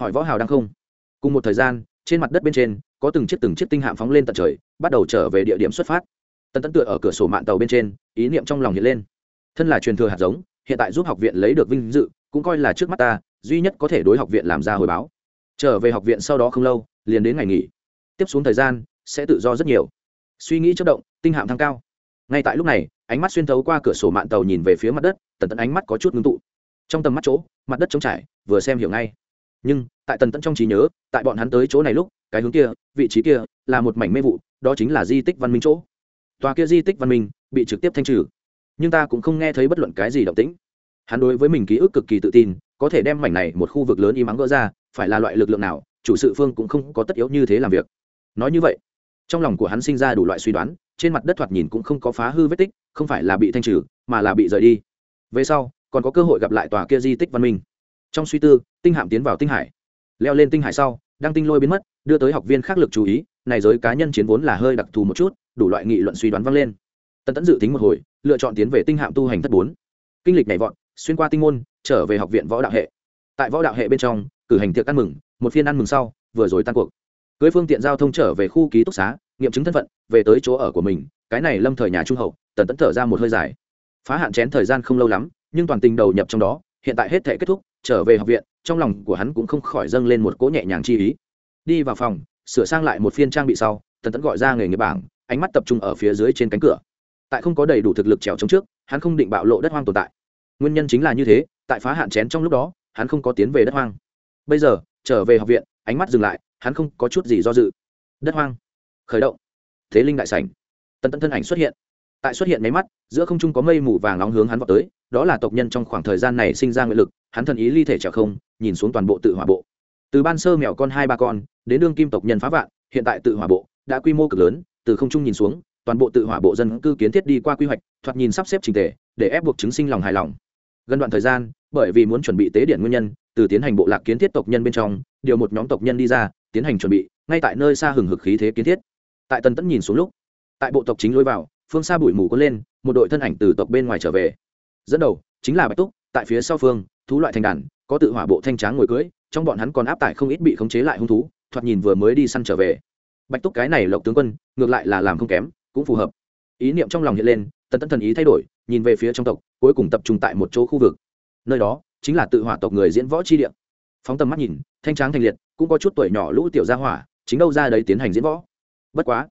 hỏi võ hào đang không? Cùng một thời gian, trên mặt đất bên trên, có từng chiếc từng chiếc tinh hạm phóng lên tận trời, bắt đầu trở về địa điểm xuất phát. Tần tẫn tựa ở cửa sổ mạng tàu bên trên, ý niệm trong lòng hiện lên. Thân là truyền thừa hạt giống, hiện tại giúp học viện lấy được vinh dự, cũng coi là trước mắt ta, duy nhất có thể đối học viện làm ra hồi báo. Trở về học viện sau đó không lâu, liền đến ngày nghỉ. Tiếp xuống thời gian, sẽ tự do rất nhiều. Suy nghĩ chất động, tinh hạm thăng cao. Ngay tại lúc này, ánh mắt xuyên thấu qua cửa sổ mạng tàu nhìn về phía mặt đất, tần tẫn ánh mắt có chút ngưng tụ. Trong tầm mắt chỗ, mặt đất trống trải, vừa xem hiểu ngay nhưng, tại tần tẫn trong trí nhớ, tại bọn hắn tới chỗ này lúc, cái hướng kia, vị trí kia, là một mảnh mê vụ, đó chính là di tích văn minh chỗ. Tòa kia di tích văn minh bị trực tiếp thanh trừ. Nhưng ta cũng không nghe thấy bất luận cái gì động tĩnh. Hắn đối với mình ký ức cực kỳ tự tin, có thể đem mảnh này một khu vực lớn y mắng gỡ ra, phải là loại lực lượng nào, chủ sự phương cũng không có tất yếu như thế làm việc. Nói như vậy, trong lòng của hắn sinh ra đủ loại suy đoán, trên mặt đất thoạt nhìn cũng không có phá hư vết tích, không phải là bị thanh trừ, mà là bị rời đi. Về sau, còn có cơ hội gặp lại tòa kia di tích văn minh trong suy tư, tinh hạm tiến vào tinh hải. Leo lên tinh hải sau đang tinh lôi biến mất, đưa tới học viên khác lực chú ý, này giới cá nhân chiến vốn là hơi đặc thù một chút, đủ loại nghị luận suy đoán vang lên. Tân tẫn dự tính một hồi, lựa chọn tiến về tinh hạm tu hành thất bốn. Kinh lịch nhảy vọt, xuyên qua tinh môn, trở về học viện võ đạo hệ. Tại võ đạo hệ bên trong, cử hành tiệc ăn mừng, một phiên ăn mừng sau, vừa rồi tan cuộc. Cưới phương tiện giao thông trở về khu ký túc xá, nghiệm chứng thân phận, về tới chỗ ở của mình, cái này lâm thời nhà trung hậu, tần tẫn thở ra một hơi dài. Phá hạn chén thời gian không lâu lắm, nhưng toàn tình đầu nhập trong đó, hiện tại hết thể kết thúc trở về học viện, trong lòng của hắn cũng không khỏi dâng lên một cỗ nhẹ nhàng chi ý. Đi vào phòng, sửa sang lại một phiên trang bị sau, tần tẫn gọi ra nghề nghiệp bảng, ánh mắt tập trung ở phía dưới trên cánh cửa. Tại không có đầy đủ thực lực trèo chống trước, hắn không định bạo lộ đất hoang tồn tại. Nguyên nhân chính là như thế, tại phá hạn chén trong lúc đó, hắn không có tiến về đất hoang. Bây giờ, trở về học viện, ánh mắt dừng lại, hắn không có chút gì do dự. Đất hoang. Khởi động. Thế linh đại sảnh. Tần tẫn thân ảnh xuất hiện. Tại xuất hiện máy mắt, giữa không trung có mây mù vàng nóng hướng hắn vào tới đó là tộc nhân trong khoảng thời gian này sinh ra nguyện lực, hắn thần ý ly thể trèo không, nhìn xuống toàn bộ tự hỏa bộ. Từ ban sơ mèo con hai ba con, đến đương kim tộc nhân phá vạn, hiện tại tự hỏa bộ đã quy mô cực lớn, từ không trung nhìn xuống, toàn bộ tự hỏa bộ dân cư kiến thiết đi qua quy hoạch, thoạt nhìn sắp xếp trình tề, để ép buộc chứng sinh lòng hài lòng. Gần đoạn thời gian, bởi vì muốn chuẩn bị tế điện nguyên nhân, từ tiến hành bộ lạc kiến thiết tộc nhân bên trong, điều một nhóm tộc nhân đi ra, tiến hành chuẩn bị, ngay tại nơi xa hừng hực khí thế kiến thiết. Tại tần tẫn nhìn xuống lúc, tại bộ tộc chính lối vào, phương xa bụi mù có lên, một đội thân ảnh từ tộc bên ngoài trở về dẫn đầu chính là bạch túc tại phía sau phương thú loại thành đàn có tự hỏa bộ thanh tráng ngồi cưới trong bọn hắn còn áp tải không ít bị khống chế lại hung thú thoạt nhìn vừa mới đi săn trở về bạch túc cái này lộc tướng quân ngược lại là làm không kém cũng phù hợp ý niệm trong lòng hiện lên tần tẫn thần ý thay đổi nhìn về phía trong tộc cuối cùng tập trung tại một chỗ khu vực nơi đó chính là tự hỏa tộc người diễn võ chi địa phóng tầm mắt nhìn thanh tráng thành liệt cũng có chút tuổi nhỏ lũ tiểu gia hỏa chính đâu ra đấy tiến hành diễn võ bất quá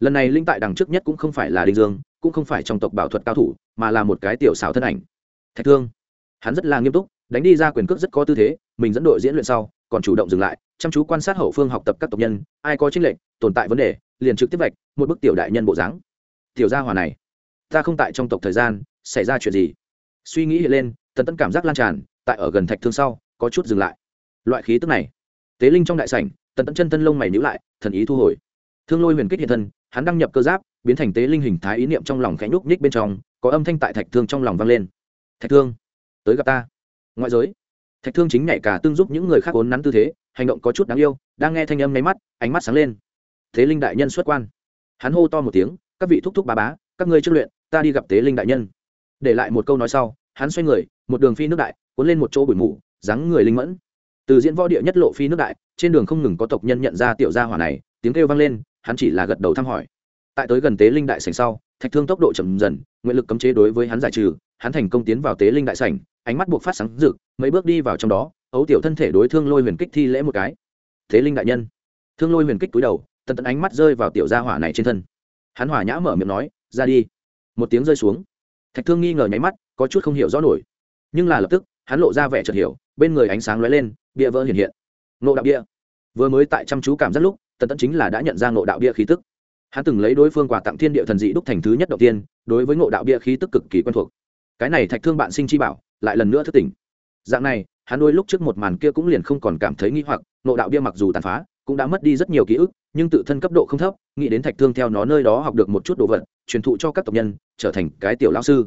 lần này linh tại đằng trước nhất cũng không phải là đinh dương cũng không phải trong tộc bảo thuật cao thủ, mà là một cái tiểu xảo thân ảnh. Thạch thương, hắn rất là nghiêm túc, đánh đi ra quyền cước rất có tư thế, mình dẫn đội diễn luyện sau, còn chủ động dừng lại, chăm chú quan sát hậu phương học tập các tộc nhân, ai có chính lệnh tồn tại vấn đề, liền trực tiếp vạch, một bức tiểu đại nhân bộ dáng. Tiểu gia hòa này, ta không tại trong tộc thời gian, xảy ra chuyện gì? Suy nghĩ hiện lên, tần tẫn cảm giác lan tràn, tại ở gần thạch thương sau, có chút dừng lại. Loại khí tức này, tế linh trong đại sảnh, tần tẫn chân thân lông mày nhữ lại, thần ý thu hồi. Thương lôi huyền kích hiện thân, hắn đăng nhập cơ giáp biến thành tế linh hình thái ý niệm trong lòng khẽ nhúc nhích bên trong, có âm thanh tại thạch thương trong lòng vang lên. Thạch thương, tới gặp ta. Ngoại giới, thạch thương chính nhảy cả tương giúp những người khác vốn nắn tư thế, hành động có chút đáng yêu, đang nghe thanh âm nháy mắt, ánh mắt sáng lên. Thế linh đại nhân xuất quan. Hắn hô to một tiếng, các vị thúc thúc bà bá, các ngươi trước luyện, ta đi gặp tế linh đại nhân. Để lại một câu nói sau, hắn xoay người, một đường phi nước đại, cuốn lên một chỗ bụi mù, dáng người linh mẫn. Từ diễn võ địa nhất lộ phi nước đại, trên đường không ngừng có tộc nhân nhận ra tiểu gia hỏa này, tiếng kêu vang lên, hắn chỉ là gật đầu thăm hỏi tại tới gần tế linh đại sảnh sau, thạch thương tốc độ chậm dần, nguyện lực cấm chế đối với hắn giải trừ, hắn thành công tiến vào tế linh đại sảnh, ánh mắt buộc phát sáng rực, mấy bước đi vào trong đó, ấu tiểu thân thể đối thương lôi huyền kích thi lễ một cái. Thế linh đại nhân. Thương lôi huyền kích túi đầu tận tận ánh mắt rơi vào tiểu gia hỏa này trên thân. Hắn hỏa nhã mở miệng nói, ra đi. Một tiếng rơi xuống. Thạch thương nghi ngờ nháy mắt, có chút không hiểu rõ nổi. Nhưng là lập tức, hắn lộ ra vẻ chợt hiểu, bên người ánh sáng lóe lên, bia vỡ hiện hiện. Nộ đạo bia. Vừa mới tại chăm chú cảm giác lúc, tần tẫn chính là đã nhận ra ngộ đạo bia khí tức hắn từng lấy đối phương quà tặng thiên địa thần dị đúc thành thứ nhất đầu tiên, đối với ngộ đạo bia khí tức cực kỳ quen thuộc. Cái này thạch thương bạn sinh chi bảo, lại lần nữa thức tỉnh. Dạng này, hắn đôi lúc trước một màn kia cũng liền không còn cảm thấy nghi hoặc, ngộ đạo bia mặc dù tàn phá, cũng đã mất đi rất nhiều ký ức, nhưng tự thân cấp độ không thấp, nghĩ đến thạch thương theo nó nơi đó học được một chút đồ vật, truyền thụ cho các tộc nhân, trở thành cái tiểu lao sư.